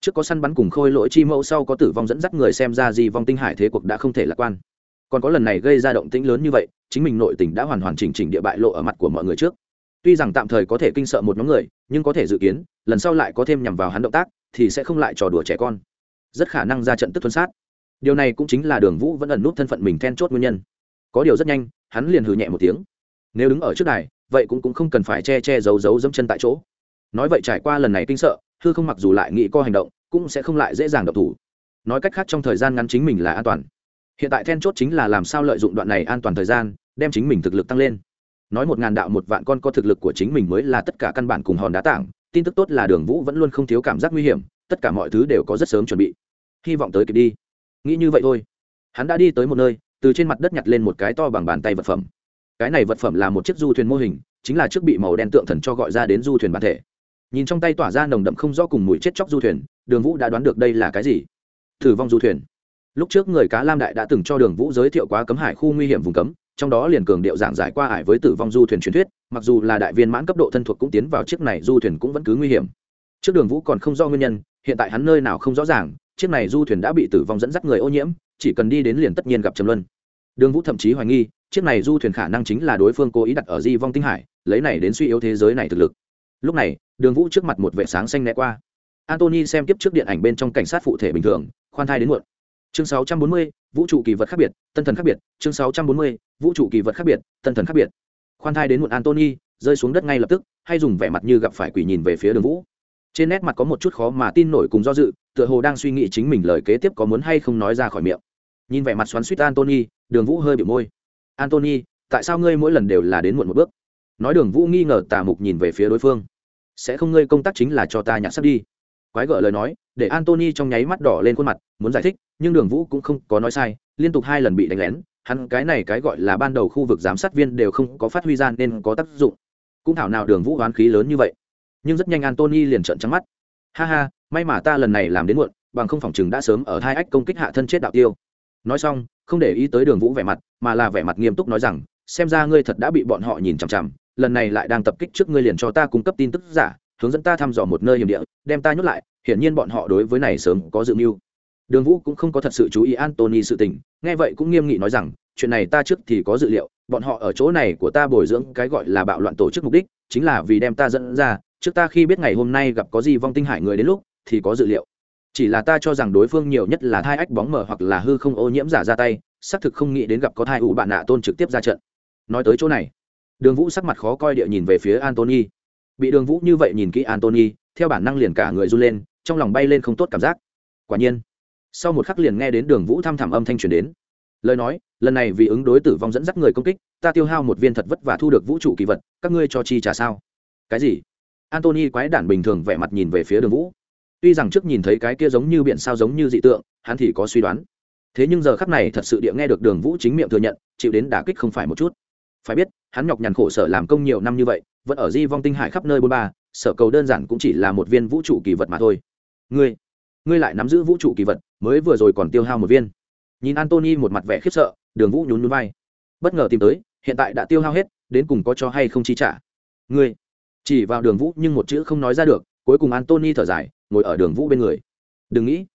Trước có săn bắn cùng khôi lỗi chi mẫu, sau có tử vong dẫn dắt người xem ra gì vong tinh hải thế cuộc đã không thể lạc quan còn có lần này gây ra động tĩnh lớn như vậy chính mình nội tình đã hoàn hoàn chỉnh chỉnh địa bại lộ ở mặt của mọi người trước. Tuy rằng tạm thời có thể kinh sợ một nhóm người nhưng có thể dự kiến lần sau lại có thêm nhằm vào hắn động tác thì sẽ không lại trò đùa trẻ con. Rất khả năng ra trận tức tuân sát. Điều này cũng chính là đường vũ vẫn ẩn nút thân phận mình then chốt nguyên nhân. Có điều rất nhanh hắn liền hừ nhẹ một tiếng. Nếu đứng ở trước đài vậy cũng, cũng không cần phải che che giấu giấu dẫm chân tại chỗ. Nói vậy trải qua lần này kinh sợ hư không mặc dù lại nghĩ co hành động cũng sẽ không lại dễ dàng độc thủ. Nói cách khác trong thời gian ngắn chính mình là an toàn hiện tại then chốt chính là làm sao lợi dụng đoạn này an toàn thời gian, đem chính mình thực lực tăng lên. Nói một ngàn đạo một vạn con có thực lực của chính mình mới là tất cả căn bản cùng hòn đá tảng, tin tức tốt là đường vũ vẫn luôn không thiếu cảm giác nguy hiểm, tất cả mọi thứ đều có rất sớm chuẩn bị. Hy vọng tới kịp đi. Nghĩ như vậy thôi. Hắn đã đi tới một nơi, từ trên mặt đất nhặt lên một cái to bằng bàn tay vật phẩm. Cái này vật phẩm là một chiếc du thuyền mô hình, chính là chiếc bị màu đen tượng thần cho gọi ra đến du thuyền bản thể. Nhìn trong tay tỏa ra nồng đậm không rõ cùng mùi chết chóc du thuyền, đường vũ đã đoán được đây là cái gì. Thử vong du thuyền lúc trước người cá lam đại đã từng cho đường vũ giới thiệu quá cấm hải khu nguy hiểm vùng cấm, trong đó liền cường điệu giảng giải qua ải với tử vong du thuyền truyền thuyết, mặc dù là đại viên mãn cấp độ thân thuộc cũng tiến vào chiếc này du thuyền cũng vẫn cứ nguy hiểm. Trước đường vũ còn không do nguyên nhân, hiện tại hắn nơi nào không rõ ràng, chiếc này du thuyền đã bị tử vong dẫn dắt người ô nhiễm, chỉ cần đi đến liền tất nhiên gặp trầm luân. Đường vũ thậm chí hoài nghi, chiếc này du thuyền khả năng chính là đối phương cố ý đặt ở di vong tinh hải, lấy này đến suy yếu thế giới này thực lực. Lúc này, đường vũ trước mặt một vệ sáng xanh né qua. Antony xem tiếp trước điện ảnh bên trong cảnh sát phụ thể bình thường, khoan thai đến muộn chương 640, vũ trụ kỳ vật khác biệt tân thần khác biệt. Chương 640, vũ trụ kỳ vật khác biệt tân thần khác biệt. Khoan thai đến muộn antony rơi xuống đất ngay lập tức hay dùng vẻ mặt như gặp phải quỷ nhìn về phía đường vũ. Trên nét mặt có một chút khó mà tin nổi cùng do dự tựa hồ đang suy nghĩ chính mình lời kế tiếp có muốn hay không nói ra khỏi miệng. Nhìn vẻ mặt xoắn suýt antony đường vũ hơi bị môi. Antony tại sao ngươi mỗi lần đều là đến muộn một bước? Nói đường vũ nghi ngờ tà mục nhìn về phía đối phương. Sẽ không ngươi công tác chính là cho ta nhặt sắp đi quái gở lời nói, để antony trong nháy mắt đỏ lên khuôn mặt, muốn giải thích, nhưng đường vũ cũng không có nói sai, liên tục hai lần bị đánh lén, hắn cái này cái gọi là ban đầu khu vực giám sát viên đều không có phát huy ra nên có tác dụng. Cũng thảo nào đường vũ hoán khí lớn như vậy. Nhưng rất nhanh antony liền trợn trắng mắt. Ha ha, may mà ta lần này làm đến muộn, bằng không phòng chừng đã sớm ở hai ách công kích hạ thân chết đạo tiêu. Nói xong, không để ý tới đường vũ vẻ mặt, mà là vẻ mặt nghiêm túc nói rằng, xem ra ngươi thật đã bị bọn họ nhìn chằm chằm, lần này lại đang tập kích trước ngươi liền cho ta cung cấp tin tức giả hướng dẫn ta thăm dò một nơi hiểm địa, đem ta nhốt lại, hiển nhiên bọn họ đối với này sớm có dự mưu. Đường vũ cũng không có thật sự chú ý antony sự tình, nghe vậy cũng nghiêm nghị nói rằng, chuyện này ta trước thì có dự liệu, bọn họ ở chỗ này của ta bồi dưỡng cái gọi là bạo loạn tổ chức mục đích, chính là vì đem ta dẫn ra, trước ta khi biết ngày hôm nay gặp có gì vong tinh hải người đến lúc, thì có dự liệu. Chỉ là ta cho rằng đối phương nhiều nhất là thai ách bóng mờ hoặc là hư không ô nhiễm giả ra tay, xác thực không nghĩ đến gặp có thai ủ bạn nạ tôn trực tiếp ra trận. Nói tới chỗ này, đường vũ sắc mặt khó coi địa nhìn về phía antony bị đường vũ như vậy nhìn kỹ antony theo bản năng liền cả người run lên, trong lòng bay lên không tốt cảm giác. Quả nhiên, sau một khắc liền nghe đến đường vũ thăm thẳm âm thanh truyền đến. Lời nói, lần này vì ứng đối tử vong dẫn dắt người công kích, ta tiêu hao một viên thật vất và thu được vũ trụ kỳ vật, các ngươi cho chi trả sao? Cái gì? Antony quái đản bình thường vẻ mặt nhìn về phía đường vũ. Tuy rằng trước nhìn thấy cái kia giống như biển sao giống như dị tượng, hắn thì có suy đoán. Thế nhưng giờ khắc này thật sự địa nghe được đường vũ chính miệng thừa nhận, chịu đến đả kích không phải một chút. Phải biết, hắn nhọc nhằn khổ sở làm công nhiều năm như vậy vẫn ở di vong tinh hải khắp nơi bôn ba, sở cầu đơn giản cũng chỉ là một viên vũ trụ kỳ vật mà thôi. Ngươi ngươi lại nắm giữ vũ trụ kỳ vật, mới vừa rồi còn tiêu hao một viên. Nhìn antony một mặt vẻ khiếp sợ, đường vũ nhún nhún vai. Bất ngờ tìm tới, hiện tại đã tiêu hao hết, đến cùng có cho hay không chi trả. Ngươi, chỉ vào đường vũ nhưng một chữ không nói ra được, cuối cùng antony thở dài, ngồi ở đường vũ bên người. Đừng nghĩ,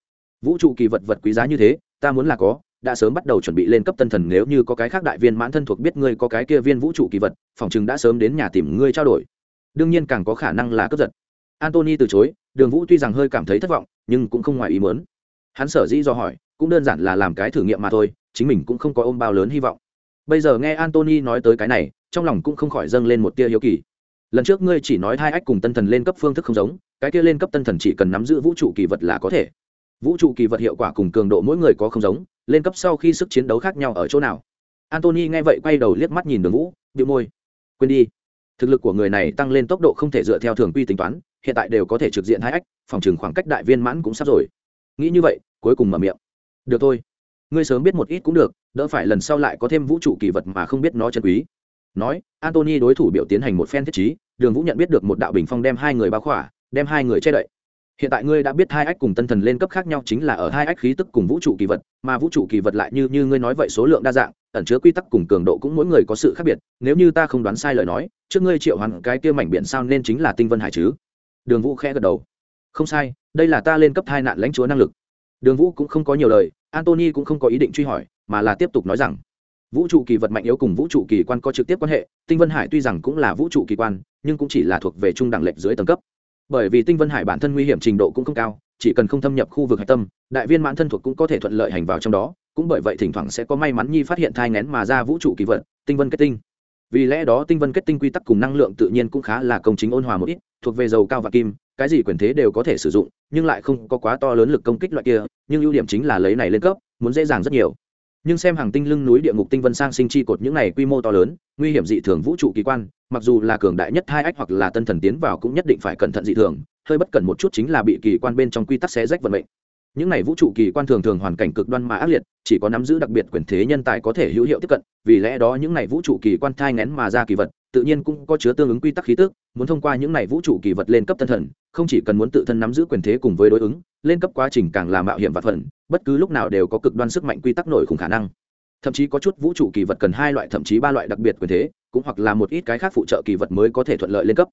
vũ trụ kỳ vật vật quý giá như thế, ta muốn là có đã sớm bắt đầu chuẩn bị lên cấp tân thần, nếu như có cái khác đại viên mãn thân thuộc biết ngươi có cái kia viên vũ trụ kỳ vật, phòng chừng đã sớm đến nhà tìm ngươi trao đổi. Đương nhiên càng có khả năng là cướp giật. Antony từ chối, đường vũ tuy rằng hơi cảm thấy thất vọng, nhưng cũng không ngoài ý muốn. Hắn sở dĩ do hỏi, cũng đơn giản là làm cái thử nghiệm mà thôi, chính mình cũng không có ôm bao lớn hy vọng. Bây giờ nghe antony nói tới cái này, trong lòng cũng không khỏi dâng lên một tia hiếu kỳ. Lần trước ngươi chỉ nói hai ách cùng tân thần lên cấp phương thức không giống, cái kia lên cấp tân thần chỉ cần nắm giữ vũ trụ kỳ vật là có thể vũ trụ kỳ vật hiệu quả cùng cường độ mỗi người có không giống, lên cấp sau khi sức chiến đấu khác nhau ở chỗ nào? Antony nghe vậy quay đầu liếc mắt nhìn đường vũ bị môi. Quên đi. Thực lực của người này tăng lên tốc độ không thể dựa theo thường quy tính toán, hiện tại đều có thể trực diện hai ách, phòng chừng khoảng cách đại viên mãn cũng sắp rồi. Nghĩ như vậy, cuối cùng mở miệng. Được thôi. Ngươi sớm biết một ít cũng được, đỡ phải lần sau lại có thêm vũ trụ kỳ vật mà không biết nó chân quý. Nói antony đối thủ biểu tiến hành một phen thiết trí, đường vũ nhận biết được một đạo bình phong đem hai người bao khỏa, đem hai người che đậy hiện tại ngươi đã biết hai ách cùng tân thần lên cấp khác nhau chính là ở hai ách khí tức cùng vũ trụ kỳ vật, mà vũ trụ kỳ vật lại như như ngươi nói vậy số lượng đa dạng, ẩn chứa quy tắc cùng cường độ cũng mỗi người có sự khác biệt, nếu như ta không đoán sai lời nói, trước ngươi triệu hoàn cái kia mảnh biển sao nên chính là tinh vân hải chứ? Đường vũ khẽ gật đầu. Không sai, đây là ta lên cấp hai nạn lãnh chúa năng lực. Đường vũ cũng không có nhiều lời, antony cũng không có ý định truy hỏi, mà là tiếp tục nói rằng, vũ trụ kỳ vật mạnh yếu cùng vũ trụ kỳ quan có trực tiếp quan hệ, tinh vân hải tuy rằng cũng là vũ trụ kỳ quan, nhưng cũng chỉ là thuộc về trung đẳng lệch dưới tầng cấp bởi vì tinh vân hải bản thân nguy hiểm trình độ cũng không cao, chỉ cần không thâm nhập khu vực hạch tâm, đại viên mãn thân thuộc cũng có thể thuận lợi hành vào trong đó. Cũng bởi vậy thỉnh thoảng sẽ có may mắn nhi phát hiện thai ngén mà ra vũ trụ kỳ vật, tinh vân kết tinh. Vì lẽ đó tinh vân kết tinh quy tắc cùng năng lượng tự nhiên cũng khá là công chính ôn hòa một ít, thuộc về dầu cao và kim, cái gì quyền thế đều có thể sử dụng, nhưng lại không có quá to lớn lực công kích loại kia, nhưng ưu điểm chính là lấy này lên cấp, muốn dễ dàng rất nhiều nhưng xem hàng tinh lưng núi địa ngục tinh vân sang sinh chi cột những này quy mô to lớn, nguy hiểm dị thường vũ trụ kỳ quan, mặc dù là cường đại nhất hai ách hoặc là tân thần tiến vào cũng nhất định phải cẩn thận dị thường, hơi bất cẩn một chút chính là bị kỳ quan bên trong quy tắc xé rách vận mệnh những này vũ trụ kỳ quan thường thường hoàn cảnh cực đoan mà ác liệt, chỉ có nắm giữ đặc biệt quyền thế nhân tài có thể hữu hiệu tiếp cận, vì lẽ đó những này vũ trụ kỳ quan thai ngén mà ra kỳ vật, tự nhiên cũng có chứa tương ứng quy tắc khí tức, muốn thông qua những này vũ trụ kỳ vật lên cấp tân thần, không chỉ cần muốn tự thân nắm giữ quyền thế cùng với đối ứng, lên cấp quá trình càng là mạo hiểm và phần bất cứ lúc nào đều có cực đoan sức mạnh quy tắc nổi khủng khả năng. Thậm chí có chút vũ trụ kỳ vật cần hai loại, thậm chí ba loại đặc biệt quyền thế, cũng hoặc là một ít cái khác phụ trợ kỳ vật mới có thể thuận lợi lên cấp.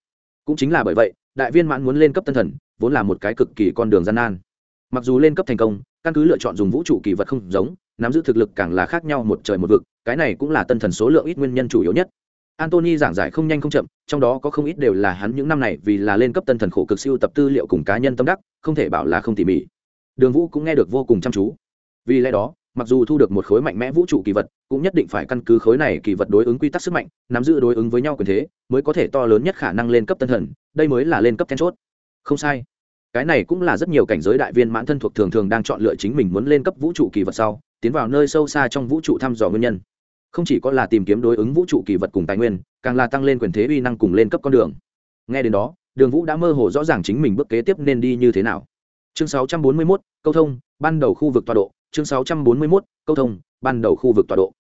Cũng chính là bởi vậy, đại viên mãn muốn lên cấp tân thần, vốn là một cái cực kỳ con đường gian nan mặc dù lên cấp thành công, căn cứ lựa chọn dùng vũ trụ kỳ vật không giống, nắm giữ thực lực càng là khác nhau một trời một vực, cái này cũng là tân thần số lượng ít nguyên nhân chủ yếu nhất. Antony giảng giải không nhanh không chậm, trong đó có không ít đều là hắn những năm này vì là lên cấp tân thần khổ cực siêu tập tư liệu cùng cá nhân tâm đắc, không thể bảo là không tỉ mỉ. Đường vũ cũng nghe được vô cùng chăm chú. Vì lẽ đó, mặc dù thu được một khối mạnh mẽ vũ trụ kỳ vật, cũng nhất định phải căn cứ khối này kỳ vật đối ứng quy tắc sức mạnh, nắm giữ đối ứng với nhau quyền thế, mới có thể to lớn nhất khả năng lên cấp tân thần, đây mới là lên cấp then chốt. Không sai cái này cũng là rất nhiều cảnh giới đại viên mãn thân thuộc thường thường đang chọn lựa chính mình muốn lên cấp vũ trụ kỳ vật sau tiến vào nơi sâu xa trong vũ trụ thăm dò nguyên nhân. Không chỉ có là tìm kiếm đối ứng vũ trụ kỳ vật cùng tài nguyên càng là tăng lên quyền thế uy năng cùng lên cấp con đường. Nghe đến đó đường vũ đã mơ hồ rõ ràng chính mình bước kế tiếp nên đi như thế nào. Chương 641, câu thông ban đầu khu vực tọa độ. Chương 641, câu thông ban đầu khu vực tọa độ.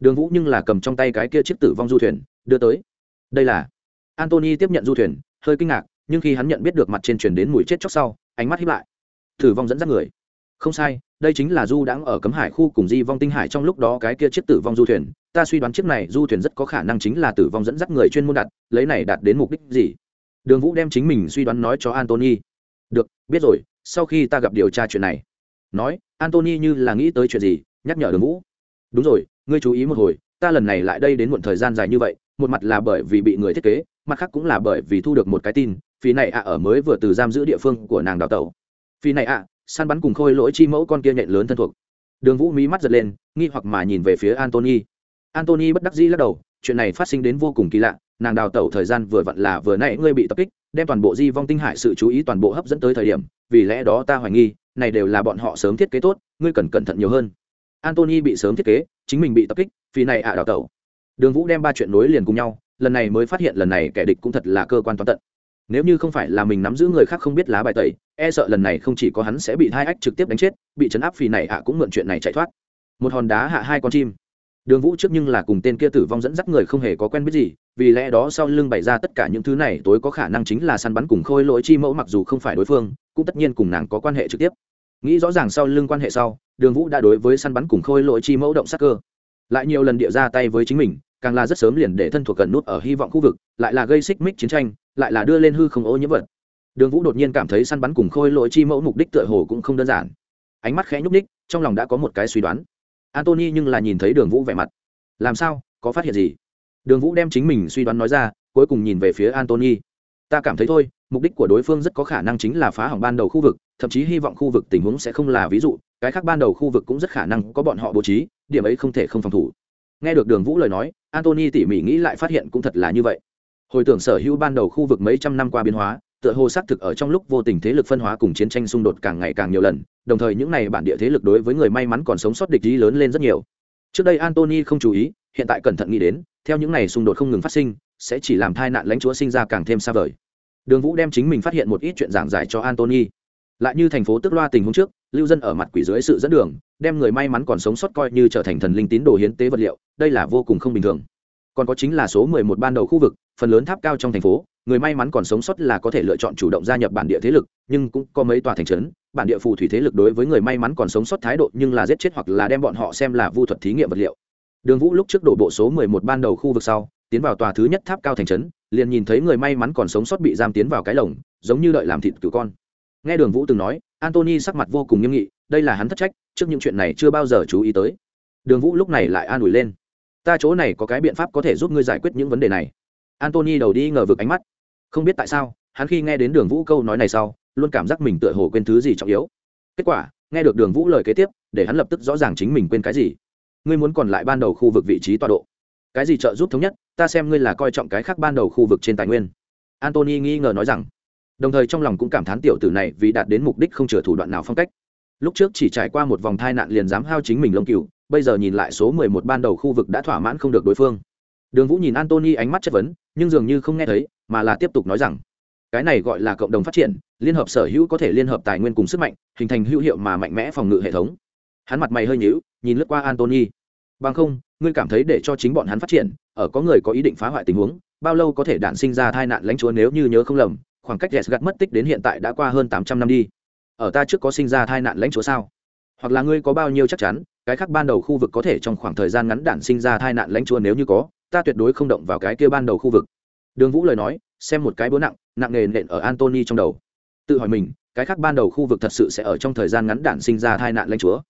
Đường vũ nhưng là cầm trong tay cái kia chiếc tử vong du thuyền đưa tới. Đây là antony tiếp nhận du thuyền hơi kinh ngạc nhưng khi hắn nhận biết được mặt trên truyền đến mùi chết chóc sau, ánh mắt hiếp lại. Tử vong dẫn dắt người. Không sai, đây chính là du đãng ở cấm hải khu cùng di vong tinh hải trong lúc đó cái kia chiếc tử vong du thuyền. Ta suy đoán chiếc này du thuyền rất có khả năng chính là tử vong dẫn dắt người chuyên môn đặt, lấy này đạt đến mục đích gì? Đường vũ đem chính mình suy đoán nói cho antony. Được, biết rồi, sau khi ta gặp điều tra chuyện này. Nói, antony như là nghĩ tới chuyện gì? Nhắc nhở đường vũ. Đúng rồi, ngươi chú ý một hồi, ta lần này lại đây đến muộn thời gian dài như vậy, một mặt là bởi vì bị người thiết kế, mặt khác cũng là bởi vì thu được một cái tin phi này ạ ở mới vừa từ giam giữ địa phương của nàng đào tẩu. Phi này ạ, săn bắn cùng khôi lỗi chi mẫu con kia nhện lớn thân thuộc. Đường vũ mí mắt giật lên, nghi hoặc mà nhìn về phía antony antony bất đắc dĩ lắc đầu, chuyện này phát sinh đến vô cùng kỳ lạ, nàng đào tẩu thời gian vừa vặn là vừa nãy ngươi bị tập kích, đem toàn bộ di vong tinh hải sự chú ý toàn bộ hấp dẫn tới thời điểm, vì lẽ đó ta hoài nghi, này đều là bọn họ sớm thiết kế tốt, ngươi cần cẩn thận nhiều hơn. Antony bị sớm thiết kế, chính mình bị tập kích vì này ạ đào tẩu. Đường vũ đem ba chuyện nối liền cùng nhau, lần này mới phát hiện lần này kẻ địch cũng thật là cơ quan toán tận nếu như không phải là mình nắm giữ người khác không biết lá bài tẩy e sợ lần này không chỉ có hắn sẽ bị hai ách trực tiếp đánh chết, bị chấn áp phì này ạ cũng mượn chuyện này chạy thoát. Một hòn đá hạ hai con chim. Đường vũ trước nhưng là cùng tên kia tử vong dẫn dắt người không hề có quen biết gì, vì lẽ đó sau lưng bày ra tất cả những thứ này tối có khả năng chính là săn bắn cùng khôi lỗi chi mẫu mặc dù không phải đối phương, cũng tất nhiên cùng nàng có quan hệ trực tiếp. Nghĩ rõ ràng sau lưng quan hệ sau, đường vũ đã đối với săn bắn cùng khôi lỗi chi mẫu động sắc cơ. Lại nhiều lần địa ra tay với chính mình càng là rất sớm liền để thân thuộc gần nút ở hy vọng khu vực, lại là gây xích mích chiến tranh, lại là đưa lên hư không ô nhiễm vật. Đường vũ đột nhiên cảm thấy săn bắn cùng khôi lỗi chi mẫu mục đích tựa hồ cũng không đơn giản. Ánh mắt khẽ nhúc ních trong lòng đã có một cái suy đoán. Antony nhưng là nhìn thấy đường vũ vẻ mặt. Làm sao? Có phát hiện gì? Đường vũ đem chính mình suy đoán nói ra, cuối cùng nhìn về phía antony ta cảm thấy thôi, mục đích của đối phương rất có khả năng chính là phá hỏng ban đầu khu vực, thậm chí hy vọng khu vực tình huống sẽ không là ví dụ, cái khác ban đầu khu vực cũng rất khả năng có bọn họ bố trí, điểm ấy không thể không phòng thủ. Nghe được đường vũ lời nói antony tỉ mỉ nghĩ lại phát hiện cũng thật là như vậy. Hồi tưởng sở hữu ban đầu khu vực mấy trăm năm qua biến hóa, tựa hồ xác thực ở trong lúc vô tình thế lực phân hóa cùng chiến tranh xung đột càng ngày càng nhiều lần, đồng thời những n à y bản địa thế lực đối với người may mắn còn sống sót địch ý lớn lên rất nhiều. Trước đây antony không chú ý, hiện tại cẩn thận nghĩ đến, theo những n à y xung đột không ngừng phát sinh, sẽ chỉ làm thai nạn lãnh chúa sinh ra càng thêm xa vời. Đường vũ đem chính mình phát hiện một ít chuyện giảng giải cho antony lại như thành phố tức loa tình huống trước lưu dân ở mặt quỷ dưới sự dẫn đường, đem người may mắn còn sống sót coi như trở thành thần linh tín đồ hiến tế vật liệu, đây là vô cùng không bình thường. Còn có chính là số mười một ban đầu khu vực, phần lớn tháp cao trong thành phố, người may mắn còn sống sót là có thể lựa chọn chủ động gia nhập bản địa thế lực, nhưng cũng có mấy tòa thành trấn, bản địa phù thủy thế lực đối với người may mắn còn sống sót thái độ nhưng là giết chết hoặc là đem bọn họ xem là vu thuật thí nghiệm vật liệu. Đường vũ lúc trước đổ bộ số mười một ban đầu khu vực sau, tiến vào tòa thứ nhất tháp cao thành trấn, liền nhìn thấy người may mắn còn sống sót bị giam tiến vào cái lồng, giống như đợi làm thịt cứu con. Nghe đường vũ từng nói antony sắc mặt vô cùng nghiêm nghị, đây là hắn thất trách, trước những chuyện này chưa bao giờ chú ý tới. Đường vũ lúc này lại an ủi lên. Ta chỗ này có cái biện pháp có thể giúp ngươi giải quyết những vấn đề này. Antony đầu đi ngờ vực ánh mắt. Không biết tại sao, hắn khi nghe đến đường vũ câu nói này sau, luôn cảm giác mình tựa hồ quên thứ gì trọng yếu. Kết quả, nghe được đường vũ lời kế tiếp, để hắn lập tức rõ ràng chính mình quên cái gì. Ngươi muốn còn lại ban đầu khu vực vị trí tọa độ. Cái gì trợ giúp thống nhất, ta xem ngươi là coi trọng cái khác ban đầu khu vực trên tài nguyên. Antony nghi ngờ nói rằng đồng thời trong lòng cũng cảm thán tiểu tử này vì đạt đến mục đích không chừa thủ đoạn nào phong cách. Lúc trước chỉ trải qua một vòng thai nạn liền dám hao chính mình lông cừu, bây giờ nhìn lại số mười một ban đầu khu vực đã thỏa mãn không được đối phương. Đường vũ nhìn antony ánh mắt chất vấn, nhưng dường như không nghe thấy, mà là tiếp tục nói rằng, cái này gọi là cộng đồng phát triển, liên hợp sở hữu có thể liên hợp tài nguyên cùng sức mạnh, hình thành hữu hiệu mà mạnh mẽ phòng ngự hệ thống. Hắn mặt mày hơi nhíu, nhìn lướt qua antony bằng không, ngươi cảm thấy để cho chính bọn hắn phát triển, ở có người có ý định phá hoại tình huống, bao lâu có thể đản sinh ra tai nạn lãnh chúa nếu như nhớ không lầm khoảng cách ghét gặt mất tích đến hiện tại đã qua hơn tám trăm năm đi. Ở ta trước có sinh ra tai nạn lãnh chúa sao? Hoặc là ngươi có bao nhiêu chắc chắn, cái khác ban đầu khu vực có thể trong khoảng thời gian ngắn đản sinh ra tai nạn lãnh chúa nếu như có, ta tuyệt đối không động vào cái kia ban đầu khu vực. Đường vũ lời nói, xem một cái búa nặng nặng nề nện ở antony trong đầu. Tự hỏi mình, cái khác ban đầu khu vực thật sự sẽ ở trong thời gian ngắn đản sinh ra tai nạn lãnh chúa?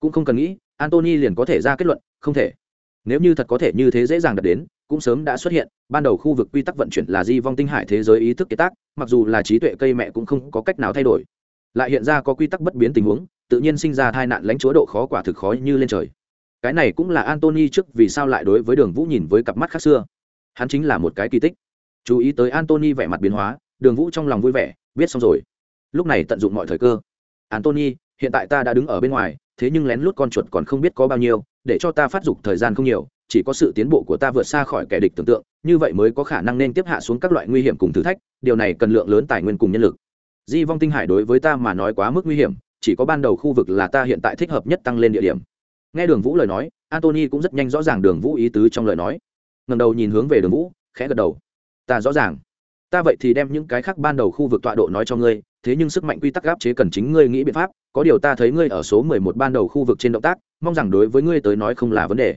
Cũng không cần nghĩ antony liền có thể ra kết luận, không thể. Nếu như thật có thể như thế dễ dàng đạt đến cũng sớm đã xuất hiện, ban đầu khu vực quy tắc vận chuyển là di vong tinh hải thế giới ý thức kế tác, mặc dù là trí tuệ cây mẹ cũng không có cách nào thay đổi. Lại hiện ra có quy tắc bất biến tình huống, tự nhiên sinh ra tai nạn lãnh chúa độ khó quả thực khó như lên trời. Cái này cũng là antony trước vì sao lại đối với đường vũ nhìn với cặp mắt khác xưa. Hắn chính là một cái kỳ tích. Chú ý tới antony vẻ mặt biến hóa, đường vũ trong lòng vui vẻ, biết xong rồi. Lúc này tận dụng mọi thời cơ. Antony hiện tại ta đã đứng ở bên ngoài, thế nhưng lén lút con chuột còn không biết có bao nhiêu, để cho ta phát dục thời gian không nhiều chỉ có sự tiến bộ của ta vượt xa khỏi kẻ địch tưởng tượng, như vậy mới có khả năng nên tiếp hạ xuống các loại nguy hiểm cùng thử thách, điều này cần lượng lớn tài nguyên cùng nhân lực. Di vong tinh hải đối với ta mà nói quá mức nguy hiểm, chỉ có ban đầu khu vực là ta hiện tại thích hợp nhất tăng lên địa điểm. Nghe đường vũ lời nói antony cũng rất nhanh rõ ràng đường vũ ý tứ trong lời nói. Ngầm đầu nhìn hướng về đường vũ, khẽ gật đầu. Ta rõ ràng. Ta vậy thì đem những cái khác ban đầu khu vực tọa độ nói cho ngươi, thế nhưng sức mạnh quy tắc áp chế cần chính ngươi nghĩ biện pháp, có điều ta thấy ngươi ở số mười một ban đầu khu vực trên động tác, mong rằng đối với ngươi tới nói không là vấn đề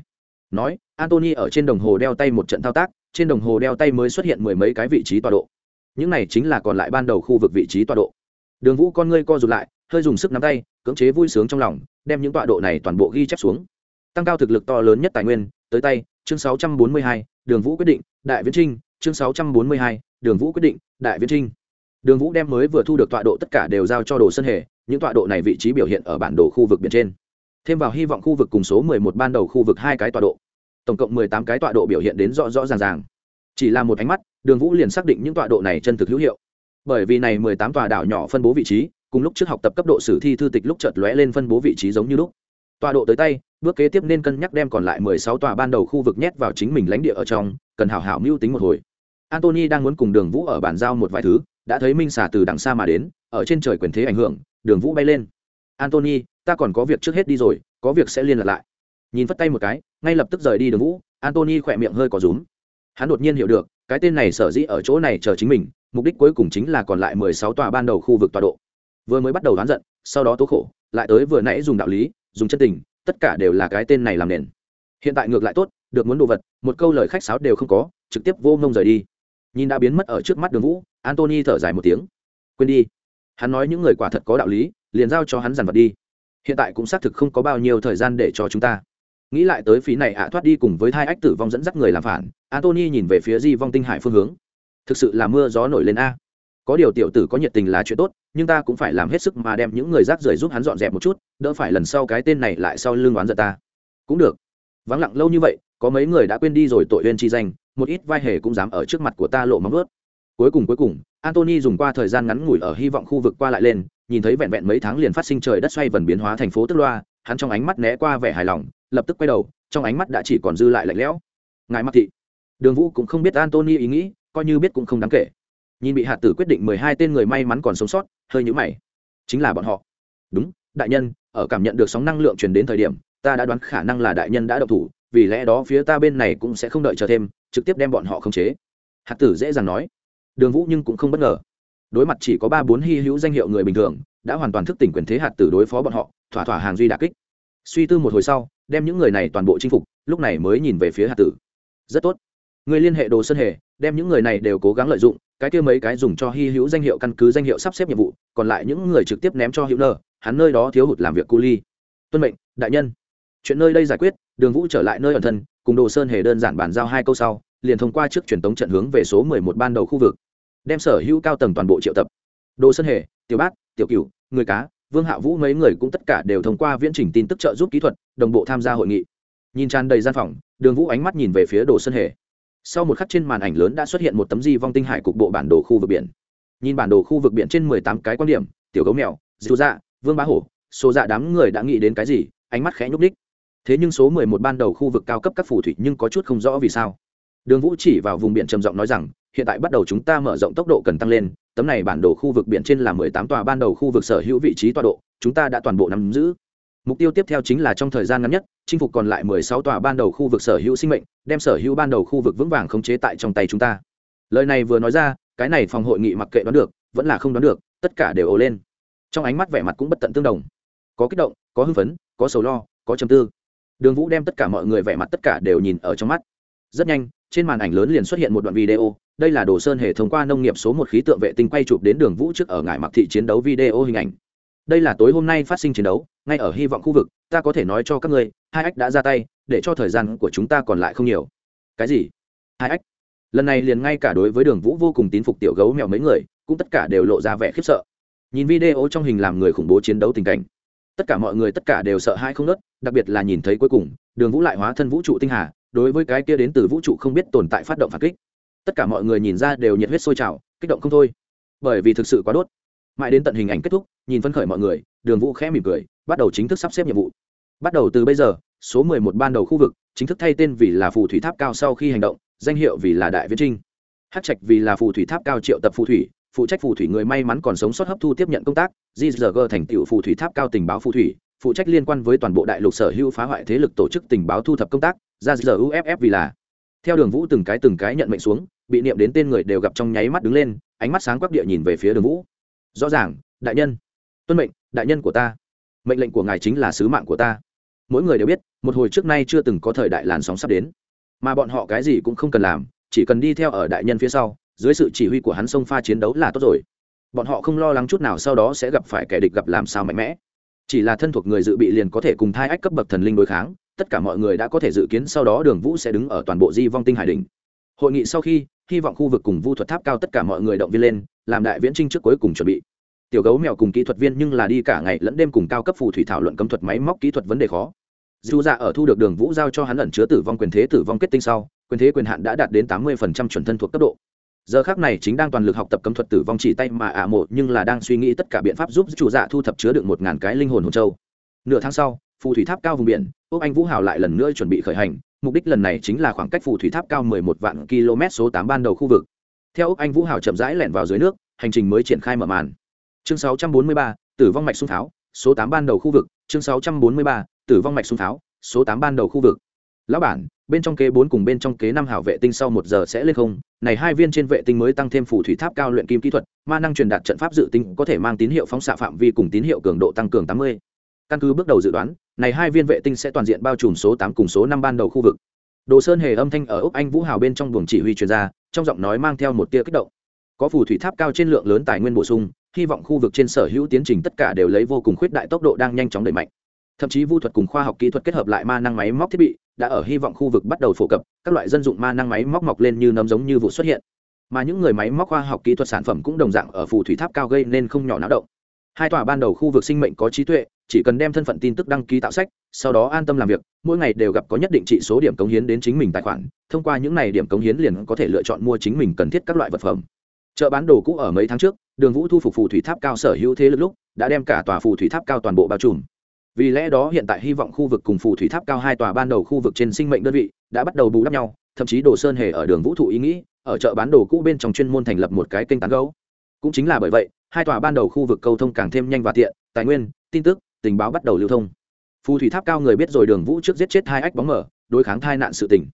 nói antony ở trên đồng hồ đeo tay một trận thao tác trên đồng hồ đeo tay mới xuất hiện mười mấy cái vị trí tọa độ. Những này chính là còn lại ban đầu khu vực vị trí tọa độ. Đường vũ con ngươi co rụt lại hơi dùng sức nắm tay cưỡng chế vui sướng trong lòng đem những tọa độ này toàn bộ ghi chép xuống. Tăng cao thực lực to lớn nhất tài nguyên tới tay chương 642, đường vũ quyết định đại viễn trinh chương 642, đường vũ quyết định đại viễn trinh. Đường vũ đem mới vừa thu được tọa độ tất cả đều giao cho đồ sân hề những tọa độ này vị trí biểu hiện ở bản đồ khu vực biển trên thêm vào hy vọng khu vực cùng số 11 ban đầu khu vực hai cái tọa độ. Tổng cộng 18 cái tọa độ biểu hiện đến rõ rõ ràng ràng. Chỉ là một ánh mắt, đường vũ liền xác định những tọa độ này chân thực hữu hiệu. Bởi vì này 18 tòa đảo nhỏ phân bố vị trí, cùng lúc trước học tập cấp độ sử thi thư tịch lúc chợt lóe lên phân bố vị trí giống như lúc. Tọa độ tới tay, bước kế tiếp nên cân nhắc đem còn lại 16 tòa ban đầu khu vực nhét vào chính mình lãnh địa ở trong, cần hảo hảo mưu tính một hồi. Antony đang muốn cùng đường vũ ở bàn giao một vài thứ, đã thấy minh xà từ đằng xa mà đến, ở trên trời quyền thế ảnh hưởng, đường vũ bay lên antony ta còn có việc trước hết đi rồi, có việc sẽ liên lạc lại. Nhìn phất tay một cái, ngay lập tức rời đi đường vũ antony khỏe miệng hơi có rúm. Hắn đột nhiên hiểu được, cái tên này sở dĩ ở chỗ này chờ chính mình, mục đích cuối cùng chính là còn lại mười sáu tòa ban đầu khu vực tọa độ. Vừa mới bắt đầu đoán giận, sau đó tố khổ, lại tới vừa nãy dùng đạo lý, dùng chân tình, tất cả đều là cái tên này làm nền. Hiện tại ngược lại tốt, được muốn đồ vật, một câu lời khách sáo đều không có, trực tiếp vô ngông rời đi. Nhìn đã biến mất ở trước mắt đường vũ antony thở dài một tiếng. Quên đi. Hắn nói những người quả thật có đạo lý liền giao cho hắn dằn vặt đi. Hiện tại cũng xác thực không có bao nhiêu thời gian để cho chúng ta. Nghĩ lại tới phí này ạ, thoát đi cùng với hai ách tử vong dẫn dắt người làm phản antony nhìn về phía di vong tinh hải phương hướng. Thực sự là mưa gió nổi lên a. Có điều tiểu tử có nhiệt tình là chuyện tốt, nhưng ta cũng phải làm hết sức mà đem những người rác rưởi giúp hắn dọn dẹp một chút, đỡ phải lần sau cái tên này lại sau lưng oán giận ta. Cũng được. Vắng lặng lâu như vậy, có mấy người đã quên đi rồi tội uyên chi danh, một ít vai hề cũng dám ở trước mặt của ta lộ móng ướt cuối cùng cuối cùng antony dùng qua thời gian ngắn ngủi ở hy vọng khu vực qua lại lên, nhìn thấy vẹn vẹn mấy tháng liền phát sinh trời đất xoay vần biến hóa thành phố tức loa, hắn trong ánh mắt né qua vẻ hài lòng, lập tức quay đầu, trong ánh mắt đã chỉ còn dư lại lạnh lẽo. Ngài mặc thị. Đường vũ cũng không biết antony ý nghĩ, coi như biết cũng không đáng kể. Nhìn bị hạt tử quyết định mười hai tên người may mắn còn sống sót, hơi nhũ mày. Chính là bọn họ. Đúng, đại nhân, ở cảm nhận được sóng năng lượng truyền đến thời điểm, ta đã đoán khả năng là đại nhân đã độc thủ, vì lẽ đó phía ta bên này cũng sẽ không đợi chờ thêm, trực tiếp đem bọn họ khống chế. Hạt tử dễ dàng nói đường vũ nhưng cũng không bất ngờ. Đối mặt chỉ có ba bốn hy hữu danh hiệu người bình thường, đã hoàn toàn thức tỉnh quyền thế hạt tử đối phó bọn họ, thỏa thỏa hàng duy đà kích. Suy tư một hồi sau, đem những người này toàn bộ chinh phục, lúc này mới nhìn về phía hạt tử. Rất tốt. Người liên hệ đồ sơn hề, đem những người này đều cố gắng lợi dụng, cái kia mấy cái dùng cho hy hữu danh hiệu căn cứ danh hiệu sắp xếp nhiệm vụ, còn lại những người trực tiếp ném cho hữu nơ, hắn nơi đó thiếu hụt làm việc cu ly. Tuân mệnh, đại nhân. Chuyện nơi đây giải quyết, đường vũ trở lại nơi ẩn thân, cùng đồ sơn hề đơn giản bàn giao hai câu sau, liền thông qua trước truyền tống trận hướng về số mười một ban đầu khu vực đem sở hữu cao tầng toàn bộ triệu tập. Đồ sân hề, tiểu bát, tiểu cửu, người cá, vương hạ vũ mấy người cũng tất cả đều thông qua viễn trình tin tức trợ giúp kỹ thuật, đồng bộ tham gia hội nghị. Nhìn tràn đầy gian phòng, đường vũ ánh mắt nhìn về phía đồ sân hề. Sau một khắc trên màn ảnh lớn đã xuất hiện một tấm di vong tinh hải cục bộ bản đồ khu vực biển. Nhìn bản đồ khu vực biển trên mười tám cái quan điểm, tiểu gấu mèo dịu dạ vương bá hổ số dạ đám người đã nghĩ đến cái gì, ánh mắt khẽ nhúc ních thế nhưng số mười một ban đầu khu vực cao cấp các phù thủy nhưng có chút không rõ vì sao đường vũ chỉ vào vùng biển trầm giọng nói rằng, hiện tại bắt đầu chúng ta mở rộng tốc độ cần tăng lên, tấm này bản đồ khu vực biển trên là mười tám tòa, ban đầu khu vực sở hữu vị trí tọa độ, chúng ta đã toàn bộ nắm giữ. Mục tiêu tiếp theo chính là trong thời gian ngắn nhất, chinh phục còn lại mười sáu tòa ban đầu khu vực sở hữu sinh mệnh, đem sở hữu ban đầu khu vực vững vàng khống chế tại trong tay chúng ta. Lời này vừa nói ra, cái này phòng hội nghị mặc kệ đoán được, vẫn là không đoán được, tất cả đều ồ lên. Trong ánh mắt vẻ mặt cũng bất tận tương đồng. Có kích động, có hưng phấn, có sầu lo, có chầm tư. Đường vũ đem tất cả mọi người vẻ mặt tất cả đều nhìn ở trong mắt. Rất nhanh trên màn ảnh lớn liền xuất hiện một đoạn video, đây là đồ sơn hệ thông qua nông nghiệp số một khí tượng vệ tinh quay chụp đến đường vũ trước ở ngải mặc thị chiến đấu video hình ảnh. Đây là tối hôm nay phát sinh chiến đấu, ngay ở hy vọng khu vực, ta có thể nói cho các ngươi, hai ách đã ra tay, để cho thời gian của chúng ta còn lại không nhiều. Cái gì? Hai ách? Lần này liền ngay cả đối với đường vũ vô cùng tín phục tiểu gấu mèo mấy người, cũng tất cả đều lộ ra vẻ khiếp sợ. Nhìn video trong hình làm người khủng bố chiến đấu tình cảnh. Tất cả mọi người tất cả đều sợ hai không nớt, đặc biệt là nhìn thấy cuối cùng, đường vũ lại hóa thân vũ trụ tinh hà đối với cái kia đến từ vũ trụ không biết tồn tại phát động phản kích. Tất cả mọi người nhìn ra đều nhiệt huyết sôi trào, kích động không thôi. Bởi vì thực sự quá đốt. Mãi đến tận hình ảnh kết thúc, nhìn phân khởi mọi người, đường vũ khẽ mỉm cười, bắt đầu chính thức sắp xếp nhiệm vụ. Bắt đầu từ bây giờ, số mười một ban đầu khu vực, chính thức thay tên vì là phù thủy tháp cao sau khi hành động, danh hiệu vì là đại viễn trinh. Hát trạch vì là phù thủy tháp cao triệu tập phù thủy, phụ trách phù thủy người may mắn còn sống sót hấp thu tiếp nhận công tác gg thành tựu phù thủy tháp cao tình báo phù thủy, phụ trách liên quan với toàn bộ đại lục sở hữu phá hoại thế lực tổ chức tình báo thu thập công tác ra giờ uff vì là. Theo đường vũ từng cái từng cái nhận mệnh xuống, bị niệm đến tên người đều gặp trong nháy mắt đứng lên, ánh mắt sáng quắc địa nhìn về phía đường vũ. Rõ ràng, đại nhân. Tuân mệnh, đại nhân của ta. Mệnh lệnh của ngài chính là sứ mạng của ta. Mỗi người đều biết, một hồi trước nay chưa từng có thời đại làn sóng sắp đến. Mà bọn họ cái gì cũng không cần làm, chỉ cần đi theo ở đại nhân phía sau, dưới sự chỉ huy của hắn sông pha chiến đấu là tốt rồi. Bọn họ không lo lắng chút nào sau đó sẽ gặp phải kẻ địch gặp làm sao mạnh mẽ chỉ là thân thuộc người dự bị liền có thể cùng thai ách cấp bậc thần linh đối kháng, tất cả mọi người đã có thể dự kiến sau đó đường vũ sẽ đứng ở toàn bộ di vong tinh hải đình hội nghị sau khi, hy vọng khu vực cùng vu thuật tháp cao tất cả mọi người động viên lên, làm đại viễn trinh trước cuối cùng chuẩn bị. Tiểu gấu mèo cùng kỹ thuật viên nhưng là đi cả ngày lẫn đêm cùng cao cấp phù thủy thảo luận cấm thuật máy móc kỹ thuật vấn đề khó. Dù dạ ở thu được đường vũ giao cho hắn ẩn chứa tử vong quyền thế tử vong kết tinh sau, quyền thế quyền hạn đã đạt đến tám mươi chuẩn thân thuộc cấp độ giờ khác này chính đang toàn lực học tập cấm thuật tử vong chỉ tay mà ả à mộ, nhưng là đang suy nghĩ tất cả biện pháp giúp chủ dạ thu thập chứa được một ngàn cái linh hồn hồn châu. Nửa tháng sau, phù thủy tháp cao vùng biển, úc anh vũ hào lại lần nữa chuẩn bị khởi hành. Mục đích lần này chính là khoảng cách phù thủy tháp cao mười một vạn km số tám ban đầu khu vực. Theo úc anh vũ hào chậm rãi lẻn vào dưới nước, hành trình mới triển khai mở màn. Chương sáu trăm bốn mươi ba, tử vong mạch sung tháo số tám ban đầu khu vực. Chương sáu trăm bốn mươi ba, tử vong mạch sung tháo số tám ban đầu khu vực lão bản, bên trong kế bốn cùng bên trong kế năm hảo vệ tinh sau một giờ sẽ lên không, này hai viên trên vệ tinh mới tăng thêm phù thủy tháp cao luyện kim kỹ thuật, ma năng truyền đạt trận pháp dự tính có thể mang tín hiệu phóng xạ phạm vi cùng tín hiệu cường độ tăng cường tám mươi. Căn cứ bước đầu dự đoán, này hai viên vệ tinh sẽ toàn diện bao trùm số tám cùng số năm ban đầu khu vực. Đồ sơn hề âm thanh ở úc anh vũ hào bên trong buồng chỉ huy chuyên gia trong giọng nói mang theo một tia kích động. Có phù thủy tháp cao trên lượng lớn tài nguyên bổ sung, hy vọng khu vực trên sở hữu tiến trình tất cả đều lấy vô cùng khuyết đại tốc độ đang nhanh chóng đẩy mạnh. Thậm chí vu thuật cùng khoa học kỹ thuật kết hợp lại ma năng máy móc thiết bị đã ở hy vọng khu vực bắt đầu phổ cập, các loại dân dụng ma năng máy móc mọc lên như nấm giống như vụ xuất hiện. Mà những người máy móc khoa học kỹ thuật sản phẩm cũng đồng dạng ở phù thủy tháp cao gây nên không nhỏ náo động. Hai tòa ban đầu khu vực sinh mệnh có trí tuệ, chỉ cần đem thân phận tin tức đăng ký tạo sách, sau đó an tâm làm việc, mỗi ngày đều gặp có nhất định trị số điểm cống hiến đến chính mình tài khoản, thông qua những n à y điểm cống hiến liền có thể lựa chọn mua chính mình cần thiết các loại vật phẩm. Chợ bán đồ cũ ở mấy tháng trước, đường vũ thu phục phù thủy tháp cao sở hữu thế lực lúc, đã đem cả tòa phù thủy tháp cao toàn bộ bao trùm vì lẽ đó hiện tại hy vọng khu vực cùng phù thủy tháp cao hai tòa ban đầu khu vực trên sinh mệnh đơn vị đã bắt đầu bù đắp nhau, thậm chí đồ sơn hề ở đường vũ thụ ý nghĩ, ở chợ bán đồ cũ bên trong chuyên môn thành lập một cái kênh tán gấu cũng chính là bởi vậy, hai tòa ban đầu khu vực cầu thông càng thêm nhanh và tiện, tài nguyên, tin tức, tình báo bắt đầu lưu thông. Phù thủy tháp cao người biết rồi đường vũ trước giết chết hai ách bóng mở đối kháng thai nạn sự tình.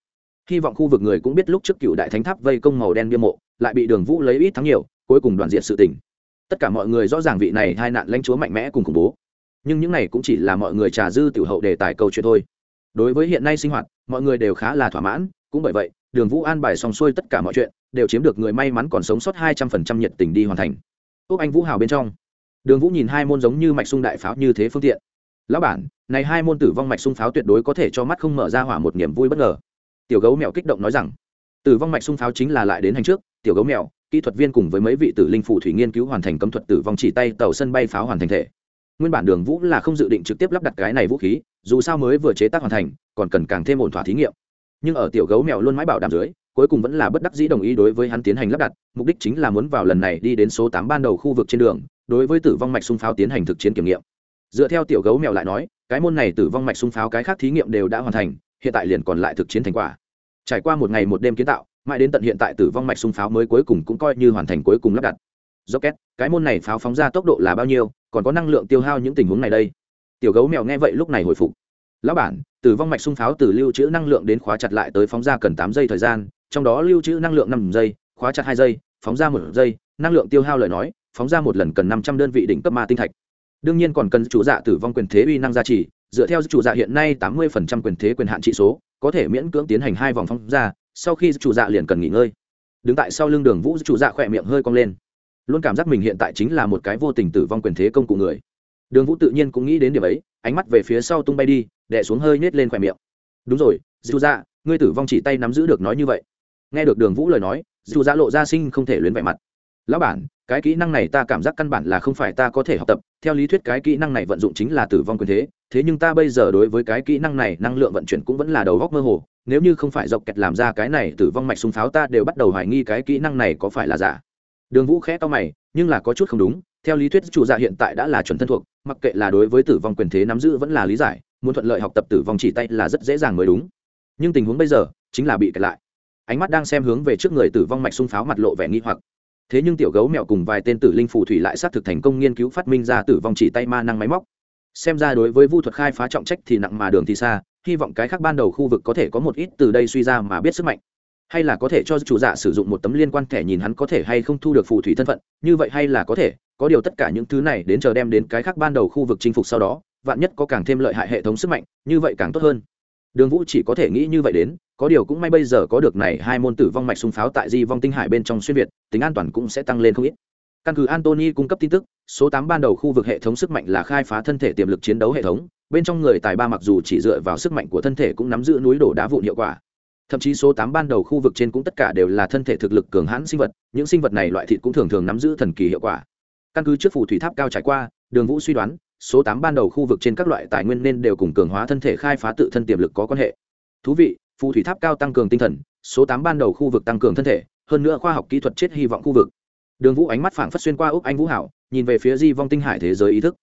Hy vọng khu vực người cũng biết lúc trước cựu đại thánh tháp vây công màu đen bia mộ, lại bị đường vũ lấy ít thắng nhiều, cuối cùng đoàn diện sự tình. Tất cả mọi người rõ ràng vị này hai nạn lãnh chúa mạnh mẽ cùng khủng bố nhưng những này cũng chỉ là mọi người trà dư tiểu hậu đề tài câu chuyện thôi. Đối với hiện nay sinh hoạt, mọi người đều khá là thỏa mãn, cũng bởi vậy, đường vũ an bài xong xuôi tất cả mọi chuyện, đều chiếm được người may mắn còn sống sót hai trăm phần trăm nhiệt tình đi hoàn thành. Úc anh vũ hào bên trong, đường vũ nhìn hai môn giống như mạch sung đại pháo như thế phương tiện. Lão bản, này hai môn tử vong mạch sung pháo tuyệt đối có thể cho mắt không mở ra hỏa một niềm vui bất ngờ. Tiểu gấu mèo kích động nói rằng, tử vong mạch sung pháo chính là lại đến hành trước, tiểu gấu mèo, kỹ thuật viên cùng với mấy vị tử linh phù thủy nghiên cứu hoàn thành cấm thuật tử vong chỉ tay tàu sân bay pháo hoàn thành thể nguyên bản đường vũ là không dự định trực tiếp lắp đặt cái này vũ khí, dù sao mới vừa chế tác hoàn thành, còn cần càng thêm ổn thỏa thí nghiệm. Nhưng ở tiểu gấu mèo luôn mãi bảo đảm dưới, cuối cùng vẫn là bất đắc dĩ đồng ý đối với hắn tiến hành lắp đặt, mục đích chính là muốn vào lần này đi đến số tám ban đầu khu vực trên đường, đối với tử vong mạch sung pháo tiến hành thực chiến kiểm nghiệm. Dựa theo tiểu gấu mèo lại nói, cái môn này tử vong mạch sung pháo cái khác thí nghiệm đều đã hoàn thành, hiện tại liền còn lại thực chiến thành quả. Trải qua một ngày một đêm kiến tạo, mãi đến tận hiện tại tử vong mạch sung pháo mới cuối cùng cũng coi như hoàn thành cuối cùng lắp đặt. Rocket, cái môn này pháo phóng ra tốc độ là bao nhiêu còn có năng lượng tiêu hao những tình huống này đây. Tiểu gấu mèo nghe vậy lúc này hồi phục. Lão bản, tử vong mạch sung pháo từ lưu trữ năng lượng đến khóa chặt lại tới phóng ra cần tám giây thời gian, trong đó lưu trữ năng lượng năm giây, khóa chặt hai giây, phóng ra một giây, năng lượng tiêu hao lời nói, phóng ra một lần cần năm trăm đơn vị đỉnh cấp ma tinh thạch. Đương nhiên còn cần chủ dạ tử vong quyền thế uy năng gia trì, dựa theo chủ dạ hiện nay tám mươi phần trăm quyền thế quyền hạn trị số, có thể miễn cưỡng tiến hành hai vòng phóng ra, sau khi chủ dạ liền cần nghỉ ngơi. Đứng tại sau lưng đường vũ, chủ dạ khỏe miệng hơi cong lên luôn cảm giác mình hiện tại chính là một cái vô tình tử vong quyền thế công cụ người. Đường vũ tự nhiên cũng nghĩ đến điểm ấy, ánh mắt về phía sau tung bay đi đẻ xuống hơi nhét lên khoe miệng. Đúng rồi dù ra dạ, ngươi tử vong chỉ tay nắm giữ được nói như vậy. Nghe được đường vũ lời nói dù ra dạ lộ ra sinh không thể luyến vẻ mặt. Lão bản, cái kỹ năng này ta cảm giác căn bản là không phải ta có thể học tập, theo lý thuyết cái kỹ năng này vận dụng chính là tử vong quyền thế thế nhưng ta bây giờ đối với cái kỹ năng này năng lượng vận chuyển cũng vẫn là đầu góc mơ hồ, nếu như không phải dọc kẹt làm ra cái này tử vong mạch súng pháo ta đều bắt đầu hoài nghi cái kỹ năng này có phải là giả đường vũ khẽ to mày, nhưng là có chút không đúng, theo lý thuyết chủ dạ hiện tại đã là chuẩn thân thuộc, mặc kệ là đối với tử vong quyền thế nắm giữ vẫn là lý giải, muốn thuận lợi học tập tử vong chỉ tay là rất dễ dàng mới đúng. Nhưng tình huống bây giờ, chính là bị kẹt lại. Ánh mắt đang xem hướng về trước người tử vong mạch sung pháo mặt lộ vẻ nghi hoặc. Thế nhưng tiểu gấu mèo cùng vài tên tử linh phù thủy lại xác thực thành công nghiên cứu phát minh ra tử vong chỉ tay ma năng máy móc. Xem ra đối với vu thuật khai phá trọng trách thì nặng mà đường thì xa, hy vọng cái khác ban đầu khu vực có thể có một ít từ đây suy ra mà biết sức mạnh hay là có thể cho chủ dạ sử dụng một tấm liên quan thẻ nhìn hắn có thể hay không thu được phù thủy thân phận, như vậy hay là có thể, có điều tất cả những thứ này đến chờ đem đến cái khác ban đầu khu vực chinh phục sau đó, vạn nhất có càng thêm lợi hại hệ thống sức mạnh, như vậy càng tốt hơn. Đường vũ chỉ có thể nghĩ như vậy đến, có điều cũng may bây giờ có được này hai môn tử vong mạch súng pháo tại di vong tinh hải bên trong xuyên việt, tính an toàn cũng sẽ tăng lên không ít. Căn cứ antony cung cấp tin tức, số tám ban đầu khu vực hệ thống sức mạnh là khai phá thân thể tiềm lực chiến đấu hệ thống, bên trong người tài ba mặc dù chỉ dựa vào sức mạnh của thân thể cũng nắm giữ núi đổ đá vụn hiệu quả thậm chí số tám ban đầu khu vực trên cũng tất cả đều là thân thể thực lực cường hãn sinh vật, những sinh vật này loại thịt cũng thường thường nắm giữ thần kỳ hiệu quả. Căn cứ trước phù thủy tháp cao trải qua, đường vũ suy đoán, số tám ban đầu khu vực trên các loại tài nguyên nên đều cùng cường hóa thân thể khai phá tự thân tiềm lực có quan hệ. Thú vị, phù thủy tháp cao tăng cường tinh thần, số tám ban đầu khu vực tăng cường thân thể, hơn nữa khoa học kỹ thuật chết hy vọng khu vực. Đường vũ ánh mắt phảng phất xuyên qua úc anh vũ hảo, nhìn về phía di vong tinh hải thế giới ý thức.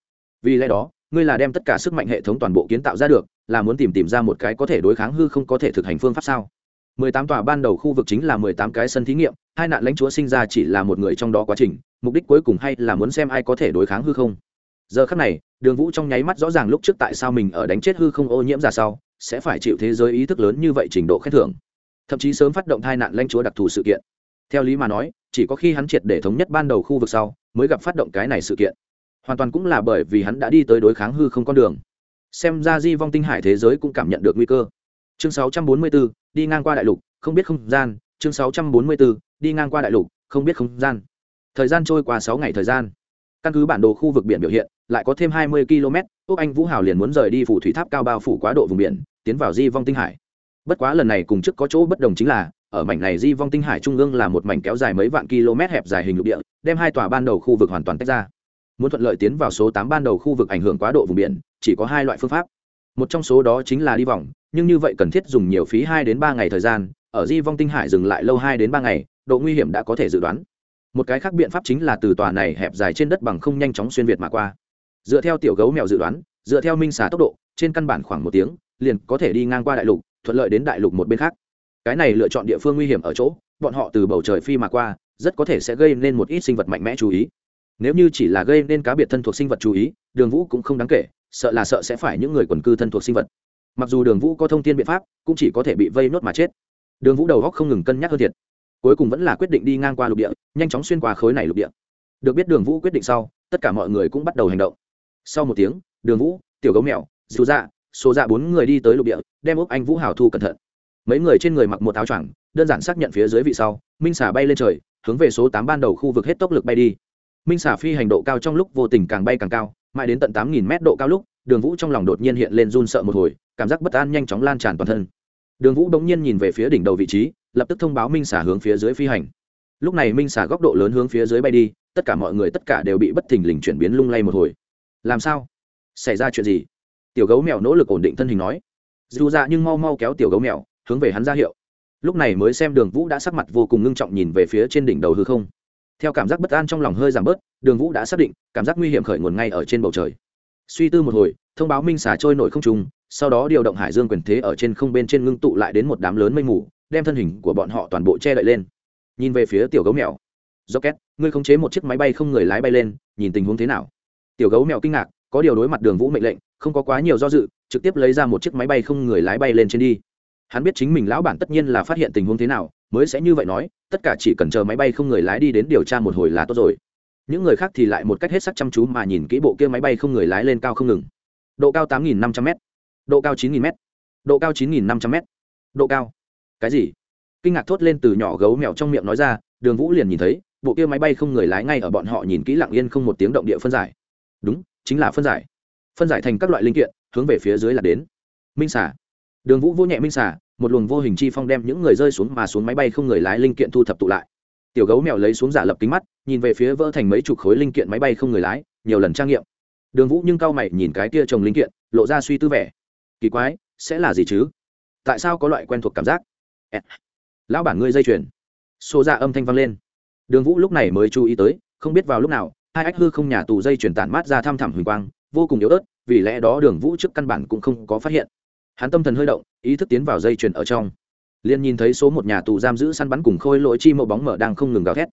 Vì lẽ đó, ngươi là đem tất cả sức mạnh hệ thống toàn bộ kiến tạo ra được là muốn tìm tìm ra một cái có thể đối kháng hư không có thể thực hành phương pháp sao? Mười tám tòa ban đầu khu vực chính là mười tám cái sân thí nghiệm, hai nạn lãnh chúa sinh ra chỉ là một người trong đó quá trình, mục đích cuối cùng hay là muốn xem ai có thể đối kháng hư không? Giờ khắc này, đường vũ trong nháy mắt rõ ràng lúc trước tại sao mình ở đánh chết hư không ô nhiễm ra sau, sẽ phải chịu thế giới ý thức lớn như vậy trình độ khen thưởng. Thậm chí sớm phát động hai nạn lãnh chúa đặc thù sự kiện. Theo lý mà nói, chỉ có khi hắn triệt để thống nhất ban đầu khu vực sau, mới gặp phát động cái này sự kiện. Hoàn toàn cũng là bởi vì hắn đã đi tới đối kháng hư không con đường xem ra di vong tinh hải thế giới cũng cảm nhận được nguy cơ. Chương 644, đi ngang qua đại lục không biết không gian. Chương 644, đi ngang qua đại lục không biết không gian. Thời gian trôi qua sáu ngày thời gian. Căn cứ bản đồ khu vực biển biểu hiện lại có thêm hai mươi km úc anh vũ hào liền muốn rời đi phủ thủy tháp cao bao phủ quá độ vùng biển tiến vào di vong tinh hải. Bất quá lần này cùng trước có chỗ bất đồng chính là ở mảnh này di vong tinh hải trung ương là một mảnh kéo dài mấy vạn km hẹp dài hình lục địa đem hai tòa ban đầu khu vực hoàn toàn tách ra. Muốn thuận lợi tiến vào số tám ban đầu khu vực ảnh hưởng quá độ vùng biển chỉ có hai loại phương pháp. Một trong số đó chính là đi vòng, nhưng như vậy cần thiết dùng nhiều phí hai đến ba ngày thời gian, ở di vong tinh hải dừng lại lâu hai đến ba ngày, độ nguy hiểm đã có thể dự đoán. Một cái khác biện pháp chính là từ tòa này hẹp dài trên đất bằng không nhanh chóng xuyên việt mà qua. Dựa theo tiểu gấu mèo dự đoán, dựa theo minh xà tốc độ, trên căn bản khoảng một tiếng, liền có thể đi ngang qua đại lục, thuận lợi đến đại lục một bên khác. Cái này lựa chọn địa phương nguy hiểm ở chỗ, bọn họ từ bầu trời phi mà qua, rất có thể sẽ gây nên một ít sinh vật mạnh mẽ chú ý. Nếu như chỉ là gây nên cá biệt thân thuộc sinh vật chú ý, đường vũ cũng không đáng kể sợ là sợ sẽ phải những người quần cư thân thuộc sinh vật. Mặc dù đường vũ có thông tin biện pháp, cũng chỉ có thể bị vây nốt mà chết. Đường vũ đầu góc không ngừng cân nhắc hơn thiệt. Cuối cùng vẫn là quyết định đi ngang qua lục địa, nhanh chóng xuyên qua khối này lục địa. Được biết đường vũ quyết định sau, tất cả mọi người cũng bắt đầu hành động. Sau một tiếng, đường vũ, tiểu gấu mèo, dù dạ số dạ bốn người đi tới lục địa, đem úc anh vũ hào thu cẩn thận. Mấy người trên người mặc một áo choàng, đơn giản xác nhận phía dưới vị sau, minh xả bay lên trời, hướng về số tám ban đầu khu vực hết tốc lực bay đi. Minh xả phi hành độ cao trong lúc vô tình càng bay càng cao mãi đến tận tám nghìn mét độ cao lúc, đường vũ trong lòng đột nhiên hiện lên run sợ một hồi, cảm giác bất an nhanh chóng lan tràn toàn thân. Đường vũ đống nhiên nhìn về phía đỉnh đầu vị trí, lập tức thông báo minh xả hướng phía dưới phi hành. Lúc này minh xả góc độ lớn hướng phía dưới bay đi, tất cả mọi người tất cả đều bị bất thình lình chuyển biến lung lay một hồi. Làm sao? Xảy ra chuyện gì? Tiểu gấu mèo nỗ lực ổn định thân hình nói. Dù ra nhưng mau mau kéo tiểu gấu mèo, hướng về hắn ra hiệu. Lúc này mới xem đường vũ đã sắc mặt vô cùng ngưng trọng nhìn về phía trên đỉnh đầu hư không theo cảm giác bất an trong lòng hơi giảm bớt, đường vũ đã xác định, cảm giác nguy hiểm khởi nguồn ngay ở trên bầu trời. Suy tư một hồi, thông báo minh xà trôi nổi không trùng sau đó điều động hải dương quyền thế ở trên không bên trên ngưng tụ lại đến một đám lớn mây mù, đem thân hình của bọn họ toàn bộ che đậy lên. Nhìn về phía tiểu gấu mèo. Do két ngươi khống chế một chiếc máy bay không người lái bay lên, nhìn tình huống thế nào? Tiểu gấu mèo kinh ngạc, có điều đối mặt đường vũ mệnh lệnh, không có quá nhiều do dự, trực tiếp lấy ra một chiếc máy bay không người lái bay lên trên đi. Hắn biết chính mình lão bản tất nhiên là phát hiện tình huống thế nào mới sẽ như vậy nói, tất cả chỉ cần chờ máy bay không người lái đi đến điều tra một hồi là tốt rồi. Những người khác thì lại một cách hết sắc chăm chú mà nhìn kỹ bộ kia máy bay không người lái lên cao không ngừng. Độ cao tám nghìn năm trăm m độ cao chín nghìn m độ cao chín nghìn năm trăm m độ cao. Cái gì? Kinh ngạc thốt lên từ nhỏ gấu mèo trong miệng nói ra, đường vũ liền nhìn thấy, bộ kia máy bay không người lái ngay ở bọn họ nhìn kỹ lặng yên không một tiếng động địa phân giải. Đúng, chính là phân giải. Phân giải thành các loại linh kiện, hướng về phía dưới là đến. Minh xả đường vũ vô nhẹ minh xả một luồng vô hình chi phong đem những người rơi xuống mà xuống máy bay không người lái linh kiện thu thập tụ lại. Tiểu gấu mèo lấy xuống giả lập kính mắt, nhìn về phía vỡ thành mấy chục khối linh kiện máy bay không người lái, nhiều lần trang nghiệm. Đường vũ nhưng cao mày nhìn cái kia trồng linh kiện, lộ ra suy tư vẻ. Kỳ quái, sẽ là gì chứ? Tại sao có loại quen thuộc cảm giác? Lão bản ngươi dây chuyền. Xô ra âm thanh vang lên. Đường vũ lúc này mới chú ý tới, không biết vào lúc nào, hai ách hư không nhà tù dây chuyển tản mát ra thăm thẳm huỳnh quang, vô cùng yếu ớt, vì lẽ đó đường vũ trước căn bản cũng không có phát hiện hắn tâm thần hơi động, ý thức tiến vào dây chuyền ở trong. Liền nhìn thấy số một nhà tù giam giữ săn bắn cùng khôi lỗi chi mẫu bóng mở đang không ngừng gào thét.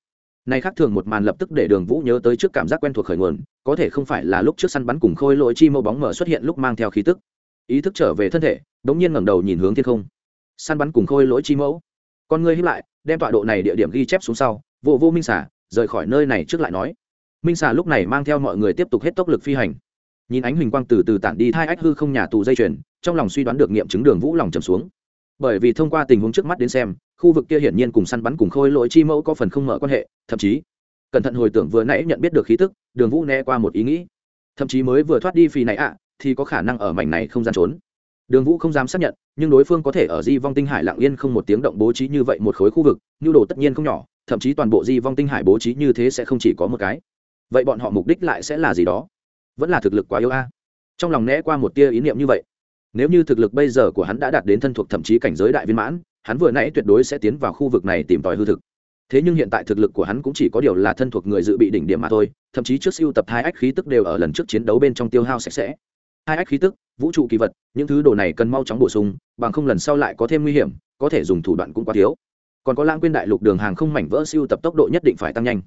Này khác thường một màn lập tức để đường vũ nhớ tới trước cảm giác quen thuộc khởi nguồn, có thể không phải là lúc trước săn bắn cùng khôi lỗi chi mẫu bóng mở xuất hiện lúc mang theo khí tức. Ý thức trở về thân thể đ ỗ n g nhiên ngẩng đầu nhìn hướng thiên không. Săn bắn cùng khôi lỗi chi mẫu. Con người hiếp lại, đem tọa độ này địa điểm ghi chép xuống sau vô vô minh xả rời khỏi nơi này trước lại nói. Minh xả lúc này mang theo mọi người tiếp tục hết tốc lực phi hành nhìn ánh huỳnh quang từ từ tản đi hai ách hư không nhà tù dây chuyền, trong lòng suy đoán được nghiệm chứng đường vũ lòng trầm xuống. Bởi vì thông qua tình huống trước mắt đến xem, khu vực kia hiển nhiên cùng săn bắn cùng khôi lỗi chi mẫu có phần không mở quan hệ, thậm chí, cẩn thận hồi tưởng vừa nãy nhận biết được khí tức, đường vũ né qua một ý nghĩ. Thậm chí mới vừa thoát đi phi này ạ, thì có khả năng ở mảnh này không gian trốn. Đường vũ không dám xác nhận, nhưng đối phương có thể ở di vong tinh hải lạng yên không một tiếng động bố trí như vậy một khối khu vực, nhu đồ tất nhiên không nhỏ, thậm chí toàn bộ di vong tinh hải bố trí như thế sẽ không chỉ có một cái. Vậy bọn họ mục đích lại sẽ là gì đó? Vẫn là thực lực quá yếu a. Trong lòng né qua một tia ý niệm như vậy. Nếu như thực lực bây giờ của hắn đã đạt đến thân thuộc thậm chí cảnh giới đại viên mãn, hắn vừa nãy tuyệt đối sẽ tiến vào khu vực này tìm tòi hư thực. Thế nhưng hiện tại thực lực của hắn cũng chỉ có điều là thân thuộc người dự bị đỉnh điểm mà thôi, thậm chí trước siêu tập hai ách khí tức đều ở lần trước chiến đấu bên trong tiêu hao sạch sẽ. Hai ách khí tức, vũ trụ kỳ vật, những thứ đồ này cần mau chóng bổ sung, bằng không lần sau lại có thêm nguy hiểm, có thể dùng thủ đoạn cũng quá thiếu. Còn có lãng quên đại lục đường hàng không mảnh vỡ siêu tập tốc độ nhất định phải tăng nhanh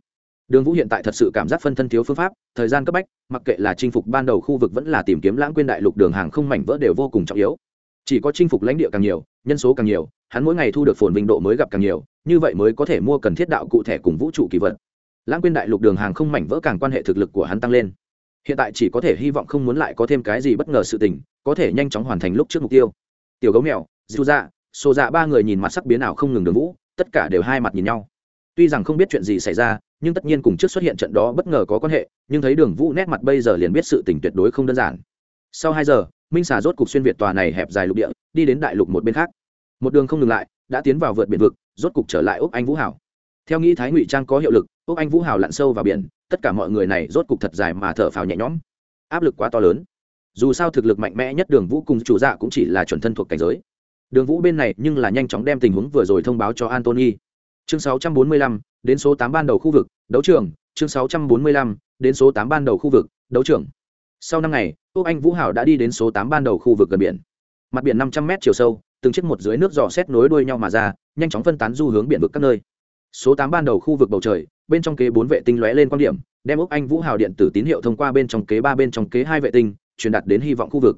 đường vũ hiện tại thật sự cảm giác phân thân thiếu phương pháp, thời gian cấp bách, mặc kệ là chinh phục ban đầu khu vực vẫn là tìm kiếm lãng quên đại lục đường hàng không mảnh vỡ đều vô cùng trọng yếu. Chỉ có chinh phục lãnh địa càng nhiều, nhân số càng nhiều, hắn mỗi ngày thu được phồn vinh độ mới gặp càng nhiều, như vậy mới có thể mua cần thiết đạo cụ thể cùng vũ trụ kỳ vật. Lãng quên đại lục đường hàng không mảnh vỡ càng quan hệ thực lực của hắn tăng lên. Hiện tại chỉ có thể hy vọng không muốn lại có thêm cái gì bất ngờ sự tình, có thể nhanh chóng hoàn thành lúc trước mục tiêu. Tiểu gấu mèo dịu dạ xô dạ ba người nhìn mặt sắc biến ảo không ngừng đường vũ, tất cả đều hai mặt nhìn nhau tuy rằng không biết chuyện gì xảy ra, nhưng tất nhiên cùng trước xuất hiện trận đó bất ngờ có quan hệ, nhưng thấy đường vũ nét mặt bây giờ liền biết sự tình tuyệt đối không đơn giản. Sau hai giờ, minh xà rốt cục xuyên việt tòa này hẹp dài lục địa, đi đến đại lục một bên khác. Một đường không ngừng lại, đã tiến vào vượt biển vực, rốt cục trở lại úc anh vũ hảo. Theo nghĩ thái ngụy trang có hiệu lực, úc anh vũ hảo lặn sâu vào biển, tất cả mọi người này rốt cục thật dài mà thở phào nhẹ nhõm. Áp lực quá to lớn. Dù sao thực lực mạnh mẽ nhất đường vũ cùng chủ dạ cũng chỉ là chuẩn thân thuộc cảnh giới. Đường vũ bên này nhưng là nhanh chóng đem tình huống vừa rồi thông báo cho antony chương 645, đến số 8 ban đầu khu vực đấu trường. Chương 645, đến số 8 ban đầu khu vực đấu trường. Sau năm ngày úc anh vũ hảo đã đi đến số 8 ban đầu khu vực gần biển. Mặt biển 500 m chiều sâu từng chiếc một dưới nước dò xét nối đuôi nhau mà ra nhanh chóng phân tán du hướng biển vực các nơi. Số 8 ban đầu khu vực bầu trời bên trong kế bốn vệ tinh lóe lên quan điểm đem úc anh vũ hào điện tử tín hiệu thông qua bên trong kế ba bên trong kế hai vệ tinh truyền đạt đến hy vọng khu vực.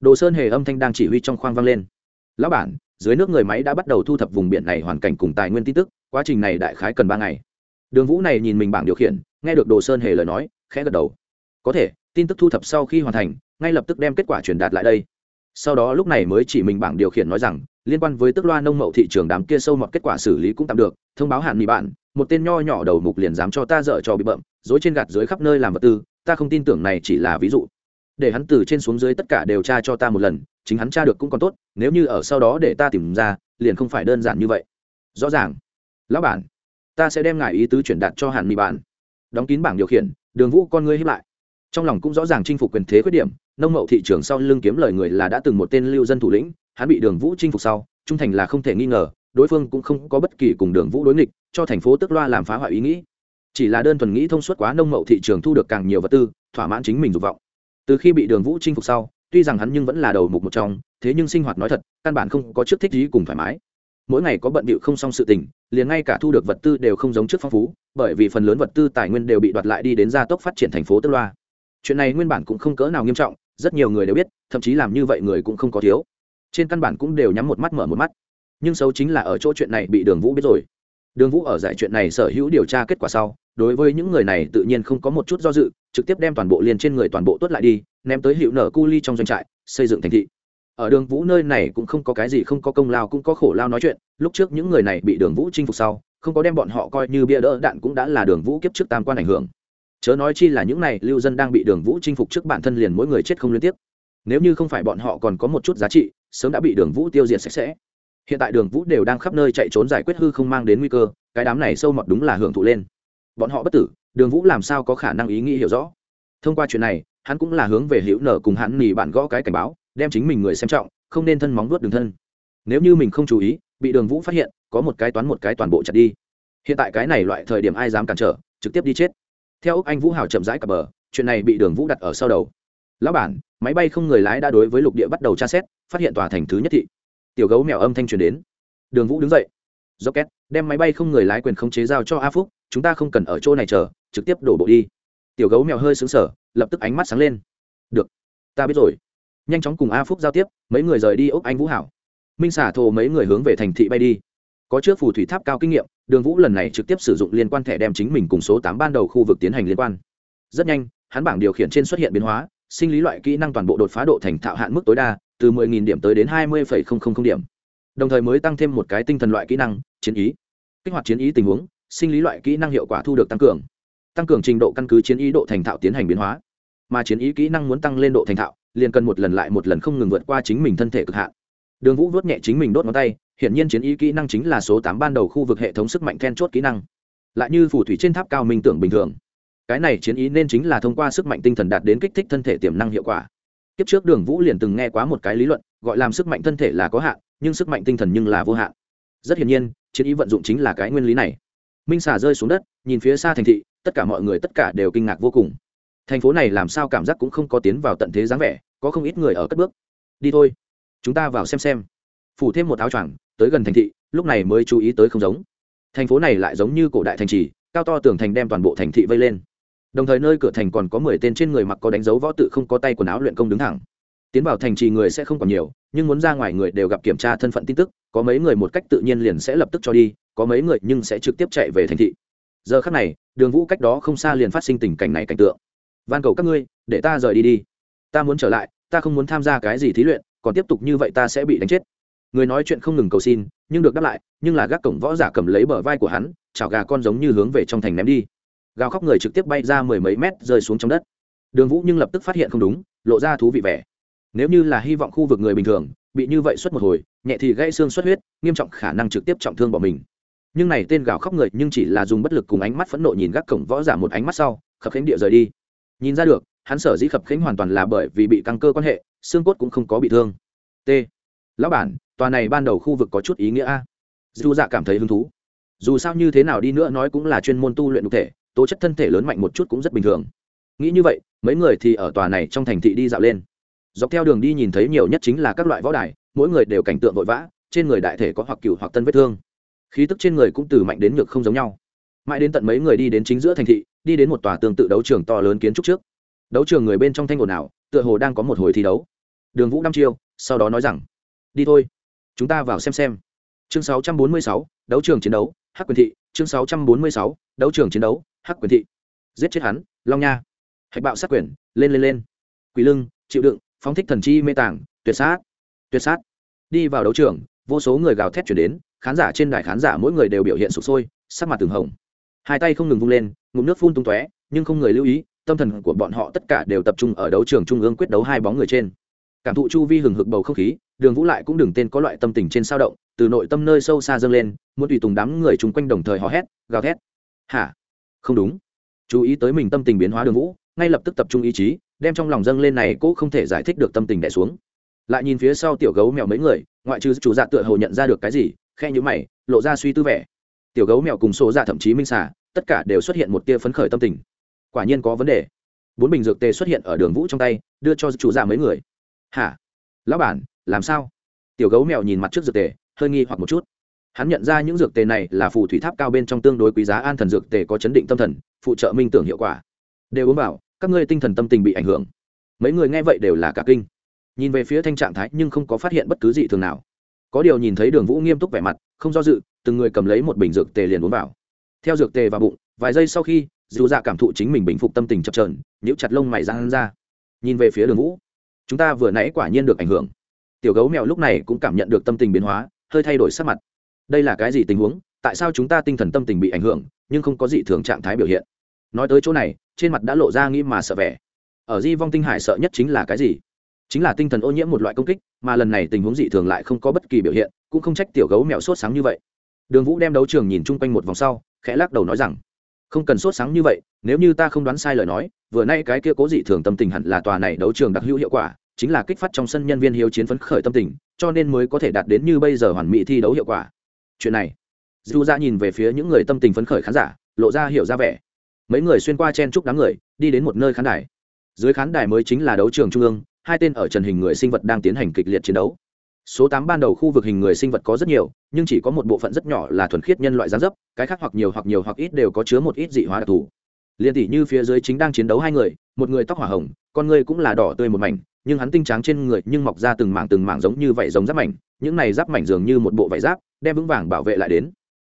Đồ sơn hề âm thanh đang chỉ huy trong khoang vang lên. Lão bản dưới nước người máy đã bắt đầu thu thập vùng biển này hoàn cảnh cùng tài nguyên tin tức quá trình này đại khái cần ba ngày. Đường vũ này nhìn mình bảng điều khiển, nghe được đồ sơn hề lời nói, khẽ gật đầu. Có thể, tin tức thu thập sau khi hoàn thành, ngay lập tức đem kết quả truyền đạt lại đây. Sau đó lúc này mới chỉ mình bảng điều khiển nói rằng, liên quan với tức loa nông mậu thị trường đám kia sâu mọt kết quả xử lý cũng tạm được, thông báo hạn mỹ bạn, một tên nho nhỏ đầu mục liền dám cho ta dở cho bị bậm dối trên gạt dưới khắp nơi làm vật tư, ta không tin tưởng này chỉ là ví dụ. Để hắn từ trên xuống dưới tất cả đều tra cho ta một lần, chính hắn tra được cũng còn tốt, nếu như ở sau đó để ta tìm ra, liền không phải đơn giản như vậy. Rõ ràng lão bản ta sẽ đem ngài ý tứ chuyển đạt cho hàn mỹ bản, đóng kín bảng điều khiển đường vũ con ngươi hiếp lại. Trong lòng cũng rõ ràng chinh phục quyền thế khuyết điểm nông mậu thị trường sau lưng kiếm lời người là đã từng một tên lưu dân thủ lĩnh hắn bị đường vũ chinh phục sau trung thành là không thể nghi ngờ đối phương cũng không có bất kỳ cùng đường vũ đối nghịch cho thành phố tức loa làm phá hoại ý nghĩ. Chỉ là đơn thuần nghĩ thông suốt quá nông mậu thị trường thu được càng nhiều vật tư thỏa mãn chính mình dục vọng. Từ khi bị đường vũ chinh phục sau tuy rằng hắn nhưng vẫn là đầu mục một trong thế nhưng sinh hoạt nói thật căn bản không có trước thích gì cùng thoải mái. Mỗi ngày có bận bịu không xong sự tình liền ngay cả thu được vật tư đều không giống trước phong phú, bởi vì phần lớn vật tư tài nguyên đều bị đoạt lại đi đến gia tốc phát triển thành phố tức loa. Chuyện này nguyên bản cũng không cỡ nào nghiêm trọng, rất nhiều người đều biết, thậm chí làm như vậy người cũng không có thiếu. Trên căn bản cũng đều nhắm một mắt mở một mắt. Nhưng xấu chính là ở chỗ chuyện này bị đường vũ biết rồi. Đường vũ ở giải chuyện này sở hữu điều tra kết quả sau, đối với những người này tự nhiên không có một chút do dự, trực tiếp đem toàn bộ liền trên người toàn bộ tuất lại đi, ném tới hiệu nở cu ly trong doanh trại, xây dựng thành thị ở đường vũ nơi này cũng không có cái gì, không có công lao, cũng có khổ lao nói chuyện. Lúc trước những người này bị đường vũ chinh phục sau, không có đem bọn họ coi như bia đỡ đạn cũng đã là đường vũ kiếp trước tam quan ảnh hưởng. Chớ nói chi là những này, lưu dân đang bị đường vũ chinh phục trước bản thân liền mỗi người chết không liên tiếp. Nếu như không phải bọn họ còn có một chút giá trị, sớm đã bị đường vũ tiêu diệt sạch sẽ. Hiện tại đường vũ đều đang khắp nơi chạy trốn giải quyết hư không mang đến nguy cơ, cái đám này sâu mọt đúng là hưởng thụ lên. Bọn họ bất tử, đường vũ làm sao có khả năng ý nghĩ hiểu rõ? Thông qua chuyện này, hắn cũng là hướng về hữu nở cùng hắn nỉ bạn gõ cái cảnh báo đem chính mình người xem trọng, không nên thân móng vuốt đường thân. Nếu như mình không chú ý, bị đường vũ phát hiện, có một cái toán một cái toàn bộ chặt đi. Hiện tại cái này loại thời điểm ai dám cản trở, trực tiếp đi chết. Theo úc anh vũ hào chậm rãi cập bờ, chuyện này bị đường vũ đặt ở sau đầu. Lão bản, máy bay không người lái đã đối với lục địa bắt đầu tra xét, phát hiện tòa thành thứ nhất thị. Tiểu gấu mèo âm thanh truyền đến. Đường vũ đứng dậy. Do két đem máy bay không người lái quyền khống chế giao cho a phúc, chúng ta không cần ở chỗ này chờ, trực tiếp đổ bộ đi. Tiểu gấu mèo hơi xứng sở lập tức ánh mắt sáng lên. Được, ta biết rồi nhanh chóng cùng a phúc giao tiếp mấy người rời đi ốc anh vũ hảo. Minh xả thồ mấy người hướng về thành thị bay đi. Có trước phù thủy tháp cao kinh nghiệm đường vũ lần này trực tiếp sử dụng liên quan thẻ đem chính mình cùng số tám ban đầu khu vực tiến hành liên quan. Rất nhanh hắn bảng điều khiển trên xuất hiện biến hóa sinh lý loại kỹ năng toàn bộ đột phá độ thành thạo hạn mức tối đa từ 10.000 điểm tới đến 20,000 điểm. Đồng thời mới tăng thêm một cái tinh thần loại kỹ năng chiến ý. Kích hoạt chiến ý tình huống sinh lý loại kỹ năng hiệu quả thu được tăng cường. Tăng cường trình độ căn cứ chiến ý độ thành thạo tiến hành biến hóa. Mà chiến ý kỹ năng muốn tăng lên độ thành thạo liền cần một lần lại một lần không ngừng vượt qua chính mình thân thể cực hạn. Đường vũ vớt nhẹ chính mình đốt ngón tay, hiển nhiên chiến ý kỹ năng chính là số tám ban đầu khu vực hệ thống sức mạnh then chốt kỹ năng. Lại như phù thủy trên tháp cao minh tưởng bình thường. Cái này chiến ý nên chính là thông qua sức mạnh tinh thần đạt đến kích thích thân thể tiềm năng hiệu quả. Kiếp trước đường vũ liền từng nghe quá một cái lý luận, gọi làm sức mạnh thân thể là có hạn, nhưng sức mạnh tinh thần nhưng là vô hạn. Rất hiển nhiên, chiến ý vận dụng chính là cái nguyên lý này. Minh xà rơi xuống đất, nhìn phía xa thành thị, tất cả mọi người tất cả đều kinh ngạc vô cùng thành phố này làm sao cảm giác cũng không có tiến vào tận thế dáng vẻ, có không ít người ở cất bước. Đi thôi, chúng ta vào xem xem. Phủ thêm một áo choàng, tới gần thành thị, lúc này mới chú ý tới không giống. Thành phố này lại giống như cổ đại thành trì, cao to tường thành đem toàn bộ thành thị vây lên. Đồng thời nơi cửa thành còn có mười tên trên người mặc có đánh dấu võ tự không có tay quần áo luyện công đứng thẳng. Tiến vào thành trì người sẽ không còn nhiều, nhưng muốn ra ngoài người đều gặp kiểm tra thân phận tin tức, có mấy người một cách tự nhiên liền sẽ lập tức cho đi, có mấy người nhưng sẽ trực tiếp chạy về thành thị. Giờ khắc này, đường vũ cách đó không xa liền phát sinh tình cảnh này cảnh tượng van cầu các ngươi, để ta rời đi đi. Ta muốn trở lại, ta không muốn tham gia cái gì thí luyện, còn tiếp tục như vậy ta sẽ bị đánh chết. Người nói chuyện không ngừng cầu xin, nhưng được đáp lại, nhưng là gác cổng võ giả cầm lấy bờ vai của hắn, chảo gà con giống như hướng về trong thành ném đi. Gào khóc người trực tiếp bay ra mười mấy mét rơi xuống trong đất. Đường vũ nhưng lập tức phát hiện không đúng, lộ ra thú vị vẻ. Nếu như là hy vọng khu vực người bình thường, bị như vậy suốt một hồi, nhẹ thì gãy xương xuất huyết, nghiêm trọng khả năng trực tiếp trọng thương bỏ mình. Nhưng này tên gào khóc người nhưng chỉ là dùng bất lực cùng ánh mắt phẫn nộ nhìn gác cổng võ giả một ánh mắt sau, khập khánh địa rời đi nhìn ra được, hắn sở dĩ khập khánh hoàn toàn là bởi vì bị căng cơ quan hệ, xương cốt cũng không có bị thương. T. Lão bản, tòa này ban đầu khu vực có chút ý nghĩa a. Dù dạ cảm thấy hứng thú. Dù sao như thế nào đi nữa nói cũng là chuyên môn tu luyện đục thể, tố chất thân thể lớn mạnh một chút cũng rất bình thường. Nghĩ như vậy, mấy người thì ở tòa này trong thành thị đi dạo lên. Dọc theo đường đi nhìn thấy nhiều nhất chính là các loại võ đài, mỗi người đều cảnh tượng vội vã, trên người đại thể có hoặc cựu hoặc tân vết thương. Khí tức trên người cũng từ mạnh đến nhược không giống nhau mãi đến tận mấy người đi đến chính giữa thành thị đi đến một tòa tương tự đấu trường to lớn kiến trúc trước. Đấu trường người bên trong thanh ồn ào tựa hồ đang có một hồi thi đấu. Đường vũ năm chiêu sau đó nói rằng đi thôi chúng ta vào xem xem. Chương 646, đấu trường chiến đấu hắc quyền thị. Chương 646, đấu trường chiến đấu hắc quyền thị. Giết chết hắn long nha. Hạch bạo sát quyền lên lên lên. Quỷ lưng chịu đựng phóng thích thần chi mê tàng tuyệt sát. Tuyệt sát. Đi vào đấu trường vô số người gào thét chuyển đến khán giả trên đài khán giả mỗi người đều biểu hiện sụp sôi sắc mặt từng hồng hai tay không ngừng vung lên, ngụm nước phun tung tóe, nhưng không người lưu ý, tâm thần của bọn họ tất cả đều tập trung ở đấu trường trung ương quyết đấu hai bóng người trên. Cảm thụ chu vi hừng hực bầu không khí, đường vũ lại cũng đừng tên có loại tâm tình trên sao động, từ nội tâm nơi sâu xa dâng lên, muốn tùy tùng đám người chung quanh đồng thời hò hét, gào thét. Hả? Không đúng. Chú ý tới mình tâm tình biến hóa đường vũ, ngay lập tức tập trung ý chí, đem trong lòng dâng lên này cũng không thể giải thích được tâm tình đẻ xuống. Lại nhìn phía sau tiểu gấu mèo mấy người, ngoại trừ chủ dạ tựa hồ nhận ra được cái gì khe nhữ mày, lộ ra suy tư vẻ. Tiểu gấu mèo cùng số dạ thậm chí minh xả tất cả đều xuất hiện một tia phấn khởi tâm tình. Quả nhiên có vấn đề. Bốn bình dược tê xuất hiện ở đường vũ trong tay, đưa cho chủ giả mấy người. Hả? Lão bản, làm sao? Tiểu gấu mèo nhìn mặt trước dược tề, hơi nghi hoặc một chút. Hắn nhận ra những dược tề này là phù thủy tháp cao bên trong tương đối quý giá an thần dược tề có chấn định tâm thần, phụ trợ minh tưởng hiệu quả. Đều uống vào, các ngươi tinh thần tâm tình bị ảnh hưởng. Mấy người nghe vậy đều là cả kinh. Nhìn về phía thanh trạng thái nhưng không có phát hiện bất cứ gì thường nào. Có điều nhìn thấy đường vũ nghiêm túc vẻ mặt, không do dự, từng người cầm lấy một bình dược tề liền uống vào theo dược tề vào bụng, vài giây sau khi, dù dạ cảm thụ chính mình bình phục tâm tình chập trờn nhíu chặt lông mày răng ra. Nhìn về phía đường vũ, chúng ta vừa nãy quả nhiên được ảnh hưởng. Tiểu gấu mèo lúc này cũng cảm nhận được tâm tình biến hóa, hơi thay đổi sắc mặt. Đây là cái gì tình huống? Tại sao chúng ta tinh thần tâm tình bị ảnh hưởng, nhưng không có gì thường trạng thái biểu hiện? Nói tới chỗ này, trên mặt đã lộ ra nghĩ mà sợ vẻ. Ở di vong tinh hải sợ nhất chính là cái gì? Chính là tinh thần ô nhiễm một loại công kích, mà lần này tình huống dị thường lại không có bất kỳ biểu hiện, cũng không trách tiểu gấu mèo sốt sáng như vậy. Đường vũ đem đấu trường nhìn chung quanh một vòng sau khẽ lắc đầu nói rằng, không cần sốt sáng như vậy, nếu như ta không đoán sai lời nói, vừa nay cái kia cố dị thường tâm tình hẳn là tòa này đấu trường đặc hữu hiệu quả, chính là kích phát trong sân nhân viên hiếu chiến phấn khởi tâm tình, cho nên mới có thể đạt đến như bây giờ hoàn mỹ thi đấu hiệu quả. Chuyện này dù ra nhìn về phía những người tâm tình phấn khởi khán giả, lộ ra hiểu ra vẻ. Mấy người xuyên qua chen chúc đám người, đi đến một nơi khán đài. Dưới khán đài mới chính là đấu trường trung ương, hai tên ở trần hình người sinh vật đang tiến hành kịch liệt chiến đấu số tám ban đầu khu vực hình người sinh vật có rất nhiều, nhưng chỉ có một bộ phận rất nhỏ là thuần khiết nhân loại gián dấp, cái khác hoặc nhiều hoặc nhiều hoặc ít đều có chứa một ít dị hóa đặc thù. Liên tỷ như phía dưới chính đang chiến đấu hai người, một người tóc hỏa hồng, con người cũng là đỏ tươi một mảnh, nhưng hắn tinh trắng trên người nhưng mọc ra từng mảng từng mảng giống như vảy giống giáp mảnh, những này giáp mảnh dường như một bộ vải giáp, đem vững vàng bảo vệ lại đến.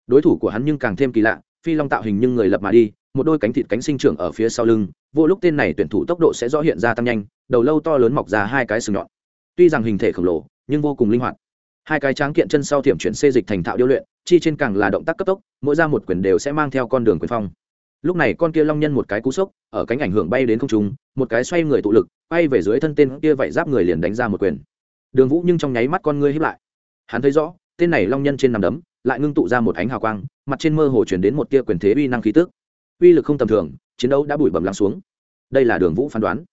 Đối thủ của hắn nhưng càng thêm kỳ lạ, phi long tạo hình nhưng người lập mà đi, một đôi cánh thịt cánh sinh trưởng ở phía sau lưng, vô lúc tên này tuyển thủ tốc độ sẽ rõ hiện ra tăng nhanh, đầu lâu to lớn mọc ra hai cái sừng nhọn. Tuy rằng hình thể khổng lồ nhưng vô cùng linh hoạt. Hai cái tráng kiện chân sau thiểm chuyển xê dịch thành thạo điêu luyện, chi trên càng là động tác cấp tốc, mỗi ra một quyền đều sẽ mang theo con đường quyền phong. Lúc này con kia long nhân một cái cú sốc, ở cánh ảnh hưởng bay đến không trung, một cái xoay người tụ lực, bay về dưới thân tên kia vạy giáp người liền đánh ra một quyền. Đường vũ nhưng trong nháy mắt con ngươi hiếp lại. Hắn thấy rõ, tên này long nhân trên nằm đấm, lại ngưng tụ ra một ánh hào quang, mặt trên mơ hồ chuyển đến một tia quyền thế uy năng khí tức. Uy lực không tầm thường, chiến đấu đã bụi bầm lắng xuống. Đây là đường vũ phán đoán.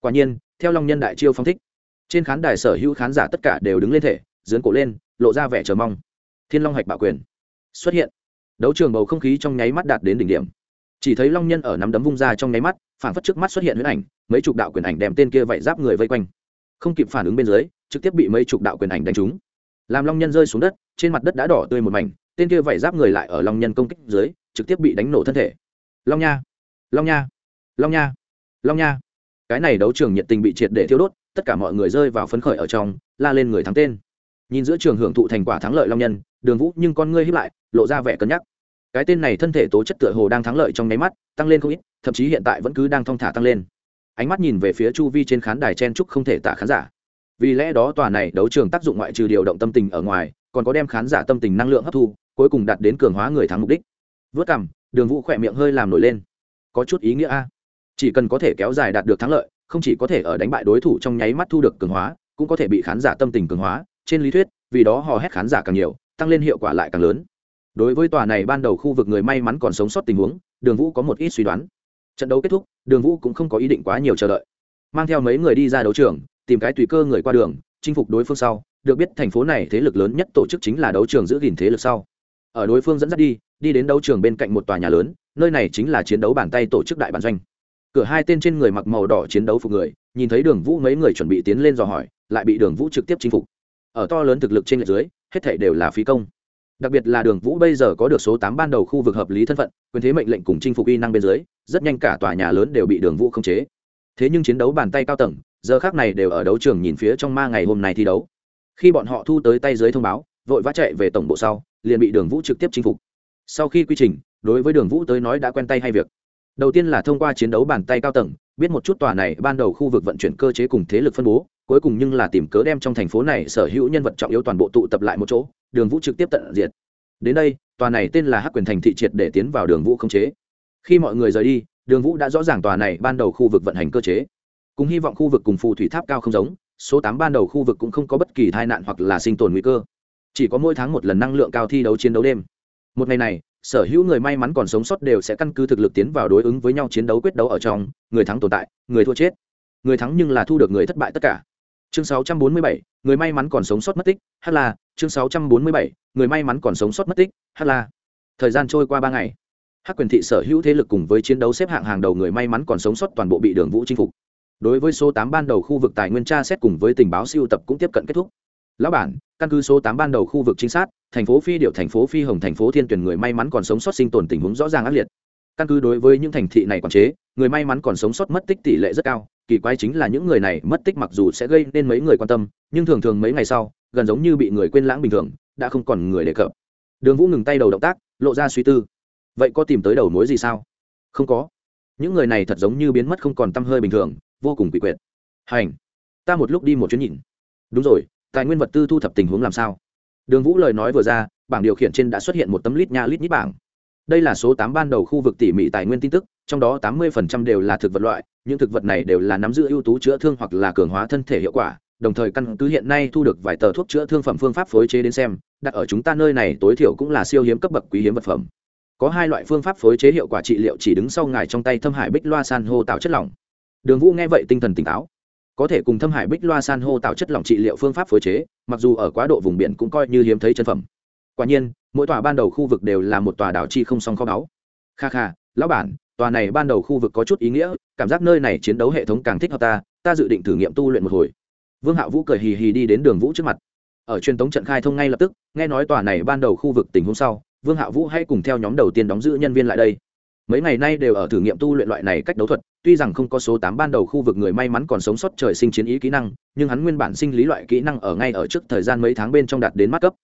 Quả nhiên, theo long nhân đại chiêu phong thích trên khán đài sở hữu khán giả tất cả đều đứng lên thể, dướn cổ lên, lộ ra vẻ chờ mong. Thiên long hạch bạo quyền xuất hiện. Đấu trường bầu không khí trong nháy mắt đạt đến đỉnh điểm. Chỉ thấy long nhân ở nắm đấm vung ra trong nháy mắt, phản phất trước mắt xuất hiện huyết ảnh, mấy chục đạo quyền ảnh đem tên kia vạy giáp người vây quanh. Không kịp phản ứng bên dưới, trực tiếp bị mấy chục đạo quyền ảnh đánh trúng. Làm long nhân rơi xuống đất, trên mặt đất đã đỏ tươi một mảnh, tên kia vạy giáp người lại ở long nhân công kích dưới, trực tiếp bị đánh nổ thân thể. Long nha! Long nha! Long nha! Long nha! Cái này đấu trường nhiệt tình bị triệt để thiêu đốt, tất cả mọi người rơi vào phấn khởi ở trong, la lên người thắng tên. Nhìn giữa trường hưởng thụ thành quả thắng lợi long nhân, đường vũ nhưng con ngươi hiếp lại, lộ ra vẻ cân nhắc. Cái tên này thân thể tố chất tựa hồ đang thắng lợi trong nháy mắt, tăng lên không ít, thậm chí hiện tại vẫn cứ đang thong thả tăng lên. Ánh mắt nhìn về phía chu vi trên khán đài chen trúc không thể tạ khán giả. Vì lẽ đó tòa này đấu trường tác dụng ngoại trừ điều động tâm tình ở ngoài, còn có đem khán giả tâm tình năng lượng hấp thu, cuối cùng đạt đến cường hóa người thắng mục đích. Vớt cằm, đường vũ khỏe miệng hơi làm nổi lên. Có chút ý nghĩa a chỉ cần có thể kéo dài đạt được thắng lợi, không chỉ có thể ở đánh bại đối thủ trong nháy mắt thu được cường hóa, cũng có thể bị khán giả tâm tình cường hóa. Trên lý thuyết, vì đó hò hét khán giả càng nhiều, tăng lên hiệu quả lại càng lớn. Đối với tòa này ban đầu khu vực người may mắn còn sống sót tình huống, đường vũ có một ít suy đoán. Trận đấu kết thúc, đường vũ cũng không có ý định quá nhiều chờ đợi. Mang theo mấy người đi ra đấu trường, tìm cái tùy cơ người qua đường, chinh phục đối phương sau. Được biết thành phố này thế lực lớn nhất tổ chức chính là đấu trường giữ gìn thế lực sau. Ở đối phương dẫn dắt đi đi đến đấu trường bên cạnh một tòa nhà lớn, nơi này chính là chiến đấu bàn tay tổ chức đại bản doanh cửa hai tên trên người mặc màu đỏ chiến đấu phục người, nhìn thấy đường vũ mấy người chuẩn bị tiến lên dò hỏi, lại bị đường vũ trực tiếp chinh phục. Ở to lớn thực lực trên lệch dưới, hết thảy đều là phí công. Đặc biệt là đường vũ bây giờ có được số tám ban đầu khu vực hợp lý thân phận, quyền thế mệnh lệnh cùng chinh phục y năng bên dưới, rất nhanh cả tòa nhà lớn đều bị đường vũ khống chế. Thế nhưng chiến đấu bàn tay cao tầng, giờ khác này đều ở đấu trường nhìn phía trong ma ngày hôm nay thi đấu. Khi bọn họ thu tới tay dưới thông báo, vội vã chạy về tổng bộ sau, liền bị đường vũ trực tiếp chinh phục. Sau khi quy trình, đối với đường vũ tới nói đã quen tay hay việc đầu tiên là thông qua chiến đấu bàn tay cao tầng, biết một chút tòa này ban đầu khu vực vận chuyển cơ chế cùng thế lực phân bố, cuối cùng nhưng là tìm cớ đem trong thành phố này sở hữu nhân vật trọng yếu toàn bộ tụ tập lại một chỗ, đường vũ trực tiếp tận diệt. Đến đây, tòa này tên là hắc quyền thành thị triệt để tiến vào đường vũ không chế. Khi mọi người rời đi, đường vũ đã rõ ràng tòa này ban đầu khu vực vận hành cơ chế. Cùng hy vọng khu vực cùng phù thủy tháp cao không giống, số tám ban đầu khu vực cũng không có bất kỳ tai nạn hoặc là sinh tồn nguy cơ. Chỉ có mỗi tháng một lần năng lượng cao thi đấu chiến đấu đêm. Một ngày này sở hữu người may mắn còn sống sót đều sẽ căn cứ thực lực tiến vào đối ứng với nhau chiến đấu quyết đấu ở trong người thắng tồn tại người thua chết. Người thắng nhưng là thu được người thất bại tất cả. Chương 647, người may mắn còn sống sót mất tích hát là chương 647, người may mắn còn sống sót mất tích hát là thời gian trôi qua ba ngày. Hắc quyền thị sở hữu thế lực cùng với chiến đấu xếp hạng hàng đầu người may mắn còn sống sót toàn bộ bị đường vũ chinh phục. Đối với số tám ban đầu khu vực tài nguyên tra xét cùng với tình báo siêu tập cũng tiếp cận kết thúc lão bản, căn cứ số tám ban đầu khu vực chính sát, thành phố phi điệu thành phố phi hồng, thành phố thiên tuyển người may mắn còn sống sót sinh tồn tình huống rõ ràng ác liệt. Căn cứ đối với những thành thị này quản chế, người may mắn còn sống sót mất tích tỷ lệ rất cao. Kỳ quái chính là những người này mất tích mặc dù sẽ gây nên mấy người quan tâm, nhưng thường thường mấy ngày sau, gần giống như bị người quên lãng bình thường, đã không còn người đề cập. Đường vũ ngừng tay đầu động tác, lộ ra suy tư. Vậy có tìm tới đầu mối gì sao? Không có. Những người này thật giống như biến mất không còn t hơi bình thường, vô cùng quỷ quyệt. Hành. Ta một lúc đi một chuyến nhìn. Đúng rồi tài nguyên vật tư thu thập tình huống làm sao? Đường vũ lời nói vừa ra, bảng điều khiển trên đã xuất hiện một tấm lít nha lít nhít bảng. Đây là số tám ban đầu khu vực tỉ mỉ tài nguyên tin tức, trong đó tám mươi đều là thực vật loại, những thực vật này đều là nắm giữ ưu tú chữa thương hoặc là cường hóa thân thể hiệu quả, đồng thời căn cứ hiện nay thu được vài tờ thuốc chữa thương phẩm phương pháp phối chế đến xem, đặt ở chúng ta nơi này tối thiểu cũng là siêu hiếm cấp bậc quý hiếm vật phẩm. Có hai loại phương pháp phối chế hiệu quả trị liệu chỉ đứng sau ngài trong tay thâm hải bích loa san hô tạo chất lỏng. Đường vũ nghe vậy tinh thần tỉnh táo có thể cùng thâm hải bích loa san hô tạo chất lỏng trị liệu phương pháp phối chế, mặc dù ở quá độ vùng biển cũng coi như hiếm thấy chân phẩm. Quả nhiên, mỗi tòa ban đầu khu vực đều là một tòa đảo chi không song kho báu. Kha kha, lão bản, tòa này ban đầu khu vực có chút ý nghĩa, cảm giác nơi này chiến đấu hệ thống càng thích hợp ta ta dự định thử nghiệm tu luyện một hồi. Vương hạ vũ cười hì hì đi đến đường vũ trước mặt. Ở truyền thống trận khai thông ngay lập tức, nghe nói tòa này ban đầu khu vực tình huống sau, vương hạ vũ hay cùng theo nhóm đầu tiên đóng giữ nhân viên lại đây mấy ngày nay đều ở thử nghiệm tu luyện loại này cách đấu thuật, tuy rằng không có số tám ban đầu khu vực người may mắn còn sống sót trời sinh chiến ý kỹ năng, nhưng hắn nguyên bản sinh lý loại kỹ năng ở ngay ở trước thời gian mấy tháng bên trong đạt đến mắt cấp.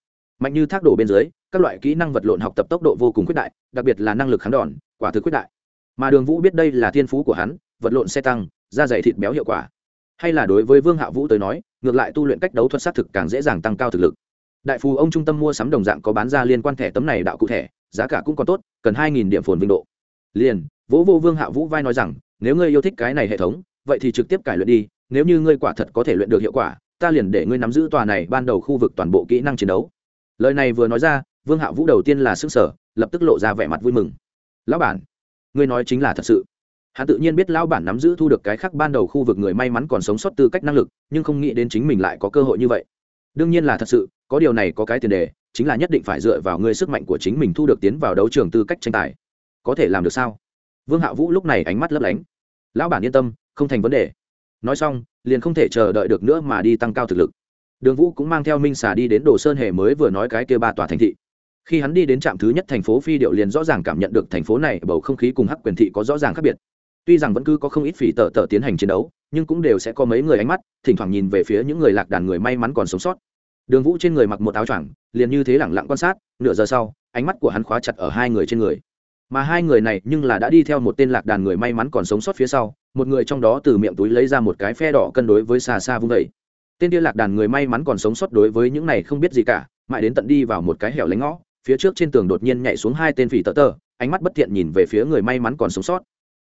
Mạnh như thác đổ bên dưới, các loại kỹ năng vật lộn học tập tốc độ vô cùng quyết đại, đặc biệt là năng lực kháng đòn, quả thực quyết đại. Mà đường vũ biết đây là thiên phú của hắn, vật lộn xe tăng, da dày thịt béo hiệu quả. Hay là đối với vương hạ vũ tới nói, ngược lại tu luyện cách đấu thuật xác thực càng dễ dàng tăng cao thực lực. Đại phù ông trung tâm mua sắm đồng dạng có bán ra liên quan thẻ tấm này đạo cụ thẻ, giá cả cũng còn tốt, cần hai nghìn điểm phồn vinh độ liền, vỗ vô vương hạ vũ vai nói rằng, nếu ngươi yêu thích cái này hệ thống, vậy thì trực tiếp cải luyện đi, nếu như ngươi quả thật có thể luyện được hiệu quả, ta liền để ngươi nắm giữ tòa này ban đầu khu vực toàn bộ kỹ năng chiến đấu. Lời này vừa nói ra, vương hạ vũ đầu tiên là xưng sở lập tức lộ ra vẻ mặt vui mừng. Lão bản, ngươi nói chính là thật sự. Hắn tự nhiên biết lão bản nắm giữ thu được cái khác ban đầu khu vực người may mắn còn sống sót tư cách năng lực, nhưng không nghĩ đến chính mình lại có cơ hội như vậy. Đương nhiên là thật sự, có điều này có cái tiền đề, chính là nhất định phải dựa vào ngươi sức mạnh của chính mình thu được tiến vào đấu trường tư cách tranh tài có thể làm được sao? Vương hạ vũ lúc này ánh mắt lấp lánh. Lão bản yên tâm, không thành vấn đề. Nói xong, liền không thể chờ đợi được nữa mà đi tăng cao thực lực. Đường vũ cũng mang theo minh xà đi đến đồ sơn hề mới vừa nói cái kia ba tòa thành thị. Khi hắn đi đến trạm thứ nhất thành phố phi điệu liền rõ ràng cảm nhận được thành phố này bầu không khí cùng hắc quyền thị có rõ ràng khác biệt. Tuy rằng vẫn cứ có không ít phỉ tờ tờ tiến hành chiến đấu, nhưng cũng đều sẽ có mấy người ánh mắt, thỉnh thoảng nhìn về phía những người lạc đàn người may mắn còn sống sót. Đường vũ trên người mặc một áo choàng, liền như thế lẳng lặng quan sát, nửa giờ sau, ánh mắt của hắn khóa chặt ở hai người trên người mà hai người này nhưng là đã đi theo một tên lạc đàn người may mắn còn sống sót phía sau, một người trong đó từ miệng túi lấy ra một cái phe đỏ cân đối với xa xa vung vẩy tên kia lạc đàn người may mắn còn sống sót đối với những này không biết gì cả, mãi đến tận đi vào một cái hẻo lánh ngõ, phía trước trên tường đột nhiên nhảy xuống hai tên phỉ tờ tờ, ánh mắt bất thiện nhìn về phía người may mắn còn sống sót.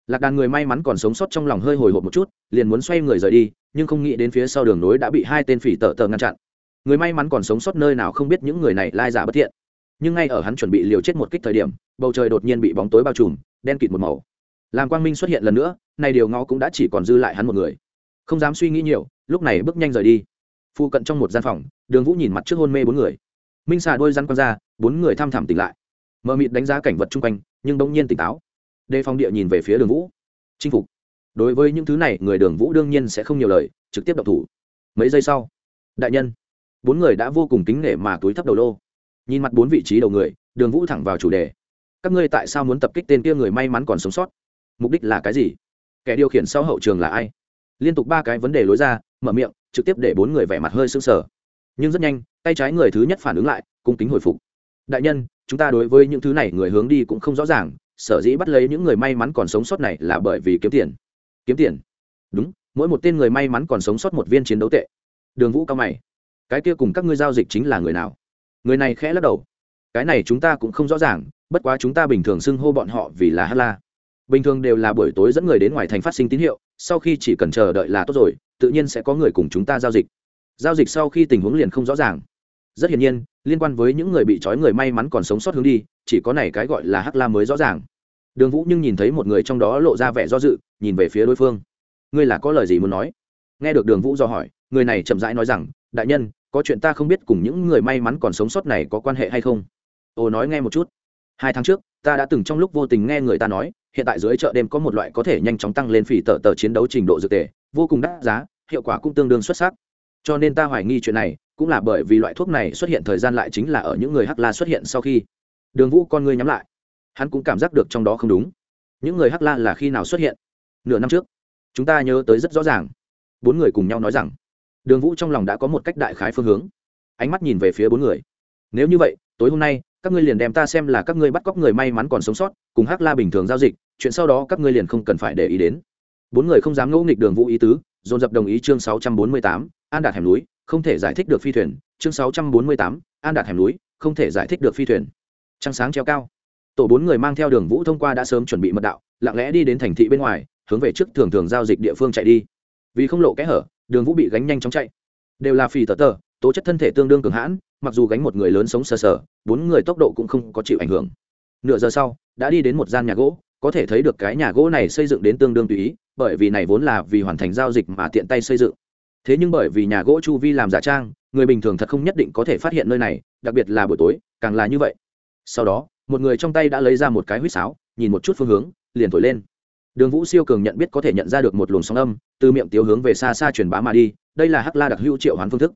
Lạc đàn người may mắn còn sống sót trong lòng hơi hồi hộp một chút, liền muốn xoay người rời đi, nhưng không nghĩ đến phía sau đường nối đã bị hai tên phỉ tờ tờ ngăn chặn. Người may mắn còn sống sót nơi nào không biết những người này lai giả bất thiện nhưng ngay ở hắn chuẩn bị liều chết một kích thời điểm, bầu trời đột nhiên bị bóng tối bao trùm, đen kịt một màu. Làm quang minh xuất hiện lần nữa nay điều ngó cũng đã chỉ còn dư lại hắn một người. Không dám suy nghĩ nhiều, lúc này bước nhanh rời đi. Phụ cận trong một gian phòng, đường vũ nhìn mặt trước hôn mê bốn người. Minh xà đôi răn con ra, bốn người thăm thẳm tỉnh lại. Mờ mịt đánh giá cảnh vật chung quanh, nhưng bỗng nhiên tỉnh táo. Đề phòng địa nhìn về phía đường vũ. Chinh phục. Đối với những thứ này, người đường vũ đương nhiên sẽ không nhiều lời, trực tiếp đập thủ. Mấy giây sau, đại nhân, bốn người đã vô cùng kính nể mà túi thấp đầu lô nhìn mặt bốn vị trí đầu người, đường vũ thẳng vào chủ đề. Các ngươi tại sao muốn tập kích tên kia người may mắn còn sống sót? Mục đích là cái gì? Kẻ điều khiển sau hậu trường là ai? Liên tục ba cái vấn đề lối ra, mở miệng, trực tiếp để bốn người vẻ mặt hơi sưng sờ. Nhưng rất nhanh, tay trái người thứ nhất phản ứng lại, cung kính hồi phục. Đại nhân, chúng ta đối với những thứ này người hướng đi cũng không rõ ràng, sở dĩ bắt lấy những người may mắn còn sống sót này là bởi vì kiếm tiền. Kiếm tiền? Đúng, mỗi một tên người may mắn còn sống sót một viên chiến đấu tệ. Đường vũ cao mày. Cái kia cùng các ngươi giao dịch chính là người nào? Người này khẽ lắc đầu. Cái này chúng ta cũng không rõ ràng, bất quá chúng ta bình thường xưng hô bọn họ vì là hát la. Bình thường đều là buổi tối dẫn người đến ngoài thành phát sinh tín hiệu, sau khi chỉ cần chờ đợi là tốt rồi, tự nhiên sẽ có người cùng chúng ta giao dịch. Giao dịch sau khi tình huống liền không rõ ràng. Rất hiển nhiên, liên quan với những người bị trói người may mắn còn sống sót hướng đi, chỉ có này cái gọi là hắc la mới rõ ràng. Đường vũ nhưng nhìn thấy một người trong đó lộ ra vẻ do dự, nhìn về phía đối phương. Ngươi là có lời gì muốn nói? Nghe được đường vũ do hỏi, người này chậm rãi nói rằng, đại nhân có chuyện ta không biết cùng những người may mắn còn sống sót này có quan hệ hay không? Ồ nói nghe một chút. Hai tháng trước, ta đã từng trong lúc vô tình nghe người ta nói, hiện tại dưới chợ đêm có một loại có thể nhanh chóng tăng lên phỉ tờ tờ chiến đấu trình độ dược tề, vô cùng đắt giá, hiệu quả cũng tương đương xuất sắc. Cho nên ta hoài nghi chuyện này, cũng là bởi vì loại thuốc này xuất hiện thời gian lại chính là ở những người hắc la xuất hiện sau khi. Đường vũ con ngươi nhắm lại. Hắn cũng cảm giác được trong đó không đúng. Những người hắc la là khi nào xuất hiện? Nửa năm trước. Chúng ta nhớ tới rất rõ ràng. Bốn người cùng nhau nói rằng đường vũ trong lòng đã có một cách đại khái phương hướng. Ánh mắt nhìn về phía bốn người. Nếu như vậy, tối hôm nay, các ngươi liền đem ta xem là các ngươi bắt cóc người may mắn còn sống sót, cùng hắc la bình thường giao dịch, chuyện sau đó các ngươi liền không cần phải để ý đến. Bốn người không dám ngẫu nghịch đường vũ ý tứ, dồn dập đồng ý chương sáu trăm bốn mươi tám, an đạt hẻm núi, không thể giải thích được phi thuyền. Chương sáu trăm bốn mươi tám, an đạt hẻm núi, không thể giải thích được phi thuyền. Trăng sáng treo cao. Tổ bốn người mang theo đường vũ thông qua đã sớm chuẩn bị mật đạo, lặng lẽ đi đến thành thị bên ngoài, hướng về trước thường thường giao dịch địa phương chạy đi. Vì không lộ kẽ hở đường vũ bị gánh nhanh chóng chạy. Đều là phì tờ tờ, tố chất thân thể tương đương cường hãn, mặc dù gánh một người lớn sống sờ sờ, bốn người tốc độ cũng không có chịu ảnh hưởng. Nửa giờ sau, đã đi đến một gian nhà gỗ, có thể thấy được cái nhà gỗ này xây dựng đến tương đương tùy ý, bởi vì này vốn là vì hoàn thành giao dịch mà tiện tay xây dựng. Thế nhưng bởi vì nhà gỗ chu vi làm giả trang, người bình thường thật không nhất định có thể phát hiện nơi này, đặc biệt là buổi tối, càng là như vậy. Sau đó, một người trong tay đã lấy ra một cái huýt sáo, nhìn một chút phương hướng, liền thổi lên đường vũ siêu cường nhận biết có thể nhận ra được một luồng sóng âm, từ miệng tiếu hướng về xa xa truyền bá mà đi, đây là hắc la đặc hữu triệu hoán phương thức.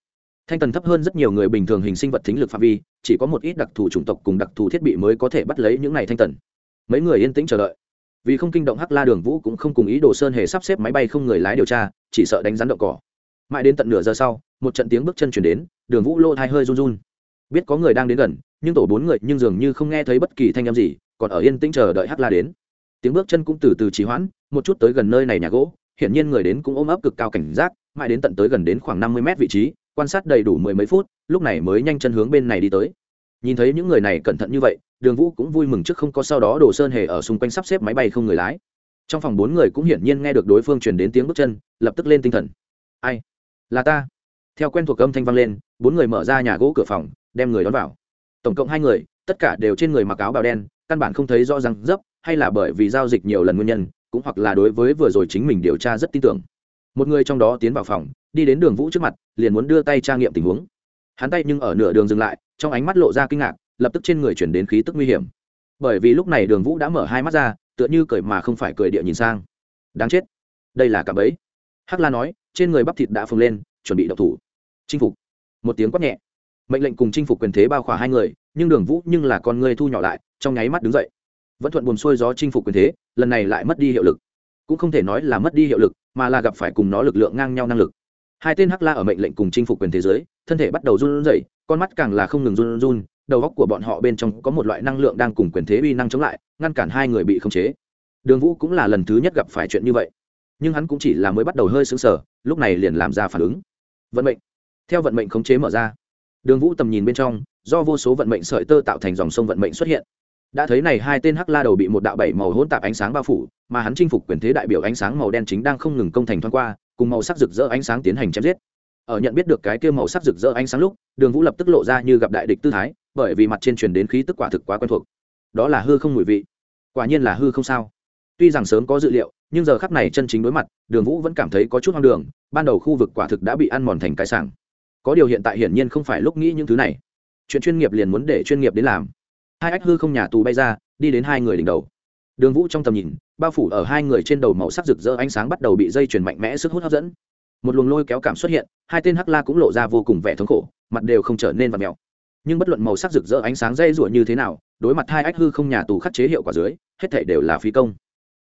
Thanh tần thấp hơn rất nhiều người bình thường hình sinh vật thính lực phạm vi, chỉ có một ít đặc thù chủng tộc cùng đặc thù thiết bị mới có thể bắt lấy những này thanh tần. Mấy người yên tĩnh chờ đợi. Vì không kinh động hắc la đường vũ cũng không cùng ý đồ sơn hề sắp xếp máy bay không người lái điều tra, chỉ sợ đánh rắn động cỏ. Mãi đến tận nửa giờ sau, một trận tiếng bước chân chuyển đến, đường vũ lô thai hơi run run. Biết có người đang đến gần, nhưng tổ bốn người nhưng dường như không nghe thấy bất kỳ thanh âm gì, còn ở yên tĩnh chờ đợi hắc la đến tiếng bước chân cũng từ từ trì hoãn, một chút tới gần nơi này nhà gỗ, hiển nhiên người đến cũng ôm ấp cực cao cảnh giác, mãi đến tận tới gần đến khoảng năm mươi mét vị trí, quan sát đầy đủ mười mấy phút, lúc này mới nhanh chân hướng bên này đi tới. Nhìn thấy những người này cẩn thận như vậy, đường vũ cũng vui mừng trước không có sau đó đồ sơn hề ở xung quanh sắp xếp máy bay không người lái. Trong phòng bốn người cũng hiển nhiên nghe được đối phương truyền đến tiếng bước chân, lập tức lên tinh thần. Ai? Là ta. Theo quen thuộc âm thanh vang lên, bốn người mở ra nhà gỗ cửa phòng, đem người đón vào. Tổng cộng hai người, tất cả đều trên người mặc áo bào đen, căn bản không thấy rõ ràng dấp hay là bởi vì giao dịch nhiều lần nguyên nhân, cũng hoặc là đối với vừa rồi chính mình điều tra rất tin tưởng. Một người trong đó tiến vào phòng, đi đến đường vũ trước mặt, liền muốn đưa tay tra nghiệm tình huống. Hắn tay nhưng ở nửa đường dừng lại, trong ánh mắt lộ ra kinh ngạc, lập tức trên người chuyển đến khí tức nguy hiểm. Bởi vì lúc này đường vũ đã mở hai mắt ra, tựa như cười mà không phải cười địa nhìn sang. Đáng chết. Đây là cạm ấy hắc la nói, trên người bắp thịt đã phồng lên, chuẩn bị đậu thủ. Chinh phục. Một tiếng quát nhẹ. Mệnh lệnh cùng chinh phục quyền thế bao khỏa hai người, nhưng đường vũ nhưng là con người thu nhỏ lại, trong nháy mắt đứng dậy vẫn thuận buồn xuôi gió chinh phục quyền thế, lần này lại mất đi hiệu lực. Cũng không thể nói là mất đi hiệu lực, mà là gặp phải cùng nó lực lượng ngang nhau năng lực. Hai tên hắc la ở mệnh lệnh cùng chinh phục quyền thế giới thân thể bắt đầu run rẩy, con mắt càng là không ngừng run run, đầu óc của bọn họ bên trong có một loại năng lượng đang cùng quyền thế uy năng chống lại, ngăn cản hai người bị khống chế. Đường vũ cũng là lần thứ nhất gặp phải chuyện như vậy. Nhưng hắn cũng chỉ là mới bắt đầu hơi sững sờ, lúc này liền làm ra phản ứng. Vận mệnh. Theo vận mệnh khống chế mở ra, đường vũ tầm nhìn bên trong, do vô số vận mệnh sợi tơ tạo thành dòng sông vận mệnh xuất hiện đã thấy này hai tên hắc la đầu bị một đạo bảy màu hỗn tạp ánh sáng bao phủ, mà hắn chinh phục quyền thế đại biểu ánh sáng màu đen chính đang không ngừng công thành thoáng qua, cùng màu sắc rực rỡ ánh sáng tiến hành chém giết. Ở nhận biết được cái kia màu sắc rực rỡ ánh sáng lúc, đường vũ lập tức lộ ra như gặp đại địch tư thái, bởi vì mặt trên truyền đến khí tức quả thực quá quen thuộc. Đó là hư không mùi vị. Quả nhiên là hư không sao. Tuy rằng sớm có dự liệu, nhưng giờ khắc này chân chính đối mặt, đường vũ vẫn cảm thấy có chút hoang đường, ban đầu khu vực quả thực đã bị ăn mòn thành cái sảng. Có điều hiện tại hiển nhiên không phải lúc nghĩ những thứ này. Chuyện chuyên nghiệp liền muốn để chuyên nghiệp đến làm hai ách hư không nhà tù bay ra, đi đến hai người đỉnh đầu. Đường vũ trong tầm nhìn, bao phủ ở hai người trên đầu màu sắc rực rỡ ánh sáng bắt đầu bị dây chuyển mạnh mẽ sức hút hấp dẫn. Một luồng lôi kéo cảm xuất hiện, hai tên hắc la cũng lộ ra vô cùng vẻ thống khổ, mặt đều không trở nên và mèo. Nhưng bất luận màu sắc rực rỡ ánh sáng dây rủa như thế nào, đối mặt hai ách hư không nhà tù khắc chế hiệu quả dưới, hết thể đều là phí công.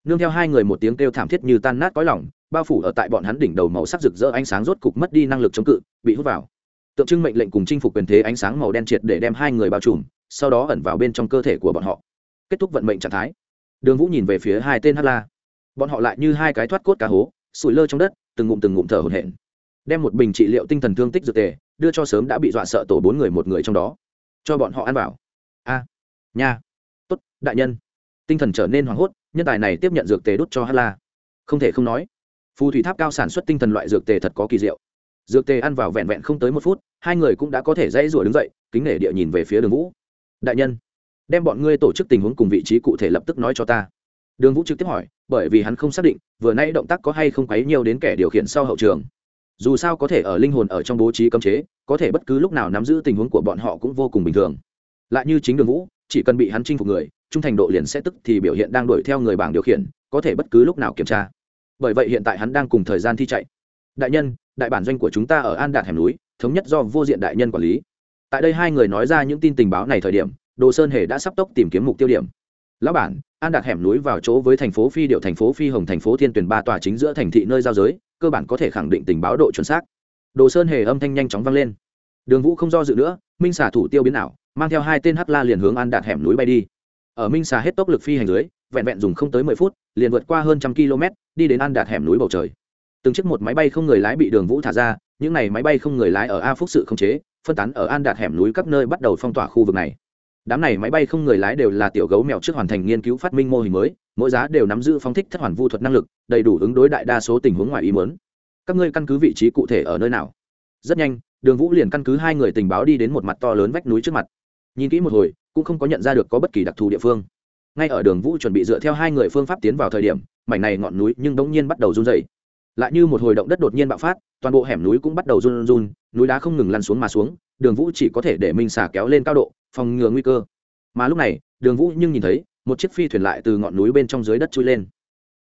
Nương theo hai người một tiếng kêu thảm thiết như tan nát cõi lỏng bao phủ ở tại bọn hắn đỉnh đầu màu sắc rực rỡ ánh sáng rốt cục mất đi năng lực chống cự, bị hút vào. Tượng trưng mệnh lệnh cùng chinh phục quyền thế ánh sáng màu đen triệt để đem hai người bao trùm sau đó ẩn vào bên trong cơ thể của bọn họ, kết thúc vận mệnh trạng thái. Đường vũ nhìn về phía hai tên hát la. Bọn họ lại như hai cái thoát cốt cá hố, sủi lơ trong đất, từng ngụm từng ngụm thở hổn hển. Đem một bình trị liệu tinh thần thương tích dược tề, đưa cho sớm đã bị dọa sợ tổ bốn người một người trong đó. Cho bọn họ ăn vào. a, nha. Tốt, đại nhân. Tinh thần trở nên hoảng hốt, nhân tài này tiếp nhận dược tề đút cho hát la. Không thể không nói, phù thủy tháp cao sản xuất tinh thần loại dược tề thật có kỳ diệu. Dược tề ăn vào vẹn vẹn không tới một phút, hai người cũng đã có thể dãy rủa đứng dậy, kính nể địa nhìn về phía đường vũ đại nhân, đem bọn ngươi tổ chức tình huống cùng vị trí cụ thể lập tức nói cho ta. Đường vũ trực tiếp hỏi, bởi vì hắn không xác định, vừa nãy động tác có hay không quấy nhiều đến kẻ điều khiển sau hậu trường. Dù sao có thể ở linh hồn ở trong bố trí cấm chế, có thể bất cứ lúc nào nắm giữ tình huống của bọn họ cũng vô cùng bình thường. Lại như chính đường vũ, chỉ cần bị hắn chinh phục người, trung thành độ liền sẽ tức thì biểu hiện đang đuổi theo người bảng điều khiển, có thể bất cứ lúc nào kiểm tra. Bởi vậy hiện tại hắn đang cùng thời gian thi chạy. Đại nhân, đại bản doanh của chúng ta ở an đạt hẻm núi, thống nhất do vô diện đại nhân quản lý tại đây hai người nói ra những tin tình báo này thời điểm, đồ sơn hề đã sắp tốc tìm kiếm mục tiêu điểm. Lão bản, an đạt hẻm núi vào chỗ với thành phố phi điệu, thành phố phi hồng, thành phố thiên tuyển ba tòa chính giữa thành thị nơi giao giới, cơ bản có thể khẳng định tình báo độ chuẩn xác. Đồ sơn hề âm thanh nhanh chóng vang lên. Đường vũ không do dự nữa, minh xả thủ tiêu biến ảo, mang theo hai tên hắc la liền hướng an đạt hẻm núi bay đi. Ở minh xà hết tốc lực phi hành dưới, vẹn vẹn dùng không tới mười phút, liền vượt qua hơn trăm km, đi đến an đạt hẻm núi bầu trời. Từng chiếc một máy bay không người lái bị đường vũ thả ra, những n à y máy bay không người lái ở a phúc sự không chế phân tán ở an đạt hẻm núi các nơi bắt đầu phong tỏa khu vực này. Đám này máy bay không người lái đều là tiểu gấu mèo trước hoàn thành nghiên cứu phát minh mô hình mới, mỗi giá đều nắm giữ phong thích thất hoàn vu thuật năng lực, đầy đủ ứng đối đại đa số tình huống ngoài ý mớn các ngươi căn cứ vị trí cụ thể ở nơi nào? Rất nhanh, đường vũ liền căn cứ hai người tình báo đi đến một mặt to lớn vách núi trước mặt. Nhìn kỹ một hồi, cũng không có nhận ra được có bất kỳ đặc thù địa phương. Ngay ở đường vũ chuẩn bị dựa theo hai người phương pháp tiến vào thời điểm, mảnh này ngọn núi nhưng bỗng nhiên bắt đầu run dày lại như một hồi động đất đột nhiên bạo phát, toàn bộ hẻm núi cũng bắt đầu run run núi đá không ngừng lăn xuống mà xuống, đường vũ chỉ có thể để minh xà kéo lên cao độ, phòng ngừa nguy cơ. Mà lúc này, đường vũ nhưng nhìn thấy, một chiếc phi thuyền lại từ ngọn núi bên trong dưới đất chui lên.